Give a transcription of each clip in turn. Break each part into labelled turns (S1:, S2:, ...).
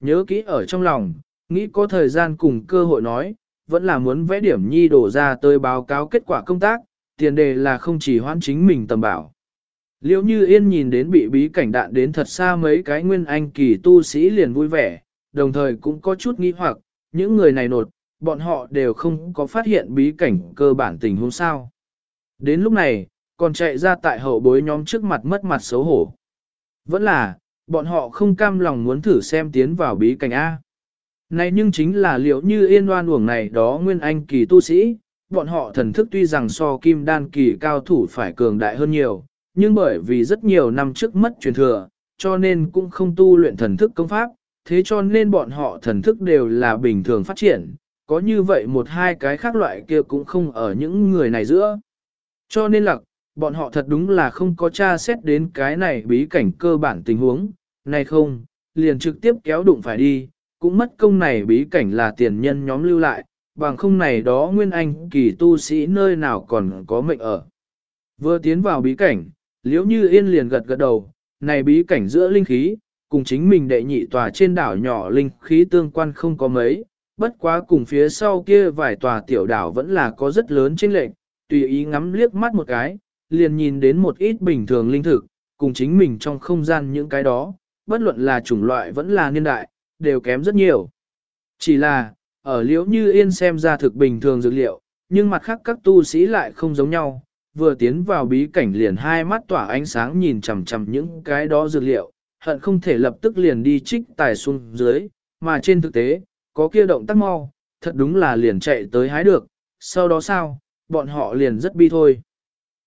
S1: nhớ kỹ ở trong lòng, nghĩ có thời gian cùng cơ hội nói, vẫn là muốn vẽ điểm nhi đổ ra tới báo cáo kết quả công tác, tiền đề là không chỉ hoãn chính mình tầm bảo. Liễu như yên nhìn đến bị bí cảnh đạn đến thật xa mấy cái nguyên anh kỳ tu sĩ liền vui vẻ, đồng thời cũng có chút nghi hoặc, những người này nột, bọn họ đều không có phát hiện bí cảnh cơ bản tình huống sao. Đến lúc này, còn chạy ra tại hậu bối nhóm trước mặt mất mặt xấu hổ. Vẫn là, bọn họ không cam lòng muốn thử xem tiến vào bí cảnh A. Này nhưng chính là liệu như yên oan uổng này đó nguyên anh kỳ tu sĩ, bọn họ thần thức tuy rằng so kim đan kỳ cao thủ phải cường đại hơn nhiều, nhưng bởi vì rất nhiều năm trước mất truyền thừa, cho nên cũng không tu luyện thần thức công pháp, thế cho nên bọn họ thần thức đều là bình thường phát triển, có như vậy một hai cái khác loại kia cũng không ở những người này giữa. Cho nên là, bọn họ thật đúng là không có tra xét đến cái này bí cảnh cơ bản tình huống, này không, liền trực tiếp kéo đụng phải đi, cũng mất công này bí cảnh là tiền nhân nhóm lưu lại, bằng không này đó nguyên anh kỳ tu sĩ nơi nào còn có mệnh ở. Vừa tiến vào bí cảnh, liễu như yên liền gật gật đầu, này bí cảnh giữa linh khí, cùng chính mình đệ nhị tòa trên đảo nhỏ linh khí tương quan không có mấy, bất quá cùng phía sau kia vài tòa tiểu đảo vẫn là có rất lớn chênh lệch, tùy ý ngắm liếc mắt một cái, liền nhìn đến một ít bình thường linh thực, cùng chính mình trong không gian những cái đó, bất luận là chủng loại vẫn là niên đại, đều kém rất nhiều. Chỉ là, ở liễu như yên xem ra thực bình thường dược liệu, nhưng mặt khác các tu sĩ lại không giống nhau, vừa tiến vào bí cảnh liền hai mắt tỏa ánh sáng nhìn chằm chằm những cái đó dược liệu, hận không thể lập tức liền đi trích tài xuống dưới, mà trên thực tế, có kia động tác mau, thật đúng là liền chạy tới hái được, sau đó sao, bọn họ liền rất bi thôi.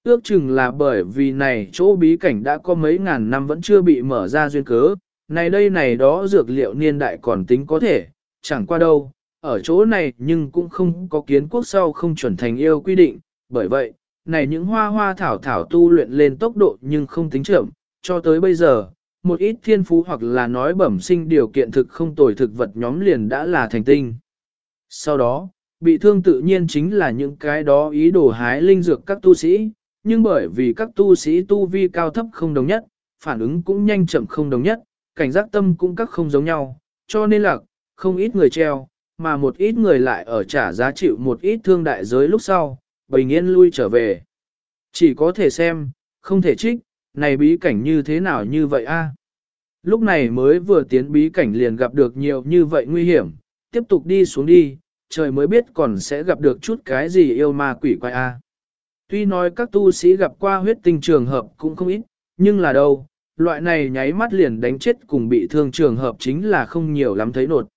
S1: Ước chừng là bởi vì này chỗ bí cảnh đã có mấy ngàn năm vẫn chưa bị mở ra duyên cớ, này đây này đó dược liệu niên đại còn tính có thể, chẳng qua đâu, ở chỗ này nhưng cũng không có kiến quốc sau không chuẩn thành yêu quy định, bởi vậy, này những hoa hoa thảo thảo tu luyện lên tốc độ nhưng không tính chậm, cho tới bây giờ, một ít thiên phú hoặc là nói bẩm sinh điều kiện thực không tồi thực vật nhóm liền đã là thành tinh. Sau đó, bị thương tự nhiên chính là những cái đó ý đồ hái linh dược các tu sĩ, nhưng bởi vì các tu sĩ tu vi cao thấp không đồng nhất, phản ứng cũng nhanh chậm không đồng nhất, cảnh giác tâm cũng các không giống nhau, cho nên là không ít người treo, mà một ít người lại ở trả giá chịu một ít thương đại giới lúc sau, bình yên lui trở về. Chỉ có thể xem, không thể trích, này bí cảnh như thế nào như vậy a? Lúc này mới vừa tiến bí cảnh liền gặp được nhiều như vậy nguy hiểm, tiếp tục đi xuống đi, trời mới biết còn sẽ gặp được chút cái gì yêu ma quỷ quái a. Tuy nói các tu sĩ gặp qua huyết tinh trường hợp cũng không ít, nhưng là đâu, loại này nháy mắt liền đánh chết cùng bị thương trường hợp chính là không nhiều lắm thấy nột.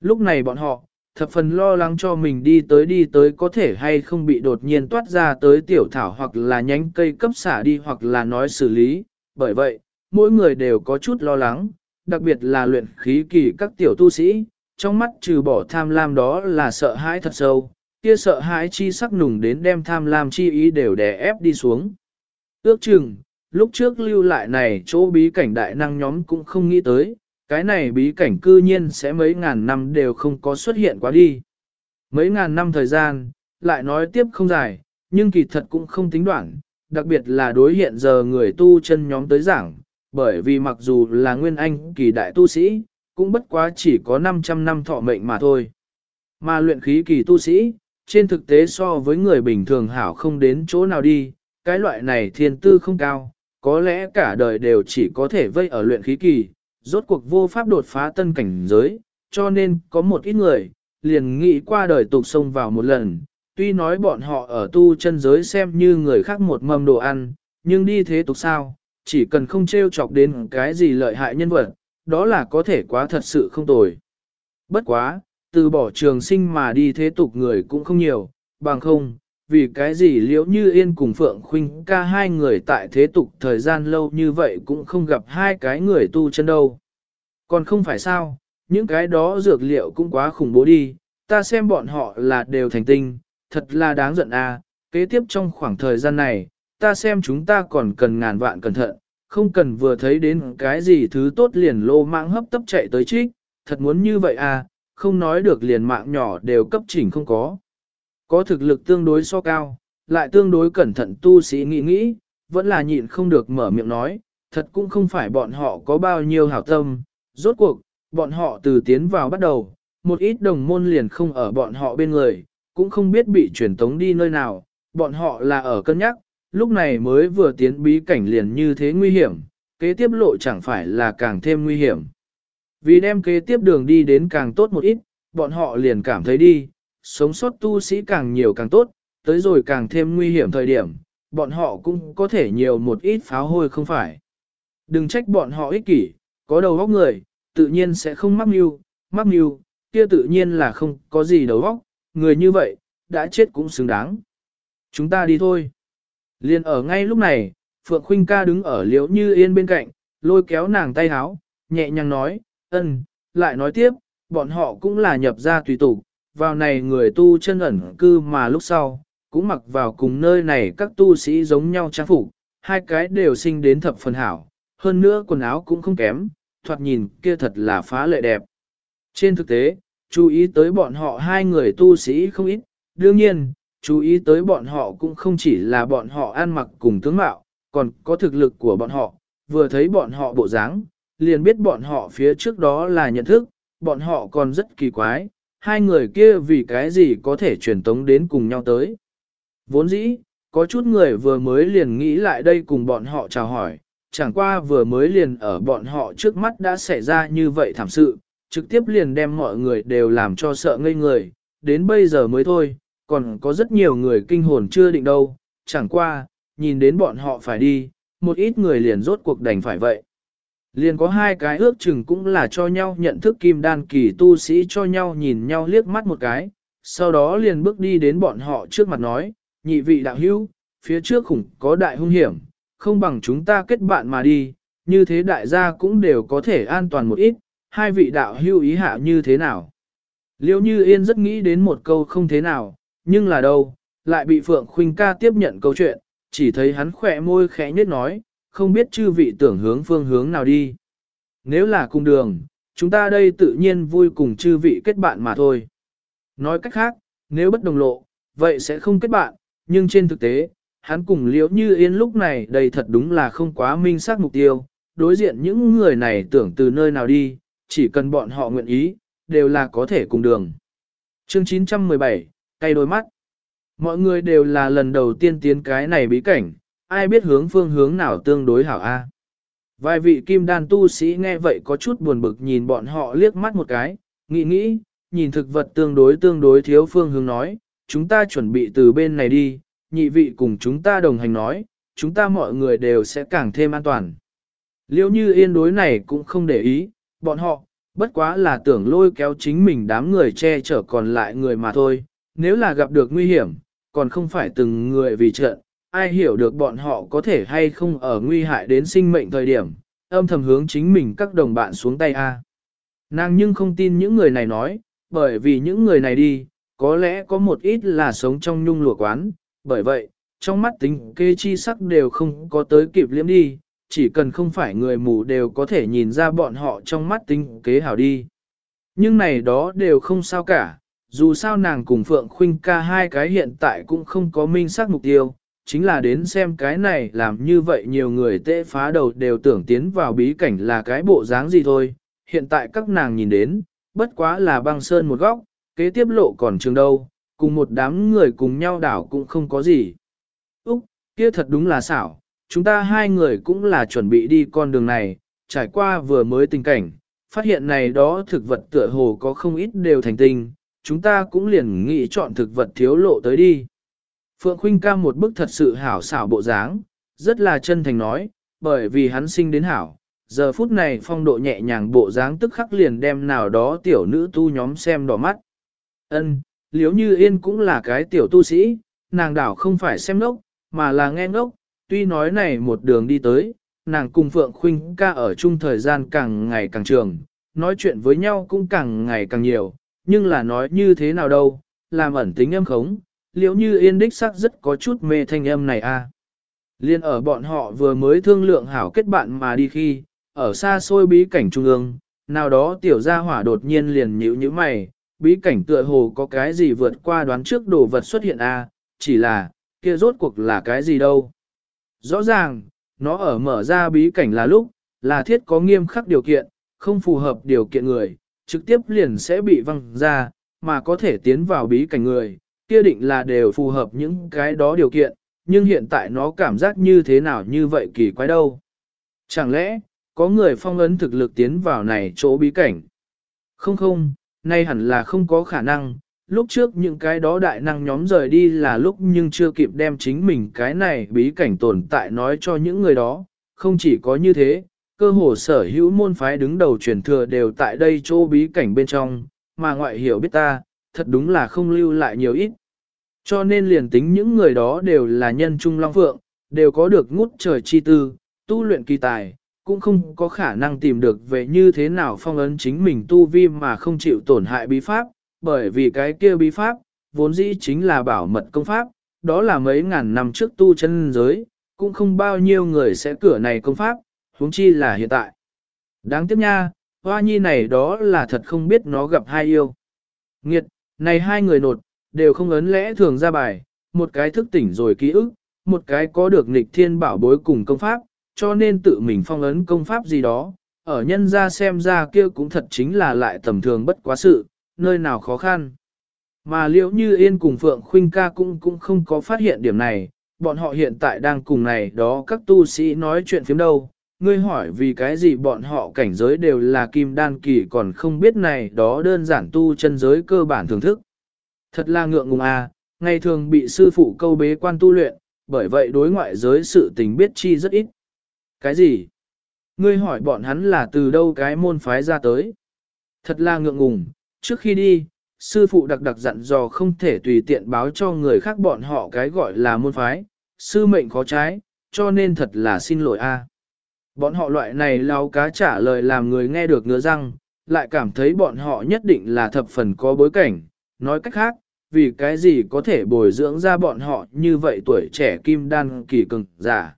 S1: Lúc này bọn họ, thập phần lo lắng cho mình đi tới đi tới có thể hay không bị đột nhiên toát ra tới tiểu thảo hoặc là nhánh cây cấp xả đi hoặc là nói xử lý, bởi vậy, mỗi người đều có chút lo lắng, đặc biệt là luyện khí kỳ các tiểu tu sĩ, trong mắt trừ bỏ tham lam đó là sợ hãi thật sâu, kia sợ hãi chi sắc nùng đến đem tham lam chi ý đều đè ép đi xuống. Ước chừng, lúc trước lưu lại này chỗ bí cảnh đại năng nhóm cũng không nghĩ tới, cái này bí cảnh cư nhiên sẽ mấy ngàn năm đều không có xuất hiện quá đi. Mấy ngàn năm thời gian, lại nói tiếp không dài, nhưng kỳ thật cũng không tính đoạn, đặc biệt là đối hiện giờ người tu chân nhóm tới giảng, bởi vì mặc dù là nguyên anh kỳ đại tu sĩ, cũng bất quá chỉ có 500 năm thọ mệnh mà thôi. Mà luyện khí kỳ tu sĩ, trên thực tế so với người bình thường hảo không đến chỗ nào đi, cái loại này thiên tư không cao, có lẽ cả đời đều chỉ có thể vây ở luyện khí kỳ, rốt cuộc vô pháp đột phá tân cảnh giới, cho nên có một ít người, liền nghĩ qua đời tục sông vào một lần, tuy nói bọn họ ở tu chân giới xem như người khác một mâm đồ ăn, nhưng đi thế tục sao, chỉ cần không trêu chọc đến cái gì lợi hại nhân vật, đó là có thể quá thật sự không tồi. Bất quá, từ bỏ trường sinh mà đi thế tục người cũng không nhiều, bằng không, vì cái gì liễu như yên cùng Phượng Khuynh ca hai người tại thế tục thời gian lâu như vậy cũng không gặp hai cái người tu chân đâu. Còn không phải sao, những cái đó dược liệu cũng quá khủng bố đi, ta xem bọn họ là đều thành tinh, thật là đáng giận à, kế tiếp trong khoảng thời gian này, ta xem chúng ta còn cần ngàn vạn cẩn thận, không cần vừa thấy đến cái gì thứ tốt liền lô mạng hấp tấp chạy tới trích, thật muốn như vậy à, không nói được liền mạng nhỏ đều cấp chỉnh không có. Có thực lực tương đối so cao, lại tương đối cẩn thận tu sĩ nghĩ nghĩ, vẫn là nhịn không được mở miệng nói, thật cũng không phải bọn họ có bao nhiêu hảo tâm, rốt cuộc, bọn họ từ tiến vào bắt đầu, một ít đồng môn liền không ở bọn họ bên người, cũng không biết bị truyền tống đi nơi nào, bọn họ là ở cân nhắc, lúc này mới vừa tiến bí cảnh liền như thế nguy hiểm, kế tiếp lộ chẳng phải là càng thêm nguy hiểm. Vì đem kế tiếp đường đi đến càng tốt một ít, bọn họ liền cảm thấy đi, sống sót tu sĩ càng nhiều càng tốt, tới rồi càng thêm nguy hiểm thời điểm, bọn họ cũng có thể nhiều một ít pháo hôi không phải. Đừng trách bọn họ ích kỷ, có đầu óc người, tự nhiên sẽ không mắc mưu, mắc mưu, kia tự nhiên là không có gì đầu óc, người như vậy, đã chết cũng xứng đáng. Chúng ta đi thôi. Liên ở ngay lúc này, Phượng Khuynh ca đứng ở liễu như yên bên cạnh, lôi kéo nàng tay háo, nhẹ nhàng nói, ân, lại nói tiếp, bọn họ cũng là nhập ra tùy tục, vào này người tu chân ẩn cư mà lúc sau, cũng mặc vào cùng nơi này các tu sĩ giống nhau trang phục, hai cái đều sinh đến thập phần hảo, hơn nữa quần áo cũng không kém, thoạt nhìn kia thật là phá lệ đẹp. Trên thực tế, chú ý tới bọn họ hai người tu sĩ không ít, đương nhiên, chú ý tới bọn họ cũng không chỉ là bọn họ ăn mặc cùng tướng mạo, còn có thực lực của bọn họ, vừa thấy bọn họ bộ dáng, liền biết bọn họ phía trước đó là nhận thức, bọn họ còn rất kỳ quái, hai người kia vì cái gì có thể truyền tống đến cùng nhau tới. Vốn dĩ, có chút người vừa mới liền nghĩ lại đây cùng bọn họ chào hỏi, chẳng qua vừa mới liền ở bọn họ trước mắt đã xảy ra như vậy thảm sự, trực tiếp liền đem mọi người đều làm cho sợ ngây người, đến bây giờ mới thôi, còn có rất nhiều người kinh hồn chưa định đâu, chẳng qua, nhìn đến bọn họ phải đi, một ít người liền rốt cuộc đành phải vậy. Liền có hai cái ước chừng cũng là cho nhau nhận thức kim đan kỳ tu sĩ cho nhau nhìn nhau liếc mắt một cái, sau đó liền bước đi đến bọn họ trước mặt nói, nhị vị đạo hữu, phía trước khủng có đại hung hiểm, không bằng chúng ta kết bạn mà đi, như thế đại gia cũng đều có thể an toàn một ít, hai vị đạo hữu ý hạ như thế nào. Liêu như yên rất nghĩ đến một câu không thế nào, nhưng là đâu, lại bị Phượng Khuynh ca tiếp nhận câu chuyện, chỉ thấy hắn khỏe môi khẽ nhếch nói, không biết chư vị tưởng hướng phương hướng nào đi. Nếu là cùng đường, chúng ta đây tự nhiên vui cùng chư vị kết bạn mà thôi. Nói cách khác, nếu bất đồng lộ, vậy sẽ không kết bạn, nhưng trên thực tế, hắn cùng liễu như yên lúc này đây thật đúng là không quá minh xác mục tiêu, đối diện những người này tưởng từ nơi nào đi, chỉ cần bọn họ nguyện ý, đều là có thể cùng đường. Chương 917, cây đôi mắt. Mọi người đều là lần đầu tiên tiến cái này bí cảnh, ai biết hướng phương hướng nào tương đối hảo a. Vài vị kim đan tu sĩ nghe vậy có chút buồn bực nhìn bọn họ liếc mắt một cái, nghĩ nghĩ, nhìn thực vật tương đối tương đối thiếu phương hướng nói, chúng ta chuẩn bị từ bên này đi, nhị vị cùng chúng ta đồng hành nói, chúng ta mọi người đều sẽ càng thêm an toàn. Liêu như yên đối này cũng không để ý, bọn họ, bất quá là tưởng lôi kéo chính mình đám người che chở còn lại người mà thôi, nếu là gặp được nguy hiểm, còn không phải từng người vì trận, ai hiểu được bọn họ có thể hay không ở nguy hại đến sinh mệnh thời điểm, âm thầm hướng chính mình các đồng bạn xuống tay a. Nàng nhưng không tin những người này nói, bởi vì những người này đi, có lẽ có một ít là sống trong nhung lụa quán, bởi vậy, trong mắt tính kê chi sắc đều không có tới kịp liếm đi, chỉ cần không phải người mù đều có thể nhìn ra bọn họ trong mắt tính kế hảo đi. Nhưng này đó đều không sao cả, dù sao nàng cùng Phượng Khuynh ca hai cái hiện tại cũng không có minh xác mục tiêu, chính là đến xem cái này làm như vậy nhiều người tệ phá đầu đều tưởng tiến vào bí cảnh là cái bộ dáng gì thôi. Hiện tại các nàng nhìn đến, bất quá là băng sơn một góc, kế tiếp lộ còn trường đâu, cùng một đám người cùng nhau đảo cũng không có gì. Úc, kia thật đúng là xảo, chúng ta hai người cũng là chuẩn bị đi con đường này, trải qua vừa mới tình cảnh, phát hiện này đó thực vật tựa hồ có không ít đều thành tinh, chúng ta cũng liền nghĩ chọn thực vật thiếu lộ tới đi. Phượng Khuynh ca một bức thật sự hảo xảo bộ dáng, rất là chân thành nói, bởi vì hắn sinh đến hảo. Giờ phút này phong độ nhẹ nhàng bộ dáng tức khắc liền đem nào đó tiểu nữ tu nhóm xem đỏ mắt. Ân, liếu như yên cũng là cái tiểu tu sĩ, nàng đảo không phải xem ngốc, mà là nghe ngốc, tuy nói này một đường đi tới, nàng cùng Phượng Khuynh ca ở chung thời gian càng ngày càng trường, nói chuyện với nhau cũng càng ngày càng nhiều, nhưng là nói như thế nào đâu, làm ẩn tính em khống, liệu như yên đích sắc rất có chút mê thanh âm này a. À. Liên ở bọn họ vừa mới thương lượng hảo kết bạn mà đi khi, ở xa xôi bí cảnh trung ương, nào đó tiểu gia hỏa đột nhiên liền nhíu như mày, bí cảnh tựa hồ có cái gì vượt qua đoán trước đồ vật xuất hiện a, à, chỉ là, kia rốt cuộc là cái gì đâu. Rõ ràng, nó ở mở ra bí cảnh là lúc, là thiết có nghiêm khắc điều kiện, không phù hợp điều kiện người, trực tiếp liền sẽ bị văng ra, mà có thể tiến vào bí cảnh người, kia định là đều phù hợp những cái đó điều kiện, nhưng hiện tại nó cảm giác như thế nào như vậy kỳ quái đâu. Chẳng lẽ, có người phong ấn thực lực tiến vào này chỗ bí cảnh? Không không, nay hẳn là không có khả năng, lúc trước những cái đó đại năng nhóm rời đi là lúc nhưng chưa kịp đem chính mình cái này bí cảnh tồn tại nói cho những người đó, không chỉ có như thế, cơ hồ sở hữu môn phái đứng đầu truyền thừa đều tại đây chỗ bí cảnh bên trong, mà ngoại hiểu biết ta, thật đúng là không lưu lại nhiều ít. Cho nên liền tính những người đó đều là nhân trung long phượng, đều có được ngút trời chi tư, tu luyện kỳ tài, cũng không có khả năng tìm được về như thế nào phong ấn chính mình tu vi mà không chịu tổn hại bí pháp, bởi vì cái kia bí pháp, vốn dĩ chính là bảo mật công pháp, đó là mấy ngàn năm trước tu chân giới, cũng không bao nhiêu người sẽ cửa này công pháp, huống chi là hiện tại. Đáng tiếc nha, hoa nhi này đó là thật không biết nó gặp hai yêu. Nghiệt, này hai người nột, đều không ấn lẽ thường ra bài, một cái thức tỉnh rồi ký ức, một cái có được nghịch thiên bảo bối cùng công pháp, cho nên tự mình phong ấn công pháp gì đó, ở nhân ra xem ra kia cũng thật chính là lại tầm thường bất quá sự, nơi nào khó khăn. Mà liệu như Yên cùng Phượng Khuynh ca cũng cũng không có phát hiện điểm này, bọn họ hiện tại đang cùng này đó các tu sĩ nói chuyện phiếm đâu. Ngươi hỏi vì cái gì bọn họ cảnh giới đều là kim đan kỳ còn không biết này đó đơn giản tu chân giới cơ bản thưởng thức. Thật là ngượng ngùng à, ngày thường bị sư phụ câu bế quan tu luyện, bởi vậy đối ngoại giới sự tình biết chi rất ít. Cái gì? Ngươi hỏi bọn hắn là từ đâu cái môn phái ra tới? Thật là ngượng ngùng, trước khi đi, sư phụ đặc đặc dặn dò không thể tùy tiện báo cho người khác bọn họ cái gọi là môn phái, sư mệnh khó trái, cho nên thật là xin lỗi a. Bọn họ loại này lao cá trả lời làm người nghe được ngứa răng, lại cảm thấy bọn họ nhất định là thập phần có bối cảnh, nói cách khác, vì cái gì có thể bồi dưỡng ra bọn họ như vậy tuổi trẻ kim đan kỳ cường giả.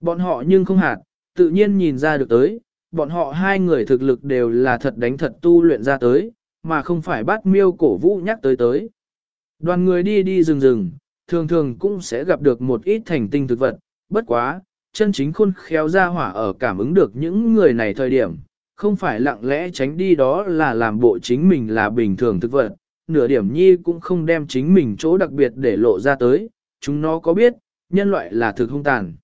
S1: Bọn họ nhưng không hạt, tự nhiên nhìn ra được tới, bọn họ hai người thực lực đều là thật đánh thật tu luyện ra tới, mà không phải bắt miêu cổ vũ nhắc tới tới. Đoàn người đi đi rừng rừng, thường thường cũng sẽ gặp được một ít thành tinh thực vật, bất quá, chân chính khôn khéo ra hỏa ở cảm ứng được những người này thời điểm, không phải lặng lẽ tránh đi đó là làm bộ chính mình là bình thường thực vật, nửa điểm nhi cũng không đem chính mình chỗ đặc biệt để lộ ra tới, chúng nó có biết, nhân loại là thực hung tàn.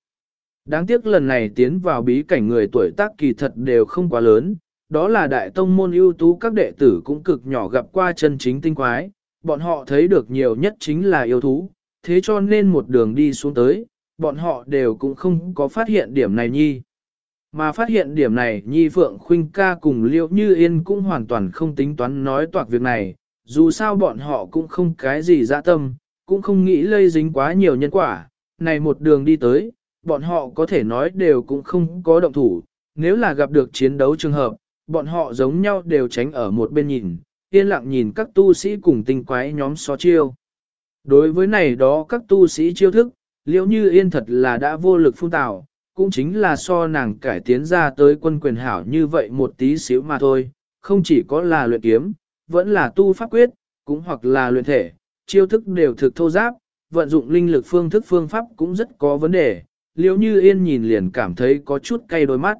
S1: Đáng tiếc lần này tiến vào bí cảnh người tuổi tác kỳ thật đều không quá lớn, đó là đại tông môn ưu tú các đệ tử cũng cực nhỏ gặp qua chân chính tinh quái, bọn họ thấy được nhiều nhất chính là yêu thú, thế cho nên một đường đi xuống tới, bọn họ đều cũng không có phát hiện điểm này nhi. Mà phát hiện điểm này Nhi Phượng Khuynh ca cùng Liễu Như Yên cũng hoàn toàn không tính toán nói toạc việc này, dù sao bọn họ cũng không cái gì dạ tâm, cũng không nghĩ lây dính quá nhiều nhân quả, này một đường đi tới, bọn họ có thể nói đều cũng không có động thủ, nếu là gặp được chiến đấu trường hợp, bọn họ giống nhau đều tránh ở một bên nhìn, yên lặng nhìn các tu sĩ cùng tinh quái nhóm so chiêu. Đối với này đó các tu sĩ chiêu thức, liễu như yên thật là đã vô lực phun tạo, cũng chính là so nàng cải tiến ra tới quân quyền hảo như vậy một tí xíu mà thôi, không chỉ có là luyện kiếm, vẫn là tu pháp quyết, cũng hoặc là luyện thể, chiêu thức đều thực thô giáp, vận dụng linh lực phương thức phương pháp cũng rất có vấn đề, liễu như yên nhìn liền cảm thấy có chút cay đôi mắt.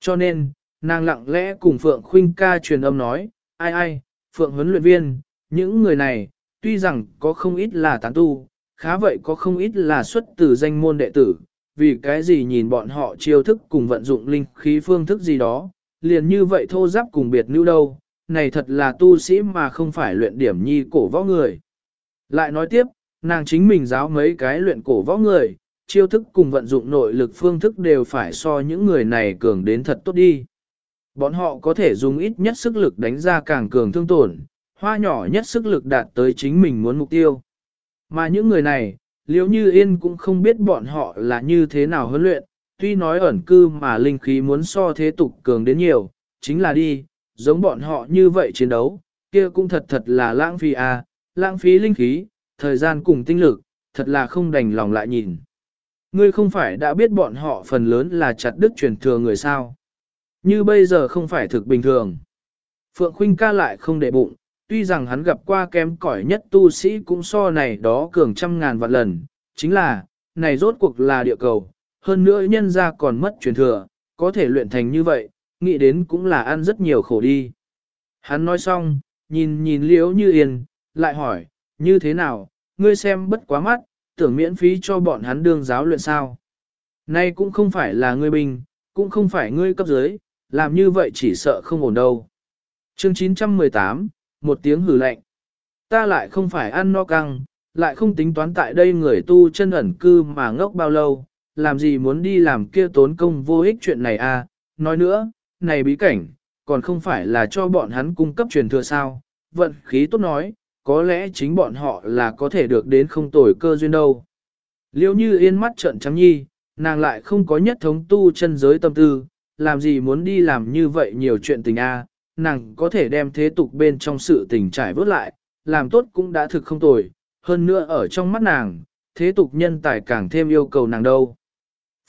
S1: Cho nên, nàng lặng lẽ cùng Phượng Khuynh ca truyền âm nói, ai ai, Phượng huấn luyện viên, những người này, tuy rằng có không ít là tán tu, khá vậy có không ít là xuất từ danh môn đệ tử, vì cái gì nhìn bọn họ chiêu thức cùng vận dụng linh khí phương thức gì đó, liền như vậy thô giáp cùng biệt nữ đâu, này thật là tu sĩ mà không phải luyện điểm nhi cổ võ người. Lại nói tiếp, nàng chính mình giáo mấy cái luyện cổ võ người, chiêu thức cùng vận dụng nội lực phương thức đều phải so những người này cường đến thật tốt đi. Bọn họ có thể dùng ít nhất sức lực đánh ra càng cường thương tổn, hoa nhỏ nhất sức lực đạt tới chính mình muốn mục tiêu. Mà những người này, liếu như yên cũng không biết bọn họ là như thế nào huấn luyện, tuy nói ẩn cư mà linh khí muốn so thế tục cường đến nhiều, chính là đi, giống bọn họ như vậy chiến đấu, kia cũng thật thật là lãng phí à, lãng phí linh khí, thời gian cùng tinh lực, thật là không đành lòng lại nhìn. Ngươi không phải đã biết bọn họ phần lớn là chặt đứt truyền thừa người sao. Như bây giờ không phải thực bình thường. Phượng Khuynh ca lại không để bụng, tuy rằng hắn gặp qua kém cỏi nhất tu sĩ cũng so này đó cường trăm ngàn vạn lần, chính là, này rốt cuộc là địa cầu, hơn nữa nhân ra còn mất truyền thừa, có thể luyện thành như vậy, nghĩ đến cũng là ăn rất nhiều khổ đi. Hắn nói xong, nhìn nhìn liễu như yên, lại hỏi, như thế nào, ngươi xem bất quá mắt, tưởng miễn phí cho bọn hắn đương giáo luyện sao. Nay cũng không phải là ngươi bình, cũng không phải ngươi cấp dưới, làm như vậy chỉ sợ không ổn đâu. Chương 918, một tiếng hử lạnh. Ta lại không phải ăn no căng, lại không tính toán tại đây người tu chân ẩn cư mà ngốc bao lâu, làm gì muốn đi làm kia tốn công vô ích chuyện này à, nói nữa, này bí cảnh, còn không phải là cho bọn hắn cung cấp truyền thừa sao, vận khí tốt nói, có lẽ chính bọn họ là có thể được đến không tồi cơ duyên đâu. Liêu như yên mắt trợn trắng nhi, nàng lại không có nhất thống tu chân giới tâm tư, làm gì muốn đi làm như vậy nhiều chuyện tình a nàng có thể đem thế tục bên trong sự tình trải vớt lại, làm tốt cũng đã thực không tồi, hơn nữa ở trong mắt nàng, thế tục nhân tài càng thêm yêu cầu nàng đâu.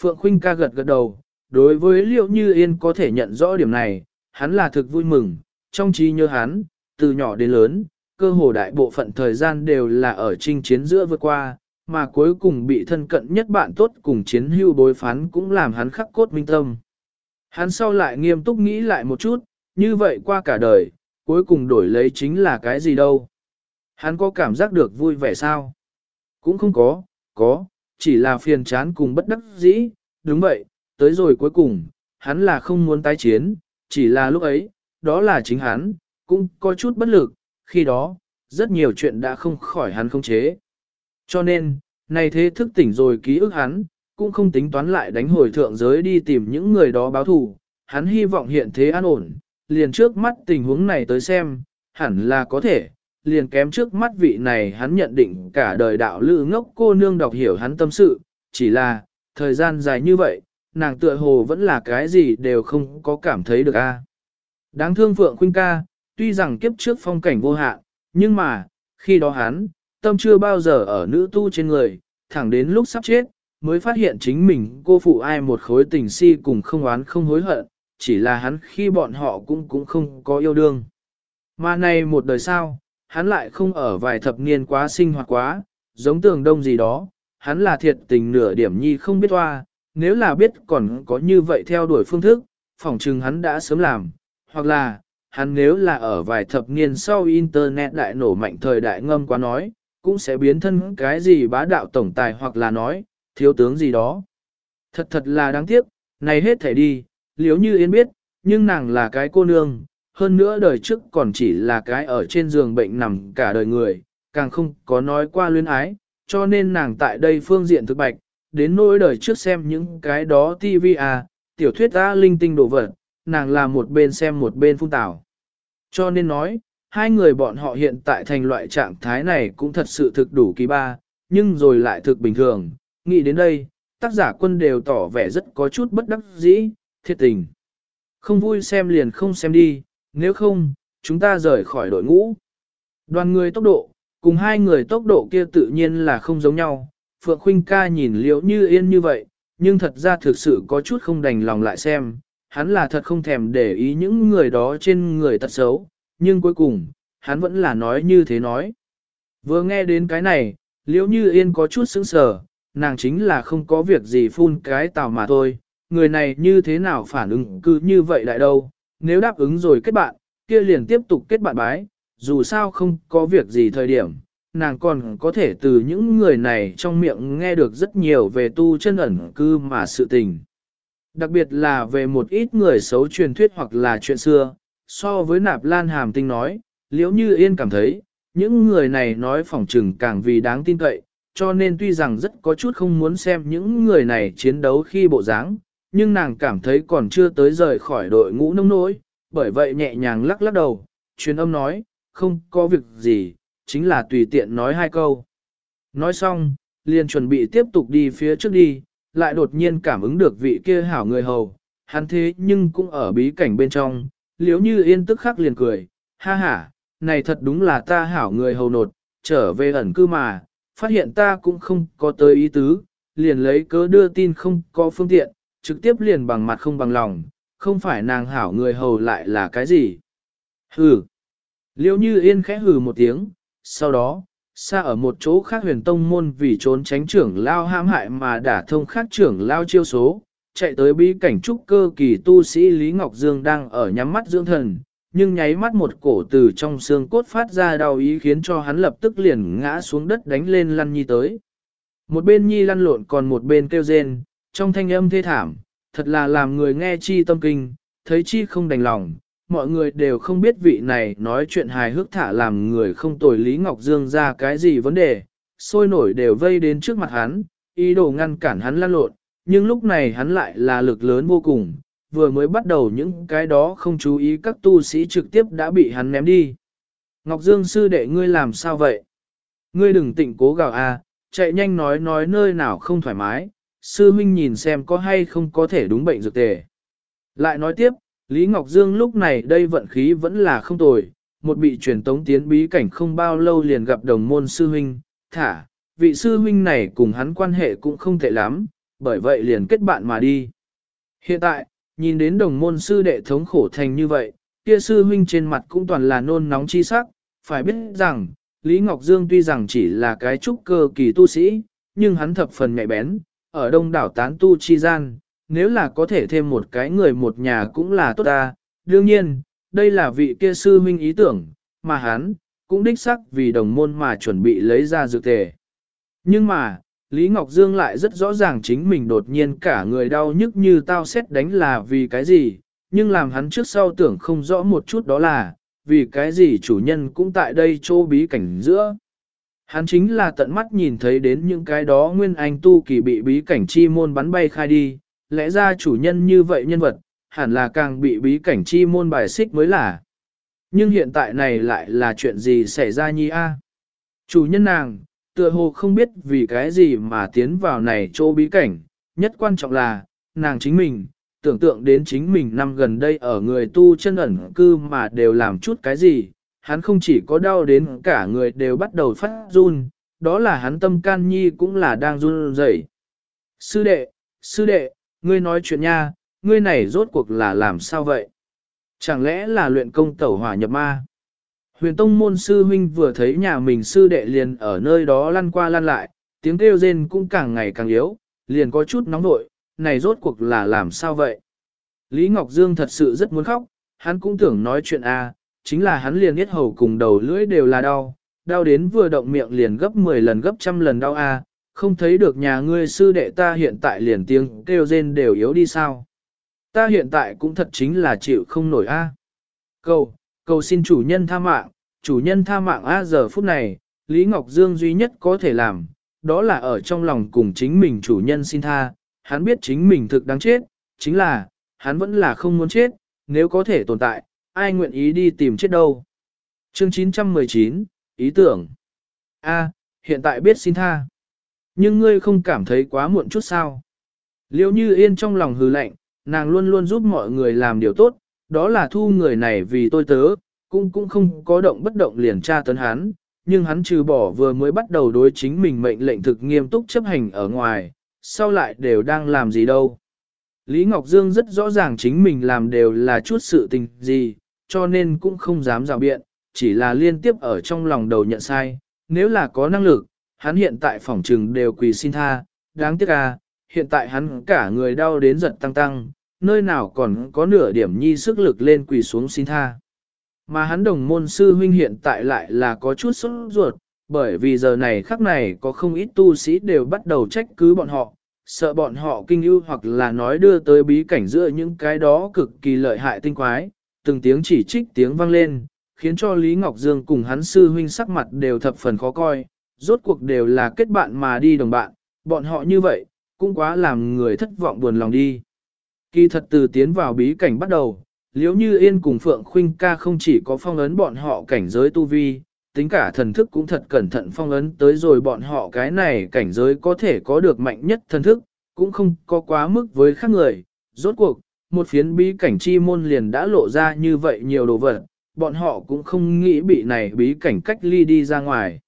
S1: Phượng Khuynh ca gật gật đầu, đối với Liễu Như Yên có thể nhận rõ điểm này, hắn là thực vui mừng, trong trí nhớ hắn, từ nhỏ đến lớn, cơ hồ đại bộ phận thời gian đều là ở chinh chiến giữa vượt qua, mà cuối cùng bị thân cận nhất bạn tốt cùng chiến hưu bối phán cũng làm hắn khắc cốt minh tâm. Hắn sau lại nghiêm túc nghĩ lại một chút, như vậy qua cả đời, cuối cùng đổi lấy chính là cái gì đâu. Hắn có cảm giác được vui vẻ sao? Cũng không có, có, chỉ là phiền chán cùng bất đắc dĩ, đúng vậy, tới rồi cuối cùng, hắn là không muốn tái chiến, chỉ là lúc ấy, đó là chính hắn, cũng có chút bất lực, khi đó, rất nhiều chuyện đã không khỏi hắn không chế. Cho nên, này thế thức tỉnh rồi ký ức hắn, cũng không tính toán lại đánh hồi thượng giới đi tìm những người đó báo thù, hắn hy vọng hiện thế an ổn, liền trước mắt tình huống này tới xem, hẳn là có thể, liền kém trước mắt vị này hắn nhận định cả đời đạo lữ ngốc cô nương đọc hiểu hắn tâm sự, chỉ là, thời gian dài như vậy, nàng tựa hồ vẫn là cái gì đều không có cảm thấy được a. Đáng thương Phượng Khuynh ca, tuy rằng kiếp trước phong cảnh vô hạn, nhưng mà, khi đó hắn, tâm chưa bao giờ ở nữ tu trên người, thẳng đến lúc sắp chết, mới phát hiện chính mình cô phụ ai một khối tình si cùng không oán không hối hận, chỉ là hắn khi bọn họ cũng cũng không có yêu đương. Mà này một đời sau, hắn lại không ở vài thập niên quá sinh hoạt quá, giống tường đông gì đó, hắn là thiệt tình nửa điểm nhi không biết hoa, nếu là biết còn có như vậy theo đuổi phương thức, phỏng chừng hắn đã sớm làm, hoặc là, hắn nếu là ở vài thập niên sau Internet đại nổ mạnh thời đại ngâm quá nói, cũng sẽ biến thân cái gì bá đạo tổng tài hoặc là nói, thiếu tướng gì đó. Thật thật là đáng tiếc, này hết thể đi, liếu như yên biết, nhưng nàng là cái cô nương, hơn nữa đời trước còn chỉ là cái ở trên giường bệnh nằm cả đời người, càng không có nói qua luyến ái, cho nên nàng tại đây phương diện thực bạch, đến nỗi đời trước xem những cái đó TV à, tiểu thuyết ta linh tinh đồ vật, nàng là một bên xem một bên phun tảo. Cho nên nói, hai người bọn họ hiện tại thành loại trạng thái này cũng thật sự thực đủ kỳ ba, nhưng rồi lại thực bình thường. Nghĩ đến đây, tác giả quân đều tỏ vẻ rất có chút bất đắc dĩ, thiệt tình. Không vui xem liền không xem đi, nếu không, chúng ta rời khỏi đội ngũ. Đoàn người tốc độ, cùng hai người tốc độ kia tự nhiên là không giống nhau. Phượng Khuynh ca nhìn liễu như yên như vậy, nhưng thật ra thực sự có chút không đành lòng lại xem. Hắn là thật không thèm để ý những người đó trên người tật xấu, nhưng cuối cùng, hắn vẫn là nói như thế nói. Vừa nghe đến cái này, liễu như yên có chút sững sờ, nàng chính là không có việc gì phun cái tào mà thôi, người này như thế nào phản ứng cứ như vậy lại đâu, nếu đáp ứng rồi kết bạn, kia liền tiếp tục kết bạn bái, dù sao không có việc gì thời điểm, nàng còn có thể từ những người này trong miệng nghe được rất nhiều về tu chân ẩn cư mà sự tình. Đặc biệt là về một ít người xấu truyền thuyết hoặc là chuyện xưa, so với nạp lan hàm tinh nói, liễu như yên cảm thấy, những người này nói phỏng trừng càng vì đáng tin cậy, cho nên tuy rằng rất có chút không muốn xem những người này chiến đấu khi bộ dáng, nhưng nàng cảm thấy còn chưa tới rời khỏi đội ngũ nông nỗi, bởi vậy nhẹ nhàng lắc lắc đầu, truyền âm nói, không có việc gì, chính là tùy tiện nói hai câu. Nói xong, liền chuẩn bị tiếp tục đi phía trước đi, lại đột nhiên cảm ứng được vị kia hảo người hầu, hắn thế nhưng cũng ở bí cảnh bên trong, liếu như yên tức khắc liền cười, ha ha, này thật đúng là ta hảo người hầu nột, trở về ẩn cư mà, phát hiện ta cũng không có tới ý tứ, liền lấy cớ đưa tin không có phương tiện, trực tiếp liền bằng mặt không bằng lòng, không phải nàng hảo người hầu lại là cái gì. Hừ. Liêu như yên khẽ hừ một tiếng, sau đó, xa ở một chỗ khác huyền tông môn vì trốn tránh trưởng lao hãm hại mà đả thông khác trưởng lao chiêu số, chạy tới bí cảnh trúc cơ kỳ tu sĩ Lý Ngọc Dương đang ở nhắm mắt dưỡng thần, nhưng nháy mắt một cổ từ trong xương cốt phát ra đau ý khiến cho hắn lập tức liền ngã xuống đất đánh lên lăn nhi tới. Một bên nhi lăn lộn còn một bên kêu rên, trong thanh âm thê thảm, thật là làm người nghe chi tâm kinh, thấy chi không đành lòng, mọi người đều không biết vị này nói chuyện hài hước thả làm người không tồi Lý Ngọc Dương ra cái gì vấn đề, sôi nổi đều vây đến trước mặt hắn, ý đồ ngăn cản hắn lăn lộn, nhưng lúc này hắn lại là lực lớn vô cùng, vừa mới bắt đầu những cái đó không chú ý các tu sĩ trực tiếp đã bị hắn ném đi. Ngọc Dương sư đệ ngươi làm sao vậy? Ngươi đừng tịnh cố gào a, chạy nhanh nói nói nơi nào không thoải mái, sư huynh nhìn xem có hay không có thể đúng bệnh dược tề. Lại nói tiếp, Lý Ngọc Dương lúc này đây vận khí vẫn là không tồi, một bị truyền tống tiến bí cảnh không bao lâu liền gặp đồng môn sư huynh, thả, vị sư huynh này cùng hắn quan hệ cũng không tệ lắm, bởi vậy liền kết bạn mà đi. Hiện tại, nhìn đến đồng môn sư đệ thống khổ thành như vậy, kia sư huynh trên mặt cũng toàn là nôn nóng chi sắc, phải biết rằng, Lý Ngọc Dương tuy rằng chỉ là cái trúc cơ kỳ tu sĩ, nhưng hắn thập phần nhạy bén, ở đông đảo tán tu chi gian, nếu là có thể thêm một cái người một nhà cũng là tốt ta. Đương nhiên, đây là vị kia sư huynh ý tưởng, mà hắn, cũng đích sắc vì đồng môn mà chuẩn bị lấy ra dược tề. Nhưng mà, Lý Ngọc Dương lại rất rõ ràng chính mình đột nhiên cả người đau nhức như tao xét đánh là vì cái gì, nhưng làm hắn trước sau tưởng không rõ một chút đó là, vì cái gì chủ nhân cũng tại đây chỗ bí cảnh giữa. Hắn chính là tận mắt nhìn thấy đến những cái đó nguyên anh tu kỳ bị bí cảnh chi môn bắn bay khai đi, lẽ ra chủ nhân như vậy nhân vật, hẳn là càng bị bí cảnh chi môn bài xích mới là. Nhưng hiện tại này lại là chuyện gì xảy ra nhi a? Chủ nhân nàng, tựa hồ không biết vì cái gì mà tiến vào này chỗ bí cảnh, nhất quan trọng là, nàng chính mình, tưởng tượng đến chính mình năm gần đây ở người tu chân ẩn cư mà đều làm chút cái gì, hắn không chỉ có đau đến cả người đều bắt đầu phát run, đó là hắn tâm can nhi cũng là đang run rẩy. Sư đệ, sư đệ, ngươi nói chuyện nha, ngươi này rốt cuộc là làm sao vậy? Chẳng lẽ là luyện công tẩu hỏa nhập ma? Huyền tông môn sư huynh vừa thấy nhà mình sư đệ liền ở nơi đó lăn qua lăn lại, tiếng kêu rên cũng càng ngày càng yếu, liền có chút nóng nội, này rốt cuộc là làm sao vậy? Lý Ngọc Dương thật sự rất muốn khóc, hắn cũng tưởng nói chuyện a, à, chính là hắn liền biết hầu cùng đầu lưỡi đều là đau, đau đến vừa động miệng liền gấp 10 lần gấp trăm lần đau a, à, không thấy được nhà ngươi sư đệ ta hiện tại liền tiếng kêu rên đều yếu đi sao. Ta hiện tại cũng thật chính là chịu không nổi a. À. Cầu, cầu xin chủ nhân tha mạng, chủ nhân tha mạng a giờ phút này, Lý Ngọc Dương duy nhất có thể làm, đó là ở trong lòng cùng chính mình chủ nhân xin tha, hắn biết chính mình thực đáng chết, chính là, hắn vẫn là không muốn chết, nếu có thể tồn tại, ai nguyện ý đi tìm chết đâu. Chương 919, ý tưởng. A, hiện tại biết xin tha. Nhưng ngươi không cảm thấy quá muộn chút sao? Liêu như yên trong lòng hừ lạnh, nàng luôn luôn giúp mọi người làm điều tốt, đó là thu người này vì tôi tớ, cũng cũng không có động bất động liền tra tấn hắn, nhưng hắn trừ bỏ vừa mới bắt đầu đối chính mình mệnh lệnh thực nghiêm túc chấp hành ở ngoài, sau lại đều đang làm gì đâu. Lý Ngọc Dương rất rõ ràng chính mình làm đều là chút sự tình gì, cho nên cũng không dám rào biện, chỉ là liên tiếp ở trong lòng đầu nhận sai, nếu là có năng lực, hắn hiện tại phòng trừng đều quỳ xin tha, đáng tiếc à, hiện tại hắn cả người đau đến giật tăng tăng, nơi nào còn có nửa điểm nhi sức lực lên quỳ xuống xin tha. Mà hắn đồng môn sư huynh hiện tại lại là có chút sốt ruột, bởi vì giờ này khắc này có không ít tu sĩ đều bắt đầu trách cứ bọn họ, sợ bọn họ kinh ưu hoặc là nói đưa tới bí cảnh giữa những cái đó cực kỳ lợi hại tinh quái, từng tiếng chỉ trích tiếng vang lên, khiến cho Lý Ngọc Dương cùng hắn sư huynh sắc mặt đều thập phần khó coi, rốt cuộc đều là kết bạn mà đi đồng bạn, bọn họ như vậy, cũng quá làm người thất vọng buồn lòng đi. Kỳ thật từ tiến vào bí cảnh bắt đầu, liếu như yên cùng Phượng Khuynh ca không chỉ có phong ấn bọn họ cảnh giới tu vi, tính cả thần thức cũng thật cẩn thận phong ấn tới rồi bọn họ cái này cảnh giới có thể có được mạnh nhất thần thức, cũng không có quá mức với khác người. Rốt cuộc, một phiến bí cảnh chi môn liền đã lộ ra như vậy nhiều đồ vật, bọn họ cũng không nghĩ bị này bí cảnh cách ly đi ra ngoài.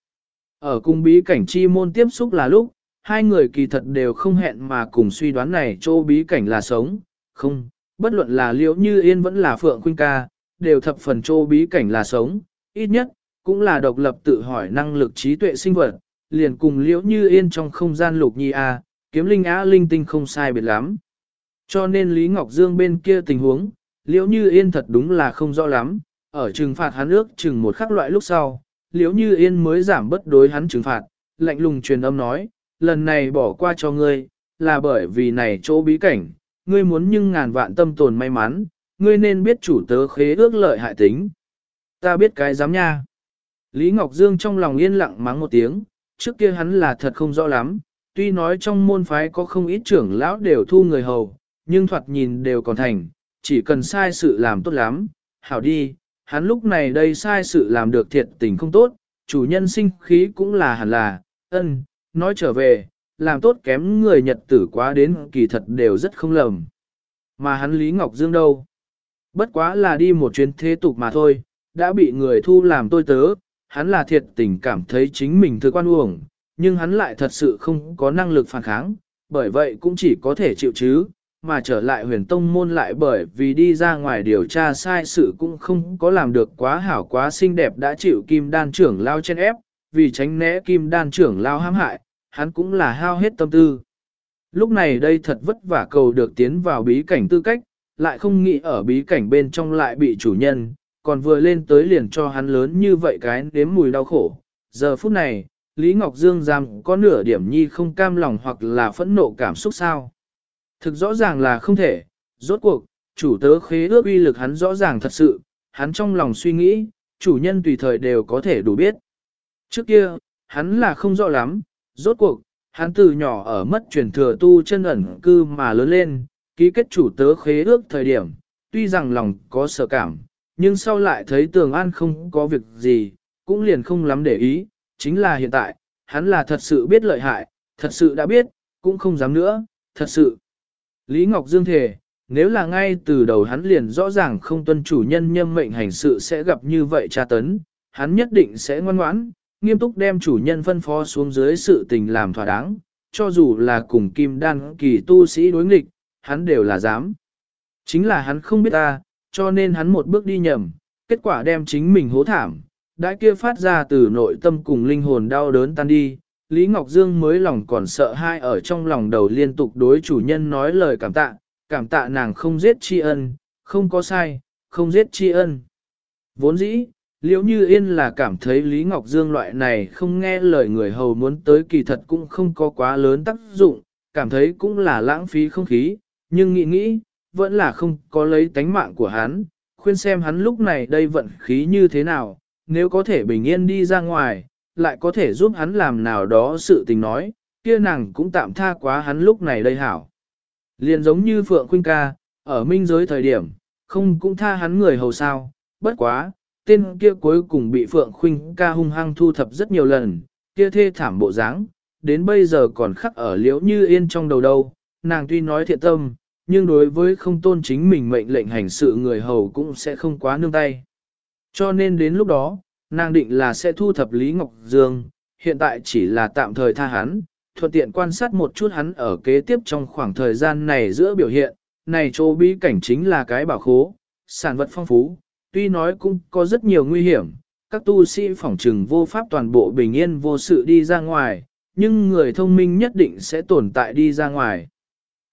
S1: Ở cung bí cảnh chi môn tiếp xúc là lúc, hai người kỳ thật đều không hẹn mà cùng suy đoán này chỗ bí cảnh là sống, không, bất luận là liễu như yên vẫn là phượng khuynh ca, đều thập phần chỗ bí cảnh là sống, ít nhất, cũng là độc lập tự hỏi năng lực trí tuệ sinh vật, liền cùng liễu như yên trong không gian lục nhi A, kiếm linh á linh tinh không sai biệt lắm. Cho nên Lý Ngọc Dương bên kia tình huống, liễu như yên thật đúng là không rõ lắm, ở trừng phạt hắn ước chừng một khắc loại lúc sau, liễu như yên mới giảm bất đối hắn trừng phạt, lạnh lùng truyền âm nói, lần này bỏ qua cho ngươi, là bởi vì này chỗ bí cảnh, ngươi muốn nhưng ngàn vạn tâm tồn may mắn, ngươi nên biết chủ tớ khế ước lợi hại tính. Ta biết cái dám nha. Lý Ngọc Dương trong lòng yên lặng mắng một tiếng, trước kia hắn là thật không rõ lắm, tuy nói trong môn phái có không ít trưởng lão đều thu người hầu, nhưng thoạt nhìn đều còn thành, chỉ cần sai sự làm tốt lắm, hảo đi, hắn lúc này đây sai sự làm được thiệt tình không tốt, chủ nhân sinh khí cũng là hẳn là, ân, nói trở về, làm tốt kém người nhật tử quá đến kỳ thật đều rất không lầm. Mà hắn Lý Ngọc Dương đâu? Bất quá là đi một chuyến thế tục mà thôi, đã bị người thu làm tôi tớ, hắn là thiệt tình cảm thấy chính mình thư quan uổng, nhưng hắn lại thật sự không có năng lực phản kháng, bởi vậy cũng chỉ có thể chịu chứ, mà trở lại huyền tông môn lại bởi vì đi ra ngoài điều tra sai sự cũng không có làm được quá hảo quá xinh đẹp đã chịu kim đan trưởng lao chen ép, vì tránh né kim đan trưởng lao hãm hại, hắn cũng là hao hết tâm tư. Lúc này đây thật vất vả cầu được tiến vào bí cảnh tư cách, lại không nghĩ ở bí cảnh bên trong lại bị chủ nhân, còn vừa lên tới liền cho hắn lớn như vậy cái nếm mùi đau khổ. Giờ phút này, Lý Ngọc Dương giam có nửa điểm nhi không cam lòng hoặc là phẫn nộ cảm xúc sao. Thực rõ ràng là không thể, rốt cuộc, chủ tớ khế ước uy lực hắn rõ ràng thật sự, hắn trong lòng suy nghĩ, chủ nhân tùy thời đều có thể đủ biết. Trước kia, hắn là không rõ lắm, rốt cuộc, hắn từ nhỏ ở mất truyền thừa tu chân ẩn cư mà lớn lên, ký kết chủ tớ khế ước thời điểm, tuy rằng lòng có sợ cảm, nhưng sau lại thấy tường an không có việc gì, cũng liền không lắm để ý, chính là hiện tại, hắn là thật sự biết lợi hại, thật sự đã biết, cũng không dám nữa, thật sự. Lý Ngọc Dương thề, nếu là ngay từ đầu hắn liền rõ ràng không tuân chủ nhân nhâm mệnh hành sự sẽ gặp như vậy tra tấn, hắn nhất định sẽ ngoan ngoãn, nghiêm túc đem chủ nhân phân phó xuống dưới sự tình làm thỏa đáng, cho dù là cùng kim đan kỳ tu sĩ đối nghịch, hắn đều là dám. Chính là hắn không biết ta, cho nên hắn một bước đi nhầm, kết quả đem chính mình hố thảm, đã kia phát ra từ nội tâm cùng linh hồn đau đớn tan đi. Lý Ngọc Dương mới lòng còn sợ hai ở trong lòng đầu liên tục đối chủ nhân nói lời cảm tạ, cảm tạ nàng không giết tri ân, không có sai, không giết tri ân. Vốn dĩ, liễu như yên là cảm thấy Lý Ngọc Dương loại này không nghe lời người hầu muốn tới kỳ thật cũng không có quá lớn tác dụng, cảm thấy cũng là lãng phí không khí, nhưng nghĩ nghĩ, vẫn là không có lấy tánh mạng của hắn, khuyên xem hắn lúc này đây vận khí như thế nào, nếu có thể bình yên đi ra ngoài, lại có thể giúp hắn làm nào đó sự tình nói, kia nàng cũng tạm tha quá hắn lúc này đây hảo. Liền giống như Phượng Khuynh ca, ở minh giới thời điểm, không cũng tha hắn người hầu sao, bất quá, tên kia cuối cùng bị Phượng Khuynh ca hung hăng thu thập rất nhiều lần, kia thê thảm bộ dáng, đến bây giờ còn khắc ở liễu như yên trong đầu đâu, nàng tuy nói thiện tâm, nhưng đối với không tôn chính mình mệnh lệnh hành sự người hầu cũng sẽ không quá nương tay. Cho nên đến lúc đó, nàng định là sẽ thu thập Lý Ngọc Dương, hiện tại chỉ là tạm thời tha hắn, thuận tiện quan sát một chút hắn ở kế tiếp trong khoảng thời gian này giữa biểu hiện, này chỗ bí cảnh chính là cái bảo khố, sản vật phong phú, tuy nói cũng có rất nhiều nguy hiểm, các tu sĩ phỏng trừng vô pháp toàn bộ bình yên vô sự đi ra ngoài, nhưng người thông minh nhất định sẽ tồn tại đi ra ngoài.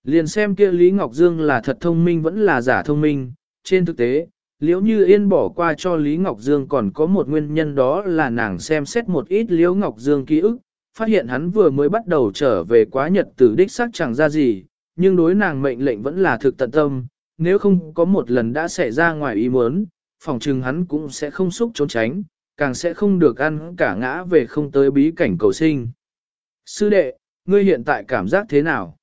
S1: Liền xem kia Lý Ngọc Dương là thật thông minh vẫn là giả thông minh, trên thực tế, liễu như yên bỏ qua cho Lý Ngọc Dương còn có một nguyên nhân đó là nàng xem xét một ít liễu Ngọc Dương ký ức, phát hiện hắn vừa mới bắt đầu trở về quá nhật tử đích xác chẳng ra gì, nhưng đối nàng mệnh lệnh vẫn là thực tận tâm, nếu không có một lần đã xảy ra ngoài ý muốn, phòng trừng hắn cũng sẽ không xúc trốn tránh, càng sẽ không được ăn cả ngã về không tới bí cảnh cầu sinh. Sư đệ, ngươi hiện tại cảm giác thế nào?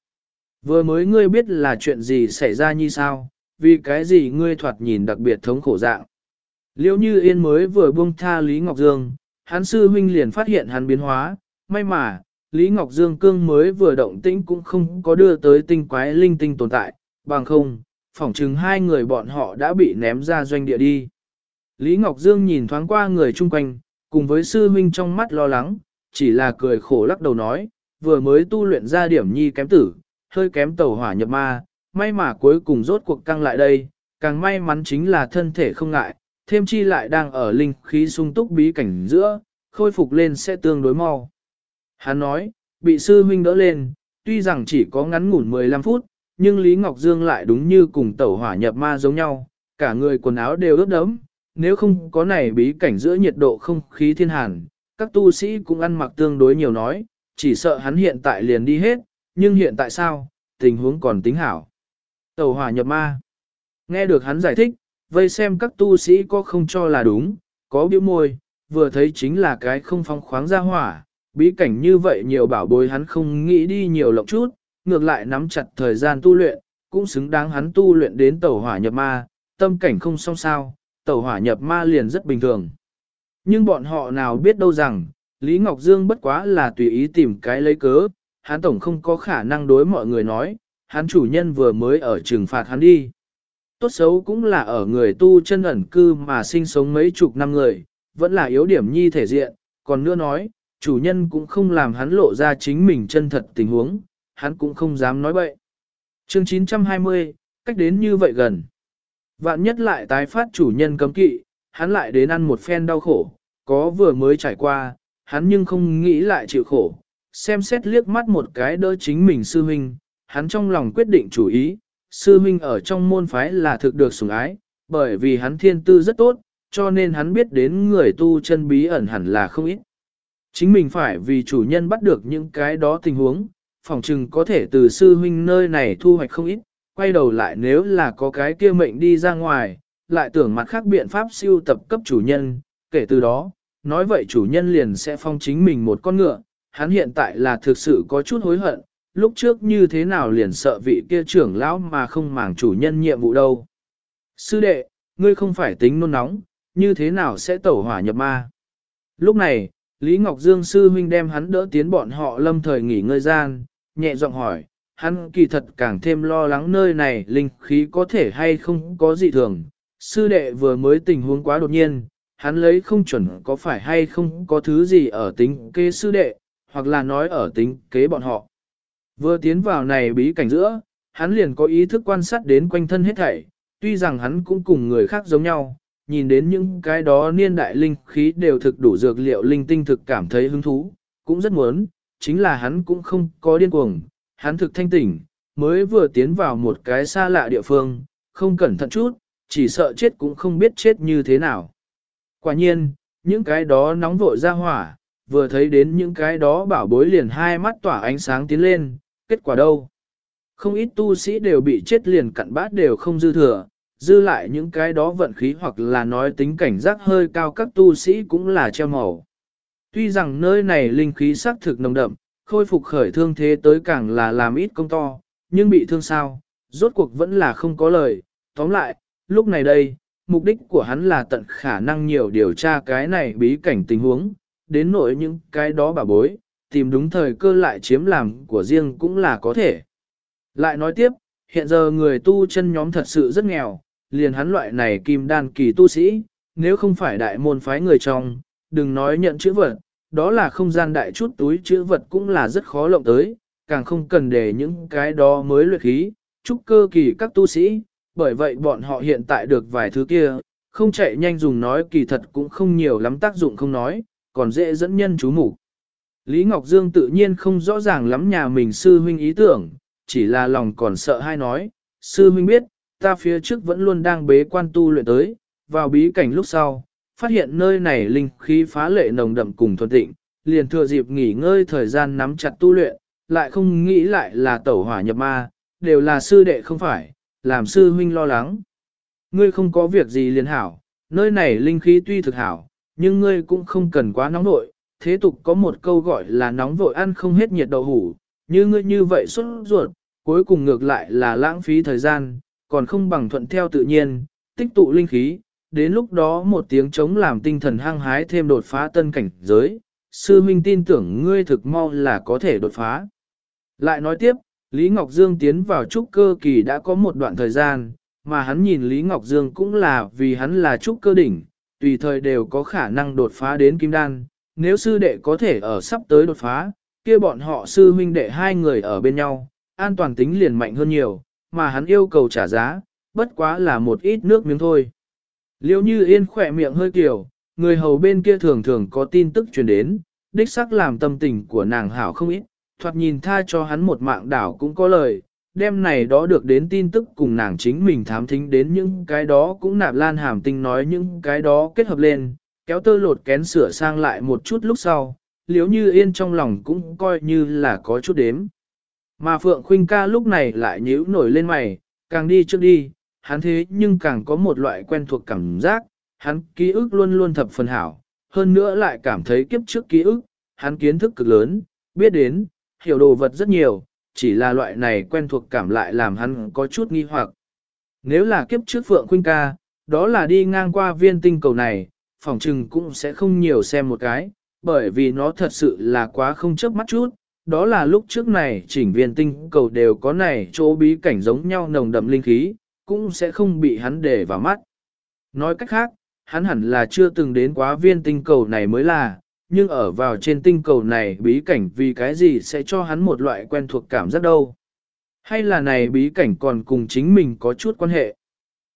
S1: Vừa mới ngươi biết là chuyện gì xảy ra như sao, vì cái gì ngươi thoạt nhìn đặc biệt thống khổ dạng. Liêu như yên mới vừa buông tha Lý Ngọc Dương, hắn sư huynh liền phát hiện hắn biến hóa, may mà, Lý Ngọc Dương cương mới vừa động tĩnh cũng không có đưa tới tinh quái linh tinh tồn tại, bằng không, phỏng chừng hai người bọn họ đã bị ném ra doanh địa đi. Lý Ngọc Dương nhìn thoáng qua người chung quanh, cùng với sư huynh trong mắt lo lắng, chỉ là cười khổ lắc đầu nói, vừa mới tu luyện ra điểm nhi kém tử, hơi kém tẩu hỏa nhập ma, may mà cuối cùng rốt cuộc căng lại đây, càng may mắn chính là thân thể không ngại, thêm chi lại đang ở linh khí sung túc bí cảnh giữa, khôi phục lên sẽ tương đối mau. Hắn nói, bị sư huynh đỡ lên, tuy rằng chỉ có ngắn ngủn 15 phút, nhưng Lý Ngọc Dương lại đúng như cùng tẩu hỏa nhập ma giống nhau, cả người quần áo đều ướt đẫm, nếu không có này bí cảnh giữa nhiệt độ không khí thiên hàn, các tu sĩ cũng ăn mặc tương đối nhiều nói, chỉ sợ hắn hiện tại liền đi hết, nhưng hiện tại sao, tình huống còn tính hảo. Tẩu hỏa nhập ma. Nghe được hắn giải thích, vây xem các tu sĩ có không cho là đúng, có biểu môi, vừa thấy chính là cái không phong khoáng ra hỏa, bí cảnh như vậy nhiều bảo bối hắn không nghĩ đi nhiều lộng chút, ngược lại nắm chặt thời gian tu luyện, cũng xứng đáng hắn tu luyện đến tẩu hỏa nhập ma, tâm cảnh không song sao, tẩu hỏa nhập ma liền rất bình thường. Nhưng bọn họ nào biết đâu rằng, Lý Ngọc Dương bất quá là tùy ý tìm cái lấy cớ, hắn tổng không có khả năng đối mọi người nói, hắn chủ nhân vừa mới ở trừng phạt hắn đi. Tốt xấu cũng là ở người tu chân ẩn cư mà sinh sống mấy chục năm người, vẫn là yếu điểm nhi thể diện, còn nữa nói, chủ nhân cũng không làm hắn lộ ra chính mình chân thật tình huống, hắn cũng không dám nói bậy. Chương 920, cách đến như vậy gần. Vạn nhất lại tái phát chủ nhân cấm kỵ, hắn lại đến ăn một phen đau khổ, có vừa mới trải qua, hắn nhưng không nghĩ lại chịu khổ. Xem xét liếc mắt một cái đỡ chính mình sư huynh, hắn trong lòng quyết định chủ ý, sư huynh ở trong môn phái là thực được sủng ái, bởi vì hắn thiên tư rất tốt, cho nên hắn biết đến người tu chân bí ẩn hẳn là không ít. Chính mình phải vì chủ nhân bắt được những cái đó tình huống, phòng chừng có thể từ sư huynh nơi này thu hoạch không ít, quay đầu lại nếu là có cái kia mệnh đi ra ngoài, lại tưởng mặt khác biện pháp siêu tập cấp chủ nhân, kể từ đó, nói vậy chủ nhân liền sẽ phong chính mình một con ngựa, hắn hiện tại là thực sự có chút hối hận, lúc trước như thế nào liền sợ vị kia trưởng lão mà không màng chủ nhân nhiệm vụ đâu. Sư đệ, ngươi không phải tính nôn nóng, như thế nào sẽ tẩu hỏa nhập ma. Lúc này, Lý Ngọc Dương sư huynh đem hắn đỡ tiến bọn họ lâm thời nghỉ ngơi gian, nhẹ giọng hỏi, hắn kỳ thật càng thêm lo lắng nơi này linh khí có thể hay không có gì thường. Sư đệ vừa mới tình huống quá đột nhiên, hắn lấy không chuẩn có phải hay không có thứ gì ở tính kế sư đệ, hoặc là nói ở tính kế bọn họ. Vừa tiến vào này bí cảnh giữa, hắn liền có ý thức quan sát đến quanh thân hết thảy, tuy rằng hắn cũng cùng người khác giống nhau, nhìn đến những cái đó niên đại linh khí đều thực đủ dược liệu linh tinh thực cảm thấy hứng thú, cũng rất muốn, chính là hắn cũng không có điên cuồng, hắn thực thanh tỉnh, mới vừa tiến vào một cái xa lạ địa phương, không cẩn thận chút, chỉ sợ chết cũng không biết chết như thế nào. Quả nhiên, những cái đó nóng vội ra hỏa, vừa thấy đến những cái đó bảo bối liền hai mắt tỏa ánh sáng tiến lên, kết quả đâu? Không ít tu sĩ đều bị chết liền cặn bát đều không dư thừa, dư lại những cái đó vận khí hoặc là nói tính cảnh giác hơi cao các tu sĩ cũng là treo màu. Tuy rằng nơi này linh khí sắc thực nồng đậm, khôi phục khởi thương thế tới càng là làm ít công to, nhưng bị thương sao, rốt cuộc vẫn là không có lời. Tóm lại, lúc này đây, mục đích của hắn là tận khả năng nhiều điều tra cái này bí cảnh tình huống, đến nỗi những cái đó bà bối, tìm đúng thời cơ lại chiếm làm của riêng cũng là có thể. Lại nói tiếp, hiện giờ người tu chân nhóm thật sự rất nghèo, liền hắn loại này kim đan kỳ tu sĩ, nếu không phải đại môn phái người trong, đừng nói nhận chữ vật, đó là không gian đại chút túi chữ vật cũng là rất khó lộng tới, càng không cần để những cái đó mới luyện khí, chúc cơ kỳ các tu sĩ, bởi vậy bọn họ hiện tại được vài thứ kia, không chạy nhanh dùng nói kỳ thật cũng không nhiều lắm tác dụng không nói, còn dễ dẫn nhân chú mục Lý Ngọc Dương tự nhiên không rõ ràng lắm nhà mình sư huynh ý tưởng, chỉ là lòng còn sợ hay nói, sư huynh biết, ta phía trước vẫn luôn đang bế quan tu luyện tới, vào bí cảnh lúc sau, phát hiện nơi này linh khí phá lệ nồng đậm cùng thuần tịnh, liền thừa dịp nghỉ ngơi thời gian nắm chặt tu luyện, lại không nghĩ lại là tẩu hỏa nhập ma, đều là sư đệ không phải, làm sư huynh lo lắng. Ngươi không có việc gì liền hảo, nơi này linh khí tuy thực hảo, nhưng ngươi cũng không cần quá nóng nội, thế tục có một câu gọi là nóng vội ăn không hết nhiệt đậu hủ, như ngươi như vậy xuất ruột, cuối cùng ngược lại là lãng phí thời gian, còn không bằng thuận theo tự nhiên, tích tụ linh khí, đến lúc đó một tiếng chống làm tinh thần hăng hái thêm đột phá tân cảnh giới, sư huynh tin tưởng ngươi thực mau là có thể đột phá. Lại nói tiếp, Lý Ngọc Dương tiến vào trúc cơ kỳ đã có một đoạn thời gian, mà hắn nhìn Lý Ngọc Dương cũng là vì hắn là trúc cơ đỉnh, tùy thời đều có khả năng đột phá đến kim đan, nếu sư đệ có thể ở sắp tới đột phá, kia bọn họ sư huynh đệ hai người ở bên nhau, an toàn tính liền mạnh hơn nhiều, mà hắn yêu cầu trả giá, bất quá là một ít nước miếng thôi. Liêu như yên khỏe miệng hơi kiểu, người hầu bên kia thường thường có tin tức truyền đến, đích sắc làm tâm tình của nàng hảo không ít, thoạt nhìn tha cho hắn một mạng đảo cũng có lời, đêm này đó được đến tin tức cùng nàng chính mình thám thính đến những cái đó cũng nạp lan hàm tinh nói những cái đó kết hợp lên, kéo tơ lột kén sửa sang lại một chút lúc sau, liếu như yên trong lòng cũng coi như là có chút đếm. Mà Phượng Khuynh ca lúc này lại nhíu nổi lên mày, càng đi trước đi, hắn thế nhưng càng có một loại quen thuộc cảm giác, hắn ký ức luôn luôn thập phần hảo, hơn nữa lại cảm thấy kiếp trước ký ức, hắn kiến thức cực lớn, biết đến, hiểu đồ vật rất nhiều, chỉ là loại này quen thuộc cảm lại làm hắn có chút nghi hoặc. Nếu là kiếp trước Phượng Khuynh ca, đó là đi ngang qua viên tinh cầu này, phòng trừng cũng sẽ không nhiều xem một cái, bởi vì nó thật sự là quá không chớp mắt chút. Đó là lúc trước này chỉnh viên tinh cầu đều có này chỗ bí cảnh giống nhau nồng đậm linh khí, cũng sẽ không bị hắn để vào mắt. Nói cách khác, hắn hẳn là chưa từng đến quá viên tinh cầu này mới là, nhưng ở vào trên tinh cầu này bí cảnh vì cái gì sẽ cho hắn một loại quen thuộc cảm giác đâu. Hay là này bí cảnh còn cùng chính mình có chút quan hệ.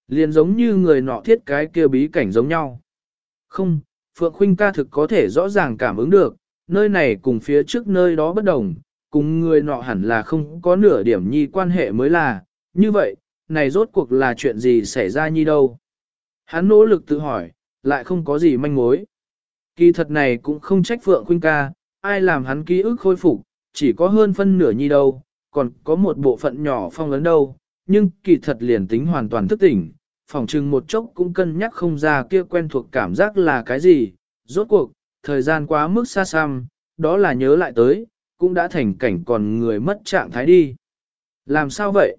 S1: Liền giống như người nọ thiết cái kia bí cảnh giống nhau. Không, Phượng Khuynh ca thực có thể rõ ràng cảm ứng được, nơi này cùng phía trước nơi đó bất đồng, cùng người nọ hẳn là không có nửa điểm nhi quan hệ mới là, như vậy, này rốt cuộc là chuyện gì xảy ra nhi đâu. Hắn nỗ lực tự hỏi, lại không có gì manh mối. Kỳ thật này cũng không trách Phượng Khuynh ca, ai làm hắn ký ức khôi phục, chỉ có hơn phân nửa nhi đâu, còn có một bộ phận nhỏ phong lớn đâu, nhưng kỳ thật liền tính hoàn toàn thức tỉnh, phòng trừng một chốc cũng cân nhắc không ra kia quen thuộc cảm giác là cái gì, rốt cuộc, thời gian quá mức xa xăm, đó là nhớ lại tới, cũng đã thành cảnh còn người mất trạng thái đi. Làm sao vậy?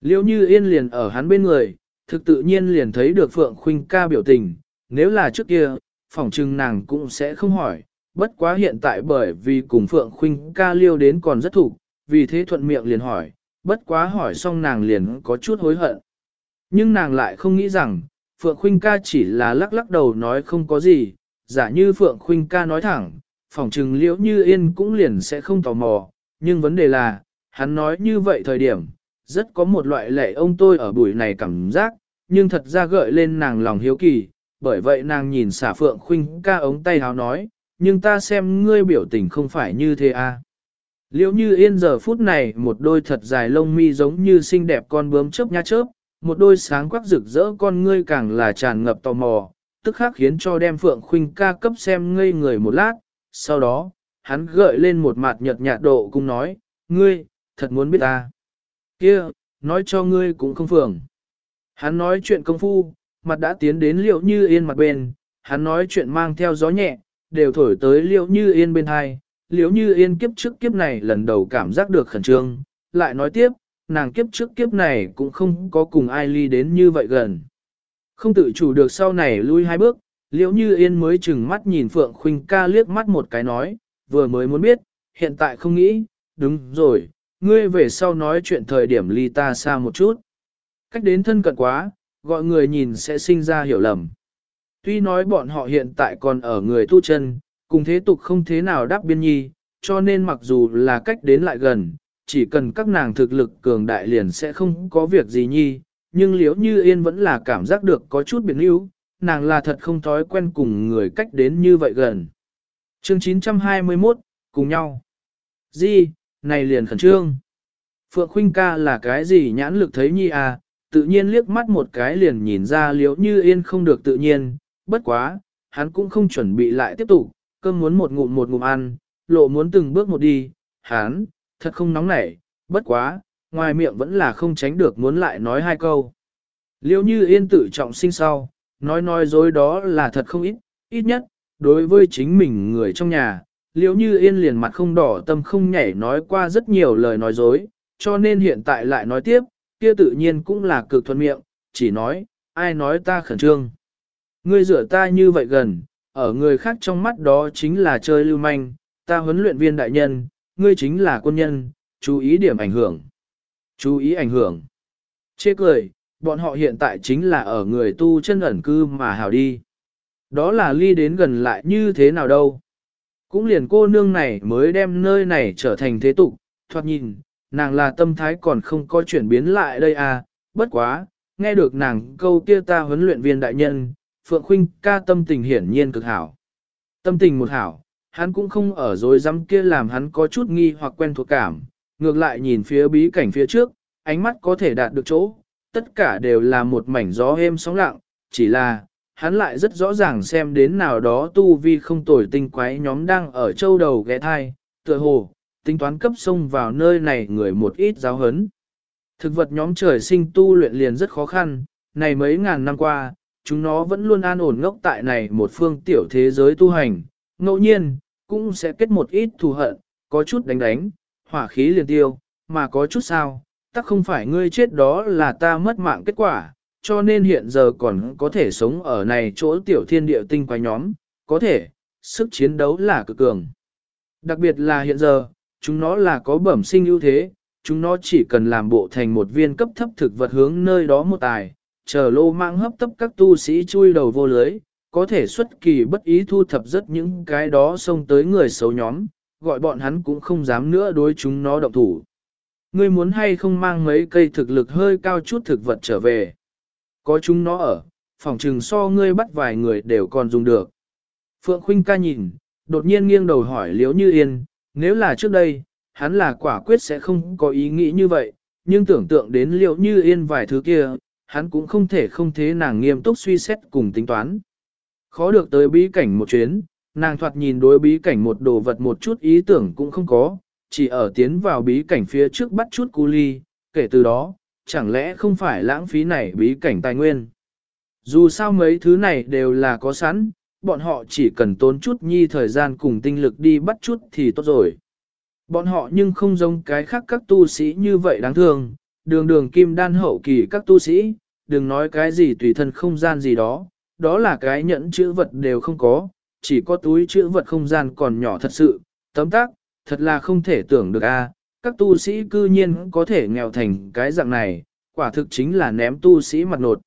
S1: Liêu như yên liền ở hắn bên người, thực tự nhiên liền thấy được Phượng Khuynh ca biểu tình, nếu là trước kia, phỏng chừng nàng cũng sẽ không hỏi, bất quá hiện tại bởi vì cùng Phượng Khuynh ca liêu đến còn rất thủ, vì thế thuận miệng liền hỏi, bất quá hỏi xong nàng liền có chút hối hận. Nhưng nàng lại không nghĩ rằng, Phượng Khuynh ca chỉ là lắc lắc đầu nói không có gì, giả như Phượng Khuynh ca nói thẳng, phỏng chừng liễu như yên cũng liền sẽ không tò mò, nhưng vấn đề là, hắn nói như vậy thời điểm, rất có một loại lệ ông tôi ở buổi này cảm giác, nhưng thật ra gợi lên nàng lòng hiếu kỳ, bởi vậy nàng nhìn xả Phượng Khuynh ca ống tay háo nói, nhưng ta xem ngươi biểu tình không phải như thế à. Liễu như yên giờ phút này một đôi thật dài lông mi giống như xinh đẹp con bướm chớp nha chớp, một đôi sáng quắc rực rỡ con ngươi càng là tràn ngập tò mò, tức khắc khiến cho đem Phượng Khuynh ca cấp xem ngây người một lát, sau đó, hắn gợi lên một mặt nhợt nhạt độ cung nói, ngươi, thật muốn biết ta. kia nói cho ngươi cũng không phường. Hắn nói chuyện công phu, mặt đã tiến đến liệu như yên mặt bên, hắn nói chuyện mang theo gió nhẹ, đều thổi tới liệu như yên bên hai, liệu như yên kiếp trước kiếp này lần đầu cảm giác được khẩn trương, lại nói tiếp, nàng kiếp trước kiếp này cũng không có cùng ai ly đến như vậy gần. Không tự chủ được sau này lui hai bước, liễu như yên mới chừng mắt nhìn Phượng Khuynh ca liếc mắt một cái nói, vừa mới muốn biết, hiện tại không nghĩ, đúng rồi, ngươi về sau nói chuyện thời điểm ly ta xa một chút. Cách đến thân cận quá, gọi người nhìn sẽ sinh ra hiểu lầm. Tuy nói bọn họ hiện tại còn ở người tu chân, cùng thế tục không thế nào đáp biên nhi, cho nên mặc dù là cách đến lại gần, chỉ cần các nàng thực lực cường đại liền sẽ không có việc gì nhi, nhưng liếu như yên vẫn là cảm giác được có chút biến yếu, nàng là thật không thói quen cùng người cách đến như vậy gần. Chương 921, cùng nhau. Di, này liền khẩn trương. Phượng Khuynh ca là cái gì nhãn lực thấy nhi à, tự nhiên liếc mắt một cái liền nhìn ra liếu như yên không được tự nhiên, bất quá, hắn cũng không chuẩn bị lại tiếp tục, cơm muốn một ngụm một ngụm ăn, lộ muốn từng bước một đi, hắn, thật không nóng nảy, bất quá, ngoài miệng vẫn là không tránh được muốn lại nói hai câu. Liêu như yên tự trọng sinh sau, nói nói dối đó là thật không ít, ít nhất, đối với chính mình người trong nhà, liêu như yên liền mặt không đỏ tâm không nhảy nói qua rất nhiều lời nói dối, cho nên hiện tại lại nói tiếp, kia tự nhiên cũng là cực thuận miệng, chỉ nói, ai nói ta khẩn trương. Ngươi rửa ta như vậy gần, ở người khác trong mắt đó chính là chơi lưu manh, ta huấn luyện viên đại nhân, ngươi chính là quân nhân, chú ý điểm ảnh hưởng. Chú ý ảnh hưởng. Chê cười, bọn họ hiện tại chính là ở người tu chân ẩn cư mà hào đi. Đó là ly đến gần lại như thế nào đâu. Cũng liền cô nương này mới đem nơi này trở thành thế tục, thoạt nhìn, nàng là tâm thái còn không có chuyển biến lại đây à, bất quá, nghe được nàng câu kia ta huấn luyện viên đại nhân, Phượng Khuynh ca tâm tình hiển nhiên cực hảo. Tâm tình một hảo, hắn cũng không ở dối rắm kia làm hắn có chút nghi hoặc quen thuộc cảm, ngược lại nhìn phía bí cảnh phía trước, ánh mắt có thể đạt được chỗ, tất cả đều là một mảnh gió êm sóng lặng, chỉ là, hắn lại rất rõ ràng xem đến nào đó tu vi không tồi tinh quái nhóm đang ở châu đầu ghé thai, tựa hồ, tính toán cấp sông vào nơi này người một ít giáo hấn. Thực vật nhóm trời sinh tu luyện liền rất khó khăn, này mấy ngàn năm qua, chúng nó vẫn luôn an ổn ngốc tại này một phương tiểu thế giới tu hành, ngẫu nhiên, cũng sẽ kết một ít thù hận, có chút đánh đánh, hỏa khí liền tiêu, mà có chút sao, tắc không phải ngươi chết đó là ta mất mạng kết quả, cho nên hiện giờ còn có thể sống ở này chỗ tiểu thiên địa tinh quái nhóm, có thể, sức chiến đấu là cực cường. Đặc biệt là hiện giờ, chúng nó là có bẩm sinh ưu thế, chúng nó chỉ cần làm bộ thành một viên cấp thấp thực vật hướng nơi đó một tài, chờ lô mang hấp tấp các tu sĩ chui đầu vô lưới, có thể xuất kỳ bất ý thu thập rất những cái đó xông tới người xấu nhóm, gọi bọn hắn cũng không dám nữa đối chúng nó động thủ. Ngươi muốn hay không mang mấy cây thực lực hơi cao chút thực vật trở về. Có chúng nó ở, phòng trừng so ngươi bắt vài người đều còn dùng được. Phượng Khuynh ca nhìn, đột nhiên nghiêng đầu hỏi Liễu Như Yên, nếu là trước đây, hắn là quả quyết sẽ không có ý nghĩ như vậy, nhưng tưởng tượng đến Liễu Như Yên vài thứ kia, hắn cũng không thể không thế nàng nghiêm túc suy xét cùng tính toán. Khó được tới bí cảnh một chuyến, nàng thoạt nhìn đối bí cảnh một đồ vật một chút ý tưởng cũng không có, chỉ ở tiến vào bí cảnh phía trước bắt chút cu ly, kể từ đó, chẳng lẽ không phải lãng phí này bí cảnh tài nguyên. Dù sao mấy thứ này đều là có sẵn, bọn họ chỉ cần tốn chút nhi thời gian cùng tinh lực đi bắt chút thì tốt rồi. Bọn họ nhưng không giống cái khác các tu sĩ như vậy đáng thương, đường đường kim đan hậu kỳ các tu sĩ, đừng nói cái gì tùy thân không gian gì đó, đó là cái nhẫn chữ vật đều không có, chỉ có túi chữ vật không gian còn nhỏ thật sự, tấm tác, thật là không thể tưởng được a. các tu sĩ cư nhiên có thể nghèo thành cái dạng này, quả thực chính là ném tu sĩ mặt nột.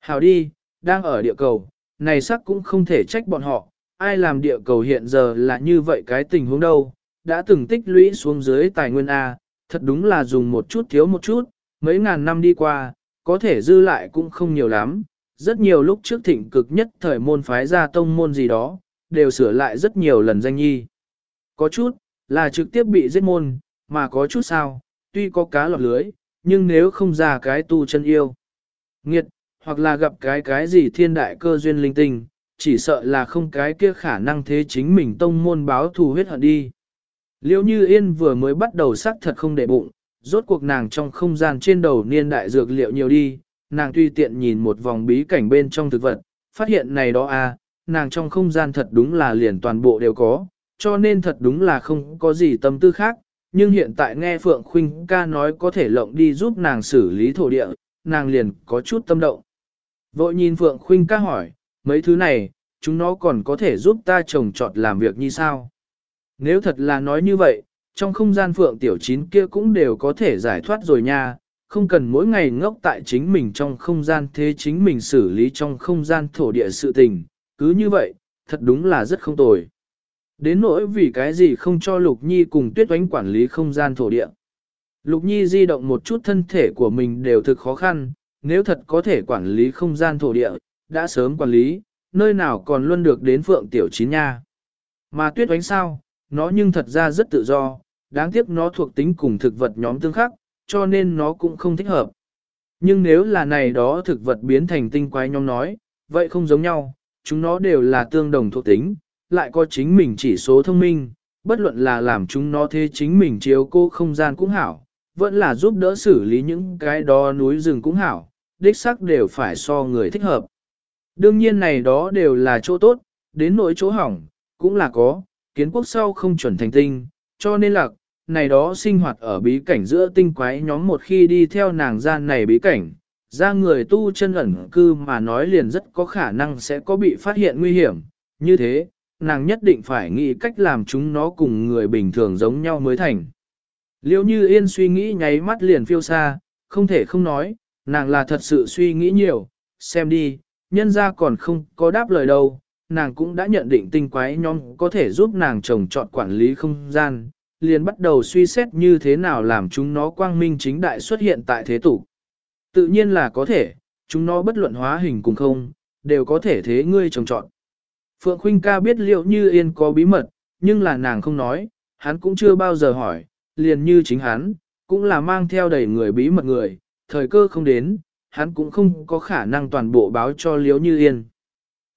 S1: Hào đi, đang ở địa cầu, này sắc cũng không thể trách bọn họ, ai làm địa cầu hiện giờ là như vậy cái tình huống đâu, đã từng tích lũy xuống dưới tài nguyên A, thật đúng là dùng một chút thiếu một chút, mấy ngàn năm đi qua, có thể dư lại cũng không nhiều lắm, rất nhiều lúc trước thịnh cực nhất thời môn phái ra tông môn gì đó, đều sửa lại rất nhiều lần danh nhi. Có chút, là trực tiếp bị giết môn, mà có chút sao, tuy có cá lọt lưới, nhưng nếu không ra cái tu chân yêu. Nghiệt, hoặc là gặp cái cái gì thiên đại cơ duyên linh tinh, chỉ sợ là không cái kia khả năng thế chính mình tông môn báo thù huyết hận đi. Liêu như yên vừa mới bắt đầu sắc thật không để bụng, rốt cuộc nàng trong không gian trên đầu niên đại dược liệu nhiều đi, nàng tùy tiện nhìn một vòng bí cảnh bên trong thực vật, phát hiện này đó à, nàng trong không gian thật đúng là liền toàn bộ đều có, cho nên thật đúng là không có gì tâm tư khác, nhưng hiện tại nghe Phượng Khuynh ca nói có thể lộng đi giúp nàng xử lý thổ địa, nàng liền có chút tâm động. Vội nhìn Phượng Khuynh ca hỏi, mấy thứ này, chúng nó còn có thể giúp ta trồng trọt làm việc như sao? Nếu thật là nói như vậy, trong không gian Phượng Tiểu Chín kia cũng đều có thể giải thoát rồi nha, không cần mỗi ngày ngốc tại chính mình trong không gian thế chính mình xử lý trong không gian thổ địa sự tình, cứ như vậy, thật đúng là rất không tồi. Đến nỗi vì cái gì không cho Lục Nhi cùng tuyết oánh quản lý không gian thổ địa. Lục Nhi di động một chút thân thể của mình đều thực khó khăn, nếu thật có thể quản lý không gian thổ địa, đã sớm quản lý, nơi nào còn luôn được đến Phượng Tiểu Chín nha. Mà tuyết oánh sao, nó nhưng thật ra rất tự do, đáng tiếc nó thuộc tính cùng thực vật nhóm tương khắc, cho nên nó cũng không thích hợp. Nhưng nếu là này đó thực vật biến thành tinh quái nhóm nói, vậy không giống nhau, chúng nó đều là tương đồng thuộc tính, lại có chính mình chỉ số thông minh, bất luận là làm chúng nó thế chính mình chiếu cô không gian cũng hảo, vẫn là giúp đỡ xử lý những cái đó núi rừng cũng hảo, đích sắc đều phải so người thích hợp. Đương nhiên này đó đều là chỗ tốt, đến nỗi chỗ hỏng, cũng là có, kiến quốc sau không chuẩn thành tinh, cho nên là, này đó sinh hoạt ở bí cảnh giữa tinh quái nhóm một khi đi theo nàng gian này bí cảnh, ra người tu chân ẩn cư mà nói liền rất có khả năng sẽ có bị phát hiện nguy hiểm, như thế, nàng nhất định phải nghĩ cách làm chúng nó cùng người bình thường giống nhau mới thành. Liêu như yên suy nghĩ nháy mắt liền phiêu xa, không thể không nói, nàng là thật sự suy nghĩ nhiều, xem đi, nhân ra còn không có đáp lời đâu, nàng cũng đã nhận định tinh quái nhóm có thể giúp nàng trồng trọt quản lý không gian, liền bắt đầu suy xét như thế nào làm chúng nó quang minh chính đại xuất hiện tại thế tục. Tự nhiên là có thể, chúng nó bất luận hóa hình cùng không, đều có thể thế ngươi trồng trọn. Phượng Khuynh ca biết liệu như yên có bí mật, nhưng là nàng không nói, hắn cũng chưa bao giờ hỏi, liền như chính hắn, cũng là mang theo đầy người bí mật người, thời cơ không đến, hắn cũng không có khả năng toàn bộ báo cho Liễu Như Yên.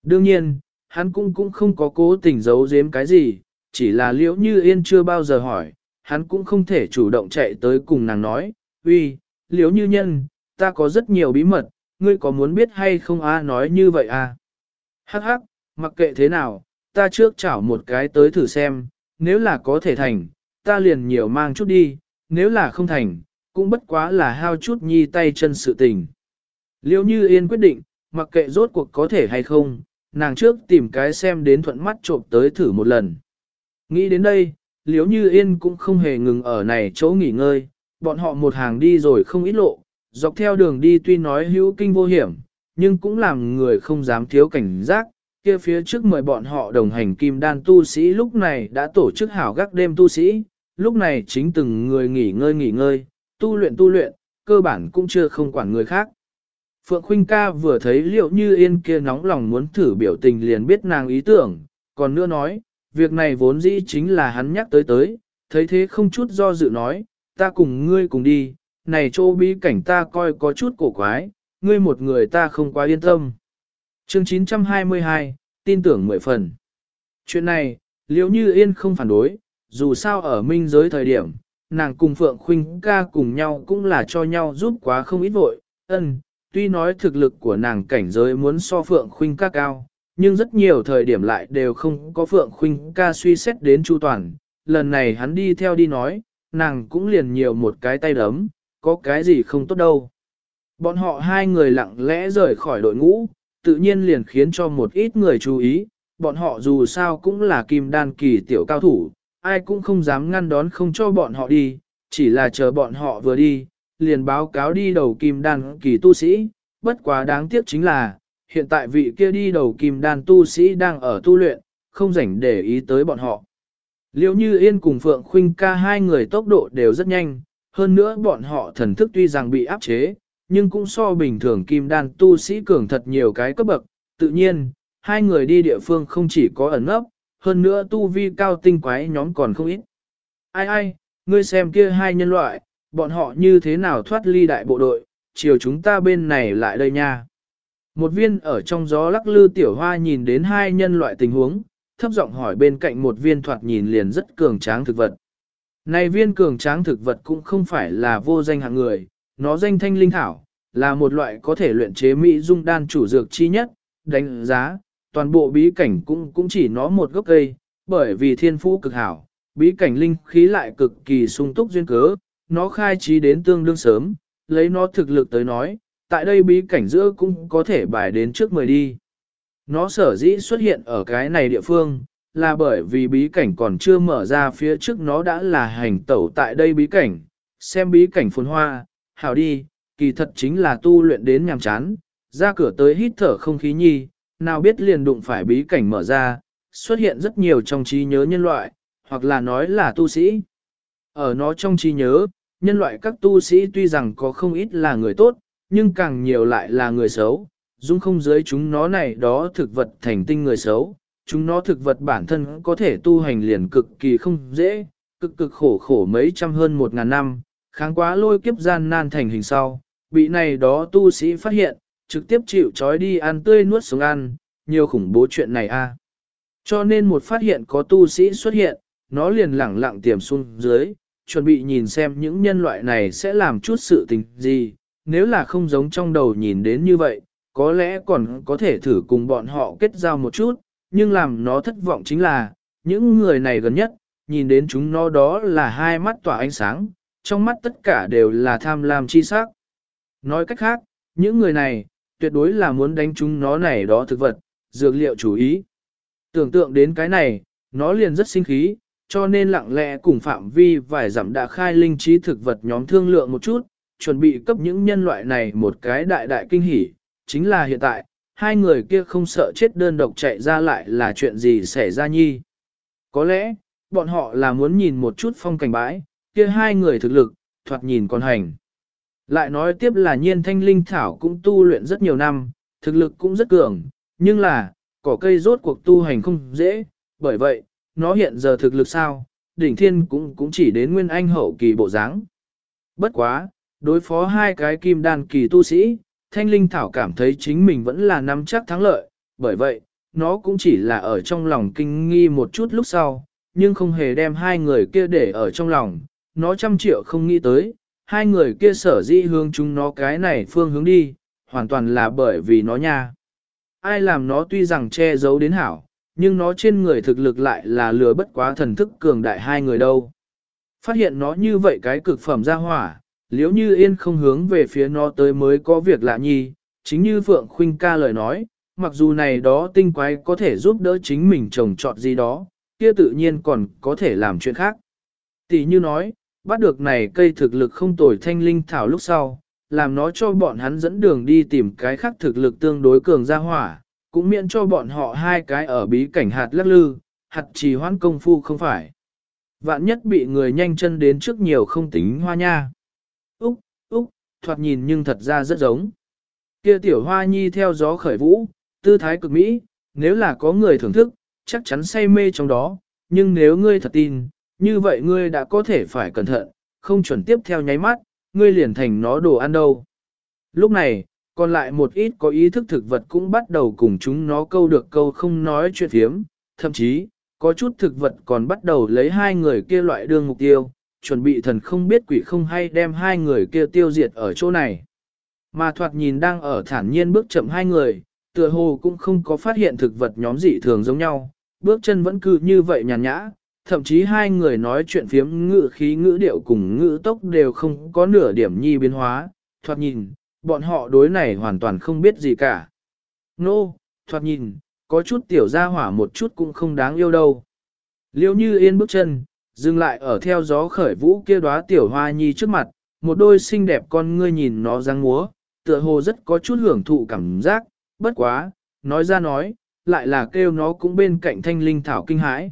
S1: Đương nhiên, hắn cũng cũng không có cố tình giấu giếm cái gì, chỉ là Liễu Như Yên chưa bao giờ hỏi, hắn cũng không thể chủ động chạy tới cùng nàng nói, uy, Liễu Như Nhân, ta có rất nhiều bí mật, ngươi có muốn biết hay không a nói như vậy à? Hắc hắc, mặc kệ thế nào, ta trước chảo một cái tới thử xem, nếu là có thể thành, ta liền nhiều mang chút đi, nếu là không thành, cũng bất quá là hao chút nhi tay chân sự tình. Liễu như yên quyết định, mặc kệ rốt cuộc có thể hay không, nàng trước tìm cái xem đến thuận mắt trộm tới thử một lần. Nghĩ đến đây, liếu như yên cũng không hề ngừng ở này chỗ nghỉ ngơi, bọn họ một hàng đi rồi không ít lộ, dọc theo đường đi tuy nói hữu kinh vô hiểm, nhưng cũng làm người không dám thiếu cảnh giác, kia phía trước mời bọn họ đồng hành kim đan tu sĩ lúc này đã tổ chức hảo gác đêm tu sĩ, lúc này chính từng người nghỉ ngơi nghỉ ngơi, tu luyện tu luyện, cơ bản cũng chưa không quản người khác. Phượng Khuynh ca vừa thấy liệu như yên kia nóng lòng muốn thử biểu tình liền biết nàng ý tưởng, còn nữa nói, việc này vốn dĩ chính là hắn nhắc tới tới, thấy thế không chút do dự nói, ta cùng ngươi cùng đi, này chỗ bí cảnh ta coi có chút cổ quái, ngươi một người ta không quá yên tâm. Chương 922, tin tưởng mười phần. Chuyện này, liễu như yên không phản đối, dù sao ở minh giới thời điểm, nàng cùng Phượng Khuynh ca cùng nhau cũng là cho nhau giúp quá không ít vội, ân, tuy nói thực lực của nàng cảnh giới muốn so Phượng Khuynh ca cao, nhưng rất nhiều thời điểm lại đều không có Phượng Khuynh ca suy xét đến chu toàn, lần này hắn đi theo đi nói, nàng cũng liền nhiều một cái tay đấm, có cái gì không tốt đâu. Bọn họ hai người lặng lẽ rời khỏi đội ngũ, tự nhiên liền khiến cho một ít người chú ý, bọn họ dù sao cũng là kim đan kỳ tiểu cao thủ, ai cũng không dám ngăn đón không cho bọn họ đi, chỉ là chờ bọn họ vừa đi, liền báo cáo đi đầu kim đan kỳ tu sĩ, bất quá đáng tiếc chính là, hiện tại vị kia đi đầu kim đan tu sĩ đang ở tu luyện, không rảnh để ý tới bọn họ. Liễu như yên cùng Phượng Khuynh ca hai người tốc độ đều rất nhanh, hơn nữa bọn họ thần thức tuy rằng bị áp chế, nhưng cũng so bình thường kim đan tu sĩ cường thật nhiều cái cấp bậc, tự nhiên, hai người đi địa phương không chỉ có ẩn nấp, hơn nữa tu vi cao tinh quái nhóm còn không ít. Ai ai, ngươi xem kia hai nhân loại, bọn họ như thế nào thoát ly đại bộ đội, chiều chúng ta bên này lại đây nha. Một viên ở trong gió lắc lư tiểu hoa nhìn đến hai nhân loại tình huống, thấp giọng hỏi bên cạnh một viên thoạt nhìn liền rất cường tráng thực vật. Này viên cường tráng thực vật cũng không phải là vô danh hạng người, nó danh thanh linh thảo, là một loại có thể luyện chế mỹ dung đan chủ dược chi nhất, đánh giá, toàn bộ bí cảnh cũng cũng chỉ nó một gốc cây, bởi vì thiên phú cực hảo, bí cảnh linh khí lại cực kỳ sung túc duyên cớ, nó khai trí đến tương đương sớm, lấy nó thực lực tới nói, tại đây bí cảnh giữa cũng có thể bài đến trước mười đi. Nó sở dĩ xuất hiện ở cái này địa phương, là bởi vì bí cảnh còn chưa mở ra phía trước nó đã là hành tẩu tại đây bí cảnh, xem bí cảnh phồn hoa, hảo đi, kỳ thật chính là tu luyện đến nhàm chán, ra cửa tới hít thở không khí nhi, nào biết liền đụng phải bí cảnh mở ra, xuất hiện rất nhiều trong trí nhớ nhân loại, hoặc là nói là tu sĩ. Ở nó trong trí nhớ, nhân loại các tu sĩ tuy rằng có không ít là người tốt, nhưng càng nhiều lại là người xấu, dung không dưới chúng nó này đó thực vật thành tinh người xấu, chúng nó thực vật bản thân có thể tu hành liền cực kỳ không dễ, cực cực khổ khổ mấy trăm hơn một ngàn năm, kháng quá lôi kiếp gian nan thành hình sau, bị này đó tu sĩ phát hiện, trực tiếp chịu trói đi ăn tươi nuốt sống ăn, nhiều khủng bố chuyện này a. Cho nên một phát hiện có tu sĩ xuất hiện, nó liền lẳng lặng tiềm xuống dưới, chuẩn bị nhìn xem những nhân loại này sẽ làm chút sự tình gì, nếu là không giống trong đầu nhìn đến như vậy, có lẽ còn có thể thử cùng bọn họ kết giao một chút, nhưng làm nó thất vọng chính là, những người này gần nhất, nhìn đến chúng nó đó là hai mắt tỏa ánh sáng, trong mắt tất cả đều là tham lam chi sắc. Nói cách khác, những người này, tuyệt đối là muốn đánh chúng nó này đó thực vật, dược liệu chủ ý. Tưởng tượng đến cái này, nó liền rất sinh khí, cho nên lặng lẽ cùng phạm vi vài dặm đã khai linh trí thực vật nhóm thương lượng một chút, chuẩn bị cấp những nhân loại này một cái đại đại kinh hỉ, chính là hiện tại, hai người kia không sợ chết đơn độc chạy ra lại là chuyện gì xảy ra nhi. Có lẽ, bọn họ là muốn nhìn một chút phong cảnh bãi, kia hai người thực lực, thoạt nhìn còn hành. Lại nói tiếp là nhiên thanh linh thảo cũng tu luyện rất nhiều năm, thực lực cũng rất cường, nhưng là, cỏ cây rốt cuộc tu hành không dễ, bởi vậy, nó hiện giờ thực lực sao, đỉnh thiên cũng cũng chỉ đến nguyên anh hậu kỳ bộ dáng. Bất quá, đối phó hai cái kim đan kỳ tu sĩ, thanh linh thảo cảm thấy chính mình vẫn là nắm chắc thắng lợi, bởi vậy, nó cũng chỉ là ở trong lòng kinh nghi một chút lúc sau, nhưng không hề đem hai người kia để ở trong lòng, nó trăm triệu không nghĩ tới, hai người kia sở dĩ hướng chúng nó cái này phương hướng đi, hoàn toàn là bởi vì nó nha. Ai làm nó tuy rằng che giấu đến hảo, nhưng nó trên người thực lực lại là lừa bất quá thần thức cường đại hai người đâu. Phát hiện nó như vậy cái cực phẩm ra hỏa, liếu như yên không hướng về phía nó tới mới có việc lạ nhi, chính như Phượng Khuynh ca lời nói, mặc dù này đó tinh quái có thể giúp đỡ chính mình trồng trọt gì đó, kia tự nhiên còn có thể làm chuyện khác. Tỷ như nói, bắt được này cây thực lực không tồi thanh linh thảo lúc sau, làm nó cho bọn hắn dẫn đường đi tìm cái khác thực lực tương đối cường ra hỏa, cũng miễn cho bọn họ hai cái ở bí cảnh hạt lắc lư, hạt trì hoãn công phu không phải. Vạn nhất bị người nhanh chân đến trước nhiều không tính hoa nha. Thoạt nhìn nhưng thật ra rất giống. Kia tiểu hoa nhi theo gió khởi vũ, tư thái cực mỹ, nếu là có người thưởng thức, chắc chắn say mê trong đó, nhưng nếu ngươi thật tin, như vậy ngươi đã có thể phải cẩn thận, không chuẩn tiếp theo nháy mắt, ngươi liền thành nó đồ ăn đâu. Lúc này, còn lại một ít có ý thức thực vật cũng bắt đầu cùng chúng nó câu được câu không nói chuyện hiếm. thậm chí, có chút thực vật còn bắt đầu lấy hai người kia loại đương mục tiêu, chuẩn bị thần không biết quỷ không hay đem hai người kia tiêu diệt ở chỗ này. Mà thoạt nhìn đang ở thản nhiên bước chậm hai người, tựa hồ cũng không có phát hiện thực vật nhóm dị thường giống nhau, bước chân vẫn cứ như vậy nhàn nhã, thậm chí hai người nói chuyện phiếm ngữ khí ngữ điệu cùng ngữ tốc đều không có nửa điểm nhi biến hóa, thoạt nhìn, bọn họ đối này hoàn toàn không biết gì cả. Nô, no, thoạt nhìn, có chút tiểu gia hỏa một chút cũng không đáng yêu đâu. Liêu như yên bước chân, dừng lại ở theo gió khởi vũ kia đóa tiểu hoa nhi trước mặt, một đôi xinh đẹp con ngươi nhìn nó răng múa, tựa hồ rất có chút hưởng thụ cảm giác, bất quá, nói ra nói, lại là kêu nó cũng bên cạnh thanh linh thảo kinh hãi.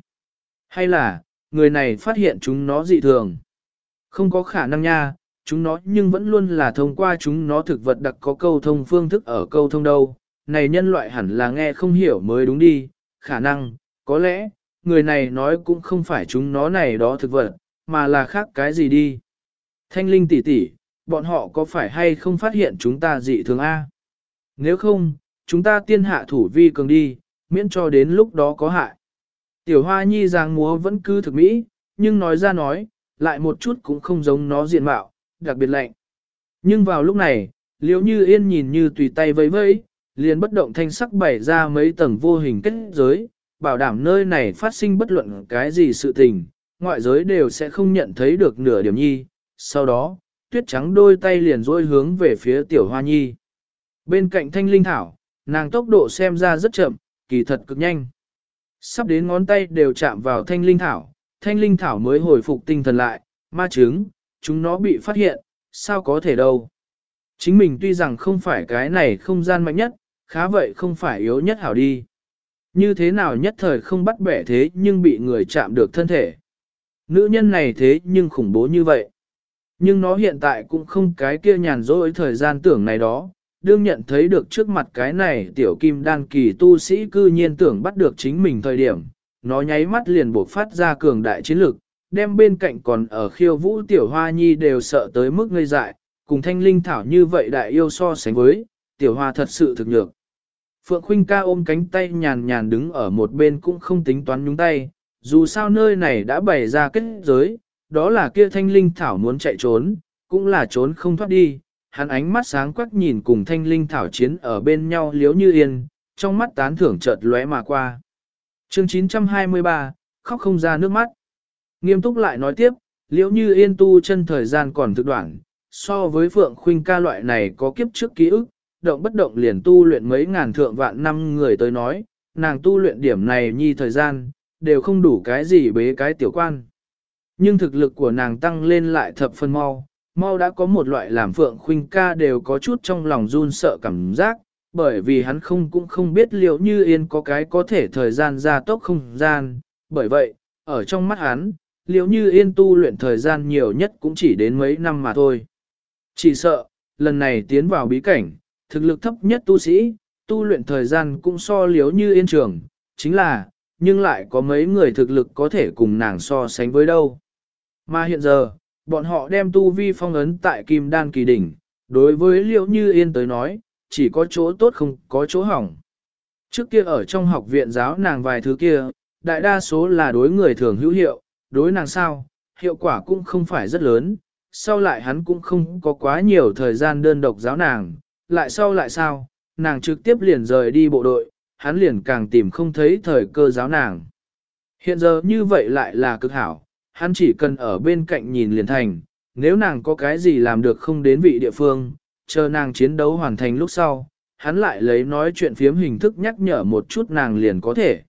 S1: Hay là, người này phát hiện chúng nó dị thường. Không có khả năng nha, chúng nó nhưng vẫn luôn là thông qua chúng nó thực vật đặc có câu thông phương thức ở câu thông đâu. Này nhân loại hẳn là nghe không hiểu mới đúng đi, khả năng, có lẽ, người này nói cũng không phải chúng nó này đó thực vật, mà là khác cái gì đi. Thanh linh tỷ tỷ, bọn họ có phải hay không phát hiện chúng ta dị thường A? Nếu không, chúng ta tiên hạ thủ vi cường đi, miễn cho đến lúc đó có hại. Tiểu hoa nhi giang múa vẫn cứ thực mỹ, nhưng nói ra nói, lại một chút cũng không giống nó diện mạo, đặc biệt lạnh. Nhưng vào lúc này, liếu như yên nhìn như tùy tay vẫy vẫy, liền bất động thanh sắc bày ra mấy tầng vô hình kết giới, bảo đảm nơi này phát sinh bất luận cái gì sự tình, ngoại giới đều sẽ không nhận thấy được nửa điểm nhi. Sau đó, tuyết trắng đôi tay liền dôi hướng về phía tiểu hoa nhi. Bên cạnh thanh linh thảo, nàng tốc độ xem ra rất chậm, kỳ thật cực nhanh. Sắp đến ngón tay đều chạm vào thanh linh thảo, thanh linh thảo mới hồi phục tinh thần lại, ma chứng, chúng nó bị phát hiện, sao có thể đâu. Chính mình tuy rằng không phải cái này không gian mạnh nhất, khá vậy không phải yếu nhất hảo đi. Như thế nào nhất thời không bắt bẻ thế nhưng bị người chạm được thân thể. Nữ nhân này thế nhưng khủng bố như vậy. Nhưng nó hiện tại cũng không cái kia nhàn rỗi thời gian tưởng này đó, đương nhận thấy được trước mặt cái này tiểu kim đan kỳ tu sĩ cư nhiên tưởng bắt được chính mình thời điểm, nó nháy mắt liền buộc phát ra cường đại chiến lực, đem bên cạnh còn ở khiêu vũ tiểu hoa nhi đều sợ tới mức ngây dại, cùng thanh linh thảo như vậy đại yêu so sánh với, tiểu hoa thật sự thực nhược. Phượng Khuynh ca ôm cánh tay nhàn nhàn đứng ở một bên cũng không tính toán nhúng tay, dù sao nơi này đã bày ra kết giới, đó là kia thanh linh thảo muốn chạy trốn, cũng là trốn không thoát đi, hắn ánh mắt sáng quắc nhìn cùng thanh linh thảo chiến ở bên nhau liếu như yên, trong mắt tán thưởng chợt lóe mà qua. chương 923, khóc không ra nước mắt. Nghiêm túc lại nói tiếp, liếu như yên tu chân thời gian còn thực đoạn, so với phượng khuynh ca loại này có kiếp trước ký ức, động bất động liền tu luyện mấy ngàn thượng vạn năm người tới nói, nàng tu luyện điểm này nhi thời gian, đều không đủ cái gì bế cái tiểu quan. Nhưng thực lực của nàng tăng lên lại thập phân mau, mau đã có một loại làm phượng khuynh ca đều có chút trong lòng run sợ cảm giác, bởi vì hắn không cũng không biết liệu như yên có cái có thể thời gian ra tốc không gian, bởi vậy, ở trong mắt hắn, liệu như yên tu luyện thời gian nhiều nhất cũng chỉ đến mấy năm mà thôi. Chỉ sợ, lần này tiến vào bí cảnh, thực lực thấp nhất tu sĩ, tu luyện thời gian cũng so liếu như yên trường, chính là, nhưng lại có mấy người thực lực có thể cùng nàng so sánh với đâu. Mà hiện giờ, bọn họ đem tu vi phong ấn tại kim đan kỳ đỉnh, đối với liễu như yên tới nói, chỉ có chỗ tốt không có chỗ hỏng. Trước kia ở trong học viện giáo nàng vài thứ kia, đại đa số là đối người thường hữu hiệu, đối nàng sao, hiệu quả cũng không phải rất lớn, sau lại hắn cũng không có quá nhiều thời gian đơn độc giáo nàng, lại sau lại sao, nàng trực tiếp liền rời đi bộ đội, hắn liền càng tìm không thấy thời cơ giáo nàng. Hiện giờ như vậy lại là cực hảo, hắn chỉ cần ở bên cạnh nhìn liền thành, nếu nàng có cái gì làm được không đến vị địa phương, chờ nàng chiến đấu hoàn thành lúc sau, hắn lại lấy nói chuyện phiếm hình thức nhắc nhở một chút nàng liền có thể.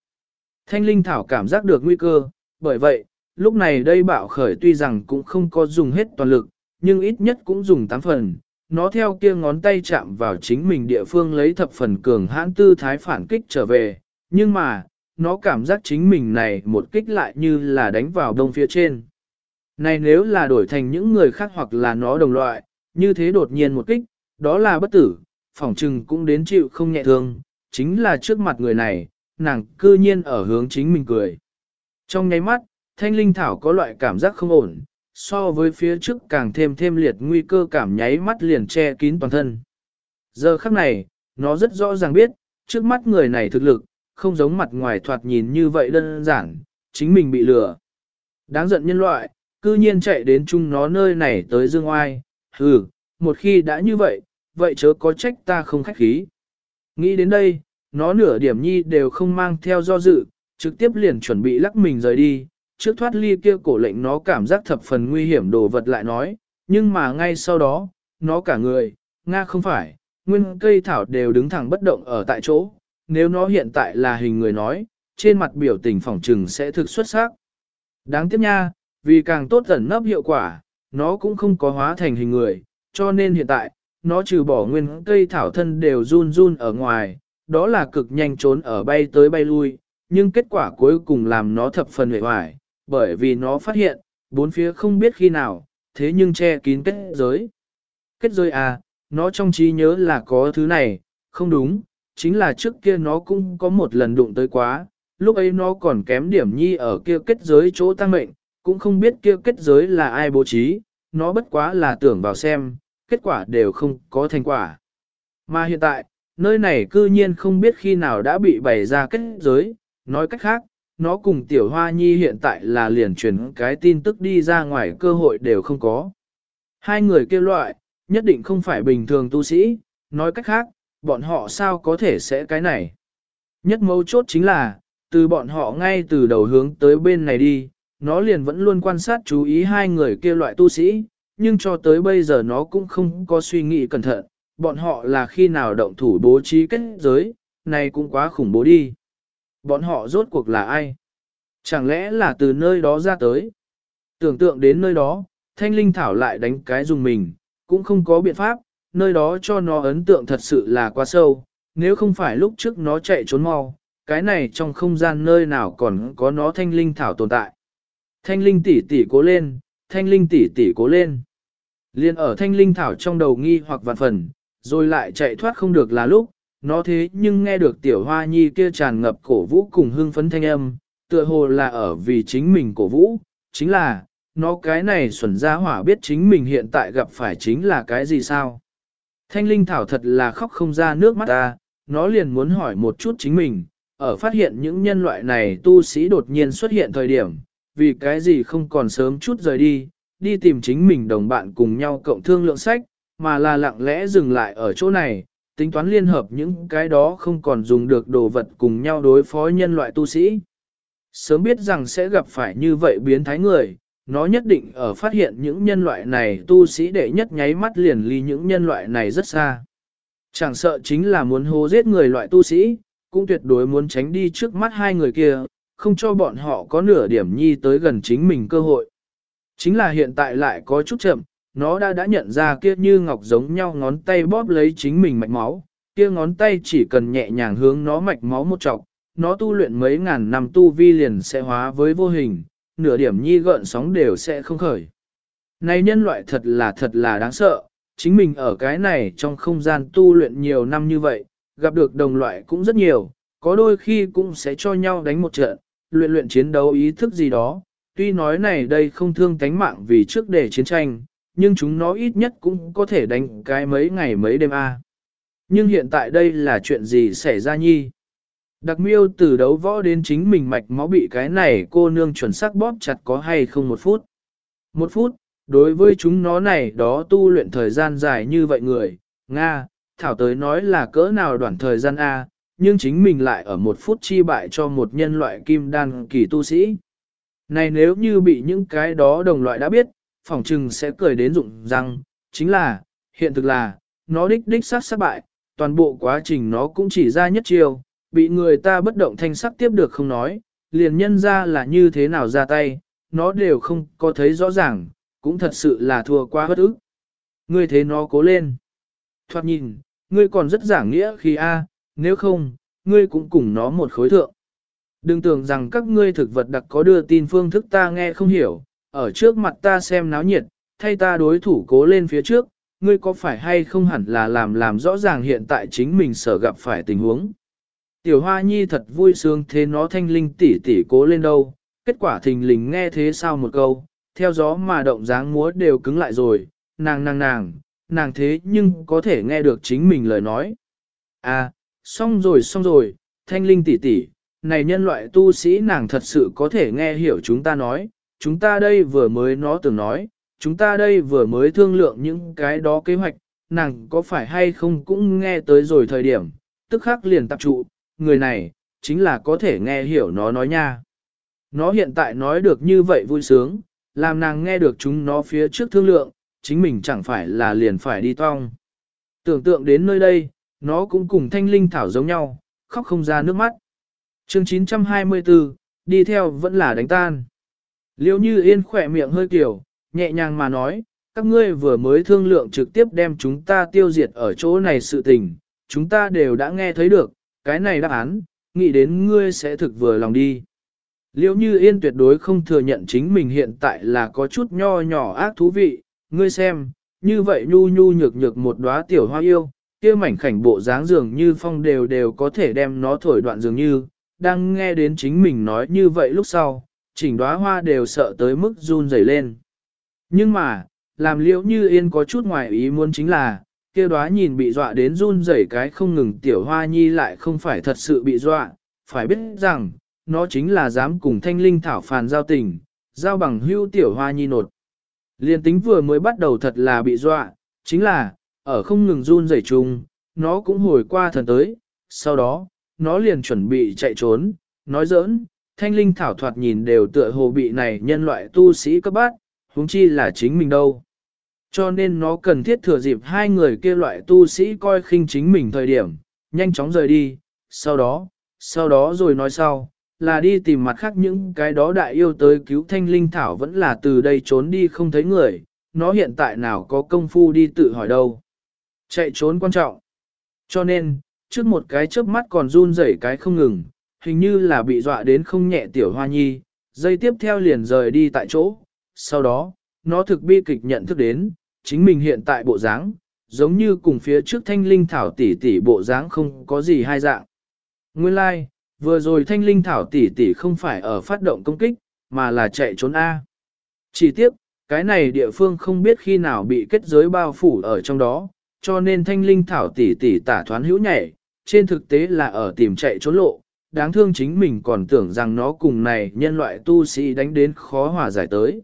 S1: Thanh Linh Thảo cảm giác được nguy cơ, bởi vậy, lúc này đây bạo khởi tuy rằng cũng không có dùng hết toàn lực, nhưng ít nhất cũng dùng 8 phần. Nó theo kia ngón tay chạm vào chính mình địa phương lấy thập phần cường hãn tư thái phản kích trở về, nhưng mà, nó cảm giác chính mình này một kích lại như là đánh vào đông phía trên. Này nếu là đổi thành những người khác hoặc là nó đồng loại, như thế đột nhiên một kích, đó là bất tử, phỏng trừng cũng đến chịu không nhẹ thương, chính là trước mặt người này, nàng cư nhiên ở hướng chính mình cười. Trong nháy mắt, thanh linh thảo có loại cảm giác không ổn, so với phía trước càng thêm thêm liệt nguy cơ cảm nháy mắt liền che kín toàn thân. Giờ khắc này, nó rất rõ ràng biết, trước mắt người này thực lực, không giống mặt ngoài thoạt nhìn như vậy đơn giản, chính mình bị lừa. Đáng giận nhân loại, cư nhiên chạy đến chung nó nơi này tới dương oai, hừ, một khi đã như vậy, vậy chớ có trách ta không khách khí. Nghĩ đến đây, nó nửa điểm nhi đều không mang theo do dự, trực tiếp liền chuẩn bị lắc mình rời đi, trước thoát ly kia cổ lệnh nó cảm giác thập phần nguy hiểm đồ vật lại nói, nhưng mà ngay sau đó, nó cả người, Nga không phải, nguyên cây thảo đều đứng thẳng bất động ở tại chỗ, nếu nó hiện tại là hình người nói, trên mặt biểu tình phỏng trừng sẽ thực xuất sắc. Đáng tiếc nha, vì càng tốt ẩn nấp hiệu quả, nó cũng không có hóa thành hình người, cho nên hiện tại, nó trừ bỏ nguyên cây thảo thân đều run run ở ngoài, đó là cực nhanh trốn ở bay tới bay lui, nhưng kết quả cuối cùng làm nó thập phần hệ hoài, bởi vì nó phát hiện, bốn phía không biết khi nào, thế nhưng che kín kết giới. Kết giới à, nó trong trí nhớ là có thứ này, không đúng, chính là trước kia nó cũng có một lần đụng tới quá, lúc ấy nó còn kém điểm nhi ở kia kết giới chỗ tăng mệnh, cũng không biết kia kết giới là ai bố trí, nó bất quá là tưởng vào xem, kết quả đều không có thành quả. Mà hiện tại, nơi này cư nhiên không biết khi nào đã bị bày ra kết giới, nói cách khác, nó cùng tiểu hoa nhi hiện tại là liền truyền cái tin tức đi ra ngoài cơ hội đều không có. Hai người kêu loại, nhất định không phải bình thường tu sĩ, nói cách khác, bọn họ sao có thể sẽ cái này. Nhất mấu chốt chính là, từ bọn họ ngay từ đầu hướng tới bên này đi, nó liền vẫn luôn quan sát chú ý hai người kia loại tu sĩ, nhưng cho tới bây giờ nó cũng không có suy nghĩ cẩn thận, bọn họ là khi nào động thủ bố trí kết giới, này cũng quá khủng bố đi. Bọn họ rốt cuộc là ai? Chẳng lẽ là từ nơi đó ra tới? Tưởng tượng đến nơi đó, thanh linh thảo lại đánh cái dùng mình, cũng không có biện pháp, nơi đó cho nó ấn tượng thật sự là quá sâu, nếu không phải lúc trước nó chạy trốn mau, cái này trong không gian nơi nào còn có nó thanh linh thảo tồn tại. Thanh linh tỷ tỷ cố lên, thanh linh tỷ tỷ cố lên. Liên ở thanh linh thảo trong đầu nghi hoặc vạn phần, rồi lại chạy thoát không được là lúc, nó thế nhưng nghe được tiểu hoa nhi kia tràn ngập cổ vũ cùng hưng phấn thanh âm, tựa hồ là ở vì chính mình cổ vũ, chính là, nó cái này xuẩn ra hỏa biết chính mình hiện tại gặp phải chính là cái gì sao. Thanh linh thảo thật là khóc không ra nước mắt ta, nó liền muốn hỏi một chút chính mình, ở phát hiện những nhân loại này tu sĩ đột nhiên xuất hiện thời điểm, vì cái gì không còn sớm chút rời đi, đi tìm chính mình đồng bạn cùng nhau cộng thương lượng sách, mà là lặng lẽ dừng lại ở chỗ này, tính toán liên hợp những cái đó không còn dùng được đồ vật cùng nhau đối phó nhân loại tu sĩ. Sớm biết rằng sẽ gặp phải như vậy biến thái người, nó nhất định ở phát hiện những nhân loại này tu sĩ đệ nhất nháy mắt liền ly những nhân loại này rất xa. Chẳng sợ chính là muốn hô giết người loại tu sĩ, cũng tuyệt đối muốn tránh đi trước mắt hai người kia, không cho bọn họ có nửa điểm nhi tới gần chính mình cơ hội. Chính là hiện tại lại có chút chậm, nó đã đã nhận ra kia như ngọc giống nhau ngón tay bóp lấy chính mình mạch máu, kia ngón tay chỉ cần nhẹ nhàng hướng nó mạch máu một trọc, nó tu luyện mấy ngàn năm tu vi liền sẽ hóa với vô hình, nửa điểm nhi gợn sóng đều sẽ không khởi. Này nhân loại thật là thật là đáng sợ, chính mình ở cái này trong không gian tu luyện nhiều năm như vậy, gặp được đồng loại cũng rất nhiều, có đôi khi cũng sẽ cho nhau đánh một trận, luyện luyện chiến đấu ý thức gì đó, tuy nói này đây không thương tánh mạng vì trước để chiến tranh, nhưng chúng nó ít nhất cũng có thể đánh cái mấy ngày mấy đêm a. Nhưng hiện tại đây là chuyện gì xảy ra nhi? Đặc miêu từ đấu võ đến chính mình mạch máu bị cái này cô nương chuẩn xác bóp chặt có hay không một phút. Một phút, đối với chúng nó này đó tu luyện thời gian dài như vậy người, Nga, Thảo tới nói là cỡ nào đoạn thời gian A, nhưng chính mình lại ở một phút chi bại cho một nhân loại kim đan kỳ tu sĩ. Này nếu như bị những cái đó đồng loại đã biết, phỏng trừng sẽ cười đến rụng răng, chính là, hiện thực là, nó đích đích sát sát bại, toàn bộ quá trình nó cũng chỉ ra nhất chiều, bị người ta bất động thanh sắc tiếp được không nói, liền nhân ra là như thế nào ra tay, nó đều không có thấy rõ ràng, cũng thật sự là thua quá bất ức. Ngươi thế nó cố lên. thoạt nhìn, ngươi còn rất giảng nghĩa khi A, nếu không, ngươi cũng cùng nó một khối thượng. Đừng tưởng rằng các ngươi thực vật đặc có đưa tin phương thức ta nghe không hiểu, ở trước mặt ta xem náo nhiệt, thay ta đối thủ cố lên phía trước, ngươi có phải hay không hẳn là làm làm rõ ràng hiện tại chính mình sở gặp phải tình huống. Tiểu hoa nhi thật vui sướng thế nó thanh linh tỉ tỉ cố lên đâu, kết quả thình lình nghe thế sao một câu, theo gió mà động dáng múa đều cứng lại rồi, nàng nàng nàng, nàng thế nhưng có thể nghe được chính mình lời nói. À, xong rồi xong rồi, thanh linh tỷ tỷ, này nhân loại tu sĩ nàng thật sự có thể nghe hiểu chúng ta nói, chúng ta đây vừa mới nó từng nói, chúng ta đây vừa mới thương lượng những cái đó kế hoạch, nàng có phải hay không cũng nghe tới rồi thời điểm, tức khắc liền tập trụ, người này, chính là có thể nghe hiểu nó nói nha. Nó hiện tại nói được như vậy vui sướng, làm nàng nghe được chúng nó phía trước thương lượng, chính mình chẳng phải là liền phải đi tong. Tưởng tượng đến nơi đây, nó cũng cùng thanh linh thảo giống nhau, khóc không ra nước mắt. chương 924, đi theo vẫn là đánh tan. Liêu như yên khỏe miệng hơi kiểu, nhẹ nhàng mà nói, các ngươi vừa mới thương lượng trực tiếp đem chúng ta tiêu diệt ở chỗ này sự tình, chúng ta đều đã nghe thấy được, cái này đáp án, nghĩ đến ngươi sẽ thực vừa lòng đi. Liêu như yên tuyệt đối không thừa nhận chính mình hiện tại là có chút nho nhỏ ác thú vị, ngươi xem, như vậy nhu nhu nhược nhược một đóa tiểu hoa yêu, kia mảnh khảnh bộ dáng dường như phong đều đều có thể đem nó thổi đoạn dường như, đang nghe đến chính mình nói như vậy lúc sau, chỉnh đóa hoa đều sợ tới mức run rẩy lên. Nhưng mà, làm liễu như yên có chút ngoài ý muốn chính là, kia đóa nhìn bị dọa đến run rẩy cái không ngừng tiểu hoa nhi lại không phải thật sự bị dọa, phải biết rằng, nó chính là dám cùng thanh linh thảo phàn giao tình, giao bằng hưu tiểu hoa nhi nột. Liên tính vừa mới bắt đầu thật là bị dọa, chính là, ở không ngừng run rẩy chung, nó cũng hồi qua thần tới, sau đó, nó liền chuẩn bị chạy trốn, nói giỡn, thanh linh thảo thoạt nhìn đều tựa hồ bị này nhân loại tu sĩ cấp bát, huống chi là chính mình đâu. Cho nên nó cần thiết thừa dịp hai người kia loại tu sĩ coi khinh chính mình thời điểm, nhanh chóng rời đi, sau đó, sau đó rồi nói sau, là đi tìm mặt khác những cái đó đại yêu tới cứu thanh linh thảo vẫn là từ đây trốn đi không thấy người, nó hiện tại nào có công phu đi tự hỏi đâu. Chạy trốn quan trọng. Cho nên, trước một cái chớp mắt còn run rẩy cái không ngừng, hình như là bị dọa đến không nhẹ tiểu hoa nhi, dây tiếp theo liền rời đi tại chỗ. Sau đó, nó thực bi kịch nhận thức đến, chính mình hiện tại bộ dáng, giống như cùng phía trước thanh linh thảo tỷ tỷ bộ dáng không có gì hai dạng. Nguyên lai, like, vừa rồi thanh linh thảo tỷ tỷ không phải ở phát động công kích, mà là chạy trốn A. Chỉ tiếc, cái này địa phương không biết khi nào bị kết giới bao phủ ở trong đó, cho nên thanh linh thảo tỷ tỷ tả thoán hữu nhảy, trên thực tế là ở tìm chạy trốn lộ, đáng thương chính mình còn tưởng rằng nó cùng này nhân loại tu sĩ đánh đến khó hòa giải tới.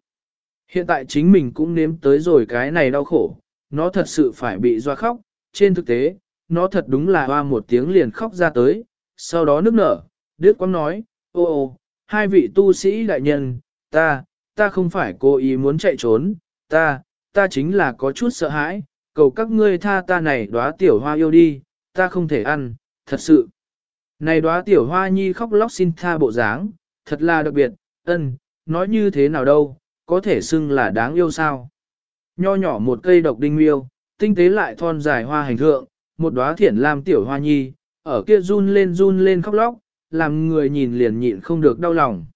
S1: Hiện tại chính mình cũng nếm tới rồi cái này đau khổ, nó thật sự phải bị doa khóc, trên thực tế, nó thật đúng là hoa một tiếng liền khóc ra tới, sau đó nước nở, Đức Quang nói, ô ô, hai vị tu sĩ đại nhân, ta, ta không phải cố ý muốn chạy trốn, ta, ta chính là có chút sợ hãi, cầu các ngươi tha ta này đóa tiểu hoa yêu đi, ta không thể ăn, thật sự. Này đóa tiểu hoa nhi khóc lóc xin tha bộ dáng, thật là đặc biệt, ân, nói như thế nào đâu, có thể xưng là đáng yêu sao. Nho nhỏ một cây độc đinh miêu, tinh tế lại thon dài hoa hành thượng, một đóa thiển lam tiểu hoa nhi, ở kia run lên run lên khóc lóc, làm người nhìn liền nhịn không được đau lòng.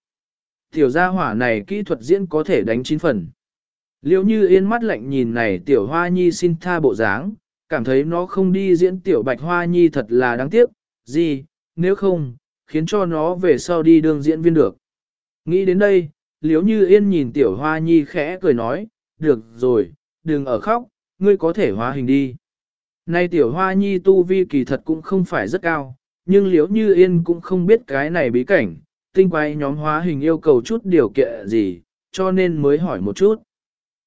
S1: Tiểu gia hỏa này kỹ thuật diễn có thể đánh chín phần. Liêu như yên mắt lạnh nhìn này tiểu hoa nhi xin tha bộ dáng, cảm thấy nó không đi diễn tiểu bạch hoa nhi thật là đáng tiếc, gì, nếu không, khiến cho nó về sau đi đường diễn viên được. Nghĩ đến đây, liếu như yên nhìn tiểu hoa nhi khẽ cười nói, được rồi, đừng ở khóc, ngươi có thể hóa hình đi. Nay tiểu hoa nhi tu vi kỳ thật cũng không phải rất cao, nhưng liếu như yên cũng không biết cái này bí cảnh, tinh quay nhóm hóa hình yêu cầu chút điều kiện gì, cho nên mới hỏi một chút.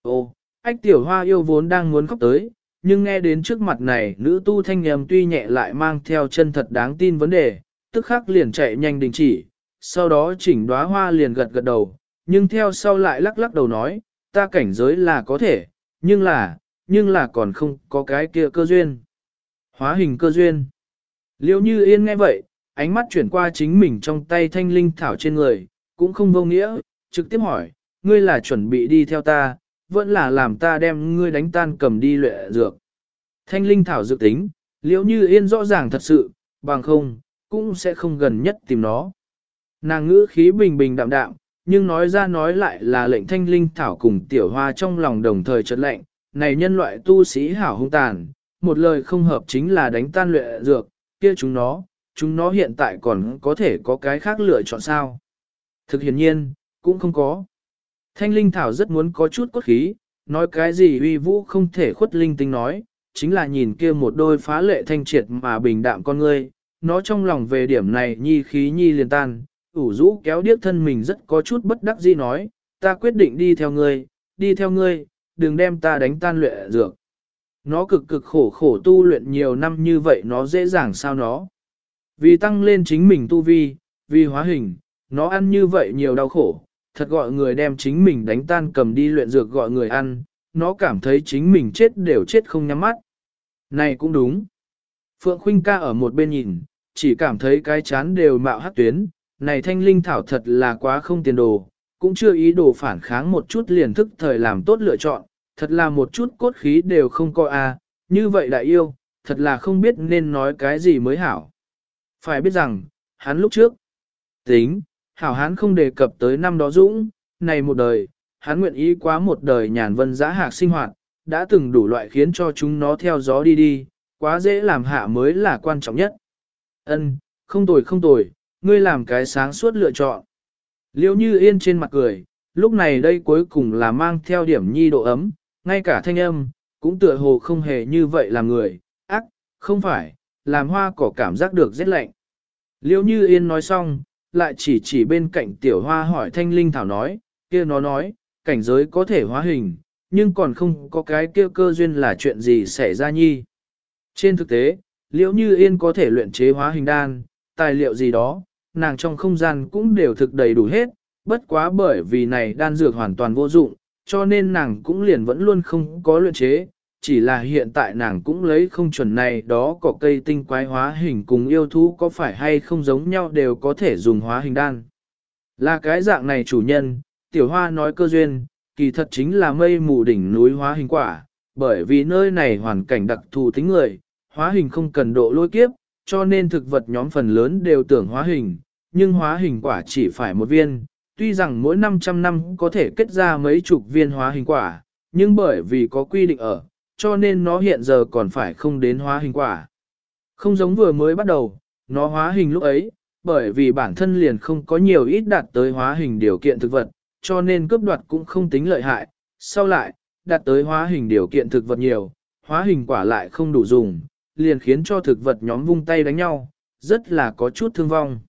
S1: Ô, ách tiểu hoa yêu vốn đang muốn khóc tới, nhưng nghe đến trước mặt này nữ tu thanh nhầm tuy nhẹ lại mang theo chân thật đáng tin vấn đề, tức khắc liền chạy nhanh đình chỉ, sau đó chỉnh đóa hoa liền gật gật đầu, nhưng theo sau lại lắc lắc đầu nói, ta cảnh giới là có thể, nhưng là, nhưng là còn không có cái kia cơ duyên. Hóa hình cơ duyên. Liêu như yên nghe vậy, ánh mắt chuyển qua chính mình trong tay thanh linh thảo trên người, cũng không vô nghĩa, trực tiếp hỏi, ngươi là chuẩn bị đi theo ta, vẫn là làm ta đem ngươi đánh tan cầm đi luyện dược. Thanh linh thảo dược tính, liễu như yên rõ ràng thật sự, bằng không, cũng sẽ không gần nhất tìm nó. Nàng ngữ khí bình bình đạm đạm, nhưng nói ra nói lại là lệnh thanh linh thảo cùng tiểu hoa trong lòng đồng thời chợt lệnh, này nhân loại tu sĩ hảo hung tàn, một lời không hợp chính là đánh tan luyện dược, kia chúng nó, chúng nó hiện tại còn có thể có cái khác lựa chọn sao. Thực hiện nhiên, cũng không có. Thanh linh thảo rất muốn có chút cốt khí, nói cái gì uy vũ không thể khuất linh tinh nói, chính là nhìn kia một đôi phá lệ thanh triệt mà bình đạm con ngươi, nó trong lòng về điểm này nhi khí nhi liền tan, ủ rũ kéo điếc thân mình rất có chút bất đắc dĩ nói, ta quyết định đi theo ngươi, đi theo ngươi, đừng đem ta đánh tan luyện dược. Nó cực cực khổ khổ tu luyện nhiều năm như vậy nó dễ dàng sao nó. Vì tăng lên chính mình tu vi, vì hóa hình, nó ăn như vậy nhiều đau khổ, thật gọi người đem chính mình đánh tan cầm đi luyện dược gọi người ăn, nó cảm thấy chính mình chết đều chết không nhắm mắt. Này cũng đúng. Phượng Khuynh ca ở một bên nhìn, chỉ cảm thấy cái chán đều mạo hát tuyến, này thanh linh thảo thật là quá không tiền đồ, cũng chưa ý đồ phản kháng một chút liền thức thời làm tốt lựa chọn, thật là một chút cốt khí đều không coi a, như vậy đại yêu, thật là không biết nên nói cái gì mới hảo. Phải biết rằng, hắn lúc trước, tính, hảo hán không đề cập tới năm đó dũng, này một đời, hắn nguyện ý quá một đời nhàn vân giã hạc sinh hoạt, đã từng đủ loại khiến cho chúng nó theo gió đi đi, quá dễ làm hạ mới là quan trọng nhất. Ân, không tồi không tồi, ngươi làm cái sáng suốt lựa chọn. Liêu như yên trên mặt cười, lúc này đây cuối cùng là mang theo điểm nhi độ ấm, ngay cả thanh âm, cũng tựa hồ không hề như vậy là người, ác, không phải, làm hoa cỏ cảm giác được rét lạnh. Liêu như yên nói xong, lại chỉ chỉ bên cạnh tiểu hoa hỏi thanh linh thảo nói, kia nó nói, cảnh giới có thể hóa hình, nhưng còn không có cái kia cơ duyên là chuyện gì xảy ra nhi. Trên thực tế, liễu như yên có thể luyện chế hóa hình đan, tài liệu gì đó, nàng trong không gian cũng đều thực đầy đủ hết, bất quá bởi vì này đan dược hoàn toàn vô dụng, cho nên nàng cũng liền vẫn luôn không có luyện chế, chỉ là hiện tại nàng cũng lấy không chuẩn này đó có cây tinh quái hóa hình cùng yêu thú có phải hay không giống nhau đều có thể dùng hóa hình đan. Là cái dạng này chủ nhân, tiểu hoa nói cơ duyên, kỳ thật chính là mây mù đỉnh núi hóa hình quả, bởi vì nơi này hoàn cảnh đặc thù tính người, hóa hình không cần độ lôi kiếp, cho nên thực vật nhóm phần lớn đều tưởng hóa hình, nhưng hóa hình quả chỉ phải một viên, tuy rằng mỗi 500 năm có thể kết ra mấy chục viên hóa hình quả, nhưng bởi vì có quy định ở, cho nên nó hiện giờ còn phải không đến hóa hình quả. Không giống vừa mới bắt đầu, nó hóa hình lúc ấy, bởi vì bản thân liền không có nhiều ít đạt tới hóa hình điều kiện thực vật, cho nên cướp đoạt cũng không tính lợi hại. Sau lại, đạt tới hóa hình điều kiện thực vật nhiều, hóa hình quả lại không đủ dùng, liền khiến cho thực vật nhóm vung tay đánh nhau, rất là có chút thương vong.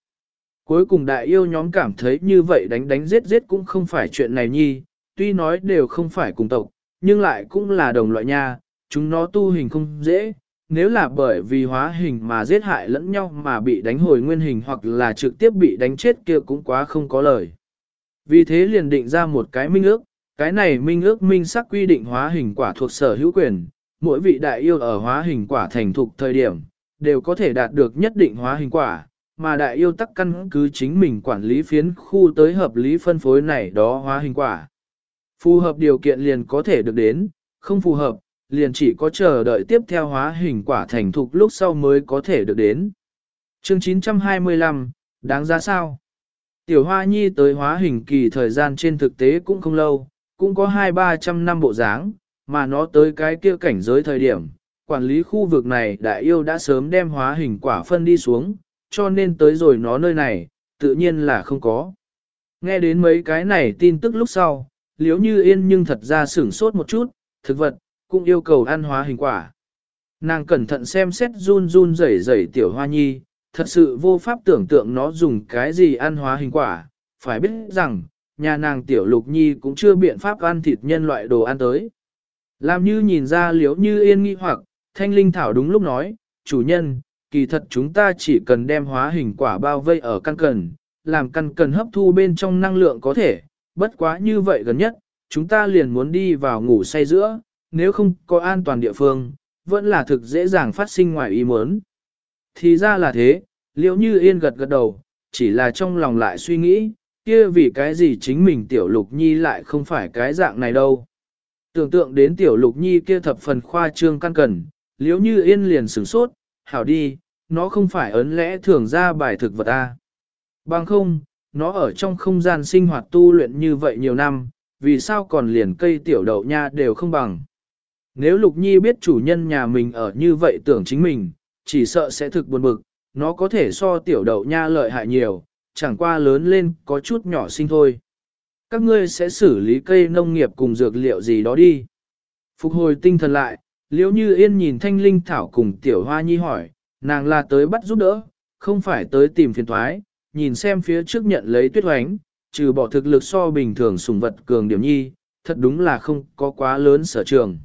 S1: Cuối cùng đại yêu nhóm cảm thấy như vậy đánh đánh giết giết cũng không phải chuyện này nhi, tuy nói đều không phải cùng tộc, nhưng lại cũng là đồng loại nha, chúng nó tu hình không dễ, nếu là bởi vì hóa hình mà giết hại lẫn nhau mà bị đánh hồi nguyên hình hoặc là trực tiếp bị đánh chết kia cũng quá không có lời. Vì thế liền định ra một cái minh ước, cái này minh ước minh sắc quy định hóa hình quả thuộc sở hữu quyền, mỗi vị đại yêu ở hóa hình quả thành thục thời điểm, đều có thể đạt được nhất định hóa hình quả, mà đại yêu tắc căn cứ chính mình quản lý phiến khu tới hợp lý phân phối này đó hóa hình quả. Phù hợp điều kiện liền có thể được đến, không phù hợp, liền chỉ có chờ đợi tiếp theo hóa hình quả thành thục lúc sau mới có thể được đến. Chương 925, đáng giá sao? Tiểu Hoa Nhi tới hóa hình kỳ thời gian trên thực tế cũng không lâu, cũng có hai ba trăm năm bộ dáng, mà nó tới cái kia cảnh giới thời điểm, quản lý khu vực này đại yêu đã sớm đem hóa hình quả phân đi xuống, cho nên tới rồi nó nơi này, tự nhiên là không có. Nghe đến mấy cái này tin tức lúc sau, liếu như yên nhưng thật ra sửng sốt một chút, thực vật, cũng yêu cầu ăn hóa hình quả. Nàng cẩn thận xem xét run run rẩy rẩy tiểu hoa nhi, thật sự vô pháp tưởng tượng nó dùng cái gì ăn hóa hình quả, phải biết rằng, nhà nàng tiểu lục nhi cũng chưa biện pháp ăn thịt nhân loại đồ ăn tới. Làm như nhìn ra liếu như yên nghi hoặc, thanh linh thảo đúng lúc nói, chủ nhân, kỳ thật chúng ta chỉ cần đem hóa hình quả bao vây ở căn cần, làm căn cần hấp thu bên trong năng lượng có thể, bất quá như vậy gần nhất, chúng ta liền muốn đi vào ngủ say giữa, nếu không có an toàn địa phương, vẫn là thực dễ dàng phát sinh ngoài ý muốn. Thì ra là thế, liễu như yên gật gật đầu, chỉ là trong lòng lại suy nghĩ, kia vì cái gì chính mình tiểu lục nhi lại không phải cái dạng này đâu. Tưởng tượng đến tiểu lục nhi kia thập phần khoa trương căn cần, liễu như yên liền sửng sốt, hảo đi, nó không phải ấn lẽ thường ra bài thực vật A. Bằng không, nó ở trong không gian sinh hoạt tu luyện như vậy nhiều năm, vì sao còn liền cây tiểu đậu nha đều không bằng. Nếu Lục Nhi biết chủ nhân nhà mình ở như vậy tưởng chính mình, chỉ sợ sẽ thực buồn bực, nó có thể so tiểu đậu nha lợi hại nhiều, chẳng qua lớn lên có chút nhỏ sinh thôi. Các ngươi sẽ xử lý cây nông nghiệp cùng dược liệu gì đó đi. Phục hồi tinh thần lại, liễu như yên nhìn thanh linh thảo cùng tiểu hoa nhi hỏi, nàng là tới bắt giúp đỡ, không phải tới tìm phiền thoái, nhìn xem phía trước nhận lấy tuyết hoánh, trừ bỏ thực lực so bình thường sùng vật cường điểm nhi, thật đúng là không có quá lớn sở trường.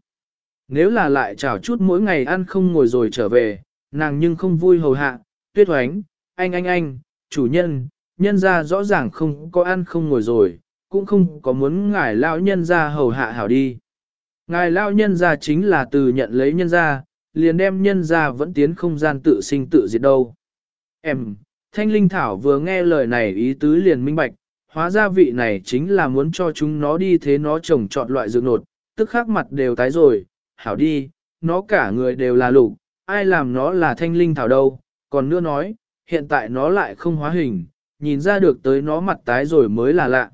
S1: Nếu là lại chào chút mỗi ngày ăn không ngồi rồi trở về, nàng nhưng không vui hầu hạ, tuyết hoánh, anh anh anh, chủ nhân, nhân ra rõ ràng không có ăn không ngồi rồi, cũng không có muốn ngài lao nhân ra hầu hạ hảo đi. Ngài lao nhân ra chính là từ nhận lấy nhân ra, liền đem nhân ra vẫn tiến không gian tự sinh tự diệt đâu. Em, Thanh Linh Thảo vừa nghe lời này ý tứ liền minh bạch, hóa ra vị này chính là muốn cho chúng nó đi thế nó trồng trọt loại dược nột, tức khắc mặt đều tái rồi, hảo đi, nó cả người đều là lục, ai làm nó là Thanh Linh Thảo đâu, còn nữa nói, hiện tại nó lại không hóa hình, nhìn ra được tới nó mặt tái rồi mới là lạ.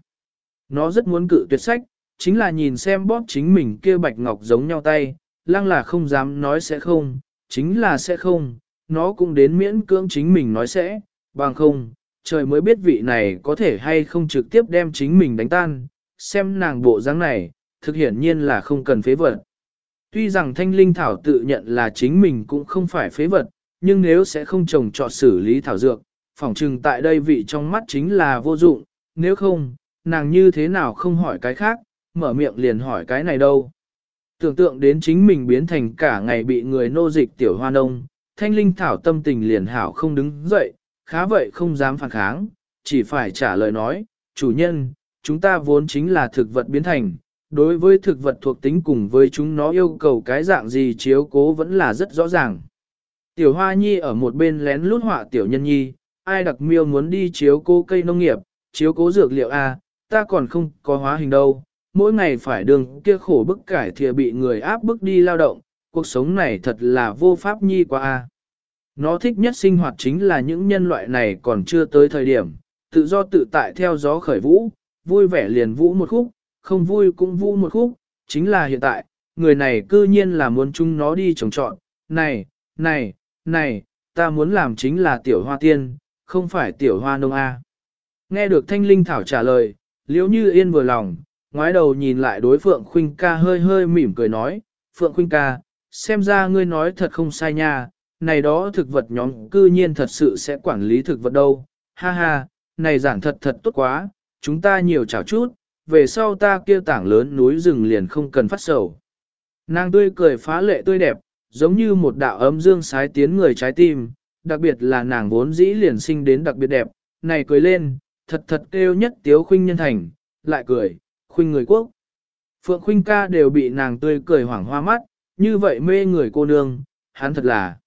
S1: Nó rất muốn cự tuyệt sách, chính là nhìn xem bóp chính mình kia bạch ngọc giống nhau tay, lăng là không dám nói sẽ không, chính là sẽ không, nó cũng đến miễn cưỡng chính mình nói sẽ, bằng không, trời mới biết vị này có thể hay không trực tiếp đem chính mình đánh tan, xem nàng bộ dáng này, thực hiển nhiên là không cần phế vật. Tuy rằng thanh linh thảo tự nhận là chính mình cũng không phải phế vật, nhưng nếu sẽ không trồng trọt xử lý thảo dược, phỏng trừng tại đây vị trong mắt chính là vô dụng, nếu không, nàng như thế nào không hỏi cái khác, mở miệng liền hỏi cái này đâu. Tưởng tượng đến chính mình biến thành cả ngày bị người nô dịch tiểu hoa nông, thanh linh thảo tâm tình liền hảo không đứng dậy, khá vậy không dám phản kháng, chỉ phải trả lời nói, chủ nhân, chúng ta vốn chính là thực vật biến thành, đối với thực vật thuộc tính cùng với chúng nó yêu cầu cái dạng gì chiếu cố vẫn là rất rõ ràng. Tiểu Hoa Nhi ở một bên lén lút họa Tiểu Nhân Nhi, ai đặc miêu muốn đi chiếu cố cây nông nghiệp, chiếu cố dược liệu A, à, ta còn không có hóa hình đâu, mỗi ngày phải đường kia khổ bức cải thìa bị người áp bức đi lao động, cuộc sống này thật là vô pháp nhi quá A. Nó thích nhất sinh hoạt chính là những nhân loại này còn chưa tới thời điểm, tự do tự tại theo gió khởi vũ, vui vẻ liền vũ một khúc, không vui cũng vũ một khúc, chính là hiện tại, người này cư nhiên là muốn chúng nó đi trồng trọn, này, này, này, ta muốn làm chính là tiểu hoa tiên, không phải tiểu hoa nông A. Nghe được thanh linh thảo trả lời, liếu như yên vừa lòng, ngoái đầu nhìn lại đối Phượng Khuynh ca hơi hơi mỉm cười nói, Phượng Khuynh ca, xem ra ngươi nói thật không sai nha, này đó thực vật nhóm cư nhiên thật sự sẽ quản lý thực vật đâu, ha ha, này giản thật thật tốt quá, chúng ta nhiều chào chút, về sau ta kia tảng lớn núi rừng liền không cần phát sầu. Nàng tươi cười phá lệ tươi đẹp, giống như một đạo ấm dương sái tiến người trái tim, đặc biệt là nàng vốn dĩ liền sinh đến đặc biệt đẹp, này cười lên, thật thật kêu nhất tiếu khuynh nhân thành, lại cười, khuynh người quốc. Phượng khuynh ca đều bị nàng tươi cười hoảng hoa mắt, như vậy mê người cô nương, hắn thật là.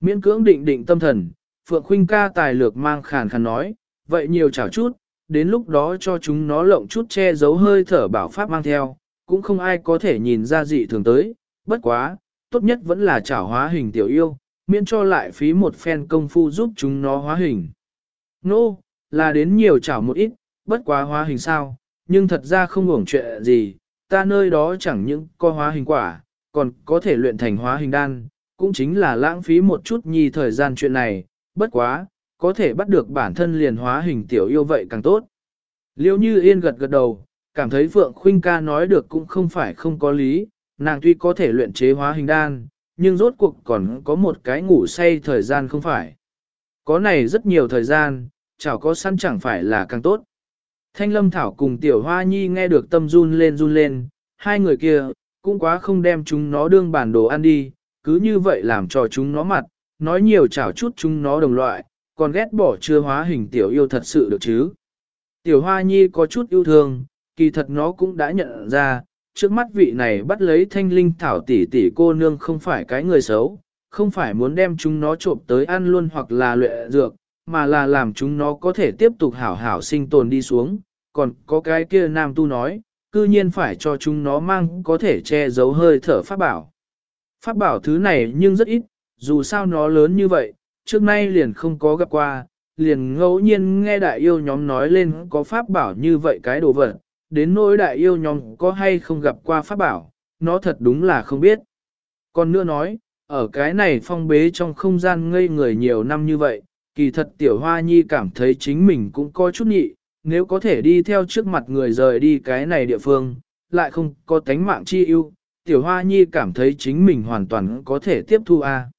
S1: Miễn cưỡng định định tâm thần, Phượng Khuynh ca tài lược mang khàn khàn nói, vậy nhiều chảo chút, đến lúc đó cho chúng nó lộng chút che giấu hơi thở bảo pháp mang theo, cũng không ai có thể nhìn ra dị thường tới, bất quá, tốt nhất vẫn là chảo hóa hình tiểu yêu, miễn cho lại phí một phen công phu giúp chúng nó hóa hình. Nô, no, là đến nhiều chảo một ít, bất quá hóa hình sao, nhưng thật ra không hưởng chuyện gì, ta nơi đó chẳng những có hóa hình quả, còn có thể luyện thành hóa hình đan, cũng chính là lãng phí một chút nhi thời gian chuyện này, bất quá, có thể bắt được bản thân liền hóa hình tiểu yêu vậy càng tốt. Liêu như yên gật gật đầu, cảm thấy Phượng Khuynh ca nói được cũng không phải không có lý, nàng tuy có thể luyện chế hóa hình đan, nhưng rốt cuộc còn có một cái ngủ say thời gian không phải. Có này rất nhiều thời gian, chảo có săn chẳng phải là càng tốt. Thanh lâm thảo cùng tiểu hoa nhi nghe được tâm run lên run lên, hai người kia, cũng quá không đem chúng nó đương bản đồ ăn đi, cứ như vậy làm cho chúng nó mặt, nói nhiều chảo chút chúng nó đồng loại, còn ghét bỏ chưa hóa hình tiểu yêu thật sự được chứ. Tiểu hoa nhi có chút yêu thương, kỳ thật nó cũng đã nhận ra, trước mắt vị này bắt lấy thanh linh thảo tỷ tỷ cô nương không phải cái người xấu, không phải muốn đem chúng nó trộm tới ăn luôn hoặc là luyện dược, mà là làm chúng nó có thể tiếp tục hảo hảo sinh tồn đi xuống, còn có cái kia nam tu nói, cư nhiên phải cho chúng nó mang có thể che giấu hơi thở pháp bảo. Pháp bảo thứ này nhưng rất ít, dù sao nó lớn như vậy, trước nay liền không có gặp qua, liền ngẫu nhiên nghe đại yêu nhóm nói lên có pháp bảo như vậy cái đồ vật, đến nỗi đại yêu nhóm có hay không gặp qua pháp bảo, nó thật đúng là không biết. Còn nữa nói, ở cái này phong bế trong không gian ngây người nhiều năm như vậy, kỳ thật tiểu hoa nhi cảm thấy chính mình cũng có chút nhị, nếu có thể đi theo trước mặt người rời đi cái này địa phương, lại không có tánh mạng chi ưu, tiểu hoa nhi cảm thấy chính mình hoàn toàn có thể tiếp thu a.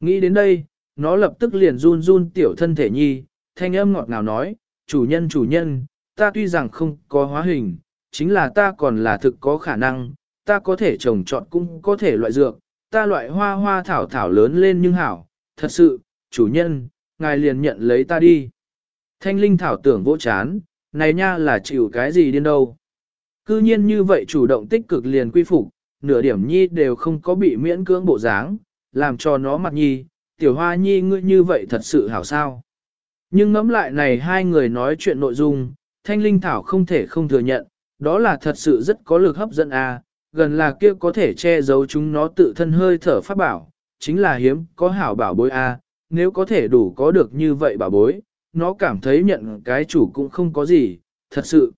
S1: Nghĩ đến đây, nó lập tức liền run run tiểu thân thể nhi, thanh âm ngọt ngào nói, chủ nhân chủ nhân, ta tuy rằng không có hóa hình, chính là ta còn là thực có khả năng, ta có thể trồng trọt cũng có thể loại dược, ta loại hoa hoa thảo thảo lớn lên nhưng hảo, thật sự, chủ nhân, ngài liền nhận lấy ta đi. Thanh linh thảo tưởng vỗ chán, này nha là chịu cái gì điên đâu. Cư nhiên như vậy chủ động tích cực liền quy phục, nửa điểm nhi đều không có bị miễn cưỡng bộ dáng, làm cho nó mặt nhi, tiểu hoa nhi ngươi như vậy thật sự hảo sao. Nhưng ngẫm lại này hai người nói chuyện nội dung, thanh linh thảo không thể không thừa nhận, đó là thật sự rất có lực hấp dẫn a à, gần là kia có thể che giấu chúng nó tự thân hơi thở pháp bảo, chính là hiếm có hảo bảo bối a à, nếu có thể đủ có được như vậy bảo bối, nó cảm thấy nhận cái chủ cũng không có gì, thật sự.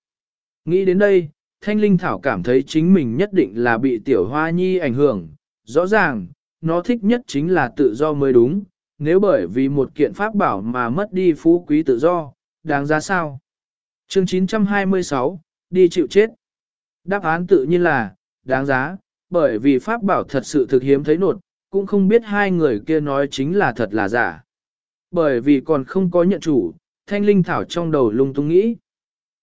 S1: Nghĩ đến đây, thanh linh thảo cảm thấy chính mình nhất định là bị tiểu hoa nhi ảnh hưởng, rõ ràng, nó thích nhất chính là tự do mới đúng, nếu bởi vì một kiện pháp bảo mà mất đi phú quý tự do, đáng giá sao? Chương 926, đi chịu chết. Đáp án tự nhiên là, đáng giá, bởi vì pháp bảo thật sự thực hiếm thấy nột, cũng không biết hai người kia nói chính là thật là giả. Bởi vì còn không có nhận chủ, thanh linh thảo trong đầu lung tung nghĩ.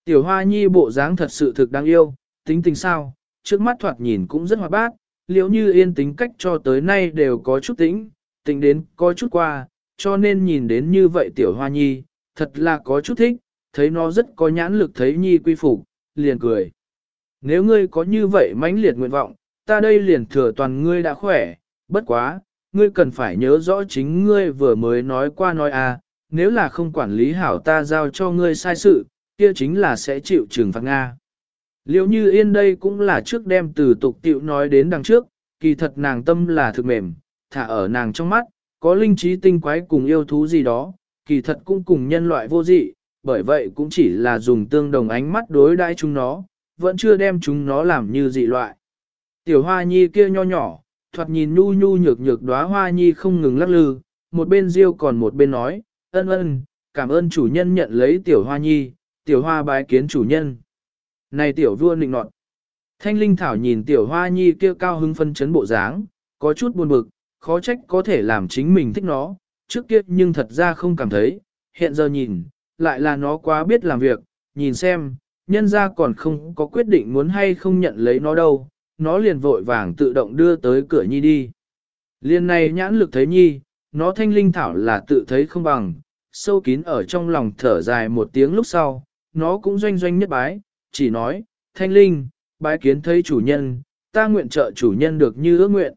S1: Tiểu hoa nhi bộ dáng thật sự thực đáng yêu, tính tình sao, trước mắt thoạt nhìn cũng rất hòa bát, liễu như yên tính cách cho tới nay đều có chút tính, tính đến có chút qua, cho nên nhìn đến như vậy tiểu hoa nhi, thật là có chút thích, thấy nó rất có nhãn lực thấy nhi quy phục, liền cười. Nếu ngươi có như vậy mãnh liệt nguyện vọng, ta đây liền thừa toàn ngươi đã khỏe, bất quá, ngươi cần phải nhớ rõ chính ngươi vừa mới nói qua nói à, nếu là không quản lý hảo ta giao cho ngươi sai sự, kia chính là sẽ chịu trừng phạt Nga. Liệu như yên đây cũng là trước đem từ tục tiệu nói đến đằng trước, kỳ thật nàng tâm là thực mềm, thả ở nàng trong mắt, có linh trí tinh quái cùng yêu thú gì đó, kỳ thật cũng cùng nhân loại vô dị, bởi vậy cũng chỉ là dùng tương đồng ánh mắt đối đãi chúng nó, vẫn chưa đem chúng nó làm như dị loại. Tiểu hoa nhi kia nho nhỏ, thoạt nhìn nhu nhu nhược nhược đóa hoa nhi không ngừng lắc lư, một bên riêu còn một bên nói, ân ân, cảm ơn chủ nhân nhận lấy tiểu hoa nhi, tiểu hoa bái kiến chủ nhân. Này tiểu vua nịnh nọt. Thanh linh thảo nhìn tiểu hoa nhi kia cao hứng phân chấn bộ dáng, có chút buồn bực, khó trách có thể làm chính mình thích nó, trước kia nhưng thật ra không cảm thấy, hiện giờ nhìn, lại là nó quá biết làm việc, nhìn xem, nhân ra còn không có quyết định muốn hay không nhận lấy nó đâu, nó liền vội vàng tự động đưa tới cửa nhi đi. Liên này nhãn lực thấy nhi, nó thanh linh thảo là tự thấy không bằng, sâu kín ở trong lòng thở dài một tiếng lúc sau, nó cũng doanh doanh nhất bái, chỉ nói, thanh linh, bái kiến thấy chủ nhân, ta nguyện trợ chủ nhân được như ước nguyện.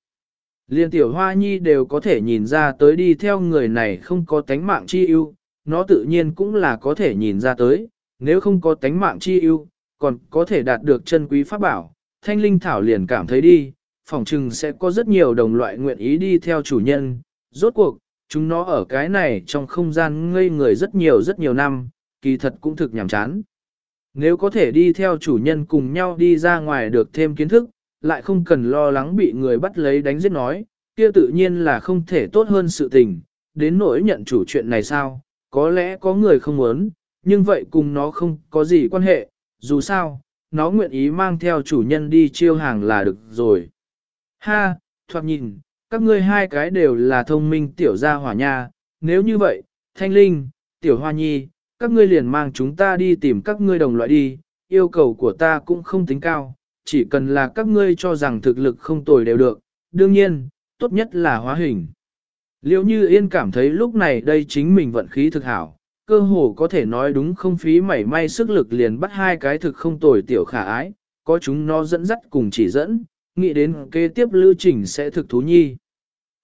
S1: Liên tiểu hoa nhi đều có thể nhìn ra tới đi theo người này không có tánh mạng chi ưu, nó tự nhiên cũng là có thể nhìn ra tới, nếu không có tánh mạng chi ưu, còn có thể đạt được chân quý pháp bảo, thanh linh thảo liền cảm thấy đi, phỏng chừng sẽ có rất nhiều đồng loại nguyện ý đi theo chủ nhân, rốt cuộc, chúng nó ở cái này trong không gian ngây người rất nhiều rất nhiều năm, kỳ thật cũng thực nhàm chán. Nếu có thể đi theo chủ nhân cùng nhau đi ra ngoài được thêm kiến thức, lại không cần lo lắng bị người bắt lấy đánh giết nói, kia tự nhiên là không thể tốt hơn sự tình, đến nỗi nhận chủ chuyện này sao, có lẽ có người không muốn, nhưng vậy cùng nó không có gì quan hệ, dù sao, nó nguyện ý mang theo chủ nhân đi chiêu hàng là được rồi. Ha, thoạt nhìn, các ngươi hai cái đều là thông minh tiểu gia hỏa nha, nếu như vậy, thanh linh, tiểu hoa nhi, các ngươi liền mang chúng ta đi tìm các ngươi đồng loại đi, yêu cầu của ta cũng không tính cao, chỉ cần là các ngươi cho rằng thực lực không tồi đều được, đương nhiên, tốt nhất là hóa hình. Liệu như yên cảm thấy lúc này đây chính mình vận khí thực hảo, cơ hồ có thể nói đúng không phí mảy may sức lực liền bắt hai cái thực không tồi tiểu khả ái, có chúng nó dẫn dắt cùng chỉ dẫn, nghĩ đến kế tiếp lưu trình sẽ thực thú nhi.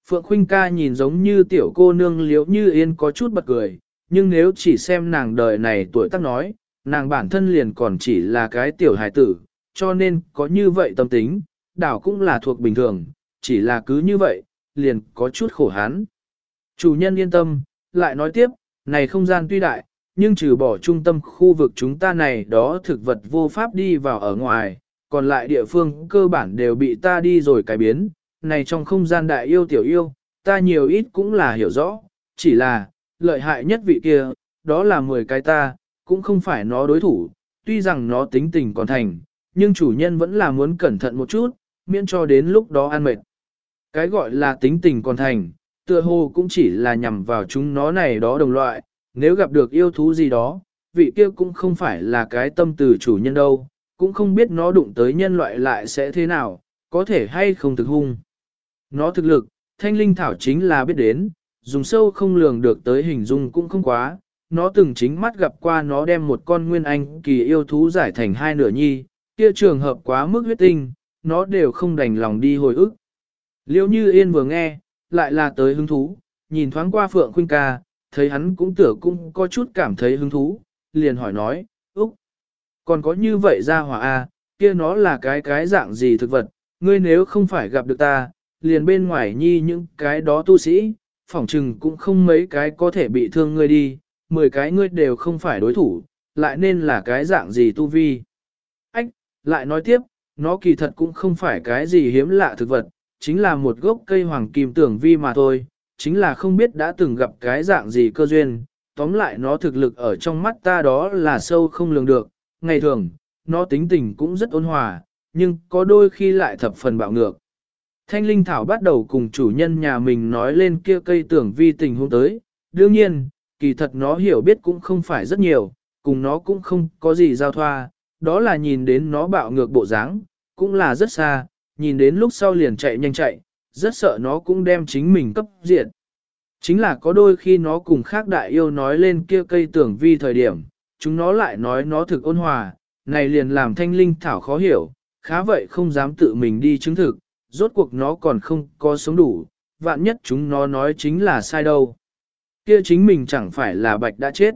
S1: Phượng Khuynh ca nhìn giống như tiểu cô nương liễu như yên có chút bật cười, nhưng nếu chỉ xem nàng đời này tuổi tác nói, nàng bản thân liền còn chỉ là cái tiểu hài tử, cho nên có như vậy tâm tính, đảo cũng là thuộc bình thường, chỉ là cứ như vậy, liền có chút khổ hán. Chủ nhân yên tâm, lại nói tiếp, này không gian tuy đại, nhưng trừ bỏ trung tâm khu vực chúng ta này đó thực vật vô pháp đi vào ở ngoài, còn lại địa phương cơ bản đều bị ta đi rồi cải biến, này trong không gian đại yêu tiểu yêu, ta nhiều ít cũng là hiểu rõ, chỉ là, lợi hại nhất vị kia, đó là 10 cái ta, cũng không phải nó đối thủ, tuy rằng nó tính tình còn thành, nhưng chủ nhân vẫn là muốn cẩn thận một chút, miễn cho đến lúc đó ăn mệt. Cái gọi là tính tình còn thành, tựa hồ cũng chỉ là nhằm vào chúng nó này đó đồng loại, nếu gặp được yêu thú gì đó, vị kia cũng không phải là cái tâm từ chủ nhân đâu, cũng không biết nó đụng tới nhân loại lại sẽ thế nào, có thể hay không thực hung. Nó thực lực, thanh linh thảo chính là biết đến, dùng sâu không lường được tới hình dung cũng không quá, nó từng chính mắt gặp qua nó đem một con nguyên anh kỳ yêu thú giải thành hai nửa nhi, kia trường hợp quá mức huyết tinh, nó đều không đành lòng đi hồi ức. Liêu như yên vừa nghe, lại là tới hứng thú, nhìn thoáng qua Phượng Khuynh ca, thấy hắn cũng tựa cũng có chút cảm thấy hứng thú, liền hỏi nói, Úc, còn có như vậy ra hỏa A, kia nó là cái cái dạng gì thực vật, ngươi nếu không phải gặp được ta, liền bên ngoài nhi những cái đó tu sĩ, phỏng chừng cũng không mấy cái có thể bị thương ngươi đi, mười cái ngươi đều không phải đối thủ, lại nên là cái dạng gì tu vi. Ách, lại nói tiếp, nó kỳ thật cũng không phải cái gì hiếm lạ thực vật, chính là một gốc cây hoàng kim tưởng vi mà thôi, chính là không biết đã từng gặp cái dạng gì cơ duyên, tóm lại nó thực lực ở trong mắt ta đó là sâu không lường được, ngày thường, nó tính tình cũng rất ôn hòa, nhưng có đôi khi lại thập phần bạo ngược. Thanh Linh Thảo bắt đầu cùng chủ nhân nhà mình nói lên kia cây tưởng vi tình huống tới, đương nhiên, kỳ thật nó hiểu biết cũng không phải rất nhiều, cùng nó cũng không có gì giao thoa, đó là nhìn đến nó bạo ngược bộ dáng, cũng là rất xa, nhìn đến lúc sau liền chạy nhanh chạy, rất sợ nó cũng đem chính mình cấp diện. Chính là có đôi khi nó cùng khác đại yêu nói lên kia cây tưởng vi thời điểm, chúng nó lại nói nó thực ôn hòa, này liền làm thanh linh thảo khó hiểu, khá vậy không dám tự mình đi chứng thực, rốt cuộc nó còn không có sống đủ, vạn nhất chúng nó nói chính là sai đâu. Kia chính mình chẳng phải là bạch đã chết.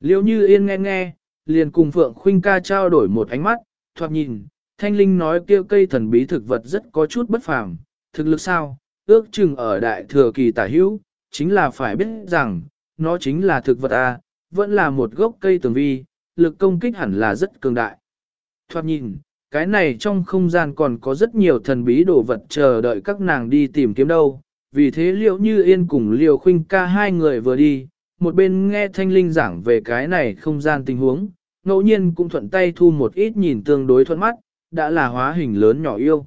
S1: Liêu như yên nghe nghe, liền cùng Phượng Khuynh ca trao đổi một ánh mắt, thoạt nhìn, thanh linh nói kia cây thần bí thực vật rất có chút bất phàm, thực lực sao, ước chừng ở đại thừa kỳ tả hữu, chính là phải biết rằng, nó chính là thực vật A, vẫn là một gốc cây tường vi, lực công kích hẳn là rất cường đại. Thoạt nhìn, cái này trong không gian còn có rất nhiều thần bí đồ vật chờ đợi các nàng đi tìm kiếm đâu. Vì thế liệu như yên cùng liều khuynh ca hai người vừa đi, một bên nghe thanh linh giảng về cái này không gian tình huống, ngẫu nhiên cũng thuận tay thu một ít nhìn tương đối thuận mắt, đã là hóa hình lớn nhỏ yêu.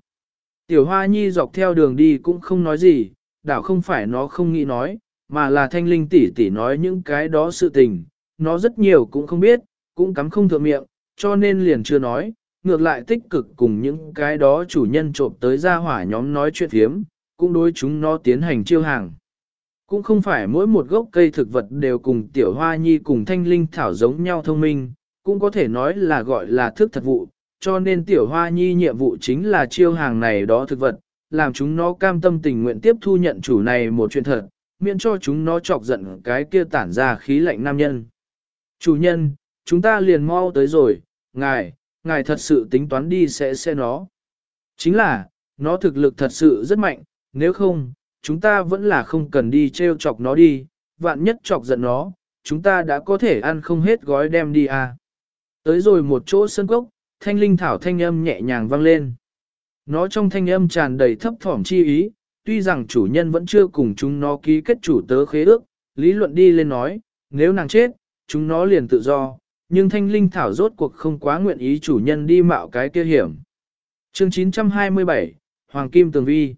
S1: Tiểu hoa nhi dọc theo đường đi cũng không nói gì, đảo không phải nó không nghĩ nói, mà là thanh linh tỷ tỷ nói những cái đó sự tình, nó rất nhiều cũng không biết, cũng cắm không thượng miệng, cho nên liền chưa nói, ngược lại tích cực cùng những cái đó chủ nhân trộm tới ra hỏa nhóm nói chuyện hiếm cũng đối chúng nó tiến hành chiêu hàng. Cũng không phải mỗi một gốc cây thực vật đều cùng tiểu hoa nhi cùng thanh linh thảo giống nhau thông minh, cũng có thể nói là gọi là thức thật vụ, cho nên tiểu hoa nhi nhiệm vụ chính là chiêu hàng này đó thực vật, làm chúng nó cam tâm tình nguyện tiếp thu nhận chủ này một chuyện thật, miễn cho chúng nó chọc giận cái kia tản ra khí lạnh nam nhân. Chủ nhân, chúng ta liền mau tới rồi, ngài, ngài thật sự tính toán đi sẽ xe nó. Chính là, nó thực lực thật sự rất mạnh, nếu không, chúng ta vẫn là không cần đi treo chọc nó đi, vạn nhất chọc giận nó, chúng ta đã có thể ăn không hết gói đem đi à. Tới rồi một chỗ sân cốc, thanh linh thảo thanh âm nhẹ nhàng vang lên. Nó trong thanh âm tràn đầy thấp thỏm chi ý, tuy rằng chủ nhân vẫn chưa cùng chúng nó ký kết chủ tớ khế ước, lý luận đi lên nói, nếu nàng chết, chúng nó liền tự do, nhưng thanh linh thảo rốt cuộc không quá nguyện ý chủ nhân đi mạo cái kia hiểm. Chương 927, Hoàng Kim Tường Vi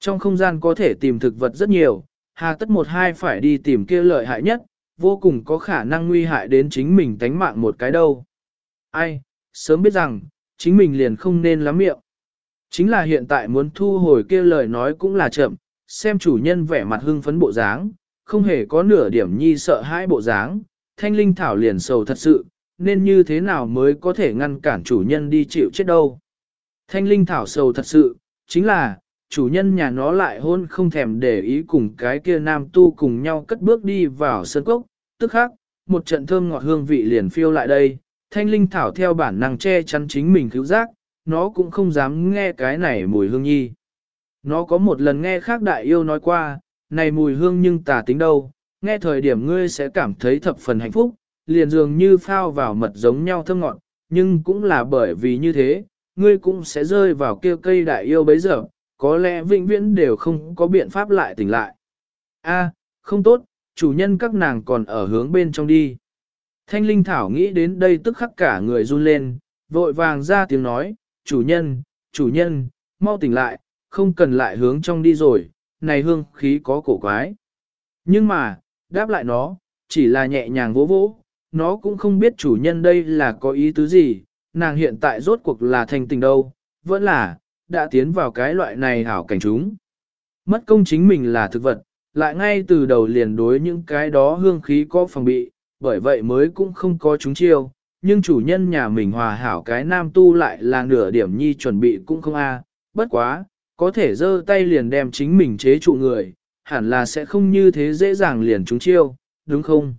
S1: Trong không gian có thể tìm thực vật rất nhiều, hà tất một hai phải đi tìm kia lợi hại nhất, vô cùng có khả năng nguy hại đến chính mình tánh mạng một cái đâu. Ai, sớm biết rằng, chính mình liền không nên lắm miệng. Chính là hiện tại muốn thu hồi kia lời nói cũng là chậm, xem chủ nhân vẻ mặt hưng phấn bộ dáng, không hề có nửa điểm nhi sợ hãi bộ dáng, thanh linh thảo liền sầu thật sự, nên như thế nào mới có thể ngăn cản chủ nhân đi chịu chết đâu. Thanh linh thảo sầu thật sự, chính là, chủ nhân nhà nó lại hôn không thèm để ý cùng cái kia nam tu cùng nhau cất bước đi vào sân cốc, tức khác, một trận thơm ngọt hương vị liền phiêu lại đây, thanh linh thảo theo bản năng che chắn chính mình cứu giác, nó cũng không dám nghe cái này mùi hương nhi. Nó có một lần nghe khác đại yêu nói qua, này mùi hương nhưng tà tính đâu, nghe thời điểm ngươi sẽ cảm thấy thập phần hạnh phúc, liền dường như phao vào mật giống nhau thơm ngọt, nhưng cũng là bởi vì như thế, ngươi cũng sẽ rơi vào kia cây đại yêu bấy giờ, có lẽ vĩnh viễn đều không có biện pháp lại tỉnh lại. A, không tốt, chủ nhân các nàng còn ở hướng bên trong đi. Thanh Linh Thảo nghĩ đến đây tức khắc cả người run lên, vội vàng ra tiếng nói, chủ nhân, chủ nhân, mau tỉnh lại, không cần lại hướng trong đi rồi, này hương khí có cổ quái. Nhưng mà, đáp lại nó, chỉ là nhẹ nhàng vỗ vỗ, nó cũng không biết chủ nhân đây là có ý tứ gì, nàng hiện tại rốt cuộc là thành tình đâu, vẫn là, đã tiến vào cái loại này hảo cảnh chúng. Mất công chính mình là thực vật, lại ngay từ đầu liền đối những cái đó hương khí có phòng bị, bởi vậy mới cũng không có chúng chiêu, nhưng chủ nhân nhà mình hòa hảo cái nam tu lại là nửa điểm nhi chuẩn bị cũng không a bất quá, có thể giơ tay liền đem chính mình chế trụ người, hẳn là sẽ không như thế dễ dàng liền chúng chiêu, đúng không?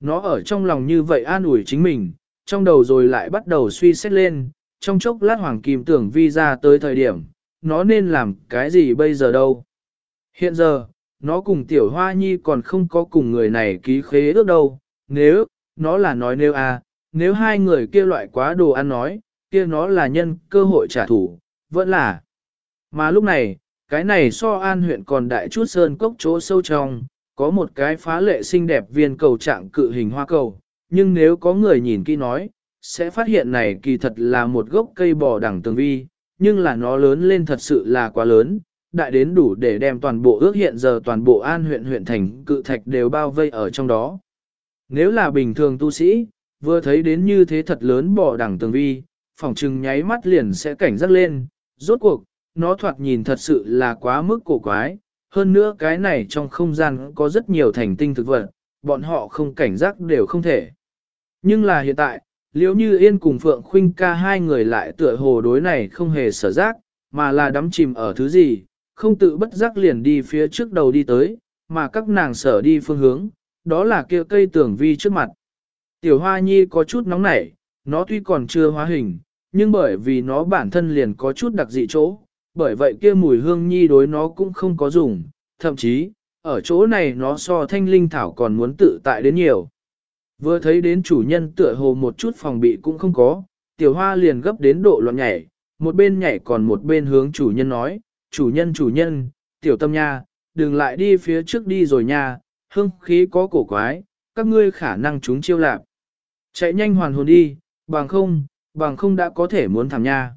S1: Nó ở trong lòng như vậy an ủi chính mình, trong đầu rồi lại bắt đầu suy xét lên, trong chốc lát hoàng kim tưởng vi ra tới thời điểm, nó nên làm cái gì bây giờ đâu? Hiện giờ, nó cùng tiểu hoa nhi còn không có cùng người này ký khế ước đâu, nếu, nó là nói nếu à, nếu hai người kia loại quá đồ ăn nói, kia nó là nhân cơ hội trả thù, vẫn là. Mà lúc này, cái này so an huyện còn đại chút sơn cốc chỗ sâu trong, có một cái phá lệ xinh đẹp viên cầu trạng cự hình hoa cầu, nhưng nếu có người nhìn kỹ nói, sẽ phát hiện này kỳ thật là một gốc cây bò đẳng tường vi, nhưng là nó lớn lên thật sự là quá lớn, đại đến đủ để đem toàn bộ ước hiện giờ toàn bộ an huyện huyện thành cự thạch đều bao vây ở trong đó. Nếu là bình thường tu sĩ, vừa thấy đến như thế thật lớn bò đẳng tường vi, phòng trừng nháy mắt liền sẽ cảnh giác lên, rốt cuộc, nó thoạt nhìn thật sự là quá mức cổ quái, hơn nữa cái này trong không gian có rất nhiều thành tinh thực vật, bọn họ không cảnh giác đều không thể. Nhưng là hiện tại, liếu như yên cùng Phượng Khuynh ca hai người lại tựa hồ đối này không hề sở giác, mà là đắm chìm ở thứ gì, không tự bất giác liền đi phía trước đầu đi tới, mà các nàng sở đi phương hướng, đó là kia cây tường vi trước mặt. Tiểu hoa nhi có chút nóng nảy, nó tuy còn chưa hóa hình, nhưng bởi vì nó bản thân liền có chút đặc dị chỗ, bởi vậy kia mùi hương nhi đối nó cũng không có dùng, thậm chí, ở chỗ này nó so thanh linh thảo còn muốn tự tại đến nhiều. Vừa thấy đến chủ nhân tựa hồ một chút phòng bị cũng không có, tiểu hoa liền gấp đến độ loạn nhảy, một bên nhảy còn một bên hướng chủ nhân nói, chủ nhân chủ nhân, tiểu tâm nha, đừng lại đi phía trước đi rồi nha, hương khí có cổ quái, các ngươi khả năng chúng chiêu lạc. Chạy nhanh hoàn hồn đi, bằng không, bằng không đã có thể muốn thảm nha.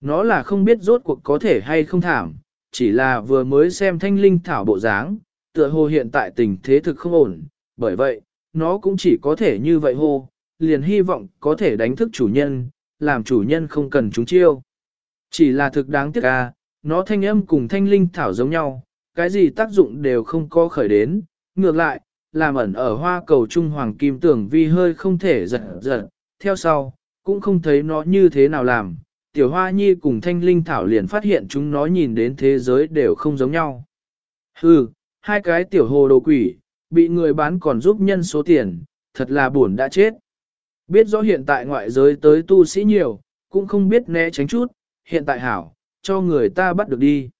S1: Nó là không biết rốt cuộc có thể hay không thảm, chỉ là vừa mới xem thanh linh thảo bộ dáng, tựa hồ hiện tại tình thế thực không ổn, bởi vậy, nó cũng chỉ có thể như vậy hô, liền hy vọng có thể đánh thức chủ nhân, làm chủ nhân không cần chúng chiêu. Chỉ là thực đáng tiếc à, nó thanh âm cùng thanh linh thảo giống nhau, cái gì tác dụng đều không có khởi đến, ngược lại, làm ẩn ở hoa cầu trung hoàng kim tưởng vi hơi không thể giật giật, theo sau, cũng không thấy nó như thế nào làm, tiểu hoa nhi cùng thanh linh thảo liền phát hiện chúng nó nhìn đến thế giới đều không giống nhau. Hừ, hai cái tiểu hồ đồ quỷ, bị người bán còn giúp nhân số tiền, thật là buồn đã chết. Biết rõ hiện tại ngoại giới tới tu sĩ nhiều, cũng không biết né tránh chút, hiện tại hảo, cho người ta bắt được đi.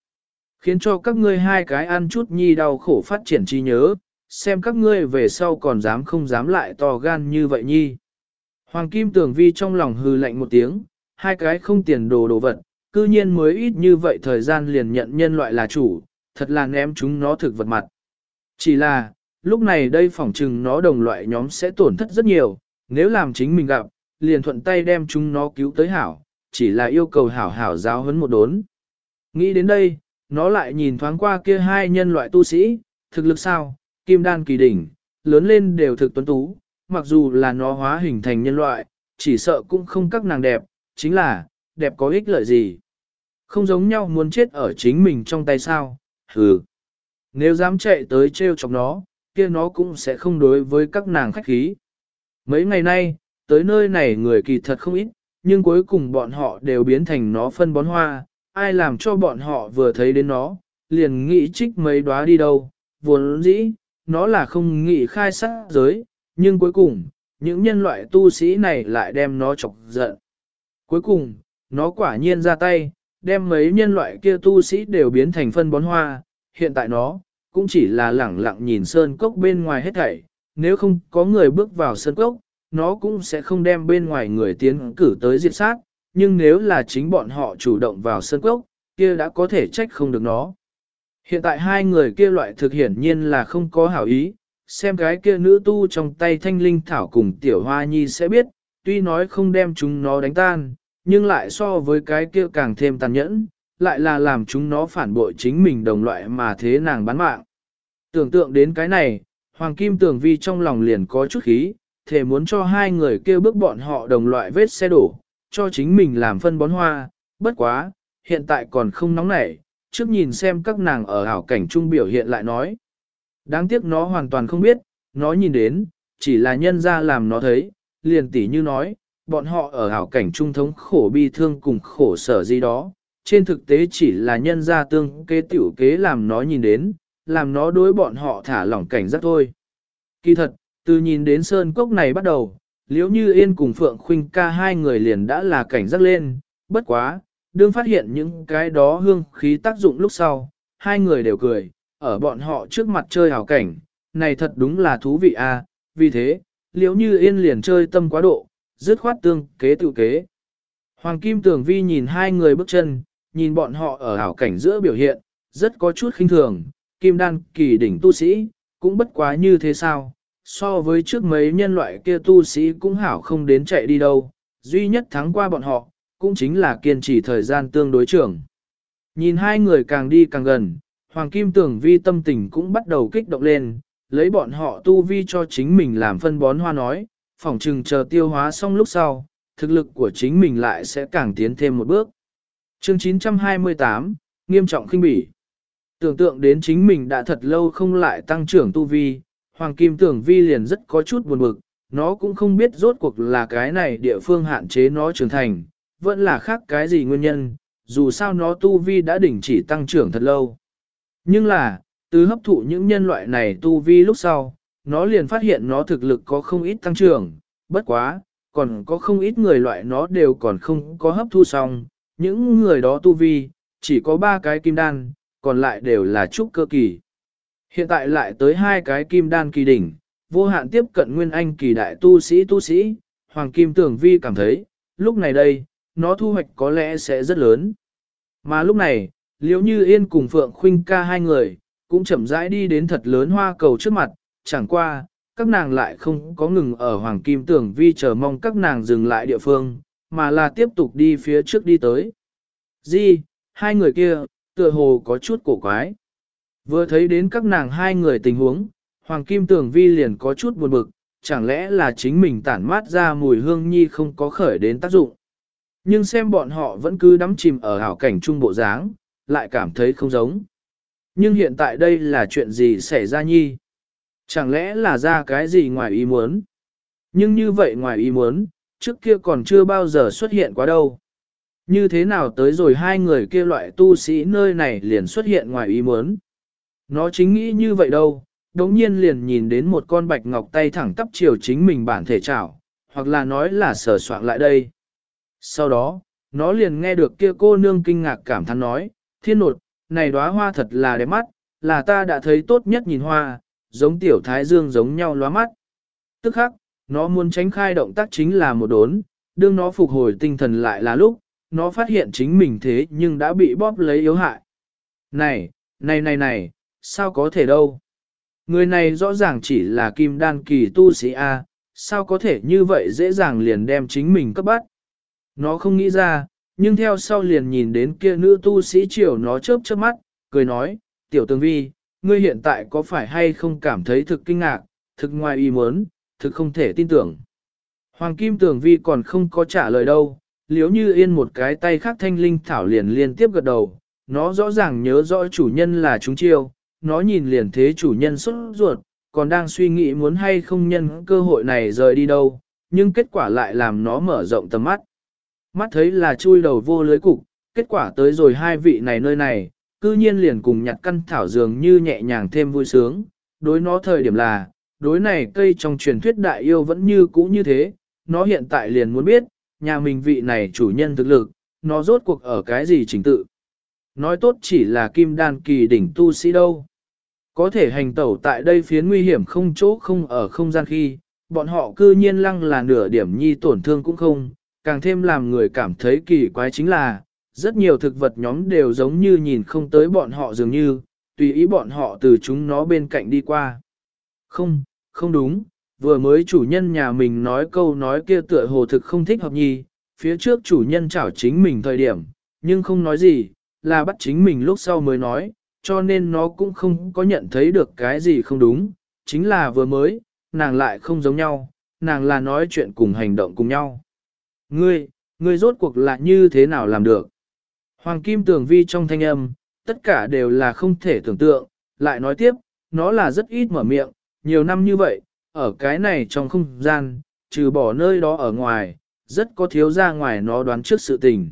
S1: Khiến cho các ngươi hai cái ăn chút nhi đau khổ phát triển trí nhớ, xem các ngươi về sau còn dám không dám lại to gan như vậy nhi. Hoàng Kim Tường Vi trong lòng hư lạnh một tiếng, hai cái không tiền đồ đồ vật, cư nhiên mới ít như vậy thời gian liền nhận nhân loại là chủ, thật là ném chúng nó thực vật mặt. Chỉ là, lúc này đây phỏng chừng nó đồng loại nhóm sẽ tổn thất rất nhiều, nếu làm chính mình gặp, liền thuận tay đem chúng nó cứu tới hảo, chỉ là yêu cầu hảo hảo giáo huấn một đốn. Nghĩ đến đây, nó lại nhìn thoáng qua kia hai nhân loại tu sĩ, thực lực sao, kim đan kỳ đỉnh, lớn lên đều thực tuấn tú, mặc dù là nó hóa hình thành nhân loại, chỉ sợ cũng không các nàng đẹp, chính là, đẹp có ích lợi gì. Không giống nhau muốn chết ở chính mình trong tay sao, hừ. Nếu dám chạy tới treo chọc nó, kia nó cũng sẽ không đối với các nàng khách khí. Mấy ngày nay, tới nơi này người kỳ thật không ít, nhưng cuối cùng bọn họ đều biến thành nó phân bón hoa, ai làm cho bọn họ vừa thấy đến nó, liền nghĩ trích mấy đóa đi đâu, vốn dĩ, nó là không nghĩ khai sát giới, nhưng cuối cùng, những nhân loại tu sĩ này lại đem nó chọc giận. Cuối cùng, nó quả nhiên ra tay, đem mấy nhân loại kia tu sĩ đều biến thành phân bón hoa, hiện tại nó, cũng chỉ là lẳng lặng nhìn sơn cốc bên ngoài hết thảy, nếu không có người bước vào sơn cốc, nó cũng sẽ không đem bên ngoài người tiến cử tới diệt sát, nhưng nếu là chính bọn họ chủ động vào sơn cốc, kia đã có thể trách không được nó. Hiện tại hai người kia loại thực hiển nhiên là không có hảo ý, xem cái kia nữ tu trong tay thanh linh thảo cùng tiểu hoa nhi sẽ biết, tuy nói không đem chúng nó đánh tan, nhưng lại so với cái kia càng thêm tàn nhẫn, lại là làm chúng nó phản bội chính mình đồng loại mà thế nàng bán mạng. Tưởng tượng đến cái này, Hoàng Kim tưởng Vi trong lòng liền có chút khí, thể muốn cho hai người kêu bước bọn họ đồng loại vết xe đổ, cho chính mình làm phân bón hoa, bất quá, hiện tại còn không nóng nảy, trước nhìn xem các nàng ở hảo cảnh trung biểu hiện lại nói. Đáng tiếc nó hoàn toàn không biết, nó nhìn đến, chỉ là nhân ra làm nó thấy, liền tỉ như nói, bọn họ ở hảo cảnh trung thống khổ bi thương cùng khổ sở gì đó, trên thực tế chỉ là nhân gia tương kế tiểu kế làm nó nhìn đến, làm nó đối bọn họ thả lỏng cảnh giác thôi. Kỳ thật, từ nhìn đến sơn cốc này bắt đầu, liếu như yên cùng Phượng Khuynh ca hai người liền đã là cảnh giác lên, bất quá, đương phát hiện những cái đó hương khí tác dụng lúc sau, hai người đều cười, ở bọn họ trước mặt chơi hảo cảnh, này thật đúng là thú vị a. À, vì thế, liếu như yên liền chơi tâm quá độ, dứt khoát tương kế tự kế. Hoàng Kim Tường Vi nhìn hai người bước chân, nhìn bọn họ ở ảo cảnh giữa biểu hiện, rất có chút khinh thường, Kim Đan kỳ đỉnh tu sĩ, cũng bất quá như thế sao, so với trước mấy nhân loại kia tu sĩ cũng hảo không đến chạy đi đâu, duy nhất thắng qua bọn họ, cũng chính là kiên trì thời gian tương đối trưởng. Nhìn hai người càng đi càng gần, Hoàng Kim Tường Vi tâm tình cũng bắt đầu kích động lên, lấy bọn họ tu vi cho chính mình làm phân bón hoa nói, phỏng trừng chờ tiêu hóa xong lúc sau, thực lực của chính mình lại sẽ càng tiến thêm một bước. Chương 928, nghiêm trọng khinh bỉ. Tưởng tượng đến chính mình đã thật lâu không lại tăng trưởng tu vi, Hoàng Kim Tưởng Vi liền rất có chút buồn bực, nó cũng không biết rốt cuộc là cái này địa phương hạn chế nó trưởng thành, vẫn là khác cái gì nguyên nhân, dù sao nó tu vi đã đỉnh chỉ tăng trưởng thật lâu. Nhưng là, từ hấp thụ những nhân loại này tu vi lúc sau, nó liền phát hiện nó thực lực có không ít tăng trưởng, bất quá, còn có không ít người loại nó đều còn không có hấp thu xong, những người đó tu vi, chỉ có ba cái kim đan, còn lại đều là trúc cơ kỳ. Hiện tại lại tới hai cái kim đan kỳ đỉnh, vô hạn tiếp cận nguyên anh kỳ đại tu sĩ tu sĩ, Hoàng Kim Tưởng Vi cảm thấy, lúc này đây, nó thu hoạch có lẽ sẽ rất lớn. Mà lúc này, liếu như yên cùng Phượng Khuynh ca hai người, cũng chậm rãi đi đến thật lớn hoa cầu trước mặt, chẳng qua, các nàng lại không có ngừng ở Hoàng Kim Tưởng Vi chờ mong các nàng dừng lại địa phương, mà là tiếp tục đi phía trước đi tới. Di, hai người kia, tựa hồ có chút cổ quái. Vừa thấy đến các nàng hai người tình huống, Hoàng Kim Tưởng Vi liền có chút buồn bực, chẳng lẽ là chính mình tản mát ra mùi hương nhi không có khởi đến tác dụng. Nhưng xem bọn họ vẫn cứ đắm chìm ở hảo cảnh trung bộ dáng, lại cảm thấy không giống. Nhưng hiện tại đây là chuyện gì xảy ra nhi? Chẳng lẽ là ra cái gì ngoài ý muốn? Nhưng như vậy ngoài ý muốn, trước kia còn chưa bao giờ xuất hiện quá đâu. Như thế nào tới rồi hai người kia loại tu sĩ nơi này liền xuất hiện ngoài ý muốn? Nó chính nghĩ như vậy đâu, đống nhiên liền nhìn đến một con bạch ngọc tay thẳng tắp chiều chính mình bản thể chảo, hoặc là nói là sờ soạn lại đây. Sau đó, nó liền nghe được kia cô nương kinh ngạc cảm thán nói, thiên nột, này đóa hoa thật là đẹp mắt, là ta đã thấy tốt nhất nhìn hoa, giống tiểu thái dương giống nhau lóa mắt. Tức khắc, nó muốn tránh khai động tác chính là một đốn, đương nó phục hồi tinh thần lại là lúc, nó phát hiện chính mình thế nhưng đã bị bóp lấy yếu hại. Này, này này này, sao có thể đâu? Người này rõ ràng chỉ là kim đan kỳ tu sĩ A, sao có thể như vậy dễ dàng liền đem chính mình cấp bắt. Nó không nghĩ ra, nhưng theo sau liền nhìn đến kia nữ tu sĩ chiều nó chớp chớp mắt, cười nói, tiểu tường vi, ngươi hiện tại có phải hay không cảm thấy thực kinh ngạc, thực ngoài ý muốn, thực không thể tin tưởng. Hoàng Kim Tường Vi còn không có trả lời đâu, liếu như yên một cái tay khác thanh linh thảo liền liên tiếp gật đầu, nó rõ ràng nhớ rõ chủ nhân là chúng chiêu, nó nhìn liền thế chủ nhân xuất ruột, còn đang suy nghĩ muốn hay không nhân cơ hội này rời đi đâu, nhưng kết quả lại làm nó mở rộng tầm mắt. Mắt thấy là chui đầu vô lưới cục, kết quả tới rồi hai vị này nơi này, cư nhiên liền cùng nhặt căn thảo dường như nhẹ nhàng thêm vui sướng, đối nó thời điểm là, đối này cây trong truyền thuyết đại yêu vẫn như cũ như thế, nó hiện tại liền muốn biết, nhà mình vị này chủ nhân thực lực, nó rốt cuộc ở cái gì trình tự. Nói tốt chỉ là kim đan kỳ đỉnh tu sĩ đâu. Có thể hành tẩu tại đây phiến nguy hiểm không chỗ không ở không gian khi, bọn họ cư nhiên lăng là nửa điểm nhi tổn thương cũng không, càng thêm làm người cảm thấy kỳ quái chính là, rất nhiều thực vật nhóm đều giống như nhìn không tới bọn họ dường như, tùy ý bọn họ từ chúng nó bên cạnh đi qua. Không, không đúng, vừa mới chủ nhân nhà mình nói câu nói kia tựa hồ thực không thích hợp nhi, phía trước chủ nhân chảo chính mình thời điểm, nhưng không nói gì, là bắt chính mình lúc sau mới nói, cho nên nó cũng không có nhận thấy được cái gì không đúng, chính là vừa mới, nàng lại không giống nhau, nàng là nói chuyện cùng hành động cùng nhau. Ngươi, ngươi rốt cuộc là như thế nào làm được? Hoàng Kim Tường Vi trong thanh âm, tất cả đều là không thể tưởng tượng, lại nói tiếp, nó là rất ít mở miệng, nhiều năm như vậy, ở cái này trong không gian, trừ bỏ nơi đó ở ngoài, rất có thiếu ra ngoài nó đoán trước sự tình.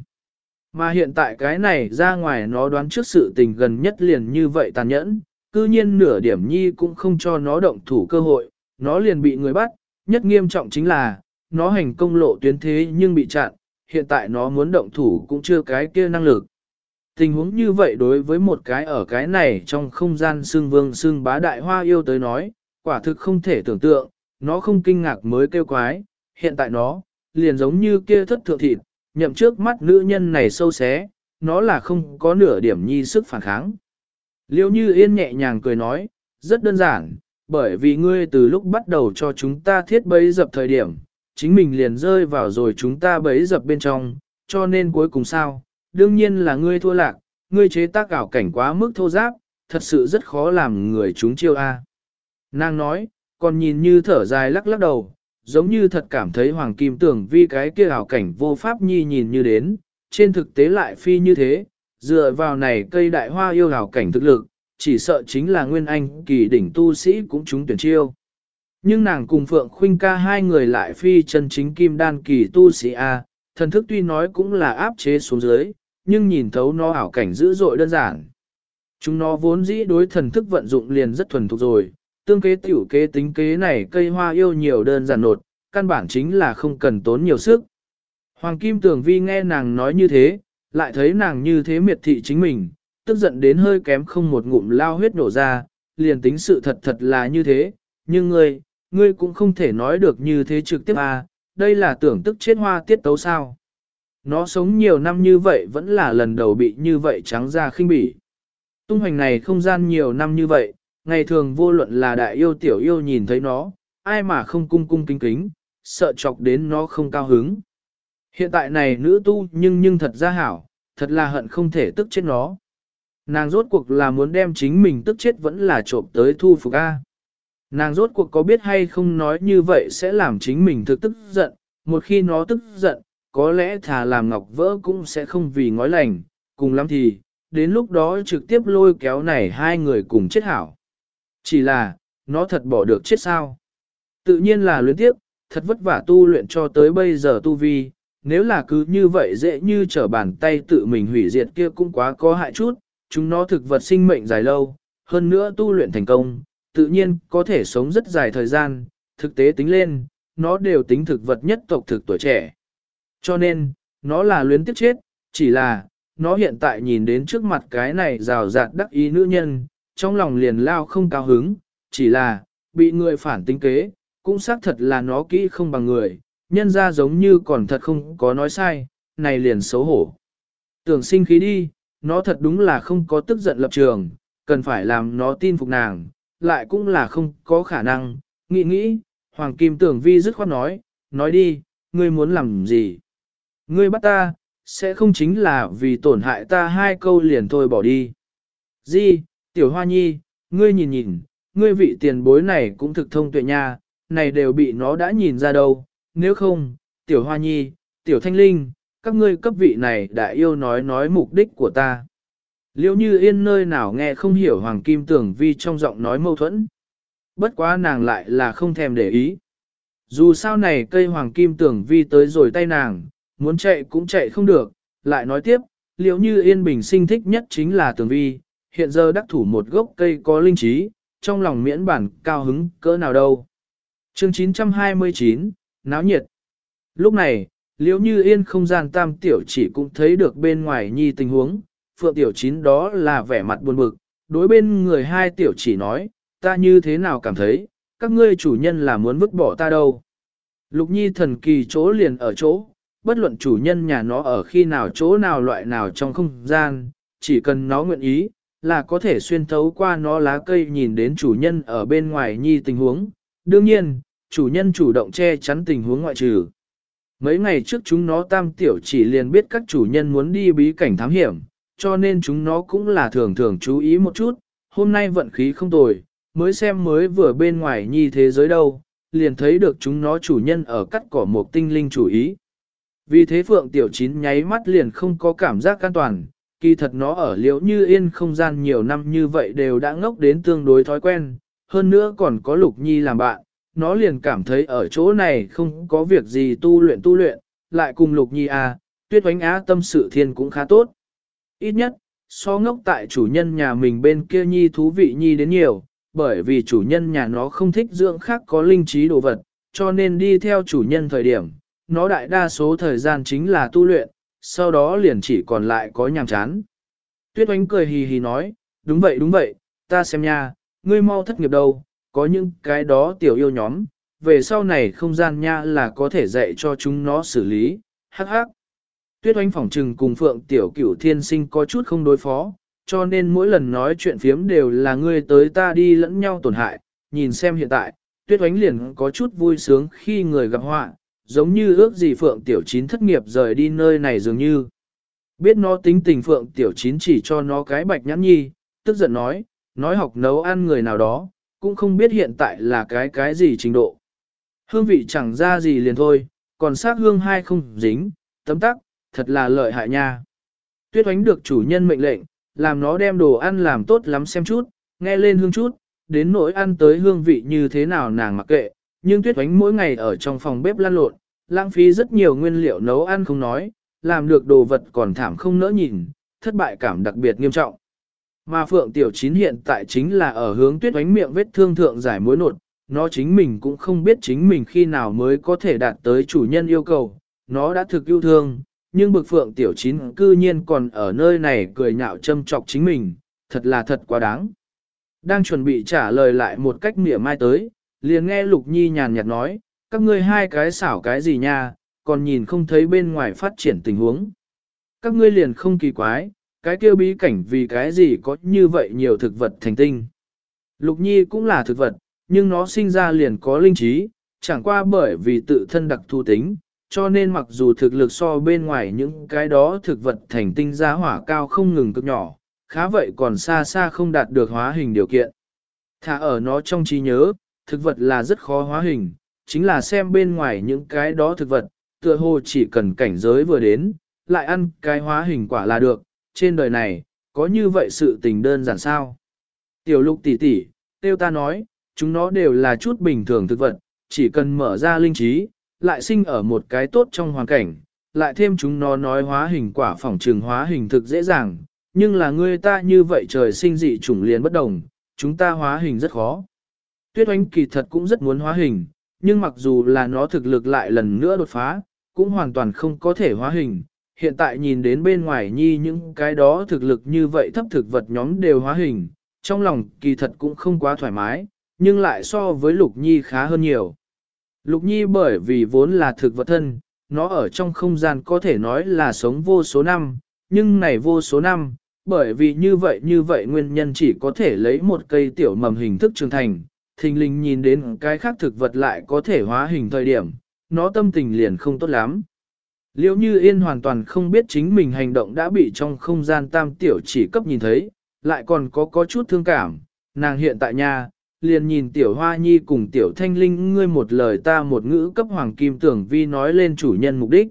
S1: Mà hiện tại cái này ra ngoài nó đoán trước sự tình gần nhất liền như vậy tàn nhẫn, cư nhiên nửa điểm nhi cũng không cho nó động thủ cơ hội, nó liền bị người bắt, nhất nghiêm trọng chính là, nó hành công lộ tuyến thế nhưng bị chặn, hiện tại nó muốn động thủ cũng chưa cái kia năng lực. Tình huống như vậy đối với một cái ở cái này trong không gian xương vương xương bá đại hoa yêu tới nói, quả thực không thể tưởng tượng, nó không kinh ngạc mới kêu quái, hiện tại nó, liền giống như kia thất thượng thịt, nhậm trước mắt nữ nhân này sâu xé, nó là không có nửa điểm nhi sức phản kháng. Liêu như yên nhẹ nhàng cười nói, rất đơn giản, bởi vì ngươi từ lúc bắt đầu cho chúng ta thiết bấy dập thời điểm, chính mình liền rơi vào rồi chúng ta bấy dập bên trong, cho nên cuối cùng sao, đương nhiên là ngươi thua lạc, ngươi chế tác ảo cảnh quá mức thô giáp, thật sự rất khó làm người chúng chiêu a. Nàng nói, còn nhìn như thở dài lắc lắc đầu, giống như thật cảm thấy hoàng kim tưởng vi cái kia ảo cảnh vô pháp nhi nhìn như đến, trên thực tế lại phi như thế, dựa vào này cây đại hoa yêu ảo cảnh thực lực, chỉ sợ chính là nguyên anh kỳ đỉnh tu sĩ cũng chúng tuyển chiêu. Nhưng nàng cùng Phượng Khuynh ca hai người lại phi chân chính kim đan kỳ tu sĩ A, thần thức tuy nói cũng là áp chế xuống dưới, nhưng nhìn thấu nó ảo cảnh dữ dội đơn giản. Chúng nó vốn dĩ đối thần thức vận dụng liền rất thuần thục rồi, tương kế tiểu kế tính kế này cây hoa yêu nhiều đơn giản nột, căn bản chính là không cần tốn nhiều sức. Hoàng Kim Tường Vi nghe nàng nói như thế, lại thấy nàng như thế miệt thị chính mình, tức giận đến hơi kém không một ngụm lao huyết nổ ra, liền tính sự thật thật là như thế, nhưng ngươi, ngươi cũng không thể nói được như thế trực tiếp à, đây là tưởng tức chết hoa tiết tấu sao. Nó sống nhiều năm như vậy vẫn là lần đầu bị như vậy trắng ra khinh bỉ. Tung hoành này không gian nhiều năm như vậy, ngày thường vô luận là đại yêu tiểu yêu nhìn thấy nó, ai mà không cung cung kính kính, sợ chọc đến nó không cao hứng. Hiện tại này nữ tu nhưng nhưng thật ra hảo, thật là hận không thể tức chết nó. Nàng rốt cuộc là muốn đem chính mình tức chết vẫn là trộm tới thu phục A. Nàng rốt cuộc có biết hay không nói như vậy sẽ làm chính mình thực tức giận, một khi nó tức giận, có lẽ thà làm ngọc vỡ cũng sẽ không vì ngói lành, cùng lắm thì, đến lúc đó trực tiếp lôi kéo này hai người cùng chết hảo. Chỉ là, nó thật bỏ được chết sao? Tự nhiên là luyến tiếp, thật vất vả tu luyện cho tới bây giờ tu vi, nếu là cứ như vậy dễ như trở bàn tay tự mình hủy diệt kia cũng quá có hại chút, chúng nó thực vật sinh mệnh dài lâu, hơn nữa tu luyện thành công, tự nhiên có thể sống rất dài thời gian, thực tế tính lên, nó đều tính thực vật nhất tộc thực tuổi trẻ. Cho nên, nó là luyến tiếp chết, chỉ là, nó hiện tại nhìn đến trước mặt cái này rào rạt đắc ý nữ nhân, trong lòng liền lao không cao hứng, chỉ là, bị người phản tính kế, cũng xác thật là nó kỹ không bằng người, nhân ra giống như còn thật không có nói sai, này liền xấu hổ. Tưởng sinh khí đi, nó thật đúng là không có tức giận lập trường, cần phải làm nó tin phục nàng, lại cũng là không có khả năng, nghĩ nghĩ, Hoàng Kim Tưởng Vi dứt khoát nói, nói đi, ngươi muốn làm gì? Ngươi bắt ta, sẽ không chính là vì tổn hại ta hai câu liền thôi bỏ đi. Di, Tiểu Hoa Nhi, ngươi nhìn nhìn, ngươi vị tiền bối này cũng thực thông tuệ nha, này đều bị nó đã nhìn ra đâu, nếu không, Tiểu Hoa Nhi, Tiểu Thanh Linh, các ngươi cấp vị này đã yêu nói nói mục đích của ta. Liêu như yên nơi nào nghe không hiểu Hoàng Kim Tưởng Vi trong giọng nói mâu thuẫn. Bất quá nàng lại là không thèm để ý. Dù sao này cây Hoàng Kim Tưởng Vi tới rồi tay nàng, muốn chạy cũng chạy không được, lại nói tiếp, liêu như yên bình sinh thích nhất chính là Tưởng Vi, hiện giờ đắc thủ một gốc cây có linh trí, trong lòng miễn bản cao hứng cỡ nào đâu. Chương 929, Náo nhiệt. Lúc này, liễu như yên không gian tam tiểu chỉ cũng thấy được bên ngoài nhi tình huống, phượng tiểu chín đó là vẻ mặt buồn bực, đối bên người hai tiểu chỉ nói, ta như thế nào cảm thấy, các ngươi chủ nhân là muốn vứt bỏ ta đâu. Lục nhi thần kỳ chỗ liền ở chỗ, bất luận chủ nhân nhà nó ở khi nào chỗ nào loại nào trong không gian, chỉ cần nó nguyện ý, là có thể xuyên thấu qua nó lá cây nhìn đến chủ nhân ở bên ngoài nhi tình huống. Đương nhiên, chủ nhân chủ động che chắn tình huống ngoại trừ. Mấy ngày trước chúng nó tam tiểu chỉ liền biết các chủ nhân muốn đi bí cảnh thám hiểm, cho nên chúng nó cũng là thường thường chú ý một chút, hôm nay vận khí không tồi, mới xem mới vừa bên ngoài nhi thế giới đâu, liền thấy được chúng nó chủ nhân ở cắt cỏ một tinh linh chủ ý. Vì thế Phượng Tiểu Chín nháy mắt liền không có cảm giác an toàn, kỳ thật nó ở liễu như yên không gian nhiều năm như vậy đều đã ngốc đến tương đối thói quen, hơn nữa còn có Lục Nhi làm bạn, nó liền cảm thấy ở chỗ này không có việc gì tu luyện tu luyện, lại cùng Lục Nhi à, tuyết oánh á tâm sự thiên cũng khá tốt. Ít nhất, so ngốc tại chủ nhân nhà mình bên kia Nhi thú vị Nhi đến nhiều, bởi vì chủ nhân nhà nó không thích dưỡng khác có linh trí đồ vật, cho nên đi theo chủ nhân thời điểm, nó đại đa số thời gian chính là tu luyện, sau đó liền chỉ còn lại có nhàm chán. Tuyết oánh cười hì hì nói, đúng vậy đúng vậy, ta xem nha, ngươi mau thất nghiệp đâu, có những cái đó tiểu yêu nhóm, về sau này không gian nha là có thể dạy cho chúng nó xử lý, hắc hắc. Tuyết oanh phỏng trừng cùng Phượng Tiểu Cửu Thiên Sinh có chút không đối phó, cho nên mỗi lần nói chuyện phiếm đều là ngươi tới ta đi lẫn nhau tổn hại, nhìn xem hiện tại, Tuyết oanh liền có chút vui sướng khi người gặp họa, giống như ước gì Phượng Tiểu Chín thất nghiệp rời đi nơi này dường như. Biết nó tính tình Phượng Tiểu Chín chỉ cho nó cái bạch nhãn nhi, tức giận nói, nói học nấu ăn người nào đó, cũng không biết hiện tại là cái cái gì trình độ. Hương vị chẳng ra gì liền thôi, còn sát hương hai không dính, tấm tắc, thật là lợi hại nha. Tuyết oánh được chủ nhân mệnh lệnh, làm nó đem đồ ăn làm tốt lắm xem chút, nghe lên hương chút, đến nỗi ăn tới hương vị như thế nào nàng mặc kệ, nhưng tuyết oánh mỗi ngày ở trong phòng bếp lăn lộn, lãng phí rất nhiều nguyên liệu nấu ăn không nói, làm được đồ vật còn thảm không nỡ nhìn, thất bại cảm đặc biệt nghiêm trọng. Mà Phượng Tiểu Chín hiện tại chính là ở hướng tuyết oánh miệng vết thương thượng giải mối nột, nó chính mình cũng không biết chính mình khi nào mới có thể đạt tới chủ nhân yêu cầu, nó đã thực yêu thương, nhưng bực Phượng Tiểu Chín cư nhiên còn ở nơi này cười nhạo châm chọc chính mình, thật là thật quá đáng. Đang chuẩn bị trả lời lại một cách mỉa mai tới, liền nghe Lục Nhi nhàn nhạt nói, các ngươi hai cái xảo cái gì nha, còn nhìn không thấy bên ngoài phát triển tình huống. Các ngươi liền không kỳ quái, cái kêu bí cảnh vì cái gì có như vậy nhiều thực vật thành tinh. Lục Nhi cũng là thực vật, nhưng nó sinh ra liền có linh trí, chẳng qua bởi vì tự thân đặc thu tính, cho nên mặc dù thực lực so bên ngoài những cái đó thực vật thành tinh giá hỏa cao không ngừng cực nhỏ, khá vậy còn xa xa không đạt được hóa hình điều kiện. Thả ở nó trong trí nhớ, thực vật là rất khó hóa hình, chính là xem bên ngoài những cái đó thực vật, tựa hồ chỉ cần cảnh giới vừa đến, lại ăn cái hóa hình quả là được, trên đời này, có như vậy sự tình đơn giản sao? Tiểu lục tỷ tỷ, tiêu ta nói, chúng nó đều là chút bình thường thực vật, chỉ cần mở ra linh trí, lại sinh ở một cái tốt trong hoàn cảnh, lại thêm chúng nó nói hóa hình quả phỏng trường hóa hình thực dễ dàng, nhưng là người ta như vậy trời sinh dị chủng liền bất đồng, chúng ta hóa hình rất khó. Tuyết oanh kỳ thật cũng rất muốn hóa hình, nhưng mặc dù là nó thực lực lại lần nữa đột phá, cũng hoàn toàn không có thể hóa hình. Hiện tại nhìn đến bên ngoài nhi những cái đó thực lực như vậy thấp thực vật nhóm đều hóa hình, trong lòng kỳ thật cũng không quá thoải mái, nhưng lại so với lục nhi khá hơn nhiều. Lục nhi bởi vì vốn là thực vật thân, nó ở trong không gian có thể nói là sống vô số năm, nhưng này vô số năm, bởi vì như vậy như vậy nguyên nhân chỉ có thể lấy một cây tiểu mầm hình thức trưởng thành, thình linh nhìn đến cái khác thực vật lại có thể hóa hình thời điểm, nó tâm tình liền không tốt lắm. Liễu như yên hoàn toàn không biết chính mình hành động đã bị trong không gian tam tiểu chỉ cấp nhìn thấy, lại còn có có chút thương cảm, nàng hiện tại nhà, liền nhìn tiểu hoa nhi cùng tiểu thanh linh ngươi một lời ta một ngữ cấp hoàng kim tưởng vi nói lên chủ nhân mục đích.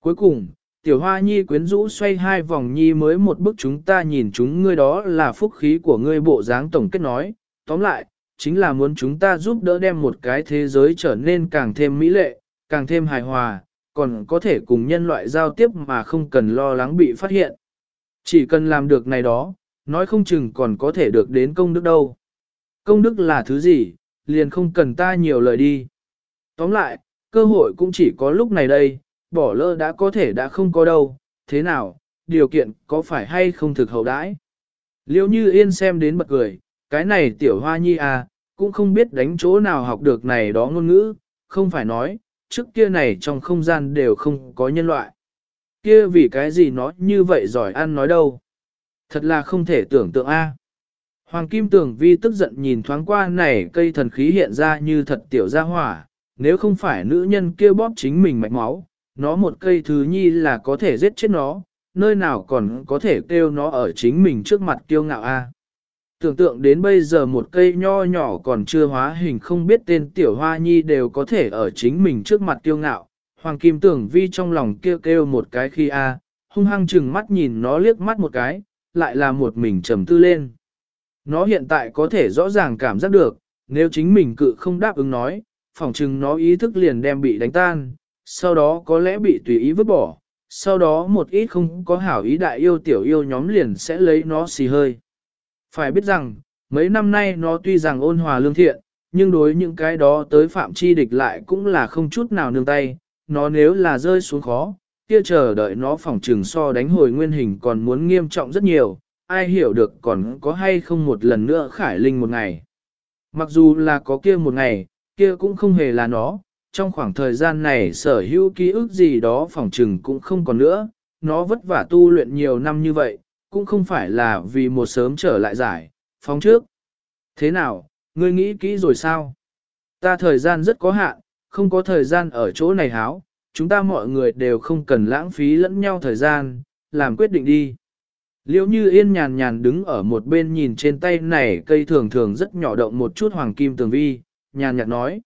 S1: Cuối cùng, tiểu hoa nhi quyến rũ xoay hai vòng nhi mới một bức chúng ta nhìn chúng ngươi đó là phúc khí của ngươi bộ dáng tổng kết nói, tóm lại, chính là muốn chúng ta giúp đỡ đem một cái thế giới trở nên càng thêm mỹ lệ, càng thêm hài hòa, còn có thể cùng nhân loại giao tiếp mà không cần lo lắng bị phát hiện. Chỉ cần làm được này đó, nói không chừng còn có thể được đến công đức đâu. Công đức là thứ gì, liền không cần ta nhiều lời đi. Tóm lại, cơ hội cũng chỉ có lúc này đây, bỏ lỡ đã có thể đã không có đâu, thế nào, điều kiện có phải hay không thực hậu đãi. Liêu như yên xem đến bật cười, cái này tiểu hoa nhi à, cũng không biết đánh chỗ nào học được này đó ngôn ngữ, không phải nói, trước kia này trong không gian đều không có nhân loại. Kia vì cái gì nó như vậy giỏi ăn nói đâu. Thật là không thể tưởng tượng a. Hoàng Kim Tường Vi tức giận nhìn thoáng qua này cây thần khí hiện ra như thật tiểu gia hỏa, nếu không phải nữ nhân kia bóp chính mình mạch máu, nó một cây thứ nhi là có thể giết chết nó, nơi nào còn có thể kêu nó ở chính mình trước mặt kiêu ngạo a. Tưởng tượng đến bây giờ một cây nho nhỏ còn chưa hóa hình không biết tên tiểu hoa nhi đều có thể ở chính mình trước mặt kiêu ngạo, Hoàng Kim Tưởng Vi trong lòng kêu kêu một cái khi a, hung hăng chừng mắt nhìn nó liếc mắt một cái, lại là một mình trầm tư lên. Nó hiện tại có thể rõ ràng cảm giác được, nếu chính mình cự không đáp ứng nói, phỏng chừng nó ý thức liền đem bị đánh tan, sau đó có lẽ bị tùy ý vứt bỏ, sau đó một ít không có hảo ý đại yêu tiểu yêu nhóm liền sẽ lấy nó xì hơi. Phải biết rằng, mấy năm nay nó tuy rằng ôn hòa lương thiện, nhưng đối những cái đó tới phạm chi địch lại cũng là không chút nào nương tay, nó nếu là rơi xuống khó, kia chờ đợi nó phỏng trừng so đánh hồi nguyên hình còn muốn nghiêm trọng rất nhiều, ai hiểu được còn có hay không một lần nữa khải linh một ngày. Mặc dù là có kia một ngày, kia cũng không hề là nó, trong khoảng thời gian này sở hữu ký ức gì đó phòng trừng cũng không còn nữa, nó vất vả tu luyện nhiều năm như vậy, cũng không phải là vì một sớm trở lại giải, phóng trước. Thế nào, ngươi nghĩ kỹ rồi sao? Ta thời gian rất có hạn, không có thời gian ở chỗ này háo, chúng ta mọi người đều không cần lãng phí lẫn nhau thời gian, làm quyết định đi. Liễu như yên nhàn nhàn đứng ở một bên nhìn trên tay này cây thường thường rất nhỏ động một chút hoàng kim tường vi, nhàn nhạt nói.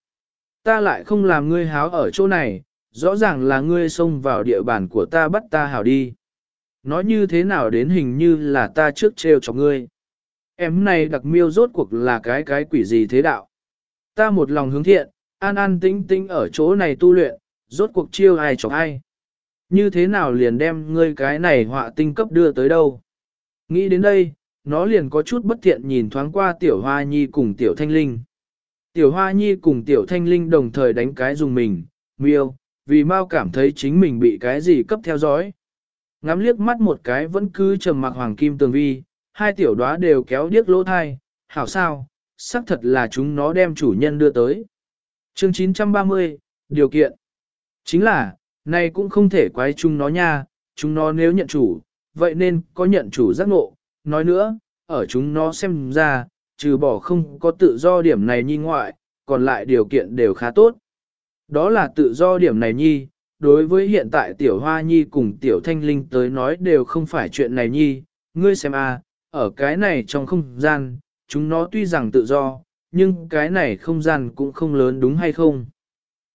S1: Ta lại không làm ngươi háo ở chỗ này, rõ ràng là ngươi xông vào địa bàn của ta bắt ta hảo đi. Nói như thế nào đến hình như là ta trước trêu cho ngươi. Em này đặc miêu rốt cuộc là cái cái quỷ gì thế đạo. Ta một lòng hướng thiện, an an tĩnh tĩnh ở chỗ này tu luyện, rốt cuộc chiêu ai chọc ai. Như thế nào liền đem ngươi cái này họa tinh cấp đưa tới đâu. Nghĩ đến đây, nó liền có chút bất thiện nhìn thoáng qua tiểu hoa nhi cùng tiểu thanh linh. Tiểu hoa nhi cùng tiểu thanh linh đồng thời đánh cái dùng mình, miêu, vì mau cảm thấy chính mình bị cái gì cấp theo dõi. Ngắm liếc mắt một cái vẫn cứ trầm mặc hoàng kim tường vi, hai tiểu đóa đều kéo điếc lỗ thai, hảo sao, xác thật là chúng nó đem chủ nhân đưa tới. Chương 930, điều kiện. Chính là, này cũng không thể quái chúng nó nha, chúng nó nếu nhận chủ, vậy nên có nhận chủ giác ngộ. Nói nữa, ở chúng nó xem ra, trừ bỏ không có tự do điểm này nhi ngoại, còn lại điều kiện đều khá tốt. Đó là tự do điểm này nhi, đối với hiện tại tiểu hoa nhi cùng tiểu thanh linh tới nói đều không phải chuyện này nhi, ngươi xem a, ở cái này trong không gian, chúng nó tuy rằng tự do, nhưng cái này không gian cũng không lớn đúng hay không.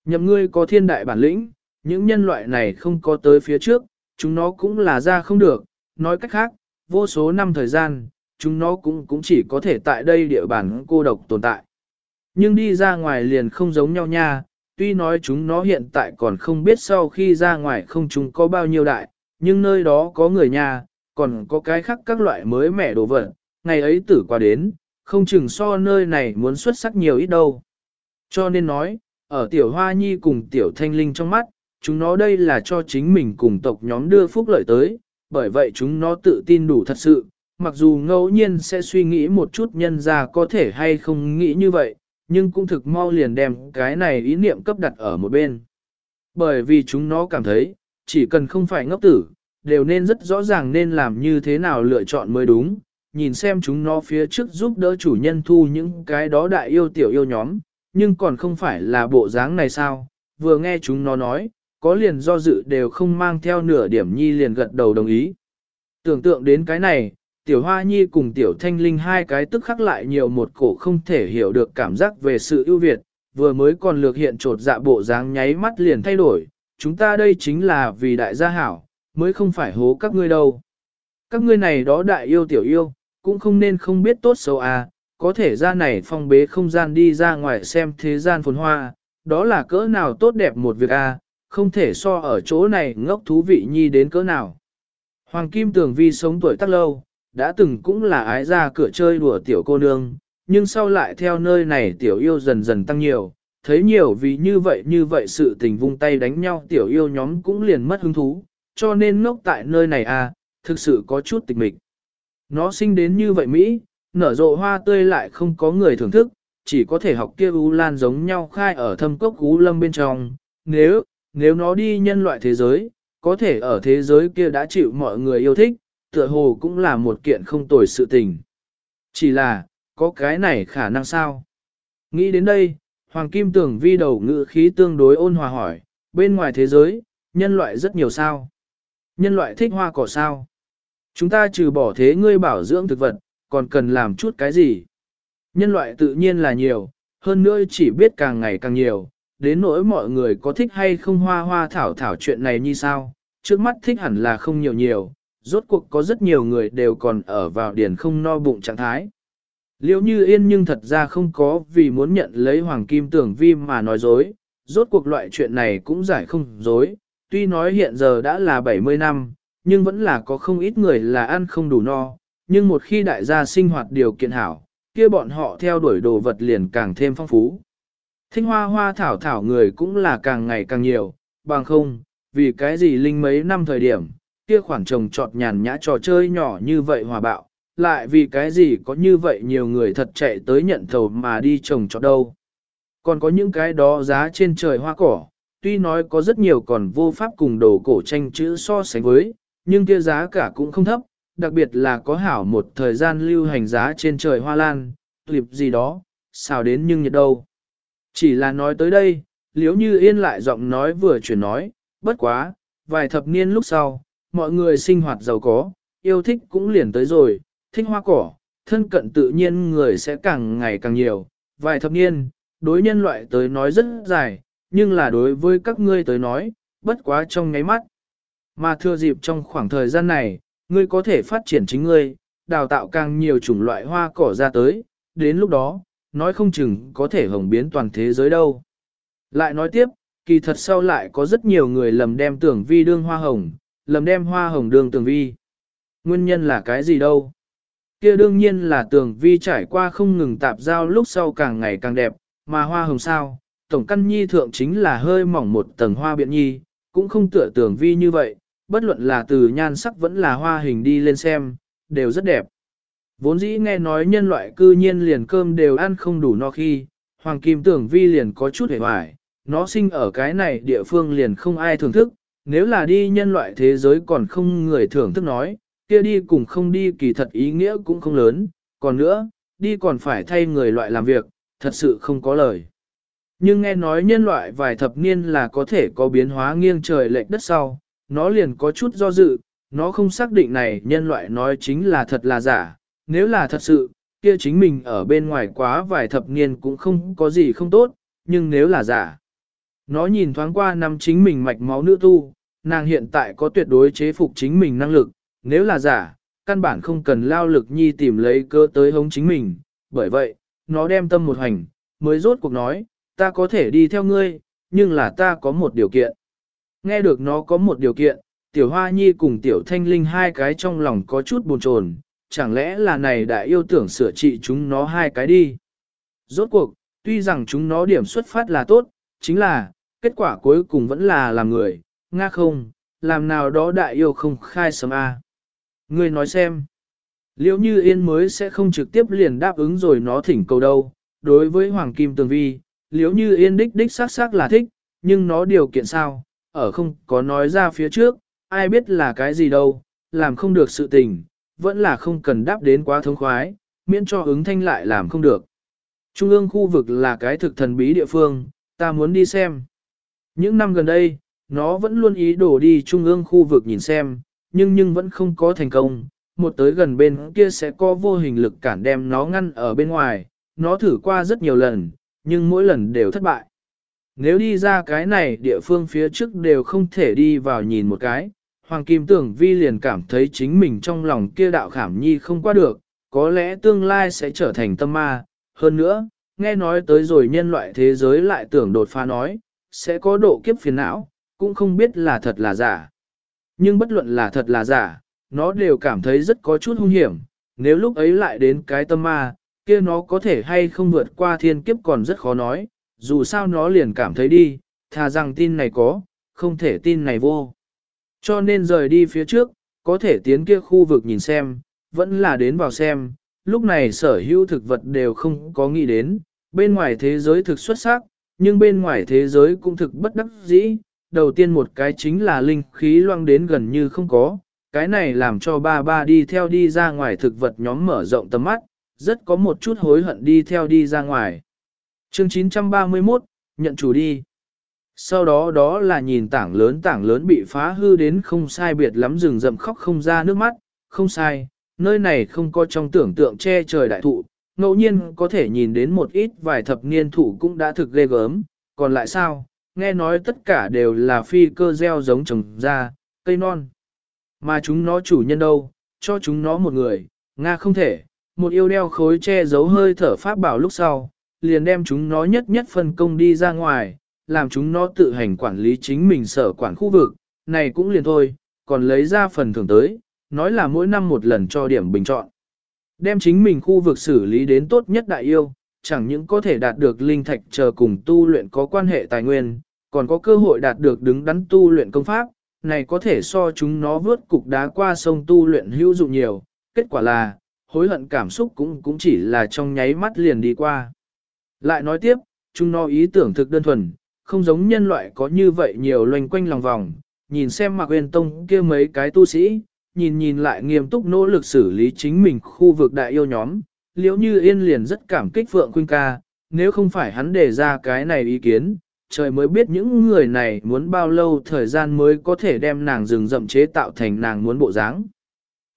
S1: Nhậm ngươi có thiên đại bản lĩnh, những nhân loại này không có tới phía trước, chúng nó cũng là ra không được, nói cách khác, vô số năm thời gian, chúng nó cũng cũng chỉ có thể tại đây địa bàn cô độc tồn tại. Nhưng đi ra ngoài liền không giống nhau nha, tuy nói chúng nó hiện tại còn không biết sau khi ra ngoài không chúng có bao nhiêu đại, nhưng nơi đó có người nhà, còn có cái khác các loại mới mẻ đồ vật, ngày ấy tử qua đến, không chừng so nơi này muốn xuất sắc nhiều ít đâu. Cho nên nói, ở tiểu hoa nhi cùng tiểu thanh linh trong mắt, chúng nó đây là cho chính mình cùng tộc nhóm đưa phúc lợi tới, bởi vậy chúng nó tự tin đủ thật sự, mặc dù ngẫu nhiên sẽ suy nghĩ một chút nhân ra có thể hay không nghĩ như vậy, nhưng cũng thực mau liền đem cái này ý niệm cấp đặt ở một bên. Bởi vì chúng nó cảm thấy, chỉ cần không phải ngốc tử, đều nên rất rõ ràng nên làm như thế nào lựa chọn mới đúng, nhìn xem chúng nó phía trước giúp đỡ chủ nhân thu những cái đó đại yêu tiểu yêu nhóm, nhưng còn không phải là bộ dáng này sao, vừa nghe chúng nó nói, có liền do dự đều không mang theo nửa điểm nhi liền gật đầu đồng ý. Tưởng tượng đến cái này, tiểu hoa nhi cùng tiểu thanh linh hai cái tức khắc lại nhiều một cổ không thể hiểu được cảm giác về sự ưu việt, vừa mới còn lược hiện trột dạ bộ dáng nháy mắt liền thay đổi, chúng ta đây chính là vì đại gia hảo, mới không phải hố các ngươi đâu. Các ngươi này đó đại yêu tiểu yêu, cũng không nên không biết tốt xấu à, có thể ra này phong bế không gian đi ra ngoài xem thế gian phồn hoa, đó là cỡ nào tốt đẹp một việc à, không thể so ở chỗ này ngốc thú vị nhi đến cỡ nào. Hoàng Kim Tường Vi sống tuổi tác lâu, đã từng cũng là ái ra cửa chơi đùa tiểu cô nương, nhưng sau lại theo nơi này tiểu yêu dần dần tăng nhiều, thấy nhiều vì như vậy như vậy sự tình vung tay đánh nhau tiểu yêu nhóm cũng liền mất hứng thú, cho nên ngốc tại nơi này à, thực sự có chút tịch mịch. Nó sinh đến như vậy Mỹ, nở rộ hoa tươi lại không có người thưởng thức, chỉ có thể học kia U Lan giống nhau khai ở thâm cốc U Lâm bên trong. Nếu, nếu nó đi nhân loại thế giới, có thể ở thế giới kia đã chịu mọi người yêu thích, tựa hồ cũng là một kiện không tồi sự tình. Chỉ là, có cái này khả năng sao? Nghĩ đến đây, Hoàng Kim Tưởng vi đầu ngữ khí tương đối ôn hòa hỏi, bên ngoài thế giới, nhân loại rất nhiều sao? Nhân loại thích hoa cỏ sao? Chúng ta trừ bỏ thế ngươi bảo dưỡng thực vật, còn cần làm chút cái gì? Nhân loại tự nhiên là nhiều, hơn nữa chỉ biết càng ngày càng nhiều, đến nỗi mọi người có thích hay không hoa hoa thảo thảo chuyện này như sao, trước mắt thích hẳn là không nhiều nhiều, rốt cuộc có rất nhiều người đều còn ở vào điển không no bụng trạng thái. Liễu như yên nhưng thật ra không có vì muốn nhận lấy hoàng kim tưởng vi mà nói dối, rốt cuộc loại chuyện này cũng giải không dối, tuy nói hiện giờ đã là 70 năm, nhưng vẫn là có không ít người là ăn không đủ no, nhưng một khi đại gia sinh hoạt điều kiện hảo, kia bọn họ theo đuổi đồ vật liền càng thêm phong phú. Thinh hoa hoa thảo thảo người cũng là càng ngày càng nhiều, bằng không, vì cái gì linh mấy năm thời điểm, kia khoảng trồng trọt nhàn nhã trò chơi nhỏ như vậy hòa bạo, lại vì cái gì có như vậy nhiều người thật chạy tới nhận thầu mà đi trồng trọt đâu. Còn có những cái đó giá trên trời hoa cỏ, tuy nói có rất nhiều còn vô pháp cùng đồ cổ tranh chữ so sánh với, nhưng kia giá cả cũng không thấp, đặc biệt là có hảo một thời gian lưu hành giá trên trời hoa lan, tulip gì đó, sao đến nhưng nhiệt đâu. Chỉ là nói tới đây, liếu như yên lại giọng nói vừa chuyển nói, bất quá, vài thập niên lúc sau, mọi người sinh hoạt giàu có, yêu thích cũng liền tới rồi, thích hoa cỏ, thân cận tự nhiên người sẽ càng ngày càng nhiều, vài thập niên, đối nhân loại tới nói rất dài, nhưng là đối với các ngươi tới nói, bất quá trong ngáy mắt. Mà thưa dịp trong khoảng thời gian này, ngươi có thể phát triển chính ngươi, đào tạo càng nhiều chủng loại hoa cỏ ra tới, đến lúc đó, nói không chừng có thể hồng biến toàn thế giới đâu. Lại nói tiếp, kỳ thật sau lại có rất nhiều người lầm đem tưởng vi đương hoa hồng, lầm đem hoa hồng đương tưởng vi. Nguyên nhân là cái gì đâu? Kia đương nhiên là tưởng vi trải qua không ngừng tạp giao lúc sau càng ngày càng đẹp, mà hoa hồng sao, tổng căn nhi thượng chính là hơi mỏng một tầng hoa biện nhi, cũng không tựa tưởng vi như vậy, bất luận là từ nhan sắc vẫn là hoa hình đi lên xem, đều rất đẹp. Vốn dĩ nghe nói nhân loại cư nhiên liền cơm đều ăn không đủ no khi, Hoàng Kim Tưởng Vi liền có chút hề hoài, nó sinh ở cái này địa phương liền không ai thưởng thức, nếu là đi nhân loại thế giới còn không người thưởng thức nói, kia đi cùng không đi kỳ thật ý nghĩa cũng không lớn, còn nữa, đi còn phải thay người loại làm việc, thật sự không có lời. Nhưng nghe nói nhân loại vài thập niên là có thể có biến hóa nghiêng trời lệch đất sau, nó liền có chút do dự, nó không xác định này nhân loại nói chính là thật là giả, nếu là thật sự, kia chính mình ở bên ngoài quá vài thập niên cũng không có gì không tốt, nhưng nếu là giả. Nó nhìn thoáng qua năm chính mình mạch máu nữ tu, nàng hiện tại có tuyệt đối chế phục chính mình năng lực, nếu là giả, căn bản không cần lao lực nhi tìm lấy cơ tới hống chính mình, bởi vậy, nó đem tâm một hành, mới rốt cuộc nói, ta có thể đi theo ngươi, nhưng là ta có một điều kiện. Nghe được nó có một điều kiện, tiểu hoa nhi cùng tiểu thanh linh hai cái trong lòng có chút buồn chồn, chẳng lẽ là này đại yêu tưởng sửa trị chúng nó hai cái đi. Rốt cuộc, tuy rằng chúng nó điểm xuất phát là tốt, chính là, kết quả cuối cùng vẫn là làm người, nga không, làm nào đó đại yêu không khai sớm a. À. Ngươi nói xem, liệu như yên mới sẽ không trực tiếp liền đáp ứng rồi nó thỉnh cầu đâu, đối với Hoàng Kim Tường Vi, liếu như yên đích đích xác xác là thích, nhưng nó điều kiện sao, ở không có nói ra phía trước, ai biết là cái gì đâu, làm không được sự tình, vẫn là không cần đáp đến quá thống khoái, miễn cho ứng thanh lại làm không được. Trung ương khu vực là cái thực thần bí địa phương, ta muốn đi xem. Những năm gần đây, nó vẫn luôn ý đồ đi trung ương khu vực nhìn xem, nhưng nhưng vẫn không có thành công. Một tới gần bên kia sẽ có vô hình lực cản đem nó ngăn ở bên ngoài, nó thử qua rất nhiều lần, nhưng mỗi lần đều thất bại. Nếu đi ra cái này địa phương phía trước đều không thể đi vào nhìn một cái, Hoàng Kim Tưởng Vi liền cảm thấy chính mình trong lòng kia đạo khảm nhi không qua được, có lẽ tương lai sẽ trở thành tâm ma. Hơn nữa, nghe nói tới rồi nhân loại thế giới lại tưởng đột phá nói, sẽ có độ kiếp phiền não, cũng không biết là thật là giả. Nhưng bất luận là thật là giả, nó đều cảm thấy rất có chút hung hiểm, nếu lúc ấy lại đến cái tâm ma, kia nó có thể hay không vượt qua thiên kiếp còn rất khó nói, dù sao nó liền cảm thấy đi, thà rằng tin này có, không thể tin này vô. Cho nên rời đi phía trước, có thể tiến kia khu vực nhìn xem, vẫn là đến vào xem, lúc này sở hữu thực vật đều không có nghĩ đến, bên ngoài thế giới thực xuất sắc, nhưng bên ngoài thế giới cũng thực bất đắc dĩ. Đầu tiên một cái chính là linh khí loang đến gần như không có, cái này làm cho ba ba đi theo đi ra ngoài thực vật nhóm mở rộng tầm mắt, rất có một chút hối hận đi theo đi ra ngoài. Chương 931, nhận chủ đi. Sau đó đó là nhìn tảng lớn tảng lớn bị phá hư đến không sai biệt lắm rừng rậm khóc không ra nước mắt, không sai, nơi này không có trong tưởng tượng che trời đại thụ, ngẫu nhiên có thể nhìn đến một ít vài thập niên thụ cũng đã thực ghê gớm, còn lại sao, nghe nói tất cả đều là phi cơ gieo giống trồng ra, cây non. Mà chúng nó chủ nhân đâu, cho chúng nó một người, Nga không thể, một yêu đeo khối che giấu hơi thở pháp bảo lúc sau, liền đem chúng nó nhất nhất phân công đi ra ngoài, làm chúng nó tự hành quản lý chính mình sở quản khu vực, này cũng liền thôi, còn lấy ra phần thưởng tới, nói là mỗi năm một lần cho điểm bình chọn. Đem chính mình khu vực xử lý đến tốt nhất đại yêu, chẳng những có thể đạt được linh thạch chờ cùng tu luyện có quan hệ tài nguyên, còn có cơ hội đạt được đứng đắn tu luyện công pháp, này có thể so chúng nó vớt cục đá qua sông tu luyện hữu dụng nhiều, kết quả là, hối hận cảm xúc cũng cũng chỉ là trong nháy mắt liền đi qua. Lại nói tiếp, chúng nó ý tưởng thực đơn thuần, không giống nhân loại có như vậy nhiều loanh quanh lòng vòng, nhìn xem Mạc Uyên Tông kia mấy cái tu sĩ, nhìn nhìn lại nghiêm túc nỗ lực xử lý chính mình khu vực đại yêu nhóm, liễu như yên liền rất cảm kích Phượng Khuynh ca, nếu không phải hắn đề ra cái này ý kiến, trời mới biết những người này muốn bao lâu thời gian mới có thể đem nàng rừng rậm chế tạo thành nàng muốn bộ dáng.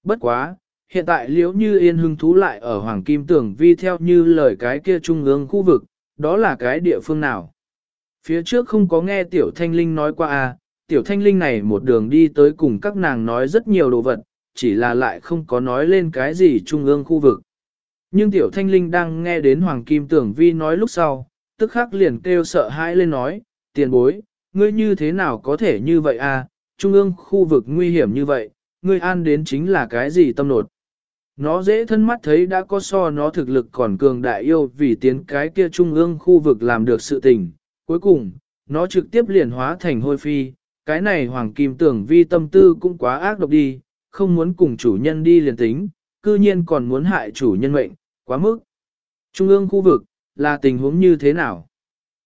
S1: Bất quá, hiện tại liễu như yên hưng thú lại ở Hoàng Kim Tưởng vi theo như lời cái kia trung ương khu vực, đó là cái địa phương nào. Phía trước không có nghe Tiểu Thanh Linh nói qua à, Tiểu Thanh Linh này một đường đi tới cùng các nàng nói rất nhiều đồ vật, chỉ là lại không có nói lên cái gì trung ương khu vực. Nhưng Tiểu Thanh Linh đang nghe đến Hoàng Kim Tưởng Vi nói lúc sau, tức khắc liền kêu sợ hãi lên nói, tiền bối, ngươi như thế nào có thể như vậy à, trung ương khu vực nguy hiểm như vậy, ngươi an đến chính là cái gì tâm nột. Nó dễ thân mắt thấy đã có so nó thực lực còn cường đại yêu vì tiến cái kia trung ương khu vực làm được sự tình, Cuối cùng, nó trực tiếp liền hóa thành hôi phi, cái này hoàng kim tưởng vi tâm tư cũng quá ác độc đi, không muốn cùng chủ nhân đi liền tính, cư nhiên còn muốn hại chủ nhân mệnh, quá mức. Trung ương khu vực, là tình huống như thế nào?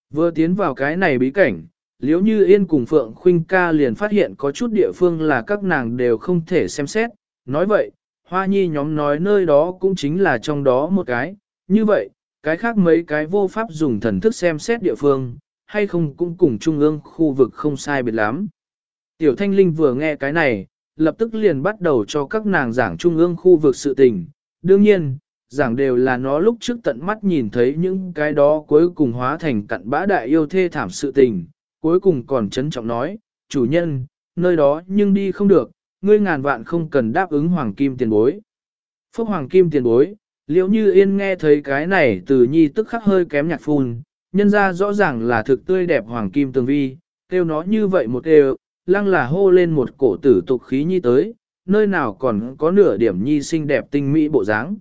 S1: Vừa tiến vào cái này bí cảnh, liếu như yên cùng Phượng Khuynh ca liền phát hiện có chút địa phương là các nàng đều không thể xem xét, nói vậy, hoa nhi nhóm nói nơi đó cũng chính là trong đó một cái, như vậy, cái khác mấy cái vô pháp dùng thần thức xem xét địa phương, hay không cũng cùng trung ương khu vực không sai biệt lắm. Tiểu Thanh Linh vừa nghe cái này, lập tức liền bắt đầu cho các nàng giảng trung ương khu vực sự tình. Đương nhiên, giảng đều là nó lúc trước tận mắt nhìn thấy những cái đó cuối cùng hóa thành cặn bã đại yêu thê thảm sự tình, cuối cùng còn trấn trọng nói, chủ nhân, nơi đó nhưng đi không được, ngươi ngàn vạn không cần đáp ứng hoàng kim tiền bối. Phúc hoàng kim tiền bối, liệu như yên nghe thấy cái này từ nhi tức khắc hơi kém nhạc phun, nhân ra rõ ràng là thực tươi đẹp hoàng kim tường vi, kêu nó như vậy một đều, lăng là hô lên một cổ tử tục khí nhi tới, nơi nào còn có nửa điểm nhi xinh đẹp tinh mỹ bộ dáng.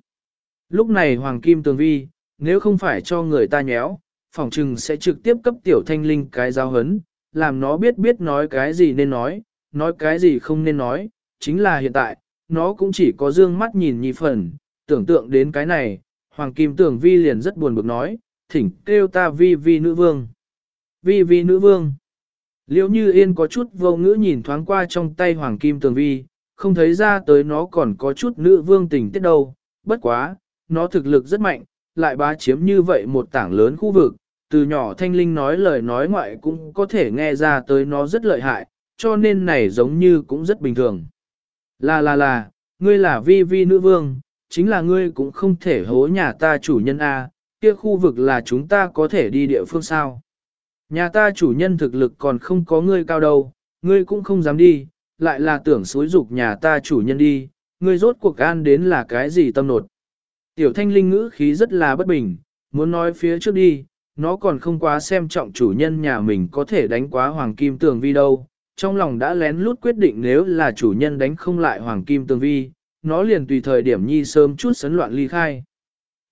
S1: Lúc này hoàng kim tường vi, nếu không phải cho người ta nhéo, phòng trừng sẽ trực tiếp cấp tiểu thanh linh cái giao hấn, làm nó biết biết nói cái gì nên nói, nói cái gì không nên nói, chính là hiện tại, nó cũng chỉ có dương mắt nhìn nhi phần, tưởng tượng đến cái này, hoàng kim tường vi liền rất buồn bực nói, thỉnh kêu ta vi vi nữ vương. Vi vi nữ vương. Liễu như yên có chút vô ngữ nhìn thoáng qua trong tay hoàng kim tường vi, không thấy ra tới nó còn có chút nữ vương tình tiết đâu, bất quá, nó thực lực rất mạnh, lại bá chiếm như vậy một tảng lớn khu vực, từ nhỏ thanh linh nói lời nói ngoại cũng có thể nghe ra tới nó rất lợi hại, cho nên này giống như cũng rất bình thường. Là là là, ngươi là vi vi nữ vương, chính là ngươi cũng không thể hố nhà ta chủ nhân A, kia khu vực là chúng ta có thể đi địa phương sao. Nhà ta chủ nhân thực lực còn không có ngươi cao đâu, ngươi cũng không dám đi, lại là tưởng xối dục nhà ta chủ nhân đi, ngươi rốt cuộc an đến là cái gì tâm nột. Tiểu thanh linh ngữ khí rất là bất bình, muốn nói phía trước đi, nó còn không quá xem trọng chủ nhân nhà mình có thể đánh quá hoàng kim tường vi đâu. Trong lòng đã lén lút quyết định nếu là chủ nhân đánh không lại hoàng kim tường vi, nó liền tùy thời điểm nhi sớm chút sấn loạn ly khai.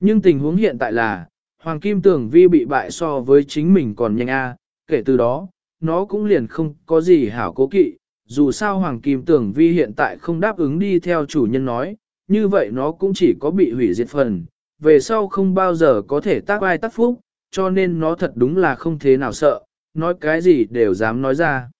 S1: Nhưng tình huống hiện tại là, hoàng kim tường vi bị bại so với chính mình còn nhanh a, kể từ đó, nó cũng liền không có gì hảo cố kỵ, dù sao hoàng kim tường vi hiện tại không đáp ứng đi theo chủ nhân nói, như vậy nó cũng chỉ có bị hủy diệt phần, về sau không bao giờ có thể tác ai tác phúc, cho nên nó thật đúng là không thế nào sợ, nói cái gì đều dám nói ra.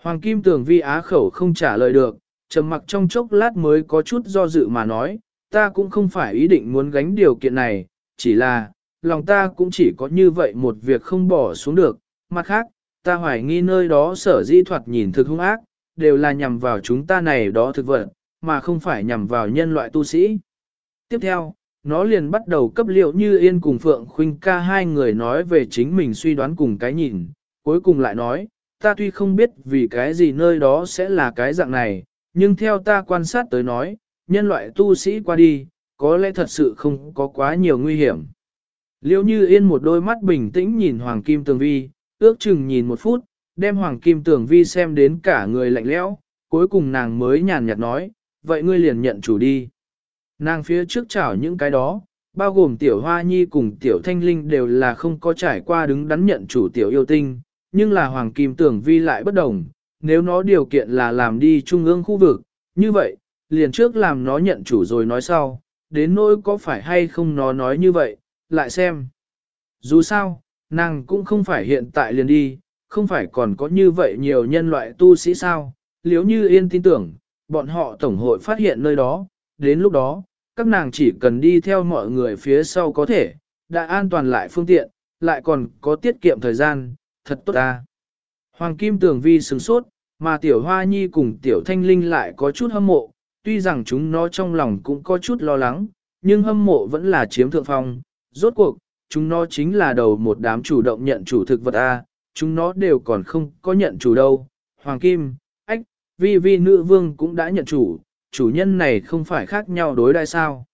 S1: Hoàng Kim Tường Vi á khẩu không trả lời được, trầm mặc trong chốc lát mới có chút do dự mà nói, ta cũng không phải ý định muốn gánh điều kiện này, chỉ là, lòng ta cũng chỉ có như vậy một việc không bỏ xuống được, mặt khác, ta hoài nghi nơi đó sở di thoạt nhìn thực hung ác, đều là nhằm vào chúng ta này đó thực vật, mà không phải nhằm vào nhân loại tu sĩ. Tiếp theo, nó liền bắt đầu cấp liệu như yên cùng Phượng Khuynh ca hai người nói về chính mình suy đoán cùng cái nhìn, cuối cùng lại nói, ta tuy không biết vì cái gì nơi đó sẽ là cái dạng này, nhưng theo ta quan sát tới nói, nhân loại tu sĩ qua đi, có lẽ thật sự không có quá nhiều nguy hiểm. Liêu như yên một đôi mắt bình tĩnh nhìn Hoàng Kim Tường Vi, ước chừng nhìn một phút, đem Hoàng Kim Tường Vi xem đến cả người lạnh lẽo, cuối cùng nàng mới nhàn nhạt nói, vậy ngươi liền nhận chủ đi. Nàng phía trước chảo những cái đó, bao gồm tiểu hoa nhi cùng tiểu thanh linh đều là không có trải qua đứng đắn nhận chủ tiểu yêu tinh, nhưng là hoàng kim tường vi lại bất đồng, nếu nó điều kiện là làm đi trung ương khu vực, như vậy, liền trước làm nó nhận chủ rồi nói sau, đến nỗi có phải hay không nó nói như vậy, lại xem. Dù sao, nàng cũng không phải hiện tại liền đi, không phải còn có như vậy nhiều nhân loại tu sĩ sao, liếu như yên tin tưởng, bọn họ tổng hội phát hiện nơi đó, đến lúc đó, các nàng chỉ cần đi theo mọi người phía sau có thể, đã an toàn lại phương tiện, lại còn có tiết kiệm thời gian, thật tốt ta. Hoàng Kim Tường Vi sừng sốt, mà Tiểu Hoa Nhi cùng Tiểu Thanh Linh lại có chút hâm mộ, tuy rằng chúng nó trong lòng cũng có chút lo lắng, nhưng hâm mộ vẫn là chiếm thượng phong. Rốt cuộc, chúng nó chính là đầu một đám chủ động nhận chủ thực vật A, chúng nó đều còn không có nhận chủ đâu. Hoàng Kim, Ách, Vi Vi Nữ Vương cũng đã nhận chủ, chủ nhân này không phải khác nhau đối đại sao.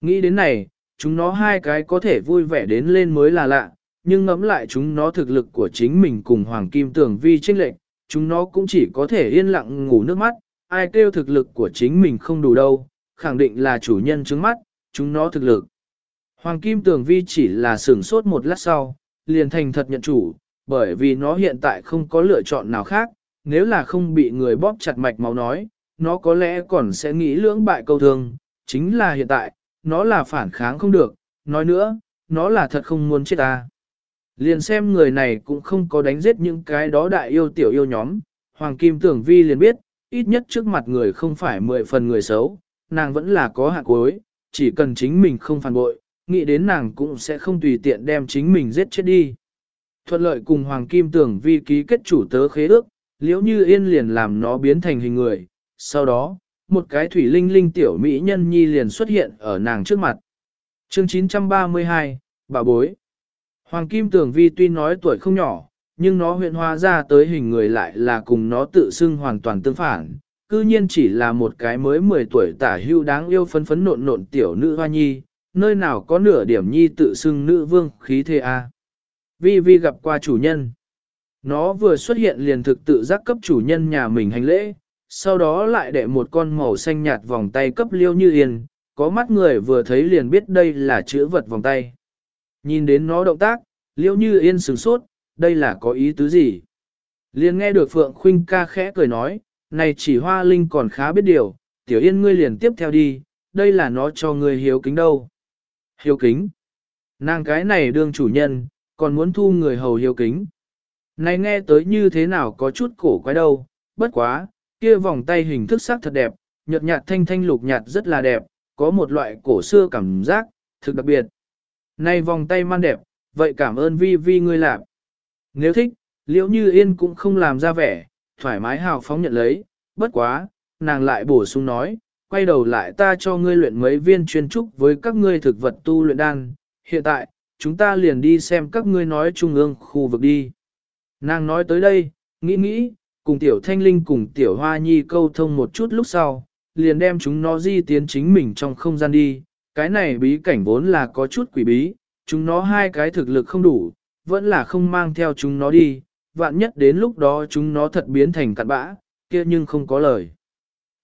S1: Nghĩ đến này, chúng nó hai cái có thể vui vẻ đến lên mới là lạ, nhưng ngẫm lại chúng nó thực lực của chính mình cùng Hoàng Kim tưởng Vi trinh lệnh, chúng nó cũng chỉ có thể yên lặng ngủ nước mắt, ai kêu thực lực của chính mình không đủ đâu, khẳng định là chủ nhân trứng mắt, chúng nó thực lực. Hoàng Kim Tường Vi chỉ là sửng sốt một lát sau, liền thành thật nhận chủ, bởi vì nó hiện tại không có lựa chọn nào khác, nếu là không bị người bóp chặt mạch máu nói, nó có lẽ còn sẽ nghĩ lưỡng bại câu thương, chính là hiện tại, nó là phản kháng không được, nói nữa, nó là thật không muốn chết ta. Liền xem người này cũng không có đánh giết những cái đó đại yêu tiểu yêu nhóm, Hoàng Kim Tưởng Vi liền biết, ít nhất trước mặt người không phải mười phần người xấu, nàng vẫn là có hạ cuối, chỉ cần chính mình không phản bội, nghĩ đến nàng cũng sẽ không tùy tiện đem chính mình giết chết đi. Thuận lợi cùng Hoàng Kim Tưởng Vi ký kết chủ tớ khế ước, liễu như yên liền làm nó biến thành hình người, sau đó, một cái thủy linh linh tiểu mỹ nhân nhi liền xuất hiện ở nàng trước mặt. Chương 932, bà bối. Hoàng Kim Tưởng Vi tuy nói tuổi không nhỏ, nhưng nó huyện hóa ra tới hình người lại là cùng nó tự xưng hoàn toàn tương phản. Cư nhiên chỉ là một cái mới 10 tuổi tả hưu đáng yêu phấn phấn nộn nộn tiểu nữ hoa nhi, nơi nào có nửa điểm nhi tự xưng nữ vương khí thế a. Vi Vi gặp qua chủ nhân. Nó vừa xuất hiện liền thực tự giác cấp chủ nhân nhà mình hành lễ, sau đó lại để một con màu xanh nhạt vòng tay cấp liêu như yên, có mắt người vừa thấy liền biết đây là chữ vật vòng tay. Nhìn đến nó động tác, liêu như yên sửng sốt, đây là có ý tứ gì? Liền nghe được Phượng Khuynh ca khẽ cười nói, này chỉ hoa linh còn khá biết điều, tiểu yên ngươi liền tiếp theo đi, đây là nó cho ngươi hiếu kính đâu. Hiếu kính? Nàng cái này đương chủ nhân, còn muốn thu người hầu hiếu kính. Này nghe tới như thế nào có chút cổ quái đâu, bất quá, kia vòng tay hình thức sắc thật đẹp, nhợt nhạt thanh thanh lục nhạt rất là đẹp, có một loại cổ xưa cảm giác, thực đặc biệt. Này vòng tay man đẹp, vậy cảm ơn vi vi ngươi làm. Nếu thích, liễu như yên cũng không làm ra vẻ, thoải mái hào phóng nhận lấy, bất quá, nàng lại bổ sung nói, quay đầu lại ta cho ngươi luyện mấy viên chuyên trúc với các ngươi thực vật tu luyện đan, hiện tại, chúng ta liền đi xem các ngươi nói trung ương khu vực đi. Nàng nói tới đây, nghĩ nghĩ, cùng tiểu thanh linh cùng tiểu hoa nhi câu thông một chút lúc sau, liền đem chúng nó di tiến chính mình trong không gian đi, cái này bí cảnh vốn là có chút quỷ bí, chúng nó hai cái thực lực không đủ, vẫn là không mang theo chúng nó đi, vạn nhất đến lúc đó chúng nó thật biến thành cặn bã, kia nhưng không có lời.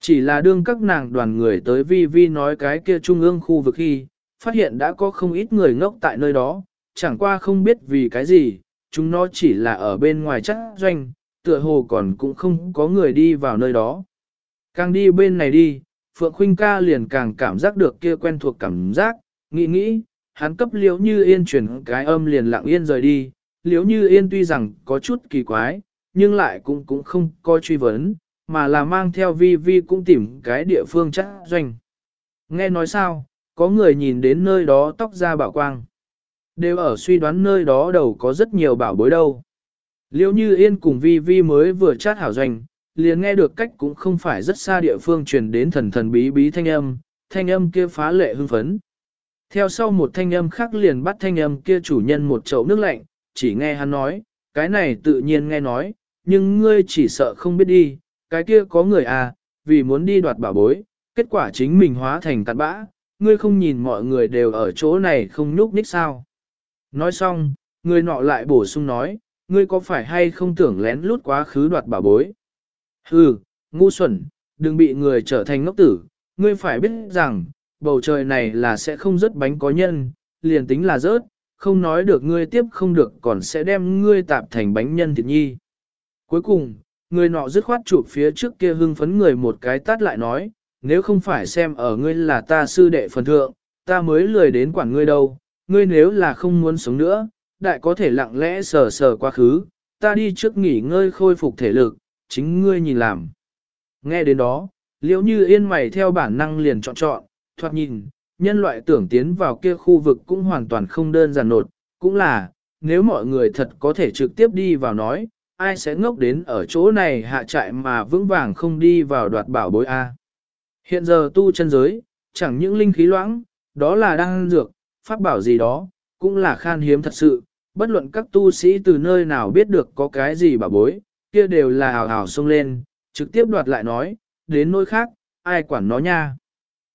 S1: Chỉ là đương các nàng đoàn người tới vi vi nói cái kia trung ương khu vực khi, phát hiện đã có không ít người ngốc tại nơi đó, chẳng qua không biết vì cái gì, chúng nó chỉ là ở bên ngoài chắc doanh, tựa hồ còn cũng không có người đi vào nơi đó. Càng đi bên này đi, Phượng Khuynh ca liền càng cảm giác được kia quen thuộc cảm giác, nghĩ nghĩ, hắn cấp liễu như yên chuyển cái âm liền lặng yên rời đi, liễu như yên tuy rằng có chút kỳ quái, nhưng lại cũng cũng không coi truy vấn, mà là mang theo vi vi cũng tìm cái địa phương chắc doanh. Nghe nói sao, có người nhìn đến nơi đó tóc ra bảo quang. Đều ở suy đoán nơi đó đầu có rất nhiều bảo bối đâu. Liễu như yên cùng vi vi mới vừa chát hảo doanh, liền nghe được cách cũng không phải rất xa địa phương truyền đến thần thần bí bí thanh âm, thanh âm kia phá lệ hưng phấn. Theo sau một thanh âm khác liền bắt thanh âm kia chủ nhân một chậu nước lạnh, chỉ nghe hắn nói, cái này tự nhiên nghe nói, nhưng ngươi chỉ sợ không biết đi, cái kia có người à, vì muốn đi đoạt bảo bối, kết quả chính mình hóa thành cặn bã, ngươi không nhìn mọi người đều ở chỗ này không nhúc nhích sao. Nói xong, người nọ lại bổ sung nói, ngươi có phải hay không tưởng lén lút quá khứ đoạt bảo bối. Hừ, ngu xuẩn, đừng bị người trở thành ngốc tử, ngươi phải biết rằng, bầu trời này là sẽ không rớt bánh có nhân, liền tính là rớt, không nói được ngươi tiếp không được còn sẽ đem ngươi tạp thành bánh nhân thịt nhi. Cuối cùng, người nọ dứt khoát chụp phía trước kia hưng phấn người một cái tát lại nói, nếu không phải xem ở ngươi là ta sư đệ phần thượng, ta mới lười đến quản ngươi đâu, ngươi nếu là không muốn sống nữa, đại có thể lặng lẽ sờ sờ quá khứ, ta đi trước nghỉ ngơi khôi phục thể lực, chính ngươi nhìn làm. Nghe đến đó, liễu như yên mày theo bản năng liền chọn chọn, thoạt nhìn, nhân loại tưởng tiến vào kia khu vực cũng hoàn toàn không đơn giản nột, cũng là, nếu mọi người thật có thể trực tiếp đi vào nói, ai sẽ ngốc đến ở chỗ này hạ trại mà vững vàng không đi vào đoạt bảo bối A. Hiện giờ tu chân giới, chẳng những linh khí loãng, đó là đang dược, pháp bảo gì đó, cũng là khan hiếm thật sự, bất luận các tu sĩ từ nơi nào biết được có cái gì bảo bối, kia đều là hào hào xông lên, trực tiếp đoạt lại nói, đến nơi khác, ai quản nó nha.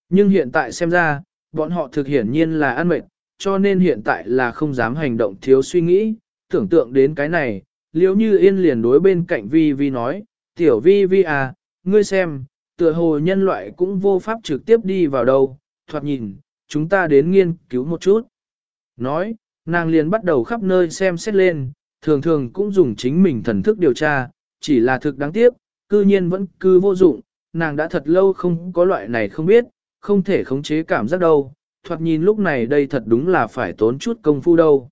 S1: Nhưng hiện tại xem ra, bọn họ thực hiển nhiên là ăn mệt, cho nên hiện tại là không dám hành động thiếu suy nghĩ, tưởng tượng đến cái này, liếu như yên liền đối bên cạnh vi vi nói, tiểu vi vi à, ngươi xem, tựa hồ nhân loại cũng vô pháp trực tiếp đi vào đâu, thoạt nhìn, chúng ta đến nghiên cứu một chút. Nói, nàng liền bắt đầu khắp nơi xem xét lên, thường thường cũng dùng chính mình thần thức điều tra, chỉ là thực đáng tiếc, cư nhiên vẫn cư vô dụng, nàng đã thật lâu không có loại này không biết, không thể khống chế cảm giác đâu, thoạt nhìn lúc này đây thật đúng là phải tốn chút công phu đâu.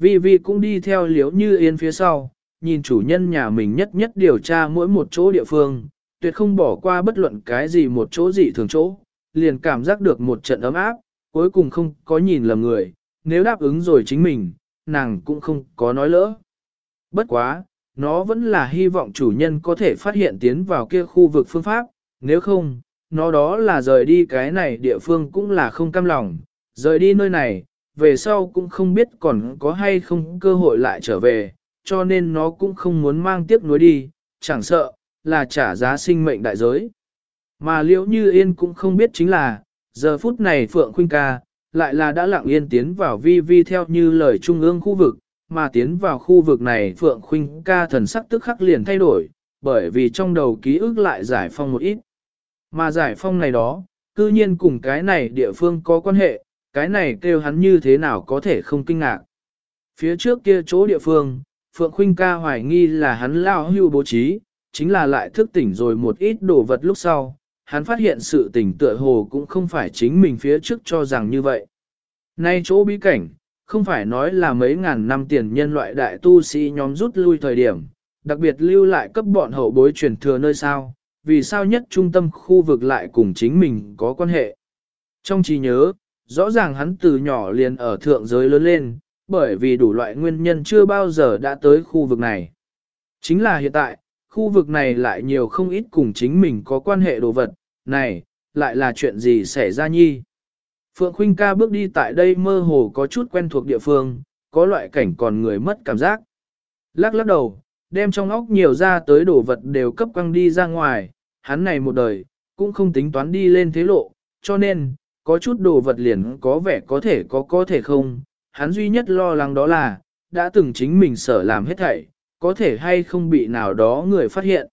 S1: Vi Vi cũng đi theo liếu như yên phía sau, nhìn chủ nhân nhà mình nhất nhất điều tra mỗi một chỗ địa phương, tuyệt không bỏ qua bất luận cái gì một chỗ gì thường chỗ, liền cảm giác được một trận ấm áp, cuối cùng không có nhìn lầm người, nếu đáp ứng rồi chính mình, nàng cũng không có nói lỡ. Bất quá, nó vẫn là hy vọng chủ nhân có thể phát hiện tiến vào kia khu vực phương pháp, nếu không, nó đó là rời đi cái này địa phương cũng là không cam lòng, rời đi nơi này, về sau cũng không biết còn có hay không cơ hội lại trở về, cho nên nó cũng không muốn mang tiếc nuối đi, chẳng sợ, là trả giá sinh mệnh đại giới. Mà liễu như yên cũng không biết chính là, giờ phút này Phượng Khuynh ca, lại là đã lặng yên tiến vào vi vi theo như lời trung ương khu vực, mà tiến vào khu vực này Phượng Khuynh ca thần sắc tức khắc liền thay đổi, bởi vì trong đầu ký ức lại giải phong một ít. Mà giải phong này đó, cư nhiên cùng cái này địa phương có quan hệ, cái này kêu hắn như thế nào có thể không kinh ngạc. Phía trước kia chỗ địa phương, Phượng Khuynh ca hoài nghi là hắn lao hưu bố trí, chính là lại thức tỉnh rồi một ít đồ vật lúc sau, hắn phát hiện sự tỉnh tựa hồ cũng không phải chính mình phía trước cho rằng như vậy. Nay chỗ bí cảnh, không phải nói là mấy ngàn năm tiền nhân loại đại tu sĩ nhóm rút lui thời điểm, đặc biệt lưu lại cấp bọn hậu bối truyền thừa nơi sao, vì sao nhất trung tâm khu vực lại cùng chính mình có quan hệ. Trong trí nhớ, rõ ràng hắn từ nhỏ liền ở thượng giới lớn lên, bởi vì đủ loại nguyên nhân chưa bao giờ đã tới khu vực này. Chính là hiện tại, khu vực này lại nhiều không ít cùng chính mình có quan hệ đồ vật, này, lại là chuyện gì xảy ra nhi. Phượng Khuynh ca bước đi tại đây mơ hồ có chút quen thuộc địa phương, có loại cảnh còn người mất cảm giác. Lắc lắc đầu, đem trong óc nhiều ra tới đồ vật đều cấp quăng đi ra ngoài, hắn này một đời, cũng không tính toán đi lên thế lộ, cho nên, có chút đồ vật liền có vẻ có thể có có thể không, hắn duy nhất lo lắng đó là, đã từng chính mình sở làm hết thảy, có thể hay không bị nào đó người phát hiện.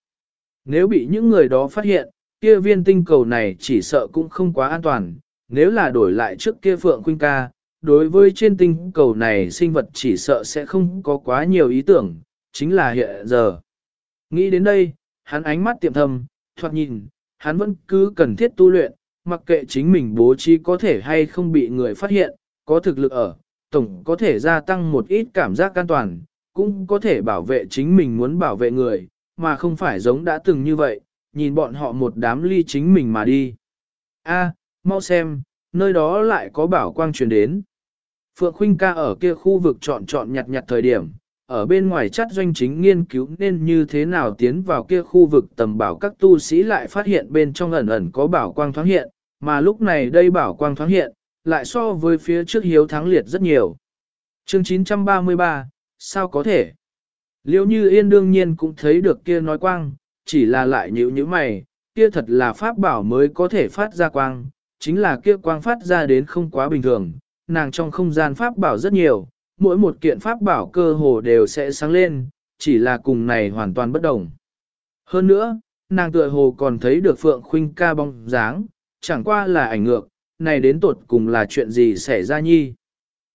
S1: Nếu bị những người đó phát hiện, kia viên tinh cầu này chỉ sợ cũng không quá an toàn, nếu là đổi lại trước kia Phượng Khuynh ca, đối với trên tinh cầu này sinh vật chỉ sợ sẽ không có quá nhiều ý tưởng, chính là hiện giờ. Nghĩ đến đây, hắn ánh mắt tiệm thầm, thoạt nhìn, hắn vẫn cứ cần thiết tu luyện, mặc kệ chính mình bố trí có thể hay không bị người phát hiện, có thực lực ở, tổng có thể gia tăng một ít cảm giác an toàn, cũng có thể bảo vệ chính mình muốn bảo vệ người, mà không phải giống đã từng như vậy, nhìn bọn họ một đám ly chính mình mà đi. A, mau xem, nơi đó lại có bảo quang truyền đến. Phượng Khuynh ca ở kia khu vực chọn chọn nhặt nhặt thời điểm, ở bên ngoài chắt doanh chính nghiên cứu nên như thế nào tiến vào kia khu vực tầm bảo các tu sĩ lại phát hiện bên trong ẩn ẩn có bảo quang thoáng hiện, mà lúc này đây bảo quang thoáng hiện, lại so với phía trước hiếu thắng liệt rất nhiều. Chương 933, sao có thể? Liêu như yên đương nhiên cũng thấy được kia nói quang, chỉ là lại nhữ như mày, kia thật là pháp bảo mới có thể phát ra quang, chính là kia quang phát ra đến không quá bình thường, nàng trong không gian pháp bảo rất nhiều, mỗi một kiện pháp bảo cơ hồ đều sẽ sáng lên, chỉ là cùng này hoàn toàn bất đồng. Hơn nữa, nàng tựa hồ còn thấy được Phượng Khuynh ca bóng dáng, chẳng qua là ảnh ngược, này đến tột cùng là chuyện gì xảy ra nhi.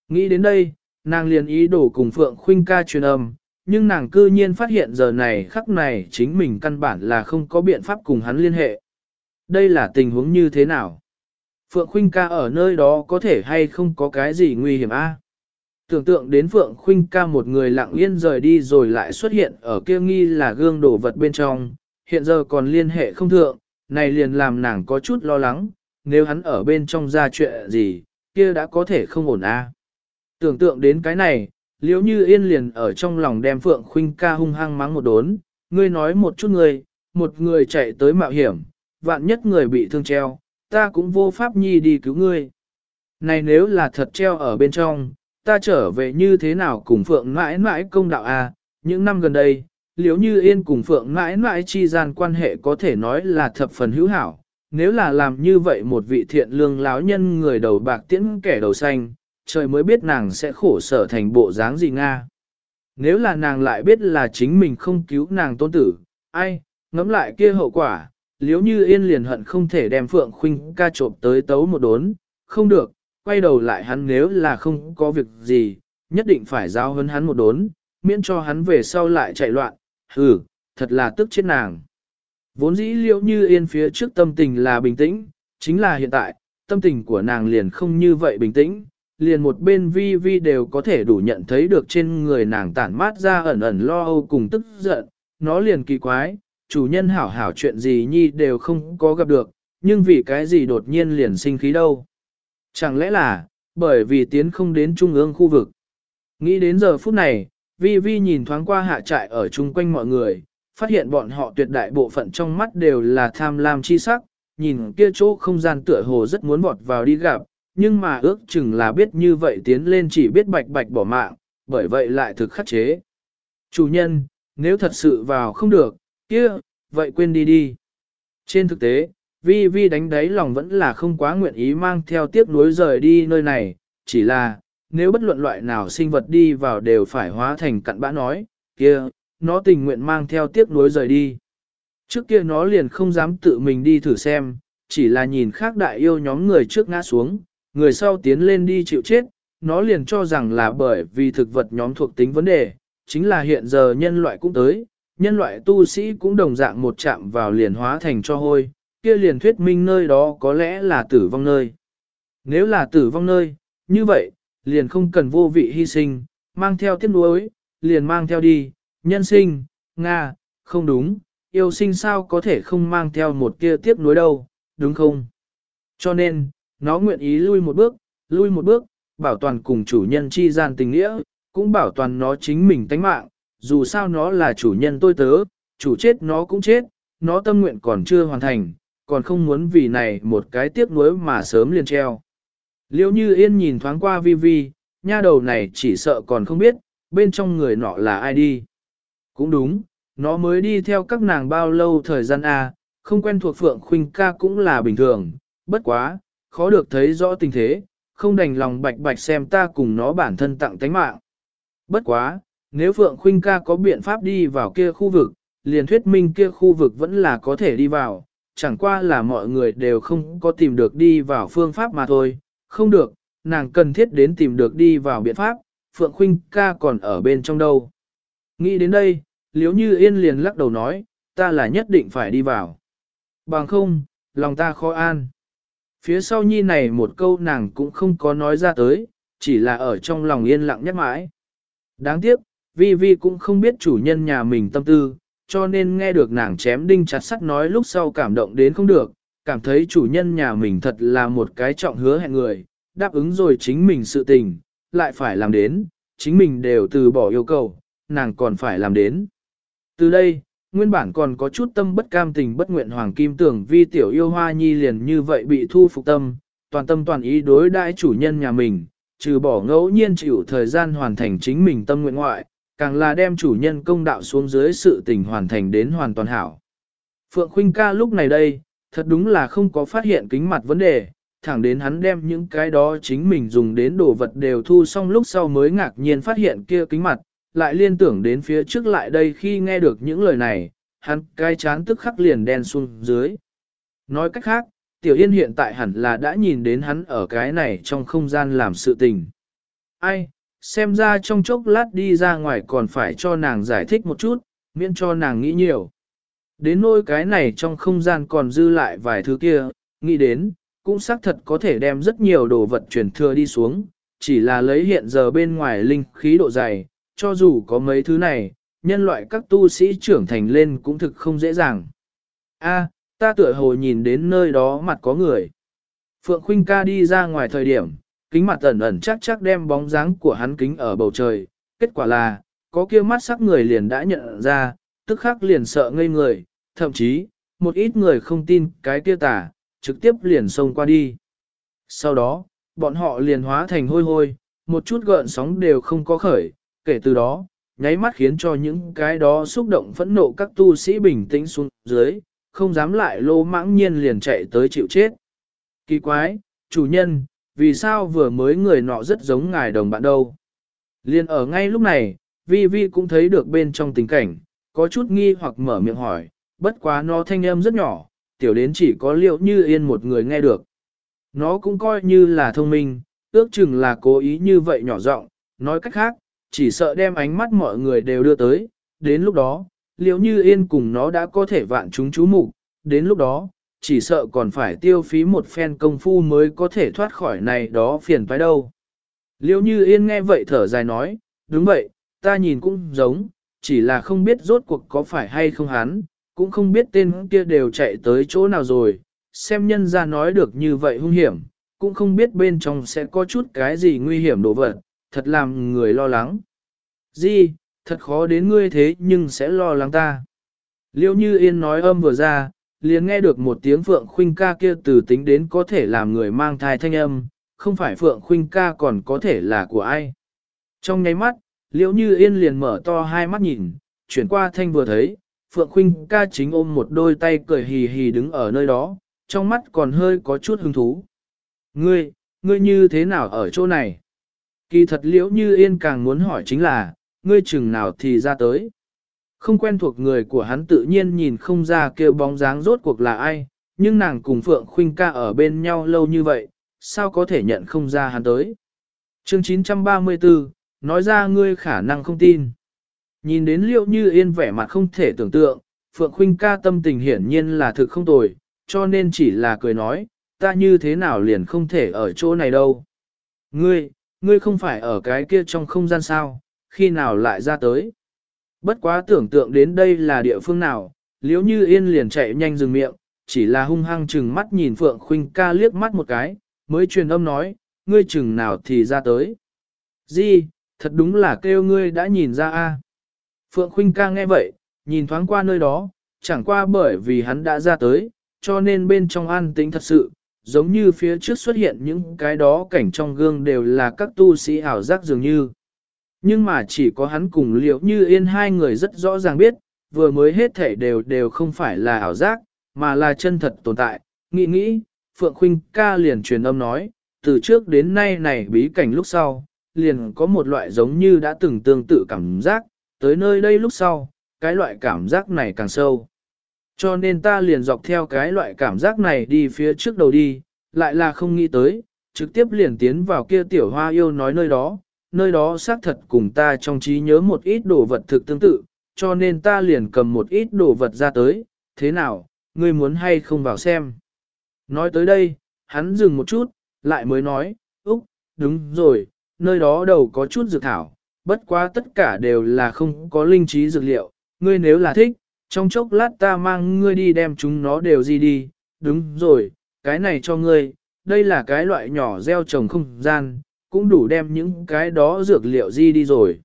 S1: Nghĩ đến đây, nàng liền ý đồ cùng Phượng Khuynh ca truyền âm, nhưng nàng cư nhiên phát hiện giờ này khắc này chính mình căn bản là không có biện pháp cùng hắn liên hệ. Đây là tình huống như thế nào? Phượng Khuynh ca ở nơi đó có thể hay không có cái gì nguy hiểm a? Tưởng tượng đến Phượng Khuynh ca một người lặng yên rời đi rồi lại xuất hiện ở kia nghi là gương đổ vật bên trong, hiện giờ còn liên hệ không thượng, này liền làm nàng có chút lo lắng, nếu hắn ở bên trong ra chuyện gì, kia đã có thể không ổn a. Tưởng tượng đến cái này, liếu như yên liền ở trong lòng đem Phượng Khuynh ca hung hăng mắng một đốn, ngươi nói một chút người, một người chạy tới mạo hiểm, vạn nhất người bị thương treo, ta cũng vô pháp nhi đi cứu ngươi. Này nếu là thật treo ở bên trong, ta trở về như thế nào cùng Phượng mãi mãi công đạo a? những năm gần đây, liếu như yên cùng Phượng mãi mãi chi gian quan hệ có thể nói là thập phần hữu hảo, nếu là làm như vậy một vị thiện lương láo nhân người đầu bạc tiễn kẻ đầu xanh, trời mới biết nàng sẽ khổ sở thành bộ dáng gì Nga. Nếu là nàng lại biết là chính mình không cứu nàng tôn tử, ai, ngẫm lại kia hậu quả, liếu như yên liền hận không thể đem Phượng Khuynh ca trộm tới tấu một đốn, không được, quay đầu lại hắn nếu là không có việc gì, nhất định phải giao hấn hắn một đốn, miễn cho hắn về sau lại chạy loạn, hừ, thật là tức chết nàng. Vốn dĩ liễu như yên phía trước tâm tình là bình tĩnh, chính là hiện tại, tâm tình của nàng liền không như vậy bình tĩnh, liền một bên vi vi đều có thể đủ nhận thấy được trên người nàng tản mát ra ẩn ẩn lo âu cùng tức giận, nó liền kỳ quái, chủ nhân hảo hảo chuyện gì nhi đều không có gặp được, nhưng vì cái gì đột nhiên liền sinh khí đâu. Chẳng lẽ là, bởi vì tiến không đến trung ương khu vực. Nghĩ đến giờ phút này, vi vi nhìn thoáng qua hạ trại ở chung quanh mọi người, phát hiện bọn họ tuyệt đại bộ phận trong mắt đều là tham lam chi sắc, nhìn kia chỗ không gian tựa hồ rất muốn vọt vào đi gặp, nhưng mà ước chừng là biết như vậy tiến lên chỉ biết bạch bạch bỏ mạng, bởi vậy lại thực khắc chế. Chủ nhân, nếu thật sự vào không được, kia, vậy quên đi đi. Trên thực tế, vi vi đánh đáy lòng vẫn là không quá nguyện ý mang theo tiếc nuối rời đi nơi này, chỉ là, nếu bất luận loại nào sinh vật đi vào đều phải hóa thành cặn bã nói, kia, nó tình nguyện mang theo tiếc nuối rời đi. Trước kia nó liền không dám tự mình đi thử xem, chỉ là nhìn khác đại yêu nhóm người trước ngã xuống, người sau tiến lên đi chịu chết, nó liền cho rằng là bởi vì thực vật nhóm thuộc tính vấn đề, chính là hiện giờ nhân loại cũng tới, nhân loại tu sĩ cũng đồng dạng một chạm vào liền hóa thành cho hôi, kia liền thuyết minh nơi đó có lẽ là tử vong nơi. Nếu là tử vong nơi, như vậy, liền không cần vô vị hy sinh, mang theo tiếc nuối, liền mang theo đi, nhân sinh, Nga, không đúng, yêu sinh sao có thể không mang theo một tia tiếc nuối đâu, đúng không? Cho nên, nó nguyện ý lui một bước, lui một bước, bảo toàn cùng chủ nhân chi gian tình nghĩa, cũng bảo toàn nó chính mình tánh mạng, dù sao nó là chủ nhân tôi tớ, chủ chết nó cũng chết, nó tâm nguyện còn chưa hoàn thành, còn không muốn vì này một cái tiếc nuối mà sớm liền treo. Liêu như yên nhìn thoáng qua vi vi, nha đầu này chỉ sợ còn không biết, bên trong người nọ là ai đi. Cũng đúng, nó mới đi theo các nàng bao lâu thời gian A, không quen thuộc Phượng Khuynh ca cũng là bình thường, bất quá, khó được thấy rõ tình thế, không đành lòng bạch bạch xem ta cùng nó bản thân tặng tánh mạng. Bất quá, nếu Phượng Khuynh ca có biện pháp đi vào kia khu vực, liền thuyết minh kia khu vực vẫn là có thể đi vào, chẳng qua là mọi người đều không có tìm được đi vào phương pháp mà thôi, không được, nàng cần thiết đến tìm được đi vào biện pháp, Phượng Khuynh ca còn ở bên trong đâu. Nghĩ đến đây, liếu như yên liền lắc đầu nói, ta là nhất định phải đi vào. Bằng không, lòng ta khó an. Phía sau nhi này một câu nàng cũng không có nói ra tới, chỉ là ở trong lòng yên lặng nhắc mãi. Đáng tiếc, Vi Vi cũng không biết chủ nhân nhà mình tâm tư, cho nên nghe được nàng chém đinh chặt sắt nói lúc sau cảm động đến không được, cảm thấy chủ nhân nhà mình thật là một cái trọng hứa hẹn người, đáp ứng rồi chính mình sự tình, lại phải làm đến, chính mình đều từ bỏ yêu cầu, nàng còn phải làm đến. Từ đây, nguyên bản còn có chút tâm bất cam tình bất nguyện hoàng kim tưởng vi tiểu yêu hoa nhi liền như vậy bị thu phục tâm, toàn tâm toàn ý đối đãi chủ nhân nhà mình, trừ bỏ ngẫu nhiên chịu thời gian hoàn thành chính mình tâm nguyện ngoại, càng là đem chủ nhân công đạo xuống dưới sự tình hoàn thành đến hoàn toàn hảo. Phượng Khuynh ca lúc này đây, thật đúng là không có phát hiện kính mặt vấn đề, thẳng đến hắn đem những cái đó chính mình dùng đến đồ vật đều thu xong lúc sau mới ngạc nhiên phát hiện kia kính mặt, lại liên tưởng đến phía trước lại đây khi nghe được những lời này, hắn cái chán tức khắc liền đen xuống dưới. Nói cách khác, Tiểu Yên hiện tại hẳn là đã nhìn đến hắn ở cái này trong không gian làm sự tình. Ai, xem ra trong chốc lát đi ra ngoài còn phải cho nàng giải thích một chút, miễn cho nàng nghĩ nhiều. Đến nỗi cái này trong không gian còn dư lại vài thứ kia, nghĩ đến, cũng xác thật có thể đem rất nhiều đồ vật truyền thừa đi xuống, chỉ là lấy hiện giờ bên ngoài linh khí độ dày, cho dù có mấy thứ này, nhân loại các tu sĩ trưởng thành lên cũng thực không dễ dàng. A, ta tựa hồ nhìn đến nơi đó mặt có người. Phượng Khuynh ca đi ra ngoài thời điểm, kính mặt ẩn ẩn chắc chắc đem bóng dáng của hắn kính ở bầu trời, kết quả là, có kia mắt sắc người liền đã nhận ra, tức khắc liền sợ ngây người, thậm chí, một ít người không tin cái kia tả, trực tiếp liền xông qua đi. Sau đó, bọn họ liền hóa thành hôi hôi, một chút gợn sóng đều không có khởi, kể từ đó, nháy mắt khiến cho những cái đó xúc động phẫn nộ các tu sĩ bình tĩnh xuống dưới, không dám lại lô mãng nhiên liền chạy tới chịu chết. Kỳ quái, chủ nhân, vì sao vừa mới người nọ rất giống ngài đồng bạn đâu? Liên ở ngay lúc này, Vi Vi cũng thấy được bên trong tình cảnh, có chút nghi hoặc mở miệng hỏi, bất quá nó thanh âm rất nhỏ, tiểu đến chỉ có liệu như yên một người nghe được. Nó cũng coi như là thông minh, ước chừng là cố ý như vậy nhỏ giọng, nói cách khác, chỉ sợ đem ánh mắt mọi người đều đưa tới, đến lúc đó, liệu như yên cùng nó đã có thể vạn chúng chú mục đến lúc đó, chỉ sợ còn phải tiêu phí một phen công phu mới có thể thoát khỏi này đó phiền phải đâu. Liêu như yên nghe vậy thở dài nói, đúng vậy, ta nhìn cũng giống, chỉ là không biết rốt cuộc có phải hay không hắn, cũng không biết tên kia đều chạy tới chỗ nào rồi, xem nhân ra nói được như vậy hung hiểm, cũng không biết bên trong sẽ có chút cái gì nguy hiểm đổ vật, thật làm người lo lắng. Di, thật khó đến ngươi thế nhưng sẽ lo lắng ta. Liêu như yên nói âm vừa ra, liền nghe được một tiếng Phượng Khuynh ca kia từ tính đến có thể làm người mang thai thanh âm, không phải Phượng Khuynh ca còn có thể là của ai. Trong nháy mắt, liễu như yên liền mở to hai mắt nhìn, chuyển qua thanh vừa thấy, Phượng Khuynh ca chính ôm một đôi tay cười hì hì đứng ở nơi đó, trong mắt còn hơi có chút hứng thú. Ngươi, ngươi như thế nào ở chỗ này? Kỳ thật liễu như yên càng muốn hỏi chính là, ngươi chừng nào thì ra tới. Không quen thuộc người của hắn tự nhiên nhìn không ra kêu bóng dáng rốt cuộc là ai, nhưng nàng cùng Phượng Khuynh ca ở bên nhau lâu như vậy, sao có thể nhận không ra hắn tới. Chương 934, nói ra ngươi khả năng không tin. Nhìn đến liệu như yên vẻ mặt không thể tưởng tượng, Phượng Khuynh ca tâm tình hiển nhiên là thực không tồi, cho nên chỉ là cười nói, ta như thế nào liền không thể ở chỗ này đâu. Ngươi, ngươi không phải ở cái kia trong không gian sao, khi nào lại ra tới. Bất quá tưởng tượng đến đây là địa phương nào, liếu như yên liền chạy nhanh dừng miệng, chỉ là hung hăng chừng mắt nhìn Phượng Khuynh ca liếc mắt một cái, mới truyền âm nói, ngươi chừng nào thì ra tới. Di, thật đúng là kêu ngươi đã nhìn ra a. Phượng Khuynh ca nghe vậy, nhìn thoáng qua nơi đó, chẳng qua bởi vì hắn đã ra tới, cho nên bên trong an tĩnh thật sự, giống như phía trước xuất hiện những cái đó cảnh trong gương đều là các tu sĩ ảo giác dường như. Nhưng mà chỉ có hắn cùng liệu như yên hai người rất rõ ràng biết, vừa mới hết thể đều đều không phải là ảo giác, mà là chân thật tồn tại. Nghĩ nghĩ, Phượng Khuynh ca liền truyền âm nói, từ trước đến nay này bí cảnh lúc sau, liền có một loại giống như đã từng tương tự cảm giác, tới nơi đây lúc sau, cái loại cảm giác này càng sâu. Cho nên ta liền dọc theo cái loại cảm giác này đi phía trước đầu đi, lại là không nghĩ tới, trực tiếp liền tiến vào kia tiểu hoa yêu nói nơi đó, nơi đó xác thật cùng ta trong trí nhớ một ít đồ vật thực tương tự, cho nên ta liền cầm một ít đồ vật ra tới, thế nào, ngươi muốn hay không vào xem. Nói tới đây, hắn dừng một chút, lại mới nói, Úc, đúng rồi, nơi đó đầu có chút dược thảo, bất quá tất cả đều là không có linh trí dược liệu, ngươi nếu là thích, trong chốc lát ta mang ngươi đi đem chúng nó đều gì đi, đúng rồi, cái này cho ngươi, đây là cái loại nhỏ gieo trồng không gian, cũng đủ đem những cái đó dược liệu di đi rồi.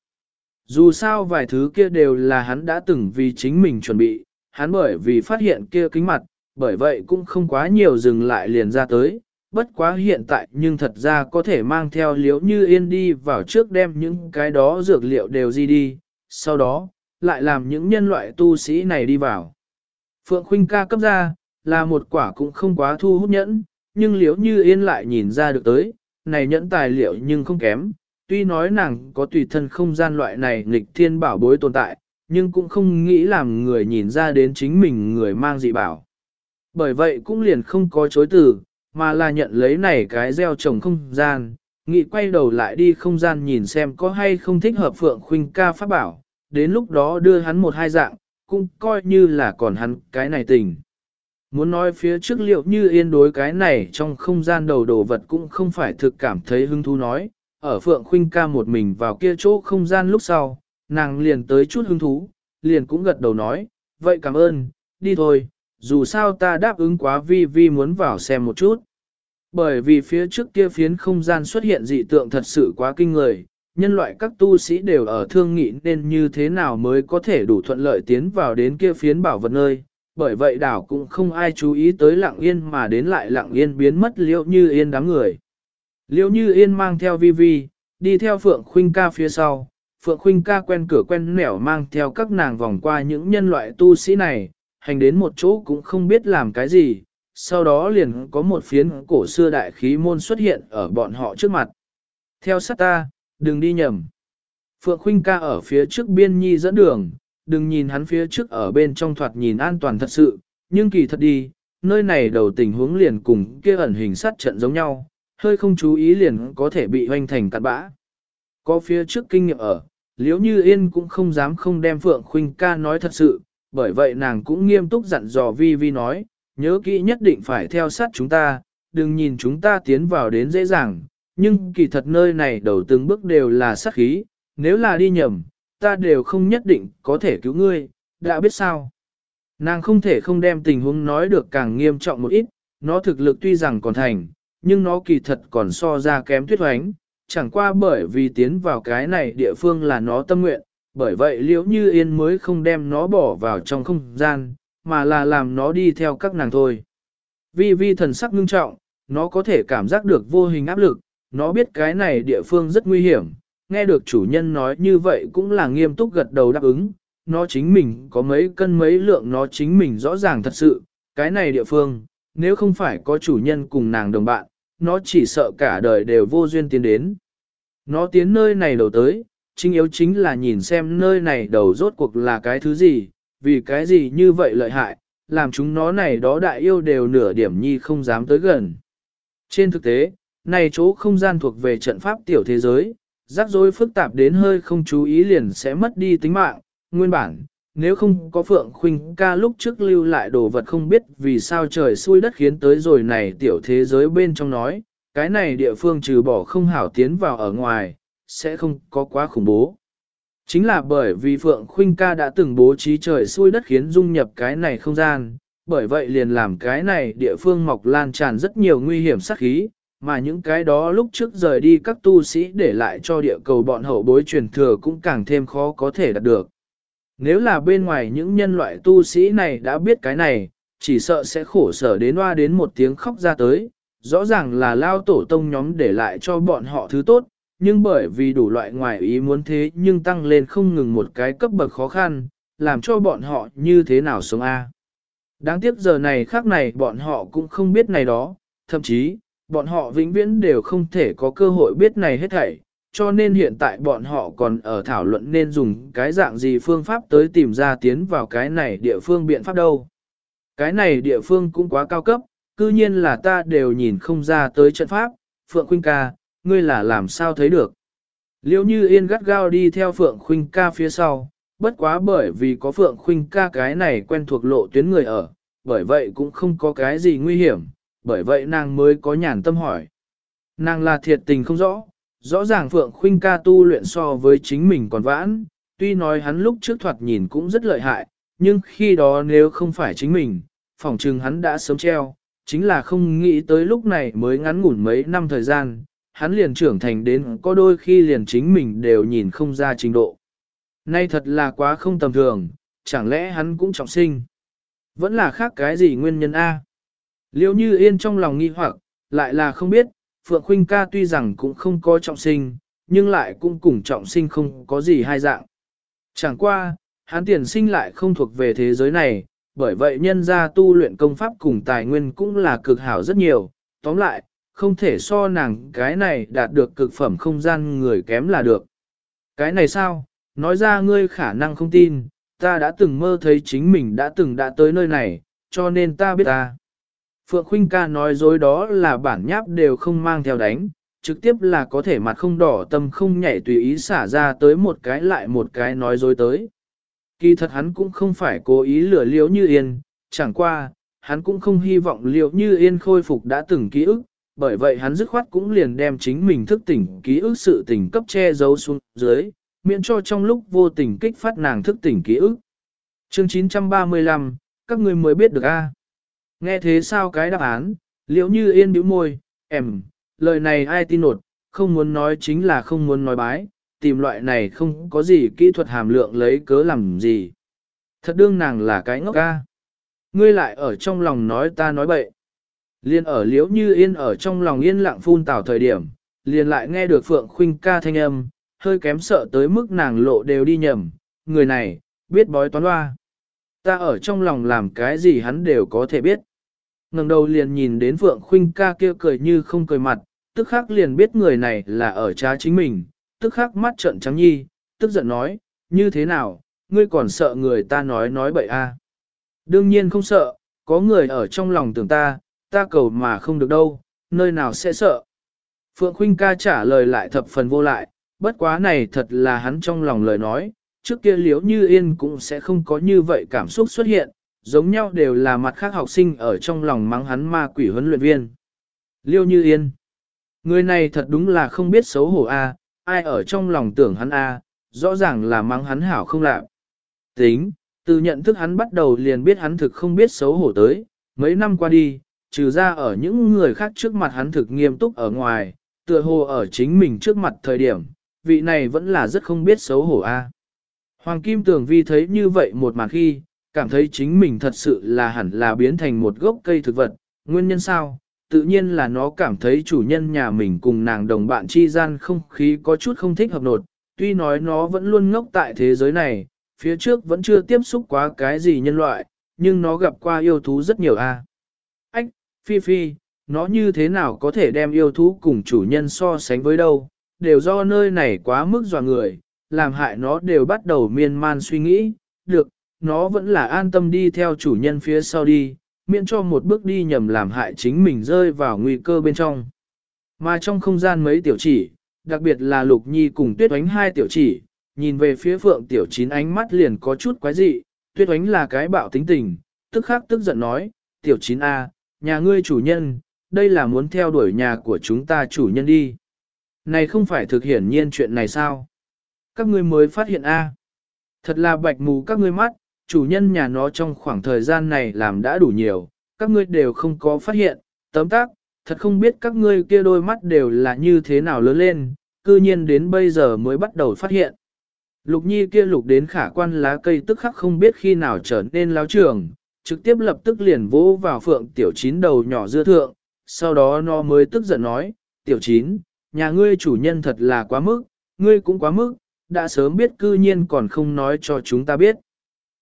S1: Dù sao vài thứ kia đều là hắn đã từng vì chính mình chuẩn bị, hắn bởi vì phát hiện kia kính mặt, bởi vậy cũng không quá nhiều dừng lại liền ra tới, bất quá hiện tại nhưng thật ra có thể mang theo liễu như yên đi vào trước đem những cái đó dược liệu đều di đi, sau đó, lại làm những nhân loại tu sĩ này đi vào. Phượng Khuynh ca cấp ra, là một quả cũng không quá thu hút nhẫn, nhưng liễu như yên lại nhìn ra được tới, này nhẫn tài liệu nhưng không kém, tuy nói nàng có tùy thân không gian loại này nghịch thiên bảo bối tồn tại, nhưng cũng không nghĩ làm người nhìn ra đến chính mình người mang dị bảo. Bởi vậy cũng liền không có chối từ, mà là nhận lấy này cái gieo trồng không gian, nghị quay đầu lại đi không gian nhìn xem có hay không thích hợp Phượng Khuynh ca pháp bảo, đến lúc đó đưa hắn một hai dạng, cũng coi như là còn hắn cái này tình. Muốn nói phía trước liệu như yên đối cái này trong không gian đầu đồ vật cũng không phải thực cảm thấy hứng thú nói, ở Phượng Khuynh ca một mình vào kia chỗ không gian lúc sau, nàng liền tới chút hứng thú, liền cũng gật đầu nói, vậy cảm ơn, đi thôi, dù sao ta đáp ứng quá vi vi muốn vào xem một chút. Bởi vì phía trước kia phiến không gian xuất hiện dị tượng thật sự quá kinh người, nhân loại các tu sĩ đều ở thương nghị nên như thế nào mới có thể đủ thuận lợi tiến vào đến kia phiến bảo vật nơi. Bởi vậy đảo cũng không ai chú ý tới lặng yên mà đến lại lặng yên biến mất liễu như yên đám người. Liễu như yên mang theo vi vi, đi theo Phượng Khuynh ca phía sau. Phượng Khuynh ca quen cửa quen nẻo mang theo các nàng vòng qua những nhân loại tu sĩ này, hành đến một chỗ cũng không biết làm cái gì, sau đó liền có một phiến cổ xưa đại khí môn xuất hiện ở bọn họ trước mặt. Theo sát ta, đừng đi nhầm. Phượng Khuynh ca ở phía trước biên nhi dẫn đường, đừng nhìn hắn phía trước ở bên trong thoạt nhìn an toàn thật sự, nhưng kỳ thật đi, nơi này đầu tình huống liền cùng kia ẩn hình sát trận giống nhau, hơi không chú ý liền có thể bị hoành thành cặn bã. Có phía trước kinh nghiệm ở, liếu như yên cũng không dám không đem Phượng Khuynh ca nói thật sự, bởi vậy nàng cũng nghiêm túc dặn dò Vi Vi nói, nhớ kỹ nhất định phải theo sát chúng ta, đừng nhìn chúng ta tiến vào đến dễ dàng, nhưng kỳ thật nơi này đầu từng bước đều là sát khí, nếu là đi nhầm, ta đều không nhất định có thể cứu ngươi, đã biết sao. Nàng không thể không đem tình huống nói được càng nghiêm trọng một ít, nó thực lực tuy rằng còn thành, nhưng nó kỳ thật còn so ra kém tuyết hoánh, chẳng qua bởi vì tiến vào cái này địa phương là nó tâm nguyện, bởi vậy liễu như yên mới không đem nó bỏ vào trong không gian, mà là làm nó đi theo các nàng thôi. Vi vi thần sắc ngưng trọng, nó có thể cảm giác được vô hình áp lực, nó biết cái này địa phương rất nguy hiểm, nghe được chủ nhân nói như vậy cũng là nghiêm túc gật đầu đáp ứng, nó chính mình có mấy cân mấy lượng nó chính mình rõ ràng thật sự, cái này địa phương, nếu không phải có chủ nhân cùng nàng đồng bạn, nó chỉ sợ cả đời đều vô duyên tiến đến. Nó tiến nơi này đầu tới, chính yếu chính là nhìn xem nơi này đầu rốt cuộc là cái thứ gì, vì cái gì như vậy lợi hại, làm chúng nó này đó đại yêu đều nửa điểm nhi không dám tới gần. Trên thực tế, này chỗ không gian thuộc về trận pháp tiểu thế giới, rắc rối phức tạp đến hơi không chú ý liền sẽ mất đi tính mạng, nguyên bản. Nếu không có Phượng Khuynh ca lúc trước lưu lại đồ vật không biết vì sao trời xui đất khiến tới rồi này tiểu thế giới bên trong nói, cái này địa phương trừ bỏ không hảo tiến vào ở ngoài, sẽ không có quá khủng bố. Chính là bởi vì Phượng Khuynh ca đã từng bố trí trời xui đất khiến dung nhập cái này không gian, bởi vậy liền làm cái này địa phương mọc lan tràn rất nhiều nguy hiểm sát khí, mà những cái đó lúc trước rời đi các tu sĩ để lại cho địa cầu bọn hậu bối truyền thừa cũng càng thêm khó có thể đạt được. Nếu là bên ngoài những nhân loại tu sĩ này đã biết cái này, chỉ sợ sẽ khổ sở đến hoa đến một tiếng khóc ra tới, rõ ràng là lao tổ tông nhóm để lại cho bọn họ thứ tốt, nhưng bởi vì đủ loại ngoài ý muốn thế nhưng tăng lên không ngừng một cái cấp bậc khó khăn, làm cho bọn họ như thế nào sống a. Đáng tiếc giờ này khác này bọn họ cũng không biết này đó, thậm chí, bọn họ vĩnh viễn đều không thể có cơ hội biết này hết thảy, cho nên hiện tại bọn họ còn ở thảo luận nên dùng cái dạng gì phương pháp tới tìm ra tiến vào cái này địa phương biện pháp đâu. Cái này địa phương cũng quá cao cấp, cư nhiên là ta đều nhìn không ra tới trận pháp, Phượng Khuynh ca, ngươi là làm sao thấy được. Liêu như yên gắt gao đi theo Phượng Khuynh ca phía sau, bất quá bởi vì có Phượng Khuynh ca cái này quen thuộc lộ tuyến người ở, bởi vậy cũng không có cái gì nguy hiểm, bởi vậy nàng mới có nhàn tâm hỏi. Nàng là thiệt tình không rõ, rõ ràng Phượng Khuynh ca tu luyện so với chính mình còn vãn, tuy nói hắn lúc trước thoạt nhìn cũng rất lợi hại, nhưng khi đó nếu không phải chính mình, phỏng chừng hắn đã sớm treo, chính là không nghĩ tới lúc này mới ngắn ngủn mấy năm thời gian, hắn liền trưởng thành đến có đôi khi liền chính mình đều nhìn không ra trình độ. Nay thật là quá không tầm thường, chẳng lẽ hắn cũng trọng sinh? Vẫn là khác cái gì nguyên nhân A? Liêu như yên trong lòng nghi hoặc, lại là không biết, Phượng Khuynh ca tuy rằng cũng không có trọng sinh, nhưng lại cũng cùng trọng sinh không có gì hai dạng. Chẳng qua, hắn tiền sinh lại không thuộc về thế giới này, bởi vậy nhân ra tu luyện công pháp cùng tài nguyên cũng là cực hảo rất nhiều. Tóm lại, không thể so nàng cái này đạt được cực phẩm không gian người kém là được. Cái này sao, nói ra ngươi khả năng không tin, ta đã từng mơ thấy chính mình đã từng đã tới nơi này, cho nên ta biết ta. Phượng Khuynh ca nói dối đó là bản nháp đều không mang theo đánh, trực tiếp là có thể mặt không đỏ tâm không nhảy tùy ý xả ra tới một cái lại một cái nói dối tới. Kỳ thật hắn cũng không phải cố ý lừa liễu như yên, chẳng qua, hắn cũng không hy vọng liễu như yên khôi phục đã từng ký ức, bởi vậy hắn dứt khoát cũng liền đem chính mình thức tỉnh ký ức sự tình cấp che giấu xuống dưới, miễn cho trong lúc vô tình kích phát nàng thức tỉnh ký ức. Chương 935, các ngươi mới biết được a. Nghe thế sao cái đáp án, liễu như yên bĩu môi, em, lời này ai tin nột, không muốn nói chính là không muốn nói bái, tìm loại này không có gì kỹ thuật hàm lượng lấy cớ làm gì. Thật đương nàng là cái ngốc ca. Ngươi lại ở trong lòng nói ta nói bậy. Liên ở liễu như yên ở trong lòng yên lặng phun tảo thời điểm, liền lại nghe được Phượng Khuynh ca thanh âm, hơi kém sợ tới mức nàng lộ đều đi nhầm, người này, biết bói toán hoa. Ta ở trong lòng làm cái gì hắn đều có thể biết ngẩng đầu liền nhìn đến Phượng Khuynh ca kia cười như không cười mặt, tức khắc liền biết người này là ở trá chính mình, tức khắc mắt trợn trắng nhi, tức giận nói, như thế nào, ngươi còn sợ người ta nói nói bậy a? À? Đương nhiên không sợ, có người ở trong lòng tưởng ta, ta cầu mà không được đâu, nơi nào sẽ sợ. Phượng Khuynh ca trả lời lại thập phần vô lại, bất quá này thật là hắn trong lòng lời nói, trước kia liếu như yên cũng sẽ không có như vậy cảm xúc xuất hiện, giống nhau đều là mặt khác học sinh ở trong lòng mắng hắn ma quỷ huấn luyện viên. Liêu như yên, người này thật đúng là không biết xấu hổ a, ai ở trong lòng tưởng hắn a, rõ ràng là mắng hắn hảo không lạ Tính, từ nhận thức hắn bắt đầu liền biết hắn thực không biết xấu hổ tới, mấy năm qua đi, trừ ra ở những người khác trước mặt hắn thực nghiêm túc ở ngoài, tựa hồ ở chính mình trước mặt thời điểm, vị này vẫn là rất không biết xấu hổ a. Hoàng Kim Tường Vi thấy như vậy một màn khi, cảm thấy chính mình thật sự là hẳn là biến thành một gốc cây thực vật, nguyên nhân sao? Tự nhiên là nó cảm thấy chủ nhân nhà mình cùng nàng đồng bạn chi gian không khí có chút không thích hợp nột, tuy nói nó vẫn luôn ngốc tại thế giới này, phía trước vẫn chưa tiếp xúc quá cái gì nhân loại, nhưng nó gặp qua yêu thú rất nhiều a. Ách, Phi Phi, nó như thế nào có thể đem yêu thú cùng chủ nhân so sánh với đâu, đều do nơi này quá mức dò người, làm hại nó đều bắt đầu miên man suy nghĩ, được, nó vẫn là an tâm đi theo chủ nhân phía sau đi, miễn cho một bước đi nhầm làm hại chính mình rơi vào nguy cơ bên trong. Mà trong không gian mấy tiểu chỉ, đặc biệt là Lục Nhi cùng Tuyết Oánh hai tiểu chỉ, nhìn về phía Phượng tiểu chín ánh mắt liền có chút quái dị, Tuyết Oánh là cái bạo tính tình, tức khắc tức giận nói, tiểu chín A, nhà ngươi chủ nhân, đây là muốn theo đuổi nhà của chúng ta chủ nhân đi. Này không phải thực hiển nhiên chuyện này sao? Các ngươi mới phát hiện a Thật là bạch mù các ngươi mắt, chủ nhân nhà nó trong khoảng thời gian này làm đã đủ nhiều, các ngươi đều không có phát hiện, tấm tác, thật không biết các ngươi kia đôi mắt đều là như thế nào lớn lên, cư nhiên đến bây giờ mới bắt đầu phát hiện. Lục nhi kia lục đến khả quan lá cây tức khắc không biết khi nào trở nên láo trường, trực tiếp lập tức liền vỗ vào phượng tiểu chín đầu nhỏ dưa thượng, sau đó nó mới tức giận nói, tiểu chín, nhà ngươi chủ nhân thật là quá mức, ngươi cũng quá mức, đã sớm biết cư nhiên còn không nói cho chúng ta biết.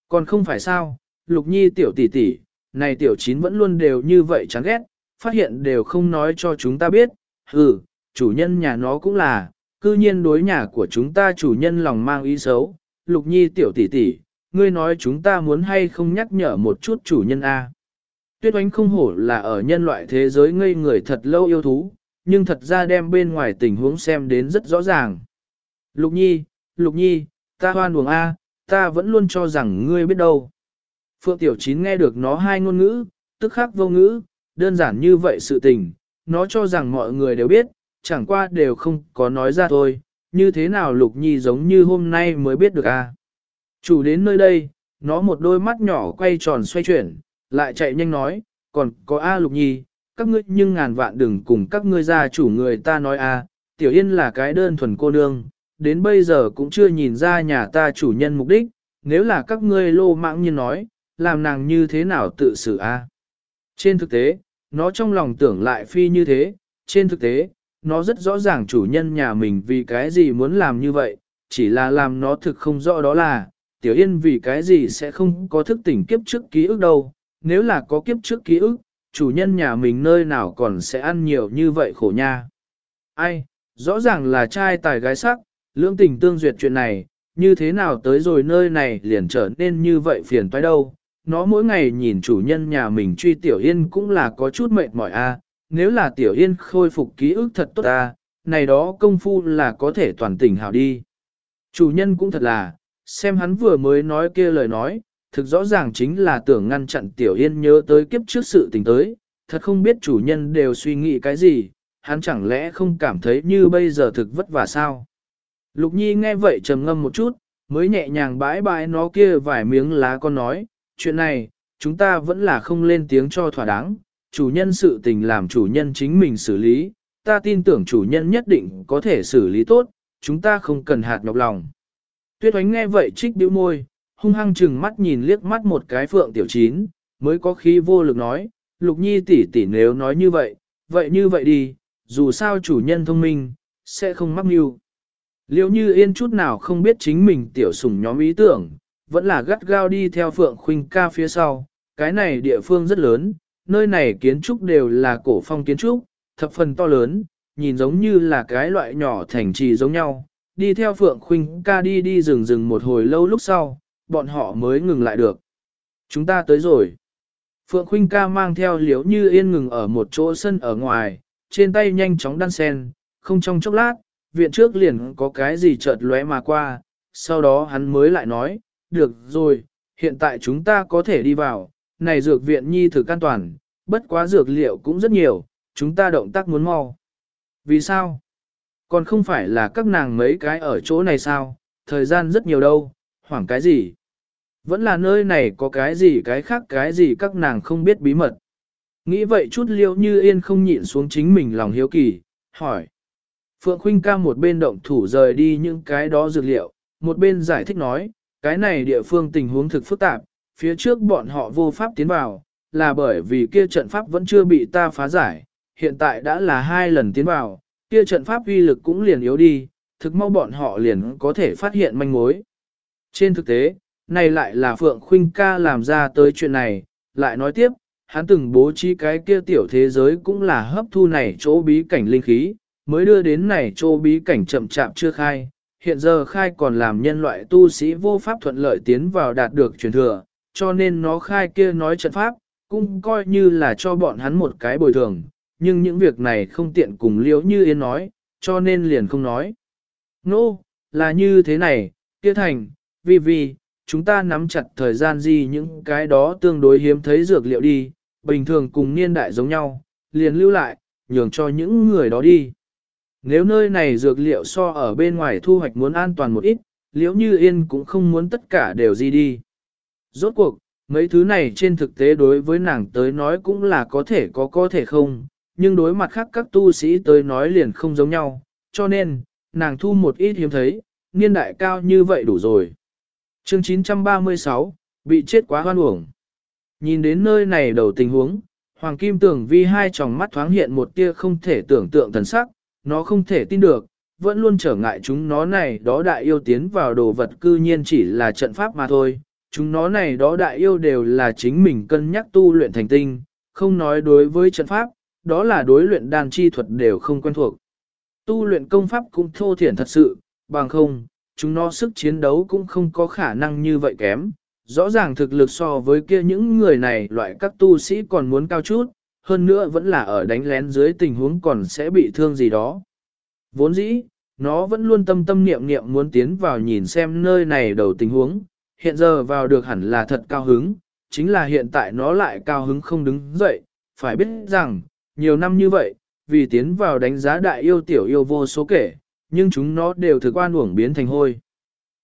S1: Còn không phải sao, lục nhi tiểu tỷ tỷ, này tiểu chín vẫn luôn đều như vậy chán ghét, phát hiện đều không nói cho chúng ta biết, ừ, chủ nhân nhà nó cũng là, cư nhiên đối nhà của chúng ta chủ nhân lòng mang ý xấu, lục nhi tiểu tỷ tỷ, ngươi nói chúng ta muốn hay không nhắc nhở một chút chủ nhân A. Tuyết oánh không hổ là ở nhân loại thế giới ngây người thật lâu yêu thú, nhưng thật ra đem bên ngoài tình huống xem đến rất rõ ràng. Lục nhi, lục nhi, ta hoan buồng A, ta vẫn luôn cho rằng ngươi biết đâu. Phượng Tiểu Chín nghe được nó hai ngôn ngữ, tức khắc vô ngữ, đơn giản như vậy sự tình, nó cho rằng mọi người đều biết, chẳng qua đều không có nói ra thôi, như thế nào Lục Nhi giống như hôm nay mới biết được a. Chủ đến nơi đây, nó một đôi mắt nhỏ quay tròn xoay chuyển, lại chạy nhanh nói, còn có A Lục Nhi, các ngươi nhưng ngàn vạn đừng cùng các ngươi gia chủ người ta nói A, Tiểu Yên là cái đơn thuần cô nương, đến bây giờ cũng chưa nhìn ra nhà ta chủ nhân mục đích, nếu là các ngươi lô mạng như nói, làm nàng như thế nào tự xử A. Trên thực tế, nó trong lòng tưởng lại phi như thế, trên thực tế, nó rất rõ ràng chủ nhân nhà mình vì cái gì muốn làm như vậy, chỉ là làm nó thực không rõ đó là, Tiểu Yên vì cái gì sẽ không có thức tỉnh kiếp trước ký ức đâu, nếu là có kiếp trước ký ức, chủ nhân nhà mình nơi nào còn sẽ ăn nhiều như vậy khổ nha. Ai, rõ ràng là trai tài gái sắc, Lưỡng tình tương duyệt chuyện này, như thế nào tới rồi nơi này liền trở nên như vậy phiền toái đâu. Nó mỗi ngày nhìn chủ nhân nhà mình truy Tiểu Yên cũng là có chút mệt mỏi a. nếu là Tiểu Yên khôi phục ký ức thật tốt a, này đó công phu là có thể toàn tỉnh hào đi. Chủ nhân cũng thật là, xem hắn vừa mới nói kia lời nói, thực rõ ràng chính là tưởng ngăn chặn Tiểu Yên nhớ tới kiếp trước sự tình tới, thật không biết chủ nhân đều suy nghĩ cái gì, hắn chẳng lẽ không cảm thấy như bây giờ thực vất vả sao. Lục Nhi nghe vậy trầm ngâm một chút, mới nhẹ nhàng bãi bãi nó kia vài miếng lá con nói, chuyện này, chúng ta vẫn là không lên tiếng cho thỏa đáng, chủ nhân sự tình làm chủ nhân chính mình xử lý, ta tin tưởng chủ nhân nhất định có thể xử lý tốt, chúng ta không cần hạt nhọc lòng. Tuyết oánh nghe vậy trích điếu môi, hung hăng chừng mắt nhìn liếc mắt một cái phượng tiểu chín, mới có khí vô lực nói, lục nhi tỷ tỷ nếu nói như vậy, vậy như vậy đi, dù sao chủ nhân thông minh, sẽ không mắc mưu. Liêu như yên chút nào không biết chính mình tiểu sủng nhóm ý tưởng, vẫn là gắt gao đi theo phượng khuynh ca phía sau, cái này địa phương rất lớn, nơi này kiến trúc đều là cổ phong kiến trúc, thập phần to lớn, nhìn giống như là cái loại nhỏ thành trì giống nhau, đi theo Phượng Khuynh ca đi đi rừng rừng một hồi lâu lúc sau, bọn họ mới ngừng lại được. Chúng ta tới rồi. Phượng Khuynh ca mang theo liếu như yên ngừng ở một chỗ sân ở ngoài, trên tay nhanh chóng đan sen, không trong chốc lát, viện trước liền có cái gì chợt lóe mà qua, sau đó hắn mới lại nói, được rồi, hiện tại chúng ta có thể đi vào, này dược viện nhi thực an toàn, bất quá dược liệu cũng rất nhiều, chúng ta động tác muốn mau. Vì sao? Còn không phải là các nàng mấy cái ở chỗ này sao, thời gian rất nhiều đâu, hoảng cái gì. Vẫn là nơi này có cái gì cái khác cái gì các nàng không biết bí mật. Nghĩ vậy chút liêu như yên không nhịn xuống chính mình lòng hiếu kỳ, hỏi. Phượng Khuynh ca một bên động thủ rời đi những cái đó dược liệu, một bên giải thích nói, cái này địa phương tình huống thực phức tạp, phía trước bọn họ vô pháp tiến vào, là bởi vì kia trận pháp vẫn chưa bị ta phá giải, hiện tại đã là hai lần tiến vào, kia trận pháp uy lực cũng liền yếu đi, thực mau bọn họ liền có thể phát hiện manh mối. Trên thực tế, này lại là Phượng Khuynh ca làm ra tới chuyện này, lại nói tiếp, hắn từng bố trí cái kia tiểu thế giới cũng là hấp thu này chỗ bí cảnh linh khí, mới đưa đến này chỗ bí cảnh chậm chạp chưa khai, hiện giờ khai còn làm nhân loại tu sĩ vô pháp thuận lợi tiến vào đạt được truyền thừa, cho nên nó khai kia nói trận pháp, cũng coi như là cho bọn hắn một cái bồi thường, nhưng những việc này không tiện cùng liễu như yên nói, cho nên liền không nói. Nô, no, là như thế này, kia thành, vì vì, chúng ta nắm chặt thời gian gì những cái đó tương đối hiếm thấy dược liệu đi, bình thường cùng niên đại giống nhau, liền lưu lại, nhường cho những người đó đi. Nếu nơi này dược liệu so ở bên ngoài thu hoạch muốn an toàn một ít, liễu như yên cũng không muốn tất cả đều di đi. Rốt cuộc, mấy thứ này trên thực tế đối với nàng tới nói cũng là có thể có có thể không, nhưng đối mặt khác các tu sĩ tới nói liền không giống nhau, cho nên, nàng thu một ít hiếm thấy, niên đại cao như vậy đủ rồi. Chương 936, bị chết quá hoan uổng. Nhìn đến nơi này đầu tình huống, Hoàng Kim Tưởng Vi hai tròng mắt thoáng hiện một tia không thể tưởng tượng thần sắc, nó không thể tin được, vẫn luôn trở ngại chúng nó này đó đại yêu tiến vào đồ vật cư nhiên chỉ là trận pháp mà thôi. Chúng nó này đó đại yêu đều là chính mình cân nhắc tu luyện thành tinh, không nói đối với trận pháp, đó là đối luyện đàn chi thuật đều không quen thuộc. Tu luyện công pháp cũng thô thiển thật sự, bằng không, chúng nó sức chiến đấu cũng không có khả năng như vậy kém. Rõ ràng thực lực so với kia những người này loại các tu sĩ còn muốn cao chút, hơn nữa vẫn là ở đánh lén dưới tình huống còn sẽ bị thương gì đó. Vốn dĩ, nó vẫn luôn tâm tâm niệm niệm muốn tiến vào nhìn xem nơi này đầu tình huống, hiện giờ vào được hẳn là thật cao hứng, chính là hiện tại nó lại cao hứng không đứng dậy, phải biết rằng, nhiều năm như vậy, vì tiến vào đánh giá đại yêu tiểu yêu vô số kể, nhưng chúng nó đều thực quan uổng biến thành hôi.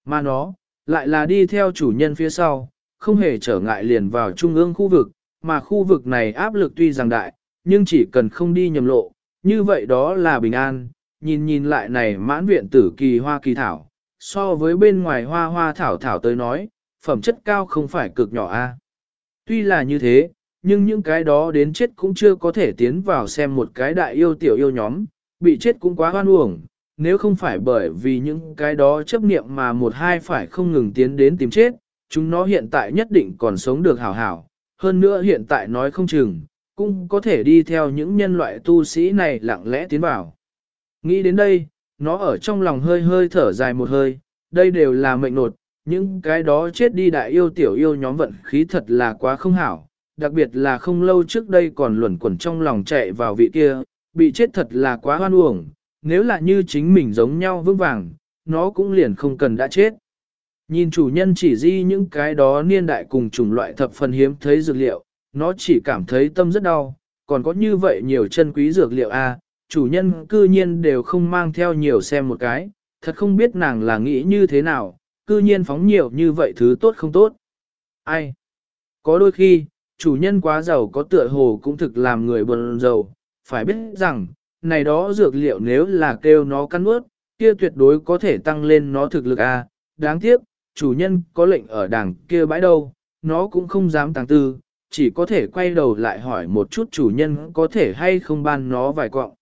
S1: Mà nó, lại là đi theo chủ nhân phía sau, không hề trở ngại liền vào trung ương khu vực, mà khu vực này áp lực tuy rằng đại, nhưng chỉ cần không đi nhầm lộ, như vậy đó là bình an, nhìn nhìn lại này mãn viện tử kỳ hoa kỳ thảo, so với bên ngoài hoa hoa thảo thảo tới nói, phẩm chất cao không phải cực nhỏ a. Tuy là như thế, nhưng những cái đó đến chết cũng chưa có thể tiến vào xem một cái đại yêu tiểu yêu nhóm, bị chết cũng quá hoan uổng, nếu không phải bởi vì những cái đó chấp niệm mà một hai phải không ngừng tiến đến tìm chết, chúng nó hiện tại nhất định còn sống được hảo hảo, hơn nữa hiện tại nói không chừng, cũng có thể đi theo những nhân loại tu sĩ này lặng lẽ tiến vào. Nghĩ đến đây, nó ở trong lòng hơi hơi thở dài một hơi, đây đều là mệnh nột, những cái đó chết đi đại yêu tiểu yêu nhóm vận khí thật là quá không hảo, đặc biệt là không lâu trước đây còn luẩn quẩn trong lòng chạy vào vị kia, bị chết thật là quá hoan uổng, nếu là như chính mình giống nhau vững vàng, nó cũng liền không cần đã chết. Nhìn chủ nhân chỉ di những cái đó niên đại cùng chủng loại thập phần hiếm thấy dược liệu, nó chỉ cảm thấy tâm rất đau, còn có như vậy nhiều chân quý dược liệu a, à, chủ nhân cư nhiên đều không mang theo nhiều xem một cái, thật không biết nàng là nghĩ như thế nào, cư nhiên phóng nhiều như vậy thứ tốt không tốt. Ai? Có đôi khi, chủ nhân quá giàu có tựa hồ cũng thực làm người buồn giàu, phải biết rằng, này đó dược liệu nếu là kêu nó cắn ướt, kia tuyệt đối có thể tăng lên nó thực lực a. đáng tiếc, chủ nhân có lệnh ở đằng kia bãi đâu, nó cũng không dám tàng tư, chỉ có thể quay đầu lại hỏi một chút chủ nhân có thể hay không ban nó vài cọng.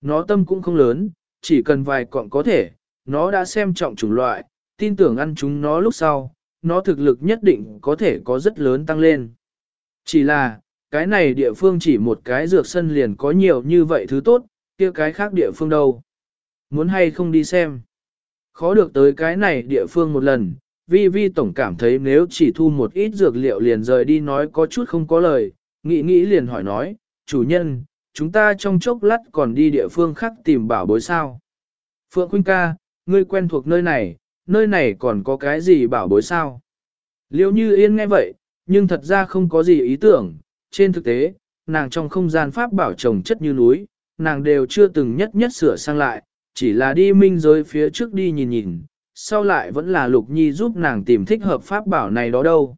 S1: Nó tâm cũng không lớn, chỉ cần vài cọng có thể, nó đã xem trọng chủng loại, tin tưởng ăn chúng nó lúc sau, nó thực lực nhất định có thể có rất lớn tăng lên. Chỉ là, cái này địa phương chỉ một cái dược sân liền có nhiều như vậy thứ tốt, kia cái khác địa phương đâu. Muốn hay không đi xem. Khó được tới cái này địa phương một lần, vi vi tổng cảm thấy nếu chỉ thu một ít dược liệu liền rời đi nói có chút không có lời, nghĩ nghĩ liền hỏi nói, chủ nhân, chúng ta trong chốc lát còn đi địa phương khác tìm bảo bối sao. Phượng Khuynh ca, ngươi quen thuộc nơi này, nơi này còn có cái gì bảo bối sao? Liêu như yên nghe vậy, nhưng thật ra không có gì ý tưởng, trên thực tế, nàng trong không gian pháp bảo trồng chất như núi, nàng đều chưa từng nhất nhất sửa sang lại, chỉ là đi minh giới phía trước đi nhìn nhìn, sau lại vẫn là Lục Nhi giúp nàng tìm thích hợp pháp bảo này đó đâu.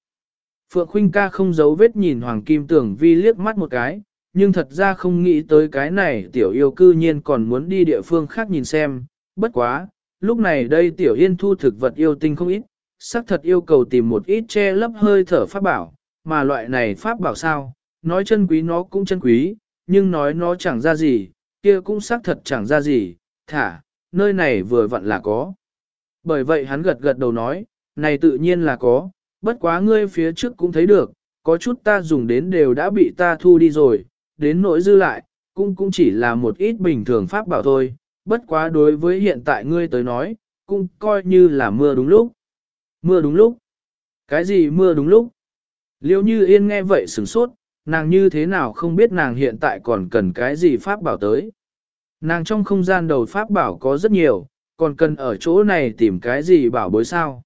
S1: Phượng Khuynh ca không giấu vết nhìn Hoàng Kim Tưởng Vi liếc mắt một cái, nhưng thật ra không nghĩ tới cái này tiểu yêu cư nhiên còn muốn đi địa phương khác nhìn xem, bất quá, lúc này đây tiểu yên thu thực vật yêu tinh không ít, xác thật yêu cầu tìm một ít che lấp hơi thở pháp bảo, mà loại này pháp bảo sao, nói chân quý nó cũng chân quý, nhưng nói nó chẳng ra gì, kia cũng xác thật chẳng ra gì, thả, nơi này vừa vặn là có. Bởi vậy hắn gật gật đầu nói, này tự nhiên là có, bất quá ngươi phía trước cũng thấy được, có chút ta dùng đến đều đã bị ta thu đi rồi, đến nỗi dư lại, cũng cũng chỉ là một ít bình thường pháp bảo thôi, bất quá đối với hiện tại ngươi tới nói, cũng coi như là mưa đúng lúc. Mưa đúng lúc? Cái gì mưa đúng lúc? Liêu như yên nghe vậy sửng sốt, nàng như thế nào không biết nàng hiện tại còn cần cái gì pháp bảo tới. Nàng trong không gian đầu pháp bảo có rất nhiều, còn cần ở chỗ này tìm cái gì bảo bối sao.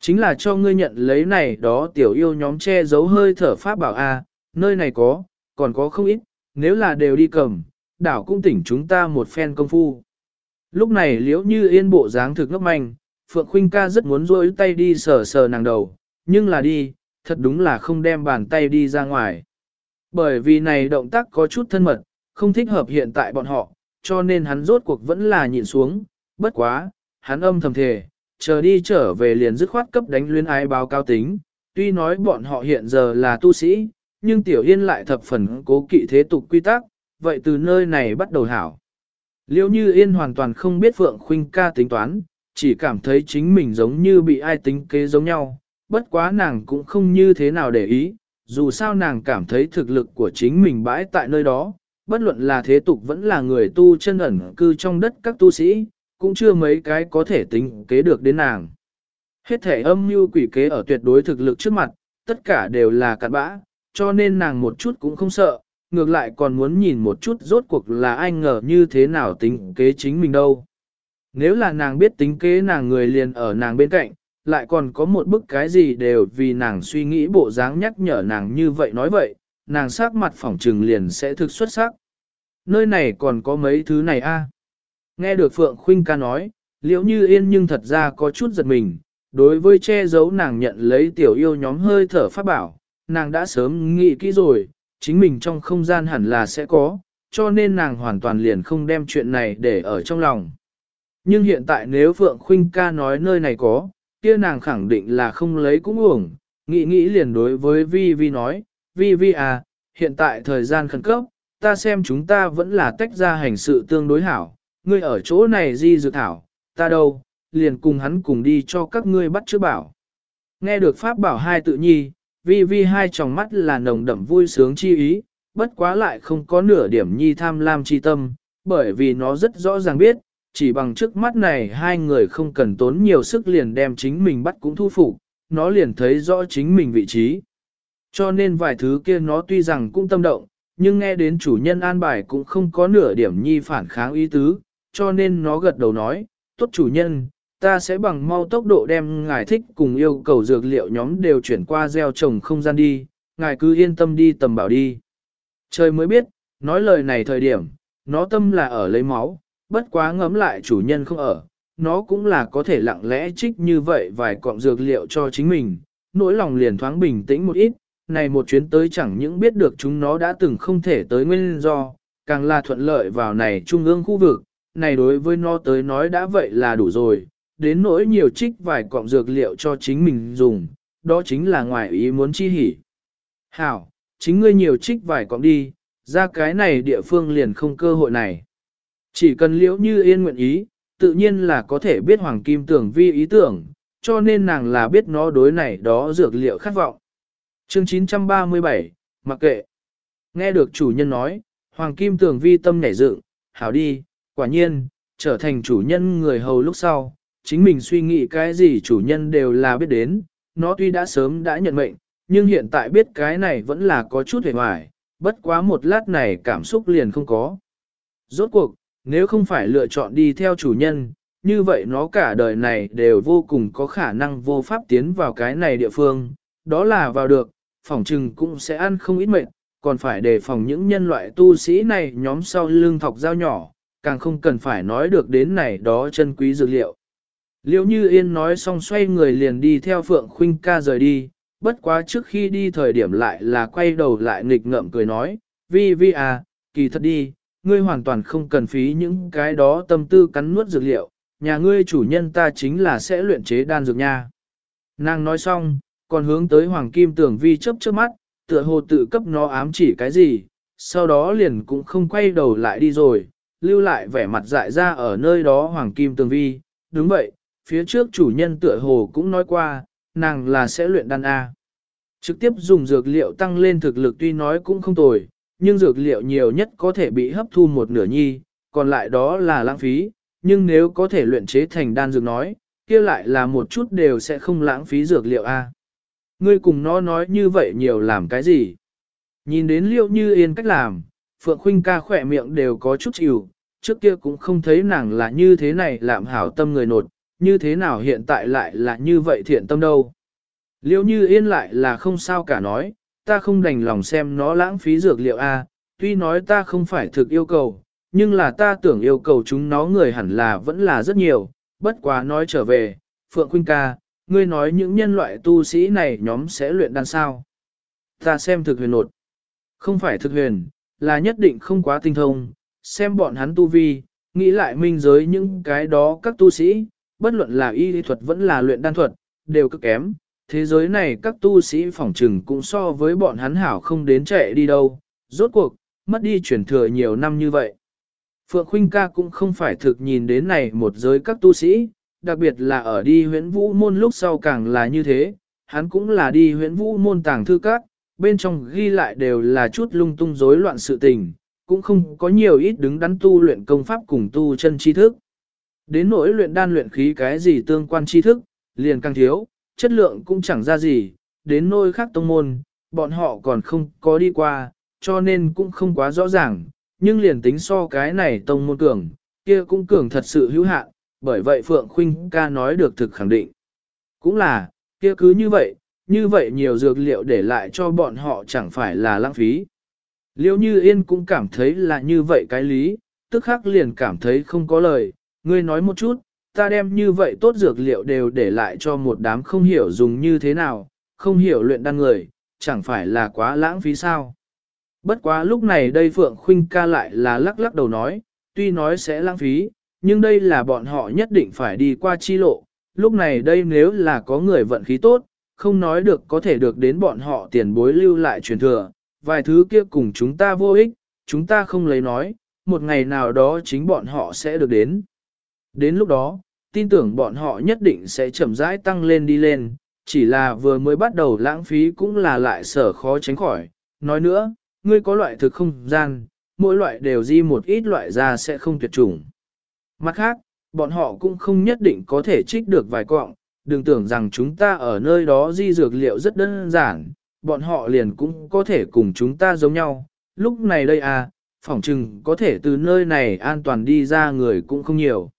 S1: Chính là cho ngươi nhận lấy này đó tiểu yêu nhóm che giấu hơi thở pháp bảo A, nơi này có, còn có không ít, nếu là đều đi cầm, đảo cũng tỉnh chúng ta một phen công phu. Lúc này liễu như yên bộ dáng thực ngốc manh, Phượng Khuynh ca rất muốn rôi tay đi sờ sờ nàng đầu, nhưng là đi, thật đúng là không đem bàn tay đi ra ngoài. Bởi vì này động tác có chút thân mật, không thích hợp hiện tại bọn họ, cho nên hắn rốt cuộc vẫn là nhịn xuống, bất quá, hắn âm thầm thề, chờ đi trở về liền dứt khoát cấp đánh luyến ái báo cao tính, tuy nói bọn họ hiện giờ là tu sĩ, nhưng Tiểu Yên lại thập phần cố kỵ thế tục quy tắc, vậy từ nơi này bắt đầu hảo. Liêu như Yên hoàn toàn không biết Phượng Khuynh ca tính toán, chỉ cảm thấy chính mình giống như bị ai tính kế giống nhau, bất quá nàng cũng không như thế nào để ý, dù sao nàng cảm thấy thực lực của chính mình bãi tại nơi đó, bất luận là thế tục vẫn là người tu chân ẩn cư trong đất các tu sĩ, cũng chưa mấy cái có thể tính kế được đến nàng. Hết thể âm mưu quỷ kế ở tuyệt đối thực lực trước mặt, tất cả đều là cặn bã, cho nên nàng một chút cũng không sợ, ngược lại còn muốn nhìn một chút rốt cuộc là ai ngờ như thế nào tính kế chính mình đâu. Nếu là nàng biết tính kế nàng người liền ở nàng bên cạnh, lại còn có một bức cái gì đều vì nàng suy nghĩ bộ dáng nhắc nhở nàng như vậy nói vậy, nàng sắc mặt phỏng trừng liền sẽ thực xuất sắc. Nơi này còn có mấy thứ này a. Nghe được Phượng Khuynh ca nói, liễu như yên nhưng thật ra có chút giật mình, đối với che giấu nàng nhận lấy tiểu yêu nhóm hơi thở phát bảo, nàng đã sớm nghĩ kỹ rồi, chính mình trong không gian hẳn là sẽ có, cho nên nàng hoàn toàn liền không đem chuyện này để ở trong lòng. Nhưng hiện tại nếu Phượng Khuynh ca nói nơi này có, kia nàng khẳng định là không lấy cũng uổng, nghĩ nghĩ liền đối với Vi Vi nói, Vi Vi à, hiện tại thời gian khẩn cấp, ta xem chúng ta vẫn là tách ra hành sự tương đối hảo, ngươi ở chỗ này di dược thảo, ta đâu, liền cùng hắn cùng đi cho các ngươi bắt chữ bảo. Nghe được Pháp bảo hai tự nhi, Vi Vi hai tròng mắt là nồng đậm vui sướng chi ý, bất quá lại không có nửa điểm nhi tham lam chi tâm, bởi vì nó rất rõ ràng biết, chỉ bằng trước mắt này hai người không cần tốn nhiều sức liền đem chính mình bắt cũng thu phục, nó liền thấy rõ chính mình vị trí. Cho nên vài thứ kia nó tuy rằng cũng tâm động, nhưng nghe đến chủ nhân an bài cũng không có nửa điểm nhi phản kháng ý tứ, cho nên nó gật đầu nói, tốt chủ nhân, ta sẽ bằng mau tốc độ đem ngài thích cùng yêu cầu dược liệu nhóm đều chuyển qua gieo trồng không gian đi, ngài cứ yên tâm đi tầm bảo đi. Trời mới biết, nói lời này thời điểm, nó tâm là ở lấy máu, bất quá ngấm lại chủ nhân không ở, nó cũng là có thể lặng lẽ trích như vậy vài cọng dược liệu cho chính mình, nỗi lòng liền thoáng bình tĩnh một ít, này một chuyến tới chẳng những biết được chúng nó đã từng không thể tới nguyên do, càng là thuận lợi vào này trung ương khu vực, này đối với nó tới nói đã vậy là đủ rồi, đến nỗi nhiều trích vài cọng dược liệu cho chính mình dùng, đó chính là ngoài ý muốn chi hỉ. Hảo, chính ngươi nhiều trích vài cọng đi, ra cái này địa phương liền không cơ hội này. Chỉ cần liễu như yên nguyện ý, tự nhiên là có thể biết Hoàng Kim tưởng vi ý tưởng, cho nên nàng là biết nó đối này đó dược liệu khát vọng. Chương 937, mặc kệ. Nghe được chủ nhân nói, Hoàng Kim tưởng vi tâm nhảy dựng, hảo đi, quả nhiên, trở thành chủ nhân người hầu lúc sau, chính mình suy nghĩ cái gì chủ nhân đều là biết đến, nó tuy đã sớm đã nhận mệnh, nhưng hiện tại biết cái này vẫn là có chút hề hoài, bất quá một lát này cảm xúc liền không có. Rốt cuộc, nếu không phải lựa chọn đi theo chủ nhân, như vậy nó cả đời này đều vô cùng có khả năng vô pháp tiến vào cái này địa phương, đó là vào được, phòng trừng cũng sẽ ăn không ít mệnh, còn phải đề phòng những nhân loại tu sĩ này nhóm sau lưng thọc dao nhỏ, càng không cần phải nói được đến này đó chân quý dược liệu. Liêu như yên nói xong xoay người liền đi theo Phượng Khuynh ca rời đi, bất quá trước khi đi thời điểm lại là quay đầu lại nghịch ngợm cười nói, vi vi à, kỳ thật đi, ngươi hoàn toàn không cần phí những cái đó tâm tư cắn nuốt dược liệu, nhà ngươi chủ nhân ta chính là sẽ luyện chế đan dược nha. Nàng nói xong, còn hướng tới Hoàng Kim tưởng Vi chớp chớp mắt, tựa hồ tự cấp nó ám chỉ cái gì, sau đó liền cũng không quay đầu lại đi rồi, lưu lại vẻ mặt dại ra ở nơi đó Hoàng Kim Tường Vi. Đúng vậy, phía trước chủ nhân tựa hồ cũng nói qua, nàng là sẽ luyện đan A. Trực tiếp dùng dược liệu tăng lên thực lực tuy nói cũng không tồi, nhưng dược liệu nhiều nhất có thể bị hấp thu một nửa nhi, còn lại đó là lãng phí, nhưng nếu có thể luyện chế thành đan dược nói, kia lại là một chút đều sẽ không lãng phí dược liệu a. Ngươi cùng nó nói như vậy nhiều làm cái gì? Nhìn đến liệu như yên cách làm, Phượng Khuynh ca khỏe miệng đều có chút chịu, trước kia cũng không thấy nàng là như thế này làm hảo tâm người nột, như thế nào hiện tại lại là như vậy thiện tâm đâu. Liêu như yên lại là không sao cả nói, ta không đành lòng xem nó lãng phí dược liệu A, tuy nói ta không phải thực yêu cầu, nhưng là ta tưởng yêu cầu chúng nó người hẳn là vẫn là rất nhiều, bất quá nói trở về, Phượng Khuynh ca, ngươi nói những nhân loại tu sĩ này nhóm sẽ luyện đan sao. Ta xem thực huyền nột. Không phải thực huyền, là nhất định không quá tinh thông, xem bọn hắn tu vi, nghĩ lại minh giới những cái đó các tu sĩ, bất luận là y thuật vẫn là luyện đan thuật, đều cực kém. Thế giới này các tu sĩ phỏng trừng cũng so với bọn hắn hảo không đến chạy đi đâu, rốt cuộc, mất đi truyền thừa nhiều năm như vậy. Phượng Khuynh ca cũng không phải thực nhìn đến này một giới các tu sĩ, đặc biệt là ở đi huyễn vũ môn lúc sau càng là như thế, hắn cũng là đi huyễn vũ môn tàng thư các, bên trong ghi lại đều là chút lung tung rối loạn sự tình, cũng không có nhiều ít đứng đắn tu luyện công pháp cùng tu chân tri thức. Đến nỗi luyện đan luyện khí cái gì tương quan tri thức, liền càng thiếu, chất lượng cũng chẳng ra gì, đến nơi khác tông môn, bọn họ còn không có đi qua, cho nên cũng không quá rõ ràng, nhưng liền tính so cái này tông môn cường, kia cũng cường thật sự hữu hạn, bởi vậy Phượng Khuynh ca nói được thực khẳng định. Cũng là, kia cứ như vậy, như vậy nhiều dược liệu để lại cho bọn họ chẳng phải là lãng phí. Liêu như yên cũng cảm thấy là như vậy cái lý, tức khắc liền cảm thấy không có lời, ngươi nói một chút, ta đem như vậy tốt dược liệu đều để lại cho một đám không hiểu dùng như thế nào, không hiểu luyện đan người, chẳng phải là quá lãng phí sao. Bất quá lúc này đây Phượng Khuynh ca lại là lắc lắc đầu nói, tuy nói sẽ lãng phí, nhưng đây là bọn họ nhất định phải đi qua chi lộ, lúc này đây nếu là có người vận khí tốt, không nói được có thể được đến bọn họ tiền bối lưu lại truyền thừa, vài thứ kia cùng chúng ta vô ích, chúng ta không lấy nói, một ngày nào đó chính bọn họ sẽ được đến. Đến lúc đó, tin tưởng bọn họ nhất định sẽ chậm rãi tăng lên đi lên, chỉ là vừa mới bắt đầu lãng phí cũng là lại sở khó tránh khỏi. Nói nữa, ngươi có loại thực không gian, mỗi loại đều di một ít loại ra sẽ không tuyệt chủng. Mặt khác, bọn họ cũng không nhất định có thể trích được vài cọng, đừng tưởng rằng chúng ta ở nơi đó di dược liệu rất đơn giản, bọn họ liền cũng có thể cùng chúng ta giống nhau. Lúc này đây à, phỏng chừng có thể từ nơi này an toàn đi ra người cũng không nhiều.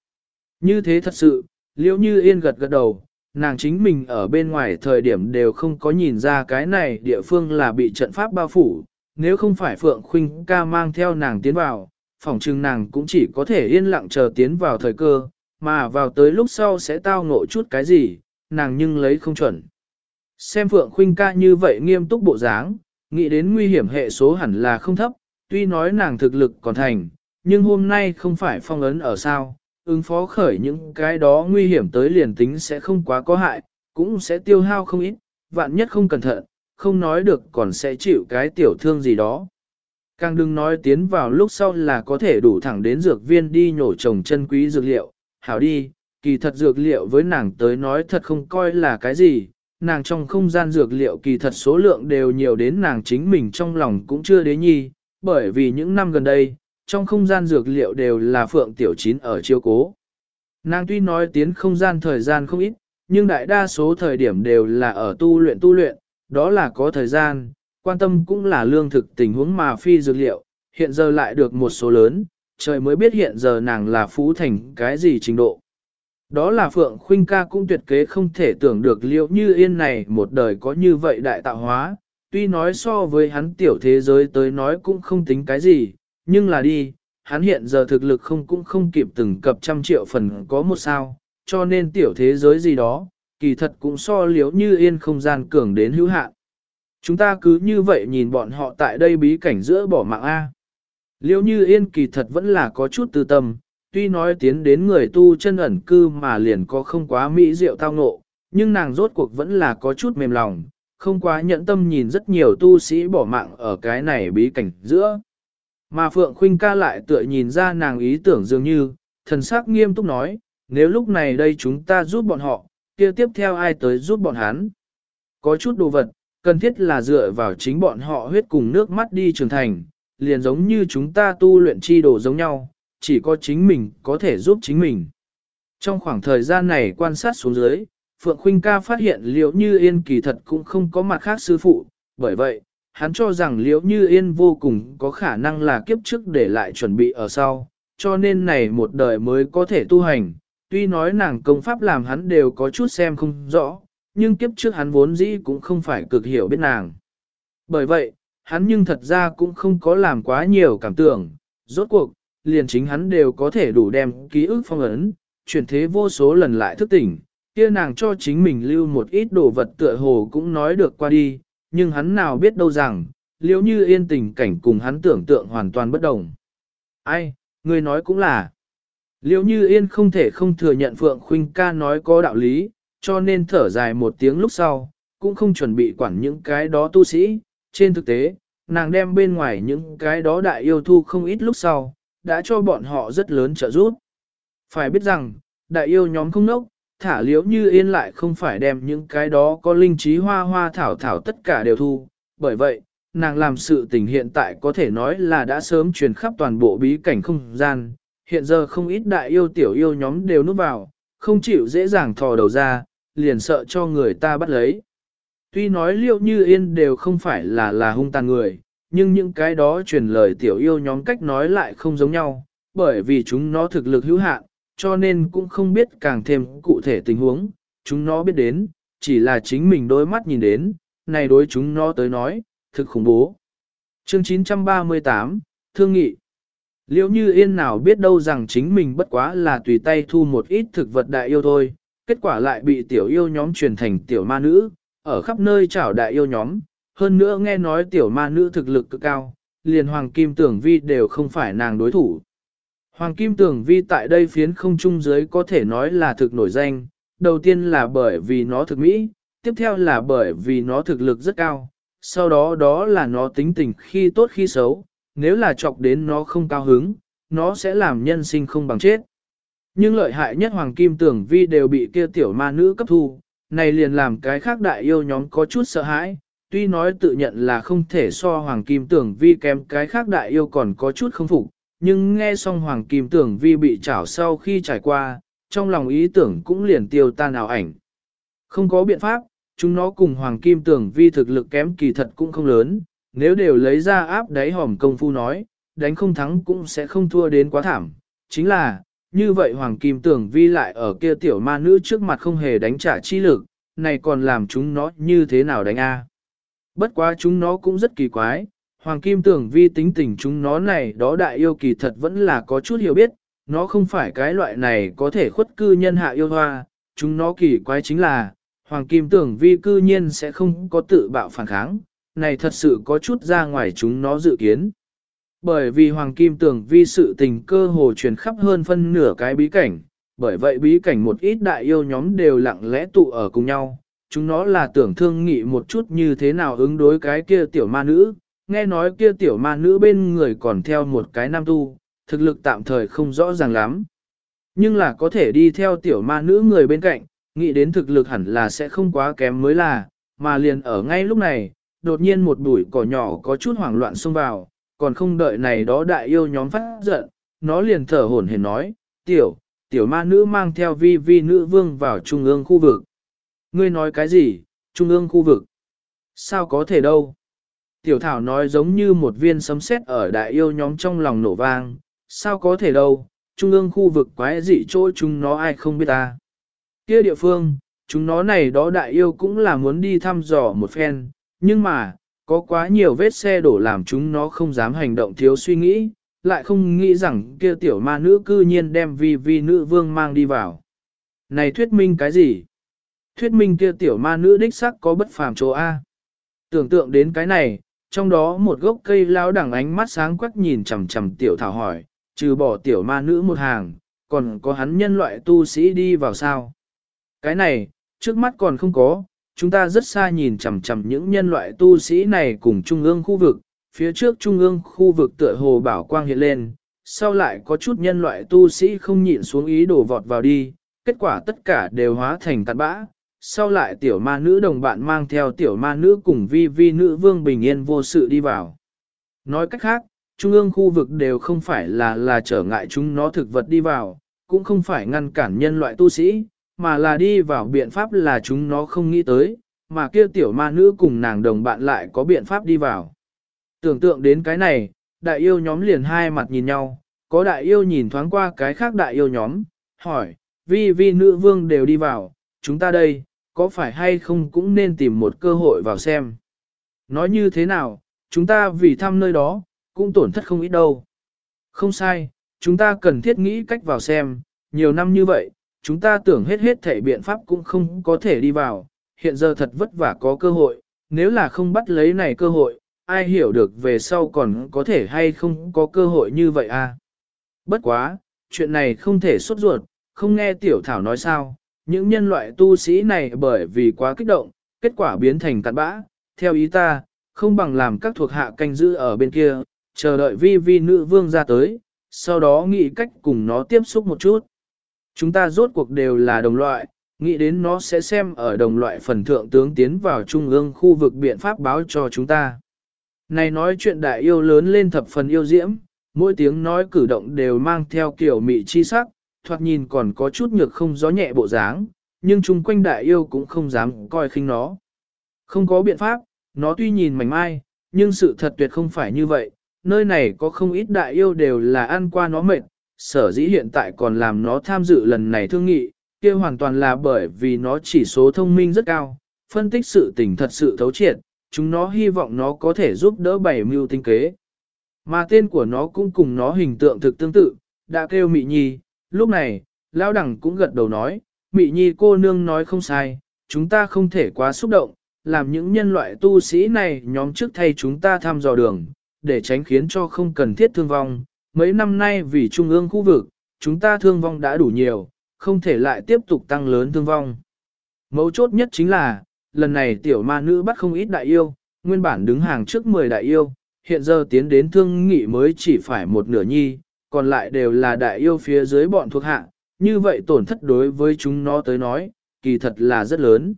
S1: Như thế thật sự, liễu như yên gật gật đầu, nàng chính mình ở bên ngoài thời điểm đều không có nhìn ra cái này địa phương là bị trận pháp bao phủ, nếu không phải Phượng Khuynh ca mang theo nàng tiến vào, phỏng chừng nàng cũng chỉ có thể yên lặng chờ tiến vào thời cơ, mà vào tới lúc sau sẽ tao ngộ chút cái gì, nàng nhưng lấy không chuẩn. Xem Phượng Khuynh ca như vậy nghiêm túc bộ dáng, nghĩ đến nguy hiểm hệ số hẳn là không thấp, tuy nói nàng thực lực còn thành, nhưng hôm nay không phải phong ấn ở sao, ứng phó khởi những cái đó nguy hiểm tới liền tính sẽ không quá có hại, cũng sẽ tiêu hao không ít, vạn nhất không cẩn thận, không nói được còn sẽ chịu cái tiểu thương gì đó. Càng đừng nói tiến vào lúc sau là có thể đủ thẳng đến dược viên đi nhổ trồng chân quý dược liệu, hảo đi, kỳ thật dược liệu với nàng tới nói thật không coi là cái gì, nàng trong không gian dược liệu kỳ thật số lượng đều nhiều đến nàng chính mình trong lòng cũng chưa đế nhi, bởi vì những năm gần đây, trong không gian dược liệu đều là phượng tiểu chín ở chiêu cố. Nàng tuy nói tiến không gian thời gian không ít, nhưng đại đa số thời điểm đều là ở tu luyện tu luyện, đó là có thời gian, quan tâm cũng là lương thực tình huống mà phi dược liệu, hiện giờ lại được một số lớn, trời mới biết hiện giờ nàng là phú thành cái gì trình độ. Đó là Phượng Khuynh ca cũng tuyệt kế không thể tưởng được liệu như yên này một đời có như vậy đại tạo hóa, tuy nói so với hắn tiểu thế giới tới nói cũng không tính cái gì, nhưng là đi, hắn hiện giờ thực lực không cũng không kịp từng cập trăm triệu phần có một sao, cho nên tiểu thế giới gì đó, kỳ thật cũng so liếu như yên không gian cường đến hữu hạn. Chúng ta cứ như vậy nhìn bọn họ tại đây bí cảnh giữa bỏ mạng A. Liêu như yên kỳ thật vẫn là có chút tư tâm, tuy nói tiến đến người tu chân ẩn cư mà liền có không quá mỹ diệu tao ngộ, nhưng nàng rốt cuộc vẫn là có chút mềm lòng, không quá nhẫn tâm nhìn rất nhiều tu sĩ bỏ mạng ở cái này bí cảnh giữa. Mà Phượng Khuynh ca lại tựa nhìn ra nàng ý tưởng dường như, thần sắc nghiêm túc nói, nếu lúc này đây chúng ta giúp bọn họ, kia tiếp theo ai tới giúp bọn hắn. Có chút đồ vật, cần thiết là dựa vào chính bọn họ huyết cùng nước mắt đi trưởng thành, liền giống như chúng ta tu luyện chi đồ giống nhau, chỉ có chính mình có thể giúp chính mình. Trong khoảng thời gian này quan sát xuống dưới, Phượng Khuynh ca phát hiện liễu như yên kỳ thật cũng không có mặt khác sư phụ, bởi vậy, hắn cho rằng liễu như yên vô cùng có khả năng là kiếp trước để lại chuẩn bị ở sau, cho nên này một đời mới có thể tu hành, tuy nói nàng công pháp làm hắn đều có chút xem không rõ, nhưng kiếp trước hắn vốn dĩ cũng không phải cực hiểu biết nàng. Bởi vậy, hắn nhưng thật ra cũng không có làm quá nhiều cảm tưởng, rốt cuộc, liền chính hắn đều có thể đủ đem ký ức phong ấn, chuyển thế vô số lần lại thức tỉnh, kia nàng cho chính mình lưu một ít đồ vật tựa hồ cũng nói được qua đi, nhưng hắn nào biết đâu rằng, liếu như yên tình cảnh cùng hắn tưởng tượng hoàn toàn bất đồng. Ai, người nói cũng là, liếu như yên không thể không thừa nhận Phượng Khuynh ca nói có đạo lý, cho nên thở dài một tiếng lúc sau, cũng không chuẩn bị quản những cái đó tu sĩ, trên thực tế, nàng đem bên ngoài những cái đó đại yêu thu không ít lúc sau, đã cho bọn họ rất lớn trợ giúp. Phải biết rằng, đại yêu nhóm không nốc, thả liếu như yên lại không phải đem những cái đó có linh trí hoa hoa thảo thảo tất cả đều thu, bởi vậy, nàng làm sự tình hiện tại có thể nói là đã sớm truyền khắp toàn bộ bí cảnh không gian, hiện giờ không ít đại yêu tiểu yêu nhóm đều núp vào, không chịu dễ dàng thò đầu ra, liền sợ cho người ta bắt lấy. Tuy nói liệu như yên đều không phải là là hung tàn người, nhưng những cái đó truyền lời tiểu yêu nhóm cách nói lại không giống nhau, bởi vì chúng nó thực lực hữu hạn, cho nên cũng không biết càng thêm cụ thể tình huống, chúng nó biết đến, chỉ là chính mình đôi mắt nhìn đến, này đối chúng nó tới nói, thực khủng bố. Chương 938, Thương nghị Liệu như yên nào biết đâu rằng chính mình bất quá là tùy tay thu một ít thực vật đại yêu thôi, kết quả lại bị tiểu yêu nhóm truyền thành tiểu ma nữ, ở khắp nơi chảo đại yêu nhóm, hơn nữa nghe nói tiểu ma nữ thực lực cực cao, liền Hoàng Kim Tưởng Vi đều không phải nàng đối thủ. Hoàng Kim Tưởng Vi tại đây phiến không trung giới có thể nói là thực nổi danh, đầu tiên là bởi vì nó thực mỹ, tiếp theo là bởi vì nó thực lực rất cao, sau đó đó là nó tính tình khi tốt khi xấu, nếu là chọc đến nó không cao hứng, nó sẽ làm nhân sinh không bằng chết. Nhưng lợi hại nhất Hoàng Kim Tưởng Vi đều bị kia tiểu ma nữ cấp thu, này liền làm cái khác đại yêu nhóm có chút sợ hãi, tuy nói tự nhận là không thể so Hoàng Kim Tưởng Vi kém cái khác đại yêu còn có chút không phục, nhưng nghe xong Hoàng Kim Tưởng Vi bị trảo sau khi trải qua, trong lòng ý tưởng cũng liền tiêu tan ảo ảnh. Không có biện pháp, chúng nó cùng Hoàng Kim Tưởng Vi thực lực kém kỳ thật cũng không lớn, nếu đều lấy ra áp đáy hòm công phu nói, đánh không thắng cũng sẽ không thua đến quá thảm. Chính là, như vậy Hoàng Kim Tưởng Vi lại ở kia tiểu ma nữ trước mặt không hề đánh trả chi lực, này còn làm chúng nó như thế nào đánh a? Bất quá chúng nó cũng rất kỳ quái, Hoàng Kim Tưởng Vi tính tình chúng nó này đó đại yêu kỳ thật vẫn là có chút hiểu biết, nó không phải cái loại này có thể khuất cư nhân hạ yêu hoa, chúng nó kỳ quái chính là, Hoàng Kim Tưởng Vi cư nhiên sẽ không có tự bạo phản kháng, này thật sự có chút ra ngoài chúng nó dự kiến. Bởi vì Hoàng Kim Tưởng Vi sự tình cơ hồ truyền khắp hơn phân nửa cái bí cảnh, bởi vậy bí cảnh một ít đại yêu nhóm đều lặng lẽ tụ ở cùng nhau, chúng nó là tưởng thương nghị một chút như thế nào ứng đối cái kia tiểu ma nữ, nghe nói kia tiểu ma nữ bên người còn theo một cái nam tu, thực lực tạm thời không rõ ràng lắm. Nhưng là có thể đi theo tiểu ma nữ người bên cạnh, nghĩ đến thực lực hẳn là sẽ không quá kém mới là, mà liền ở ngay lúc này, đột nhiên một bụi cỏ nhỏ có chút hoảng loạn xông vào, còn không đợi này đó đại yêu nhóm phát giận, nó liền thở hổn hển nói, tiểu, tiểu ma nữ mang theo vi vi nữ vương vào trung ương khu vực. Ngươi nói cái gì, trung ương khu vực? Sao có thể đâu? Tiểu thảo nói giống như một viên sấm sét ở đại yêu nhóm trong lòng nổ vang, sao có thể đâu, trung ương khu vực quái dị chỗ chúng nó ai không biết ta. Kia địa phương, chúng nó này đó đại yêu cũng là muốn đi thăm dò một phen, nhưng mà, có quá nhiều vết xe đổ làm chúng nó không dám hành động thiếu suy nghĩ, lại không nghĩ rằng kia tiểu ma nữ cư nhiên đem vi vi nữ vương mang đi vào. Này thuyết minh cái gì? Thuyết minh kia tiểu ma nữ đích sắc có bất phàm chỗ A. Tưởng tượng đến cái này, trong đó một gốc cây lao đẳng ánh mắt sáng quắc nhìn chằm chằm tiểu thảo hỏi, trừ bỏ tiểu ma nữ một hàng, còn có hắn nhân loại tu sĩ đi vào sao? Cái này, trước mắt còn không có, chúng ta rất xa nhìn chằm chằm những nhân loại tu sĩ này cùng trung ương khu vực, phía trước trung ương khu vực tựa hồ bảo quang hiện lên, sau lại có chút nhân loại tu sĩ không nhịn xuống ý đổ vọt vào đi, kết quả tất cả đều hóa thành tạt bã. Sau lại tiểu ma nữ đồng bạn mang theo tiểu ma nữ cùng vi vi nữ vương bình yên vô sự đi vào. Nói cách khác, trung ương khu vực đều không phải là là trở ngại chúng nó thực vật đi vào, cũng không phải ngăn cản nhân loại tu sĩ, mà là đi vào biện pháp là chúng nó không nghĩ tới, mà kia tiểu ma nữ cùng nàng đồng bạn lại có biện pháp đi vào. Tưởng tượng đến cái này, đại yêu nhóm liền hai mặt nhìn nhau, có đại yêu nhìn thoáng qua cái khác đại yêu nhóm, hỏi, vi vi nữ vương đều đi vào, chúng ta đây, có phải hay không cũng nên tìm một cơ hội vào xem. Nói như thế nào, chúng ta vì thăm nơi đó, cũng tổn thất không ít đâu. Không sai, chúng ta cần thiết nghĩ cách vào xem, nhiều năm như vậy, chúng ta tưởng hết hết thể biện pháp cũng không có thể đi vào, hiện giờ thật vất vả có cơ hội, nếu là không bắt lấy này cơ hội, ai hiểu được về sau còn có thể hay không có cơ hội như vậy à. Bất quá, chuyện này không thể xuất ruột, không nghe tiểu thảo nói sao, những nhân loại tu sĩ này bởi vì quá kích động, kết quả biến thành cặn bã, theo ý ta, không bằng làm các thuộc hạ canh giữ ở bên kia, chờ đợi vi vi nữ vương ra tới, sau đó nghĩ cách cùng nó tiếp xúc một chút. Chúng ta rốt cuộc đều là đồng loại, nghĩ đến nó sẽ xem ở đồng loại phần thượng tướng tiến vào trung ương khu vực biện pháp báo cho chúng ta. Này nói chuyện đại yêu lớn lên thập phần yêu diễm, mỗi tiếng nói cử động đều mang theo kiểu mị chi sắc, thoạt nhìn còn có chút nhược không gió nhẹ bộ dáng, nhưng chung quanh đại yêu cũng không dám coi khinh nó. Không có biện pháp, nó tuy nhìn mảnh mai, nhưng sự thật tuyệt không phải như vậy, nơi này có không ít đại yêu đều là ăn qua nó mệt, sở dĩ hiện tại còn làm nó tham dự lần này thương nghị, kia hoàn toàn là bởi vì nó chỉ số thông minh rất cao, phân tích sự tình thật sự thấu triệt, chúng nó hy vọng nó có thể giúp đỡ bảy mưu tinh kế. Mà tên của nó cũng cùng nó hình tượng thực tương tự, đã kêu Mị Nhi, lúc này, Lão Đẳng cũng gật đầu nói, Mị Nhi cô nương nói không sai, chúng ta không thể quá xúc động, làm những nhân loại tu sĩ này nhóm trước thay chúng ta thăm dò đường, để tránh khiến cho không cần thiết thương vong. Mấy năm nay vì trung ương khu vực, chúng ta thương vong đã đủ nhiều, không thể lại tiếp tục tăng lớn thương vong. Mấu chốt nhất chính là, lần này tiểu ma nữ bắt không ít đại yêu, nguyên bản đứng hàng trước 10 đại yêu, hiện giờ tiến đến thương nghị mới chỉ phải một nửa nhi, còn lại đều là đại yêu phía dưới bọn thuộc hạ, như vậy tổn thất đối với chúng nó tới nói, kỳ thật là rất lớn.